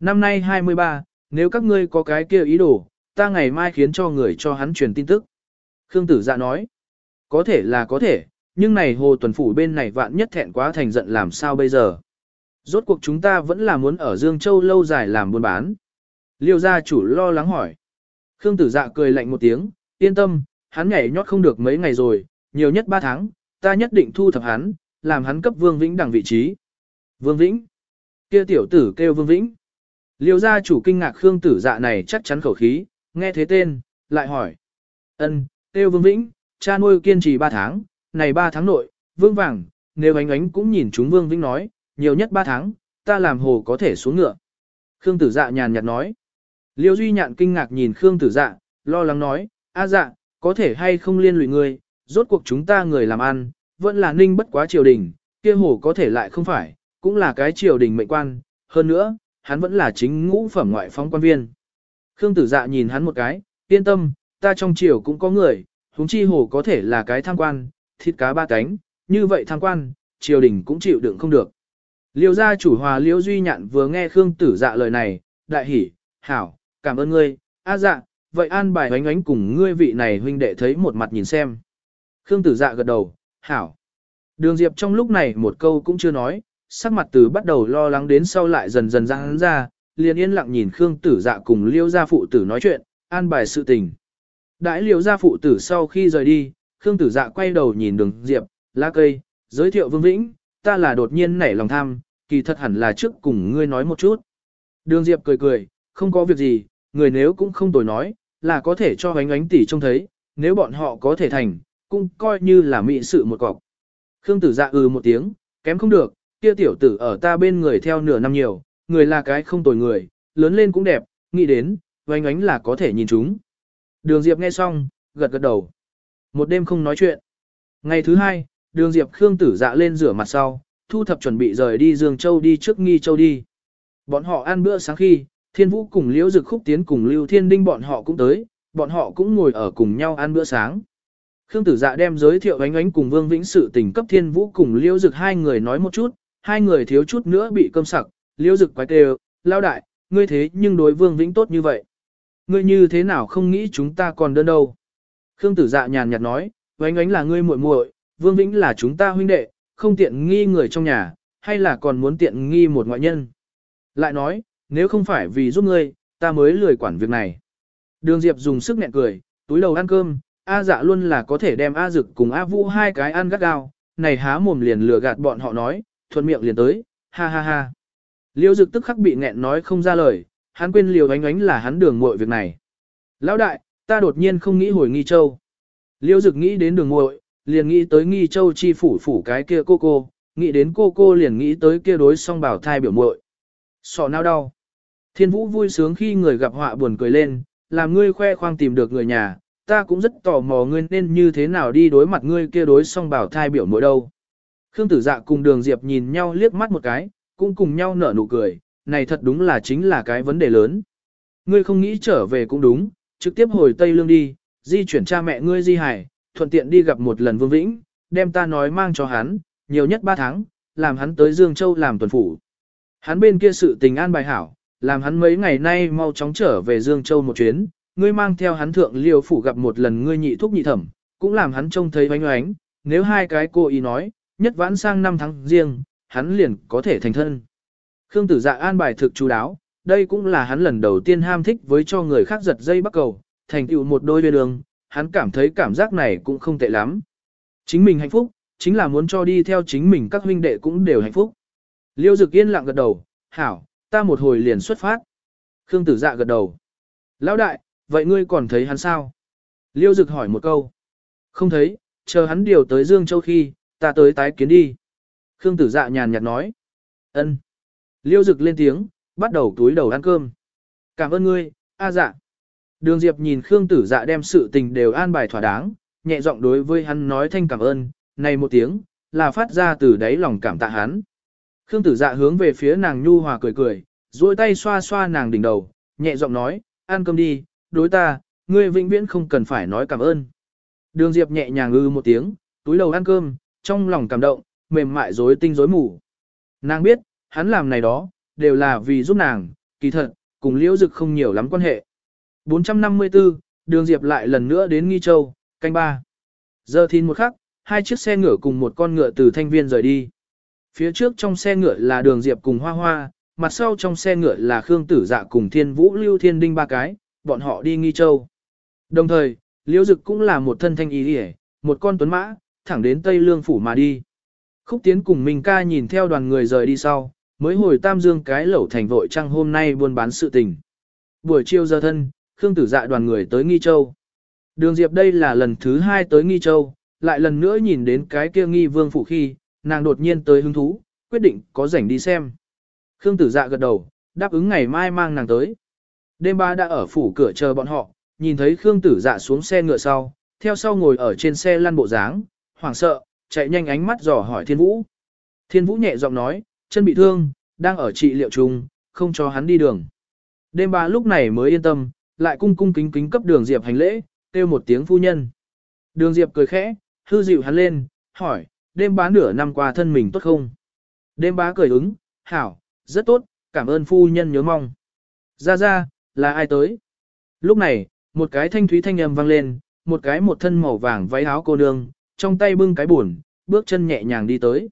Năm nay 23, nếu các ngươi có cái kia ý đồ, ta ngày mai khiến cho người cho hắn truyền tin tức. Khương tử dạ nói, có thể là có thể, nhưng này hồ tuần phủ bên này vạn nhất thẹn quá thành giận làm sao bây giờ. Rốt cuộc chúng ta vẫn là muốn ở Dương Châu lâu dài làm buôn bán. Liêu gia chủ lo lắng hỏi. Khương tử dạ cười lạnh một tiếng, yên tâm, hắn nhảy nhót không được mấy ngày rồi, nhiều nhất 3 tháng, ta nhất định thu thập hắn, làm hắn cấp Vương Vĩnh đẳng vị trí. Vương Vĩnh? Kia tiểu tử kêu Vương Vĩnh. Liêu gia chủ kinh ngạc Khương tử dạ này chắc chắn khẩu khí, nghe thế tên, lại hỏi. ân Têu Vương Vĩnh, cha nuôi kiên trì 3 tháng, này 3 tháng nội, Vương Vàng, nếu ánh ánh cũng nhìn chúng Vương Vĩnh nói, nhiều nhất 3 tháng, ta làm hồ có thể xuống ngựa. Khương tử dạ nhàn nhạt nói. Liêu Duy Nhạn kinh ngạc nhìn Khương tử dạ, lo lắng nói, a dạ, có thể hay không liên lụy ngươi, rốt cuộc chúng ta người làm ăn, vẫn là ninh bất quá triều đình, kia hồ có thể lại không phải, cũng là cái triều đình mệnh quan, hơn nữa, hắn vẫn là chính ngũ phẩm ngoại phóng quan viên. Khương tử dạ nhìn hắn một cái, yên tâm, ta trong triều cũng có người, huống chi hồ có thể là cái tham quan, thịt cá ba cánh, như vậy tham quan, triều đình cũng chịu đựng không được. Liêu gia chủ hòa liêu duy nhạn vừa nghe Khương tử dạ lời này, đại hỉ, hảo, cảm ơn ngươi, a dạ, vậy an bài ánh ánh cùng ngươi vị này huynh đệ thấy một mặt nhìn xem. Khương tử dạ gật đầu, hảo. Đường Diệp trong lúc này một câu cũng chưa nói, sắc mặt từ bắt đầu lo lắng đến sau lại dần dần ra ra, liền yên lặng nhìn Khương tử dạ cùng liêu gia phụ tử nói chuyện, an bài sự tình. Đãi liêu gia phụ tử sau khi rời đi, Khương tử dạ quay đầu nhìn đường Diệp, lá cây, giới thiệu Vương Vĩnh, ta là đột nhiên nảy lòng tham, kỳ thật hẳn là trước cùng ngươi nói một chút. Đường Diệp cười cười, không có việc gì, người nếu cũng không tồi nói, là có thể cho ánh ánh tỷ trông thấy, nếu bọn họ có thể thành, cũng coi như là mỹ sự một cọc. Khương tử dạ ừ một tiếng, kém không được, kia tiểu tử ở ta bên người theo nửa năm nhiều, người là cái không tồi người, lớn lên cũng đẹp, nghĩ đến, oanh ánh là có thể nhìn chúng. Đường Diệp nghe xong, gật gật đầu. Một đêm không nói chuyện. Ngày thứ hai, đường Diệp Khương tử dạ lên rửa mặt sau, thu thập chuẩn bị rời đi Dương Châu đi trước Nghi Châu đi. Bọn họ ăn bữa sáng khi, Thiên Vũ cùng Liễu Dực Khúc Tiến cùng Lưu Thiên Đinh bọn họ cũng tới, bọn họ cũng ngồi ở cùng nhau ăn bữa sáng. Khương Tử Dạ đem giới thiệu ánh ánh cùng Vương Vĩnh sự tình cấp Thiên Vũ cùng Liễu Dực hai người nói một chút, hai người thiếu chút nữa bị cơm sặc, Liễu Dực quái kêu, lao đại, ngươi thế nhưng đối Vương Vĩnh tốt như vậy. Ngươi như thế nào không nghĩ chúng ta còn đơn đâu. Khương Tử Dạ nhàn nhạt nói, ánh ánh là ngươi muội muội, Vương Vĩnh là chúng ta huynh đệ, không tiện nghi người trong nhà, hay là còn muốn tiện nghi một ngoại nhân. Lại nói, nếu không phải vì giúp ngươi, ta mới lười quản việc này. Đường Diệp dùng sức nẹn cười, túi đầu ăn cơm, A dạ luôn là có thể đem A dực cùng A vũ hai cái ăn gắt gao, này há mồm liền lừa gạt bọn họ nói, thuận miệng liền tới, ha ha ha. Liêu dực tức khắc bị nghẹn nói không ra lời, hắn quên liều ánh ánh là hắn đường muội việc này. Lão đại, ta đột nhiên không nghĩ hồi nghi châu. Liêu dực nghĩ đến đường muội, liền nghĩ tới nghi châu chi phủ phủ cái kia cô cô, nghĩ đến cô cô liền nghĩ tới kia đối song bảo thai biểu muội. Sọ nao đau. Thiên vũ vui sướng khi người gặp họa buồn cười lên, làm ngươi khoe khoang tìm được người nhà, ta cũng rất tò mò ngươi nên như thế nào đi đối mặt ngươi kia đối song bảo thai biểu muội đâu. Khương tử dạ cùng đường diệp nhìn nhau liếc mắt một cái, cũng cùng nhau nở nụ cười, này thật đúng là chính là cái vấn đề lớn. Ngươi không nghĩ trở về cũng đúng, trực tiếp hồi Tây Lương đi, di chuyển cha mẹ ngươi di hải, thuận tiện đi gặp một lần Vương Vĩnh, đem ta nói mang cho hắn, nhiều nhất 3 tháng, làm hắn tới Dương Châu làm tuần phủ. Hắn bên kia sự tình an bài hảo, làm hắn mấy ngày nay mau chóng trở về Dương Châu một chuyến, ngươi mang theo hắn thượng liều phủ gặp một lần ngươi nhị thúc nhị thẩm, cũng làm hắn trông thấy oánh oánh, nếu hai cái cô ý nói, nhất vãn sang năm tháng riêng, hắn liền có thể thành thân. Khương tử dạ an bài thực chú đáo, đây cũng là hắn lần đầu tiên ham thích với cho người khác giật dây bắt cầu, thành tựu một đôi duyên đường, hắn cảm thấy cảm giác này cũng không tệ lắm. Chính mình hạnh phúc, chính là muốn cho đi theo chính mình các huynh đệ cũng đều hạnh phúc. Liêu Dực yên lặng gật đầu, hảo, ta một hồi liền xuất phát. Khương tử dạ gật đầu. Lão đại, vậy ngươi còn thấy hắn sao? Liêu Dực hỏi một câu. Không thấy, chờ hắn điều tới Dương Châu khi, ta tới tái kiến đi. Khương tử dạ nhàn nhạt nói. ân. Liêu Dực lên tiếng, bắt đầu túi đầu ăn cơm. Cảm ơn ngươi, a dạ. Đường Diệp nhìn Khương tử dạ đem sự tình đều an bài thỏa đáng, nhẹ giọng đối với hắn nói thanh cảm ơn, này một tiếng, là phát ra từ đáy lòng cảm tạ hắn. Khương tử dạ hướng về phía nàng nhu hòa cười cười, duỗi tay xoa xoa nàng đỉnh đầu, nhẹ giọng nói, ăn cơm đi, đối ta, ngươi vĩnh viễn không cần phải nói cảm ơn. Đường Diệp nhẹ nhàng ư một tiếng, túi đầu ăn cơm, trong lòng cảm động, mềm mại rối tinh rối mù. Nàng biết, hắn làm này đó, đều là vì giúp nàng, kỳ thật, cùng liễu dực không nhiều lắm quan hệ. 454, đường Diệp lại lần nữa đến Nghi Châu, canh ba. Giờ thìn một khắc, hai chiếc xe ngựa cùng một con ngựa từ thanh viên rời đi. Phía trước trong xe ngựa là đường Diệp cùng Hoa Hoa, mặt sau trong xe ngựa là Khương Tử Dạ cùng Thiên Vũ Lưu Thiên Đinh ba cái, bọn họ đi Nghi Châu. Đồng thời, Liễu Dực cũng là một thân thanh ý hề, một con tuấn mã, thẳng đến Tây Lương Phủ mà đi. Khúc Tiến cùng Minh ca nhìn theo đoàn người rời đi sau, mới hồi Tam Dương cái lẩu thành vội trăng hôm nay buôn bán sự tình. Buổi chiều giờ thân, Khương Tử Dạ đoàn người tới Nghi Châu. Đường Diệp đây là lần thứ hai tới Nghi Châu, lại lần nữa nhìn đến cái kia Nghi Vương Phủ khi, nàng đột nhiên tới hứng thú, quyết định có rảnh đi xem. Khương Tử Dạ gật đầu, đáp ứng ngày mai mang nàng tới. Đêm ba đã ở phủ cửa chờ bọn họ, nhìn thấy Khương Tử Dạ xuống xe ngựa sau, theo sau ngồi ở trên xe lăn bộ dáng, hoảng sợ, chạy nhanh ánh mắt dò hỏi Thiên Vũ. Thiên Vũ nhẹ giọng nói, chân bị thương, đang ở trị liệu chung, không cho hắn đi đường. Đêm ba lúc này mới yên tâm, lại cung cung kính kính cấp đường Diệp hành lễ, kêu một tiếng phu nhân. Đường Diệp cười khẽ, hư dịu hắn lên, hỏi, đêm bá nửa năm qua thân mình tốt không? Đêm bá cười ứng, hảo, rất tốt, cảm ơn phu nhân nhớ mong. Ra ra, là ai tới? Lúc này, một cái thanh thúy thanh âm vang lên, một cái một thân màu vàng váy áo cô nương, trong tay bưng cái buồn, bước chân nhẹ nhàng đi tới.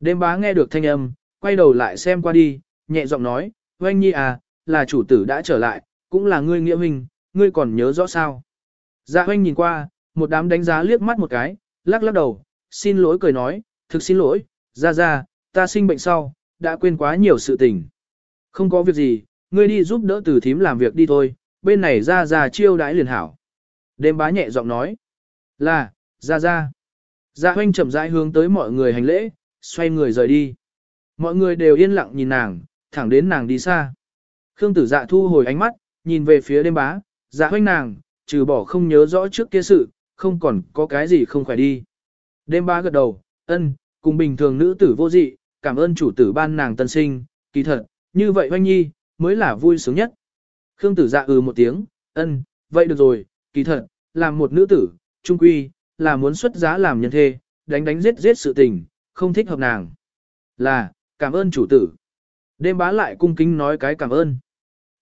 Đêm bá nghe được thanh âm, quay đầu lại xem qua đi, nhẹ giọng nói, Oanh Nhi à, là chủ tử đã trở lại, cũng là ngươi nghĩa huynh, ngươi còn nhớ rõ sao? Dạ Oanh nhìn qua, một đám đánh giá liếc mắt một cái, lắc lắc đầu, xin lỗi cười nói, thực xin lỗi, ra ra, ta sinh bệnh sau, đã quên quá nhiều sự tình. Không có việc gì, ngươi đi giúp đỡ tử thím làm việc đi thôi, bên này ra ra chiêu đãi liền hảo. Đêm bá nhẹ giọng nói, là, ra ra. Dạ hoanh chậm rãi hướng tới mọi người hành lễ, xoay người rời đi. Mọi người đều yên lặng nhìn nàng, thẳng đến nàng đi xa. Khương tử dạ thu hồi ánh mắt, nhìn về phía đêm bá, dạ hoanh nàng, trừ bỏ không nhớ rõ trước kia sự, không còn có cái gì không khỏe đi. Đêm bá gật đầu, ân, cùng bình thường nữ tử vô dị, cảm ơn chủ tử ban nàng tân sinh, kỳ thật, như vậy hoanh nhi, mới là vui sướng nhất. Khương tử dạ ừ một tiếng, ân, vậy được rồi, kỳ thật, làm một nữ tử, trung quy, là muốn xuất giá làm nhân thê, đánh đánh giết giết sự tình, không thích hợp nàng. Là, cảm ơn chủ tử. Đêm bá lại cung kính nói cái cảm ơn.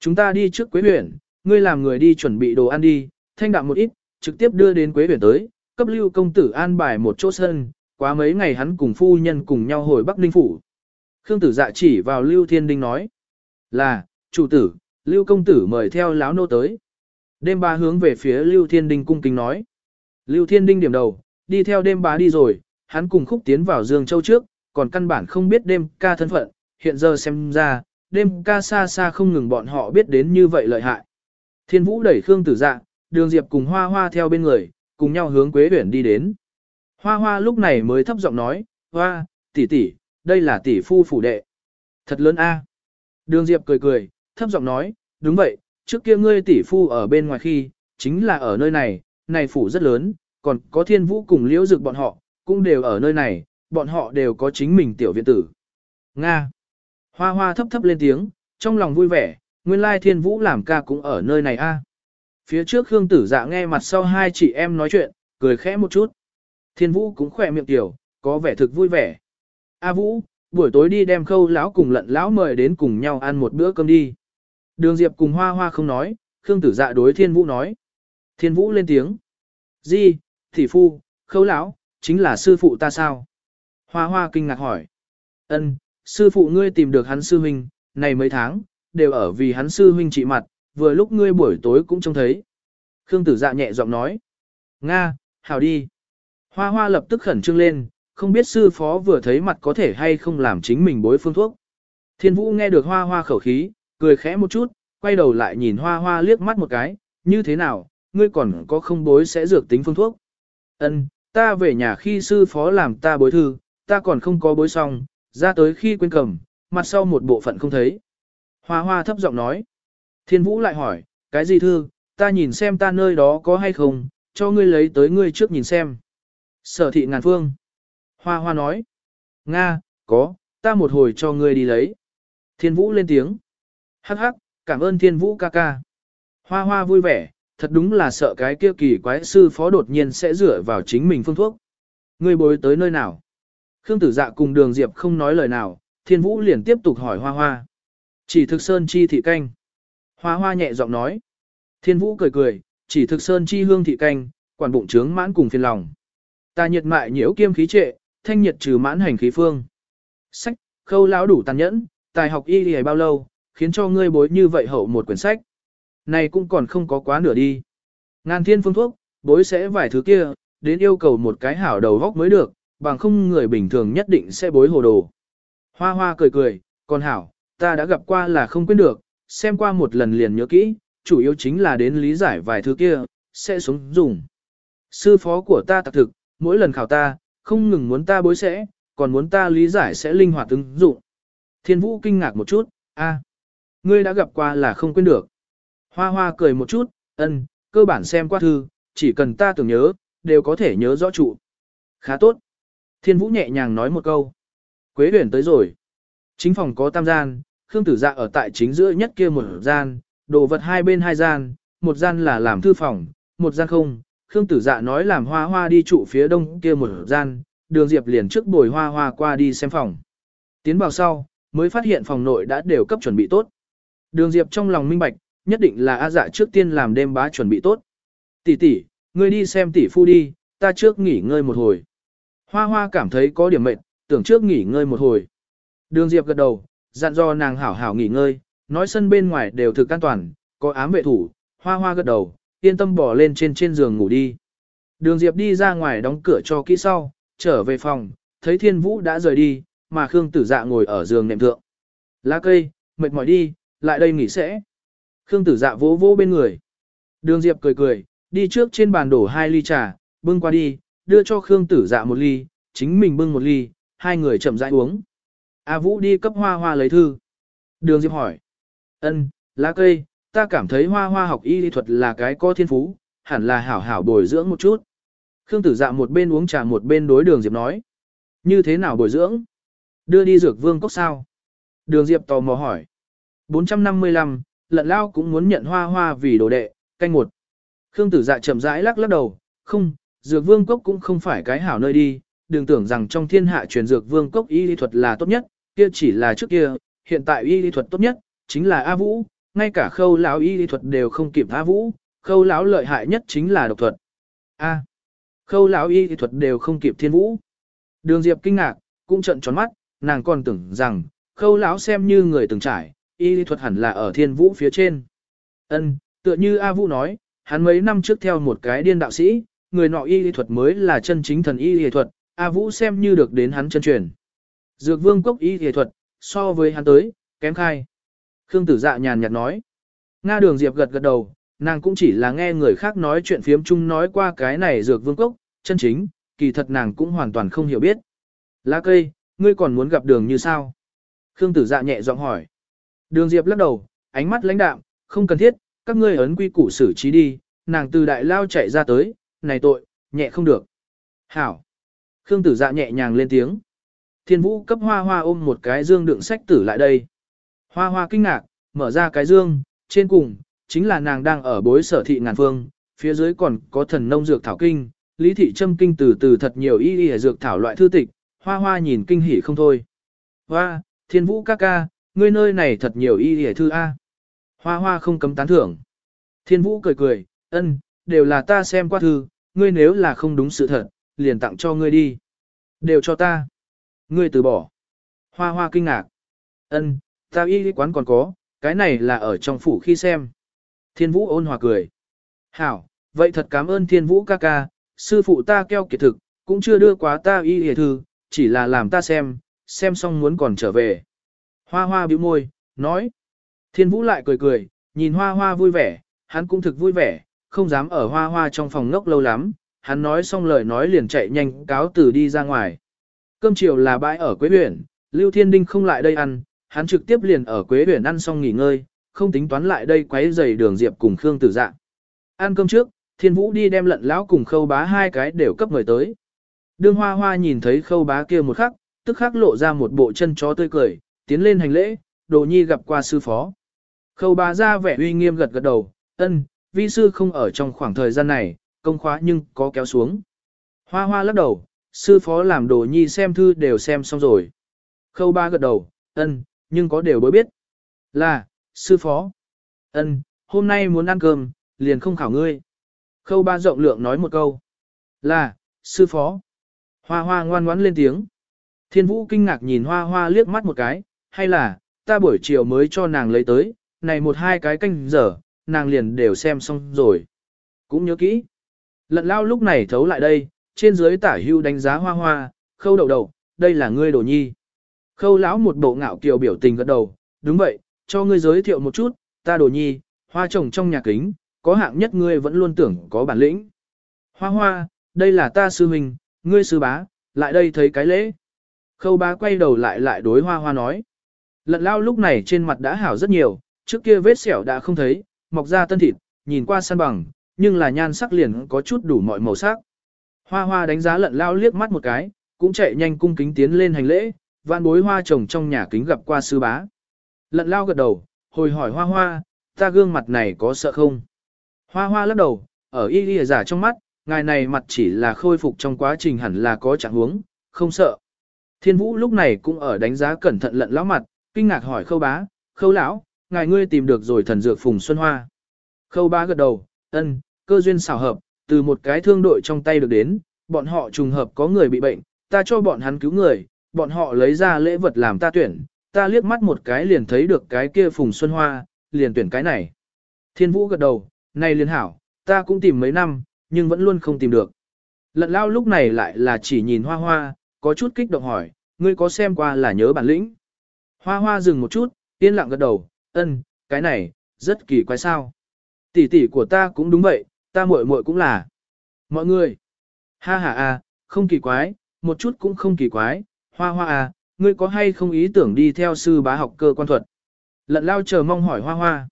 Chúng ta đi trước quế huyện, ngươi làm người đi chuẩn bị đồ ăn đi, thanh đạm một ít, trực tiếp đưa đến quế huyện tới, cấp lưu công tử an bài một chỗ sân, quá mấy ngày hắn cùng phu nhân cùng nhau hồi Bắc Ninh Phủ. Khương tử dạ chỉ vào Lưu Thiên Đinh nói, là, chủ tử, Lưu công tử mời theo láo nô tới. Đêm ba hướng về phía Lưu Thiên Đinh cung kính nói. Lưu Thiên Đinh điểm đầu, đi theo đêm bá đi rồi, hắn cùng khúc tiến vào Dương Châu trước, còn căn bản không biết đêm ca thân phận, hiện giờ xem ra, đêm ca xa xa không ngừng bọn họ biết đến như vậy lợi hại. Thiên Vũ đẩy Khương Tử Dạ, Đường Diệp cùng Hoa Hoa theo bên người, cùng nhau hướng Quế Uyển đi đến. Hoa Hoa lúc này mới thấp giọng nói, "Hoa, tỷ tỷ, đây là tỷ phu phủ đệ." Thật lớn a. Đường Diệp cười cười, thấp giọng nói, "Đúng vậy, trước kia ngươi tỷ phu ở bên ngoài khi, chính là ở nơi này, này phủ rất lớn, còn có Thiên Vũ cùng Liễu Dực bọn họ, cũng đều ở nơi này, bọn họ đều có chính mình tiểu viện tử." Nga. Hoa Hoa thấp thấp lên tiếng, trong lòng vui vẻ, nguyên lai Thiên Vũ làm ca cũng ở nơi này a. Phía trước Khương Tử Dạ nghe mặt sau hai chị em nói chuyện, cười khẽ một chút. Thiên Vũ cũng khỏe miệng tiểu, có vẻ thực vui vẻ. A Vũ, buổi tối đi đem khâu lão cùng lận lão mời đến cùng nhau ăn một bữa cơm đi. Đường Diệp cùng Hoa Hoa không nói, Khương Tử Dạ đối Thiên Vũ nói. Thiên Vũ lên tiếng. Di, thị phu, khâu lão, chính là sư phụ ta sao? Hoa Hoa kinh ngạc hỏi. Ân, sư phụ ngươi tìm được hắn sư huynh, này mấy tháng, đều ở vì hắn sư huynh trị mặt, vừa lúc ngươi buổi tối cũng trông thấy. Khương tử dạ nhẹ giọng nói. Nga, hào đi. Hoa hoa lập tức khẩn trương lên, không biết sư phó vừa thấy mặt có thể hay không làm chính mình bối phương thuốc. Thiên vũ nghe được hoa hoa khẩu khí, cười khẽ một chút, quay đầu lại nhìn hoa hoa liếc mắt một cái, như thế nào, ngươi còn có không bối sẽ dược tính phương thuốc. Ân, ta về nhà khi sư phó làm ta bối thư, ta còn không có bối xong, ra tới khi quên cầm, mặt sau một bộ phận không thấy. Hoa hoa thấp giọng nói. Thiên vũ lại hỏi, cái gì thư, ta nhìn xem ta nơi đó có hay không, cho ngươi lấy tới ngươi trước nhìn xem. Sở thị ngàn phương. Hoa hoa nói. Nga, có, ta một hồi cho ngươi đi lấy. Thiên vũ lên tiếng. Hắc hắc, cảm ơn thiên vũ ca ca. Hoa hoa vui vẻ, thật đúng là sợ cái kia kỳ quái sư phó đột nhiên sẽ rửa vào chính mình phương thuốc. Ngươi bối tới nơi nào? Khương tử dạ cùng đường diệp không nói lời nào, thiên vũ liền tiếp tục hỏi hoa hoa. Chỉ thực sơn chi thị canh. Hoa hoa nhẹ giọng nói. Thiên vũ cười cười, chỉ thực sơn chi hương thị canh, quản bụng trướng mãn cùng phiền lòng. Ta nhiệt mại nhiễu kiêm khí trệ, thanh nhiệt trừ mãn hành khí phương. Sách, khâu lão đủ tàn nhẫn, tài học y lì bao lâu, khiến cho ngươi bối như vậy hậu một quyển sách. Này cũng còn không có quá nửa đi. Ngàn thiên phương thuốc, bối sẽ vài thứ kia, đến yêu cầu một cái hảo đầu góc mới được, bằng không người bình thường nhất định sẽ bối hồ đồ. Hoa hoa cười cười, còn hảo, ta đã gặp qua là không quên được, xem qua một lần liền nhớ kỹ, chủ yếu chính là đến lý giải vài thứ kia, sẽ xuống dùng. Sư phó của ta tạc thực, mỗi lần khảo ta, không ngừng muốn ta bối sẽ, còn muốn ta lý giải sẽ linh hoạt ứng dụng. Thiên vũ kinh ngạc một chút, a, ngươi đã gặp qua là không quên được. Hoa hoa cười một chút, ân, cơ bản xem qua thư, chỉ cần ta tưởng nhớ, đều có thể nhớ rõ trụ. Khá tốt. Thiên vũ nhẹ nhàng nói một câu. Quế huyền tới rồi. Chính phòng có tam gian, Khương tử dạ ở tại chính giữa nhất kia một gian, đồ vật hai bên hai gian, một gian là làm thư phòng, một gian không. Khương tử dạ nói làm hoa hoa đi trụ phía đông kia một gian, đường diệp liền trước bồi hoa hoa qua đi xem phòng. Tiến vào sau, mới phát hiện phòng nội đã đều cấp chuẩn bị tốt. Đường diệp trong lòng minh bạch, nhất định là A dạ trước tiên làm đêm bá chuẩn bị tốt. Tỷ tỷ, ngươi đi xem tỷ phu đi, ta trước nghỉ ngơi một hồi. Hoa hoa cảm thấy có điểm mệt, tưởng trước nghỉ ngơi một hồi. Đường Diệp gật đầu, dặn do nàng hảo hảo nghỉ ngơi, nói sân bên ngoài đều thực an toàn, có ám vệ thủ, hoa hoa gật đầu, yên tâm bỏ lên trên trên giường ngủ đi. Đường Diệp đi ra ngoài đóng cửa cho kỹ sau, trở về phòng, thấy Thiên Vũ đã rời đi, mà Khương Tử Dạ ngồi ở giường nệm thượng. Lá cây, mệt mỏi đi, lại đây nghỉ sẽ. Khương Tử Dạ vỗ vỗ bên người. Đường Diệp cười cười, đi trước trên bàn đổ hai ly trà, bưng qua đi, đưa cho Khương Tử Dạ một ly, chính mình bưng một ly, hai người chậm rãi uống. A Vũ đi cấp hoa hoa lấy thư. Đường Diệp hỏi. Ân, lá cây, ta cảm thấy hoa hoa học y lý thuật là cái có thiên phú, hẳn là hảo hảo bồi dưỡng một chút. Khương tử dạ một bên uống trà một bên đối đường Diệp nói. Như thế nào bồi dưỡng? Đưa đi dược vương cốc sao? Đường Diệp tò mò hỏi. 455, lận lao cũng muốn nhận hoa hoa vì đồ đệ, canh một. Khương tử dạ chậm rãi lắc lắc đầu, không, dược vương cốc cũng không phải cái hảo nơi đi, đừng tưởng rằng trong thiên hạ truyền dược vương cốc y lý thuật là tốt nhất, kia chỉ là trước kia, hiện tại y lý thuật tốt nhất, chính là A Vũ, ngay cả khâu lão y lý thuật đều không kịp A Vũ, khâu lão lợi hại nhất chính là độc thuật. A. khâu lão y lý thuật đều không kịp thiên vũ. Đường Diệp kinh ngạc, cũng trận tròn mắt, nàng còn tưởng rằng, khâu lão xem như người từng trải, y lý thuật hẳn là ở thiên vũ phía trên. Ân, tựa như A Vũ nói, hắn mấy năm trước theo một cái điên đạo sĩ, người nọ y lý thuật mới là chân chính thần y lý thuật, A Vũ xem như được đến hắn chân truyền. Dược vương cốc y y thuật, so với hắn tới, kém khai. Khương tử dạ nhàn nhạt nói. Nga đường Diệp gật gật đầu, nàng cũng chỉ là nghe người khác nói chuyện phiếm chung nói qua cái này dược vương cốc, chân chính, kỳ thật nàng cũng hoàn toàn không hiểu biết. Lá cây, ngươi còn muốn gặp đường như sao? Khương tử dạ nhẹ giọng hỏi. Đường Diệp lắc đầu, ánh mắt lãnh đạm, không cần thiết, các ngươi ấn quy củ xử trí đi, nàng từ đại lao chạy ra tới, này tội, nhẹ không được. Hảo. Khương tử dạ nhẹ nhàng lên tiếng. Thiên vũ cấp hoa hoa ôm một cái dương đựng sách tử lại đây. Hoa hoa kinh ngạc, mở ra cái dương, trên cùng, chính là nàng đang ở bối sở thị ngàn phương, phía dưới còn có thần nông dược thảo kinh, lý thị châm kinh từ từ thật nhiều y y dược thảo loại thư tịch, hoa hoa nhìn kinh hỉ không thôi. Hoa, thiên vũ ca ca, ngươi nơi này thật nhiều y hề thư A. Hoa hoa không cấm tán thưởng. Thiên vũ cười cười, ân, đều là ta xem qua thư, ngươi nếu là không đúng sự thật, liền tặng cho ngươi đi. Đều cho ta. Ngươi từ bỏ. Hoa hoa kinh ngạc. Ân, ta y quán còn có, cái này là ở trong phủ khi xem. Thiên vũ ôn hòa cười. Hảo, vậy thật cảm ơn thiên vũ ca ca, sư phụ ta keo kiệt thực, cũng chưa đưa quá ta y hề thư, chỉ là làm ta xem, xem xong muốn còn trở về. Hoa hoa bĩu môi, nói. Thiên vũ lại cười cười, nhìn hoa hoa vui vẻ, hắn cũng thực vui vẻ, không dám ở hoa hoa trong phòng ngốc lâu lắm, hắn nói xong lời nói liền chạy nhanh cáo từ đi ra ngoài. Cơm chiều là bãi ở Quế huyện, Lưu Thiên Đinh không lại đây ăn, hắn trực tiếp liền ở Quế huyện ăn xong nghỉ ngơi, không tính toán lại đây quấy giày đường diệp cùng Khương Tử Dạ. Ăn cơm trước, Thiên Vũ đi đem lận lão cùng khâu bá hai cái đều cấp người tới. Đương hoa hoa nhìn thấy khâu bá kia một khắc, tức khắc lộ ra một bộ chân chó tươi cười, tiến lên hành lễ, đồ nhi gặp qua sư phó. Khâu bà ra vẻ uy nghiêm gật gật đầu, ân, vi sư không ở trong khoảng thời gian này, công khóa nhưng có kéo xuống. Hoa hoa lắc đầu, sư phó làm đồ nhi xem thư đều xem xong rồi. Khâu ba gật đầu, ân, nhưng có đều bối biết. Là, sư phó. ân, hôm nay muốn ăn cơm, liền không khảo ngươi. Khâu ba rộng lượng nói một câu. Là, sư phó. Hoa hoa ngoan ngoãn lên tiếng. Thiên vũ kinh ngạc nhìn hoa hoa liếc mắt một cái, hay là, ta buổi chiều mới cho nàng lấy tới, này một hai cái canh giờ, nàng liền đều xem xong rồi. Cũng nhớ kỹ. Lận lao lúc này thấu lại đây, trên dưới tả hưu đánh giá hoa hoa, khâu đầu đầu, đây là ngươi đồ nhi. Khâu lão một bộ ngạo kiều biểu tình gật đầu, đúng vậy, cho ngươi giới thiệu một chút, ta đồ nhi, hoa trồng trong nhà kính, có hạng nhất ngươi vẫn luôn tưởng có bản lĩnh. Hoa hoa, đây là ta sư huynh, ngươi sư bá, lại đây thấy cái lễ. Khâu bá quay đầu lại lại đối hoa hoa nói. Lận lao lúc này trên mặt đã hảo rất nhiều, trước kia vết sẹo đã không thấy, mọc ra tân thịt, nhìn qua săn bằng, nhưng là nhan sắc liền có chút đủ mọi màu sắc. Hoa hoa đánh giá lận lao liếc mắt một cái, cũng chạy nhanh cung kính tiến lên hành lễ, vạn bối hoa trồng trong nhà kính gặp qua sư bá. Lận lao gật đầu, hồi hỏi hoa hoa, ta gương mặt này có sợ không? Hoa hoa lắc đầu, ở y y giả trong mắt, ngài này mặt chỉ là khôi phục trong quá trình hẳn là có trạng huống, không sợ. Thiên vũ lúc này cũng ở đánh giá cẩn thận lận lão mặt, kinh ngạc hỏi khâu bá, khâu lão, ngài ngươi tìm được rồi thần dược phùng xuân hoa. Khâu bá gật đầu, ân, cơ duyên xảo hợp, từ một cái thương đội trong tay được đến, bọn họ trùng hợp có người bị bệnh, ta cho bọn hắn cứu người, bọn họ lấy ra lễ vật làm ta tuyển, ta liếc mắt một cái liền thấy được cái kia phùng xuân hoa, liền tuyển cái này. Thiên vũ gật đầu, này liền hảo, ta cũng tìm mấy năm, nhưng vẫn luôn không tìm được. Lận lao lúc này lại là chỉ nhìn hoa hoa, có chút kích động hỏi, ngươi có xem qua là nhớ bản lĩnh. Hoa hoa dừng một chút, yên lặng gật đầu, ân, cái này, rất kỳ quái sao. Tỷ tỷ của ta cũng đúng vậy, ta muội muội cũng là. Mọi người, ha ha à, không kỳ quái, một chút cũng không kỳ quái, hoa hoa à, ngươi có hay không ý tưởng đi theo sư bá học cơ quan thuật? Lận lao chờ mong hỏi hoa hoa.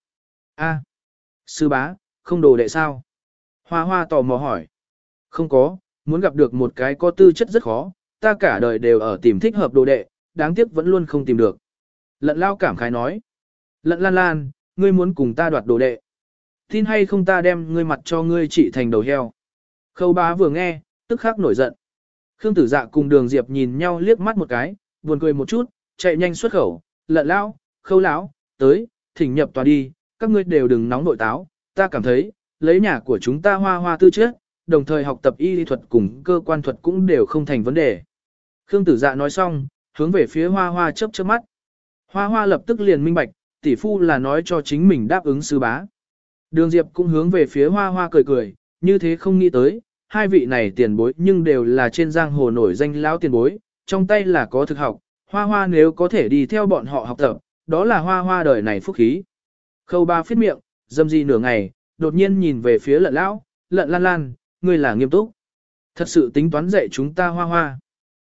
a, sư bá, không đồ đệ sao? Hoa hoa tò mò hỏi. Không có, muốn gặp được một cái có tư chất rất khó, ta cả đời đều ở tìm thích hợp đồ đệ, đáng tiếc vẫn luôn không tìm được. Lận lao cảm khái nói. Lận lan lan, ngươi muốn cùng ta đoạt đồ đệ. Tin hay không ta đem ngươi mặt cho ngươi trị thành đầu heo. Khâu bá vừa nghe, tức khắc nổi giận. Khương tử dạ cùng đường diệp nhìn nhau liếc mắt một cái, buồn cười một chút, chạy nhanh xuất khẩu, lận lao, khâu lão, tới, thỉnh nhập tòa đi, các ngươi đều đừng nóng nội táo, ta cảm thấy, lấy nhà của chúng ta hoa hoa tư chất, đồng thời học tập y lý thuật cùng cơ quan thuật cũng đều không thành vấn đề. Khương tử dạ nói xong, hướng về phía hoa hoa chớp chớp mắt. Hoa hoa lập tức liền minh bạch, tỷ phu là nói cho chính mình đáp ứng sư bá. Đường Diệp cũng hướng về phía hoa hoa cười cười, như thế không nghĩ tới, hai vị này tiền bối nhưng đều là trên giang hồ nổi danh lão tiền bối, trong tay là có thực học, hoa hoa nếu có thể đi theo bọn họ học tập, đó là hoa hoa đời này phúc khí. Khâu ba phết miệng, dâm di nửa ngày, đột nhiên nhìn về phía lận lão, lận lan lan, ngươi là nghiêm túc. Thật sự tính toán dạy chúng ta hoa hoa.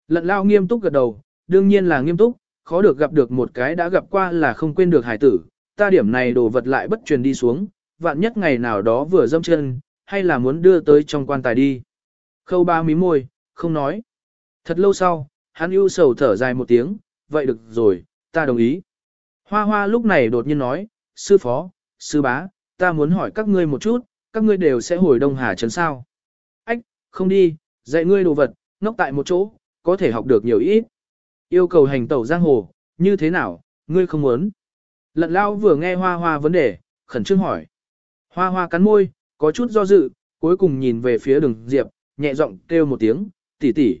Lận lao nghiêm túc gật đầu, đương nhiên là nghiêm túc, khó được gặp được một cái đã gặp qua là không quên được hải tử, ta điểm này đồ vật lại bất truyền đi xuống, vạn nhất ngày nào đó vừa dâm chân, hay là muốn đưa tới trong quan tài đi. Khâu ba mí môi, không nói. Thật lâu sau, hắn ưu sầu thở dài một tiếng, vậy được rồi, ta đồng ý. Hoa hoa lúc này đột nhiên nói, sư phó, sư bá, ta muốn hỏi các ngươi một chút, các ngươi đều sẽ hồi Đông Hà Trấn sao. Ách, không đi, dạy ngươi đồ vật, ngốc tại một chỗ, có thể học được nhiều ít. Yêu cầu hành tẩu giang hồ, như thế nào, ngươi không muốn. Lận lao vừa nghe hoa hoa vấn đề, khẩn trương hỏi. Hoa hoa cắn môi, có chút do dự, cuối cùng nhìn về phía đường Diệp, nhẹ giọng kêu một tiếng, tỷ tỷ.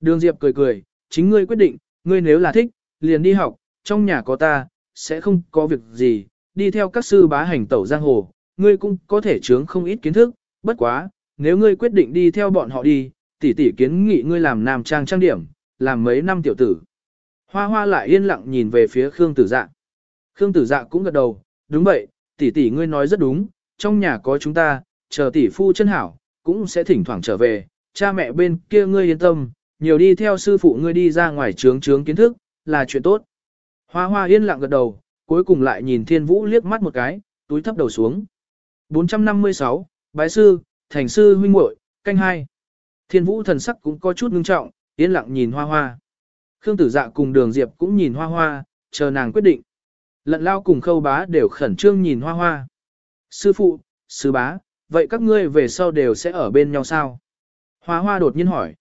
Đường Diệp cười cười, chính ngươi quyết định, ngươi nếu là thích, liền đi học, trong nhà có ta, sẽ không có việc gì, đi theo các sư bá hành tẩu giang hồ, ngươi cũng có thể chướng không ít kiến thức, bất quá, nếu ngươi quyết định đi theo bọn họ đi, tỷ tỷ kiến nghị ngươi làm nam trang trang điểm, làm mấy năm tiểu tử. Hoa hoa lại yên lặng nhìn về phía Khương tử dạ. Khương tử dạ cũng gật đầu, đúng vậy, tỷ tỷ ngươi nói rất đúng, trong nhà có chúng ta, chờ tỷ phu chân hảo, cũng sẽ thỉnh thoảng trở về, cha mẹ bên kia ngươi yên tâm, nhiều đi theo sư phụ ngươi đi ra ngoài trướng trướng kiến thức, là chuyện tốt. Hoa hoa yên lặng gật đầu, cuối cùng lại nhìn thiên vũ liếc mắt một cái, túi thấp đầu xuống. 456, Bái sư, Thành sư huynh muội, canh hai. Thiên vũ thần sắc cũng có chút ngưng trọng, yên lặng nhìn hoa hoa. Khương tử dạ cùng đường diệp cũng nhìn hoa hoa, chờ nàng quyết định. Lận lao cùng khâu bá đều khẩn trương nhìn hoa hoa. Sư phụ, sư bá, vậy các ngươi về sau đều sẽ ở bên nhau sao? Hoa hoa đột nhiên hỏi.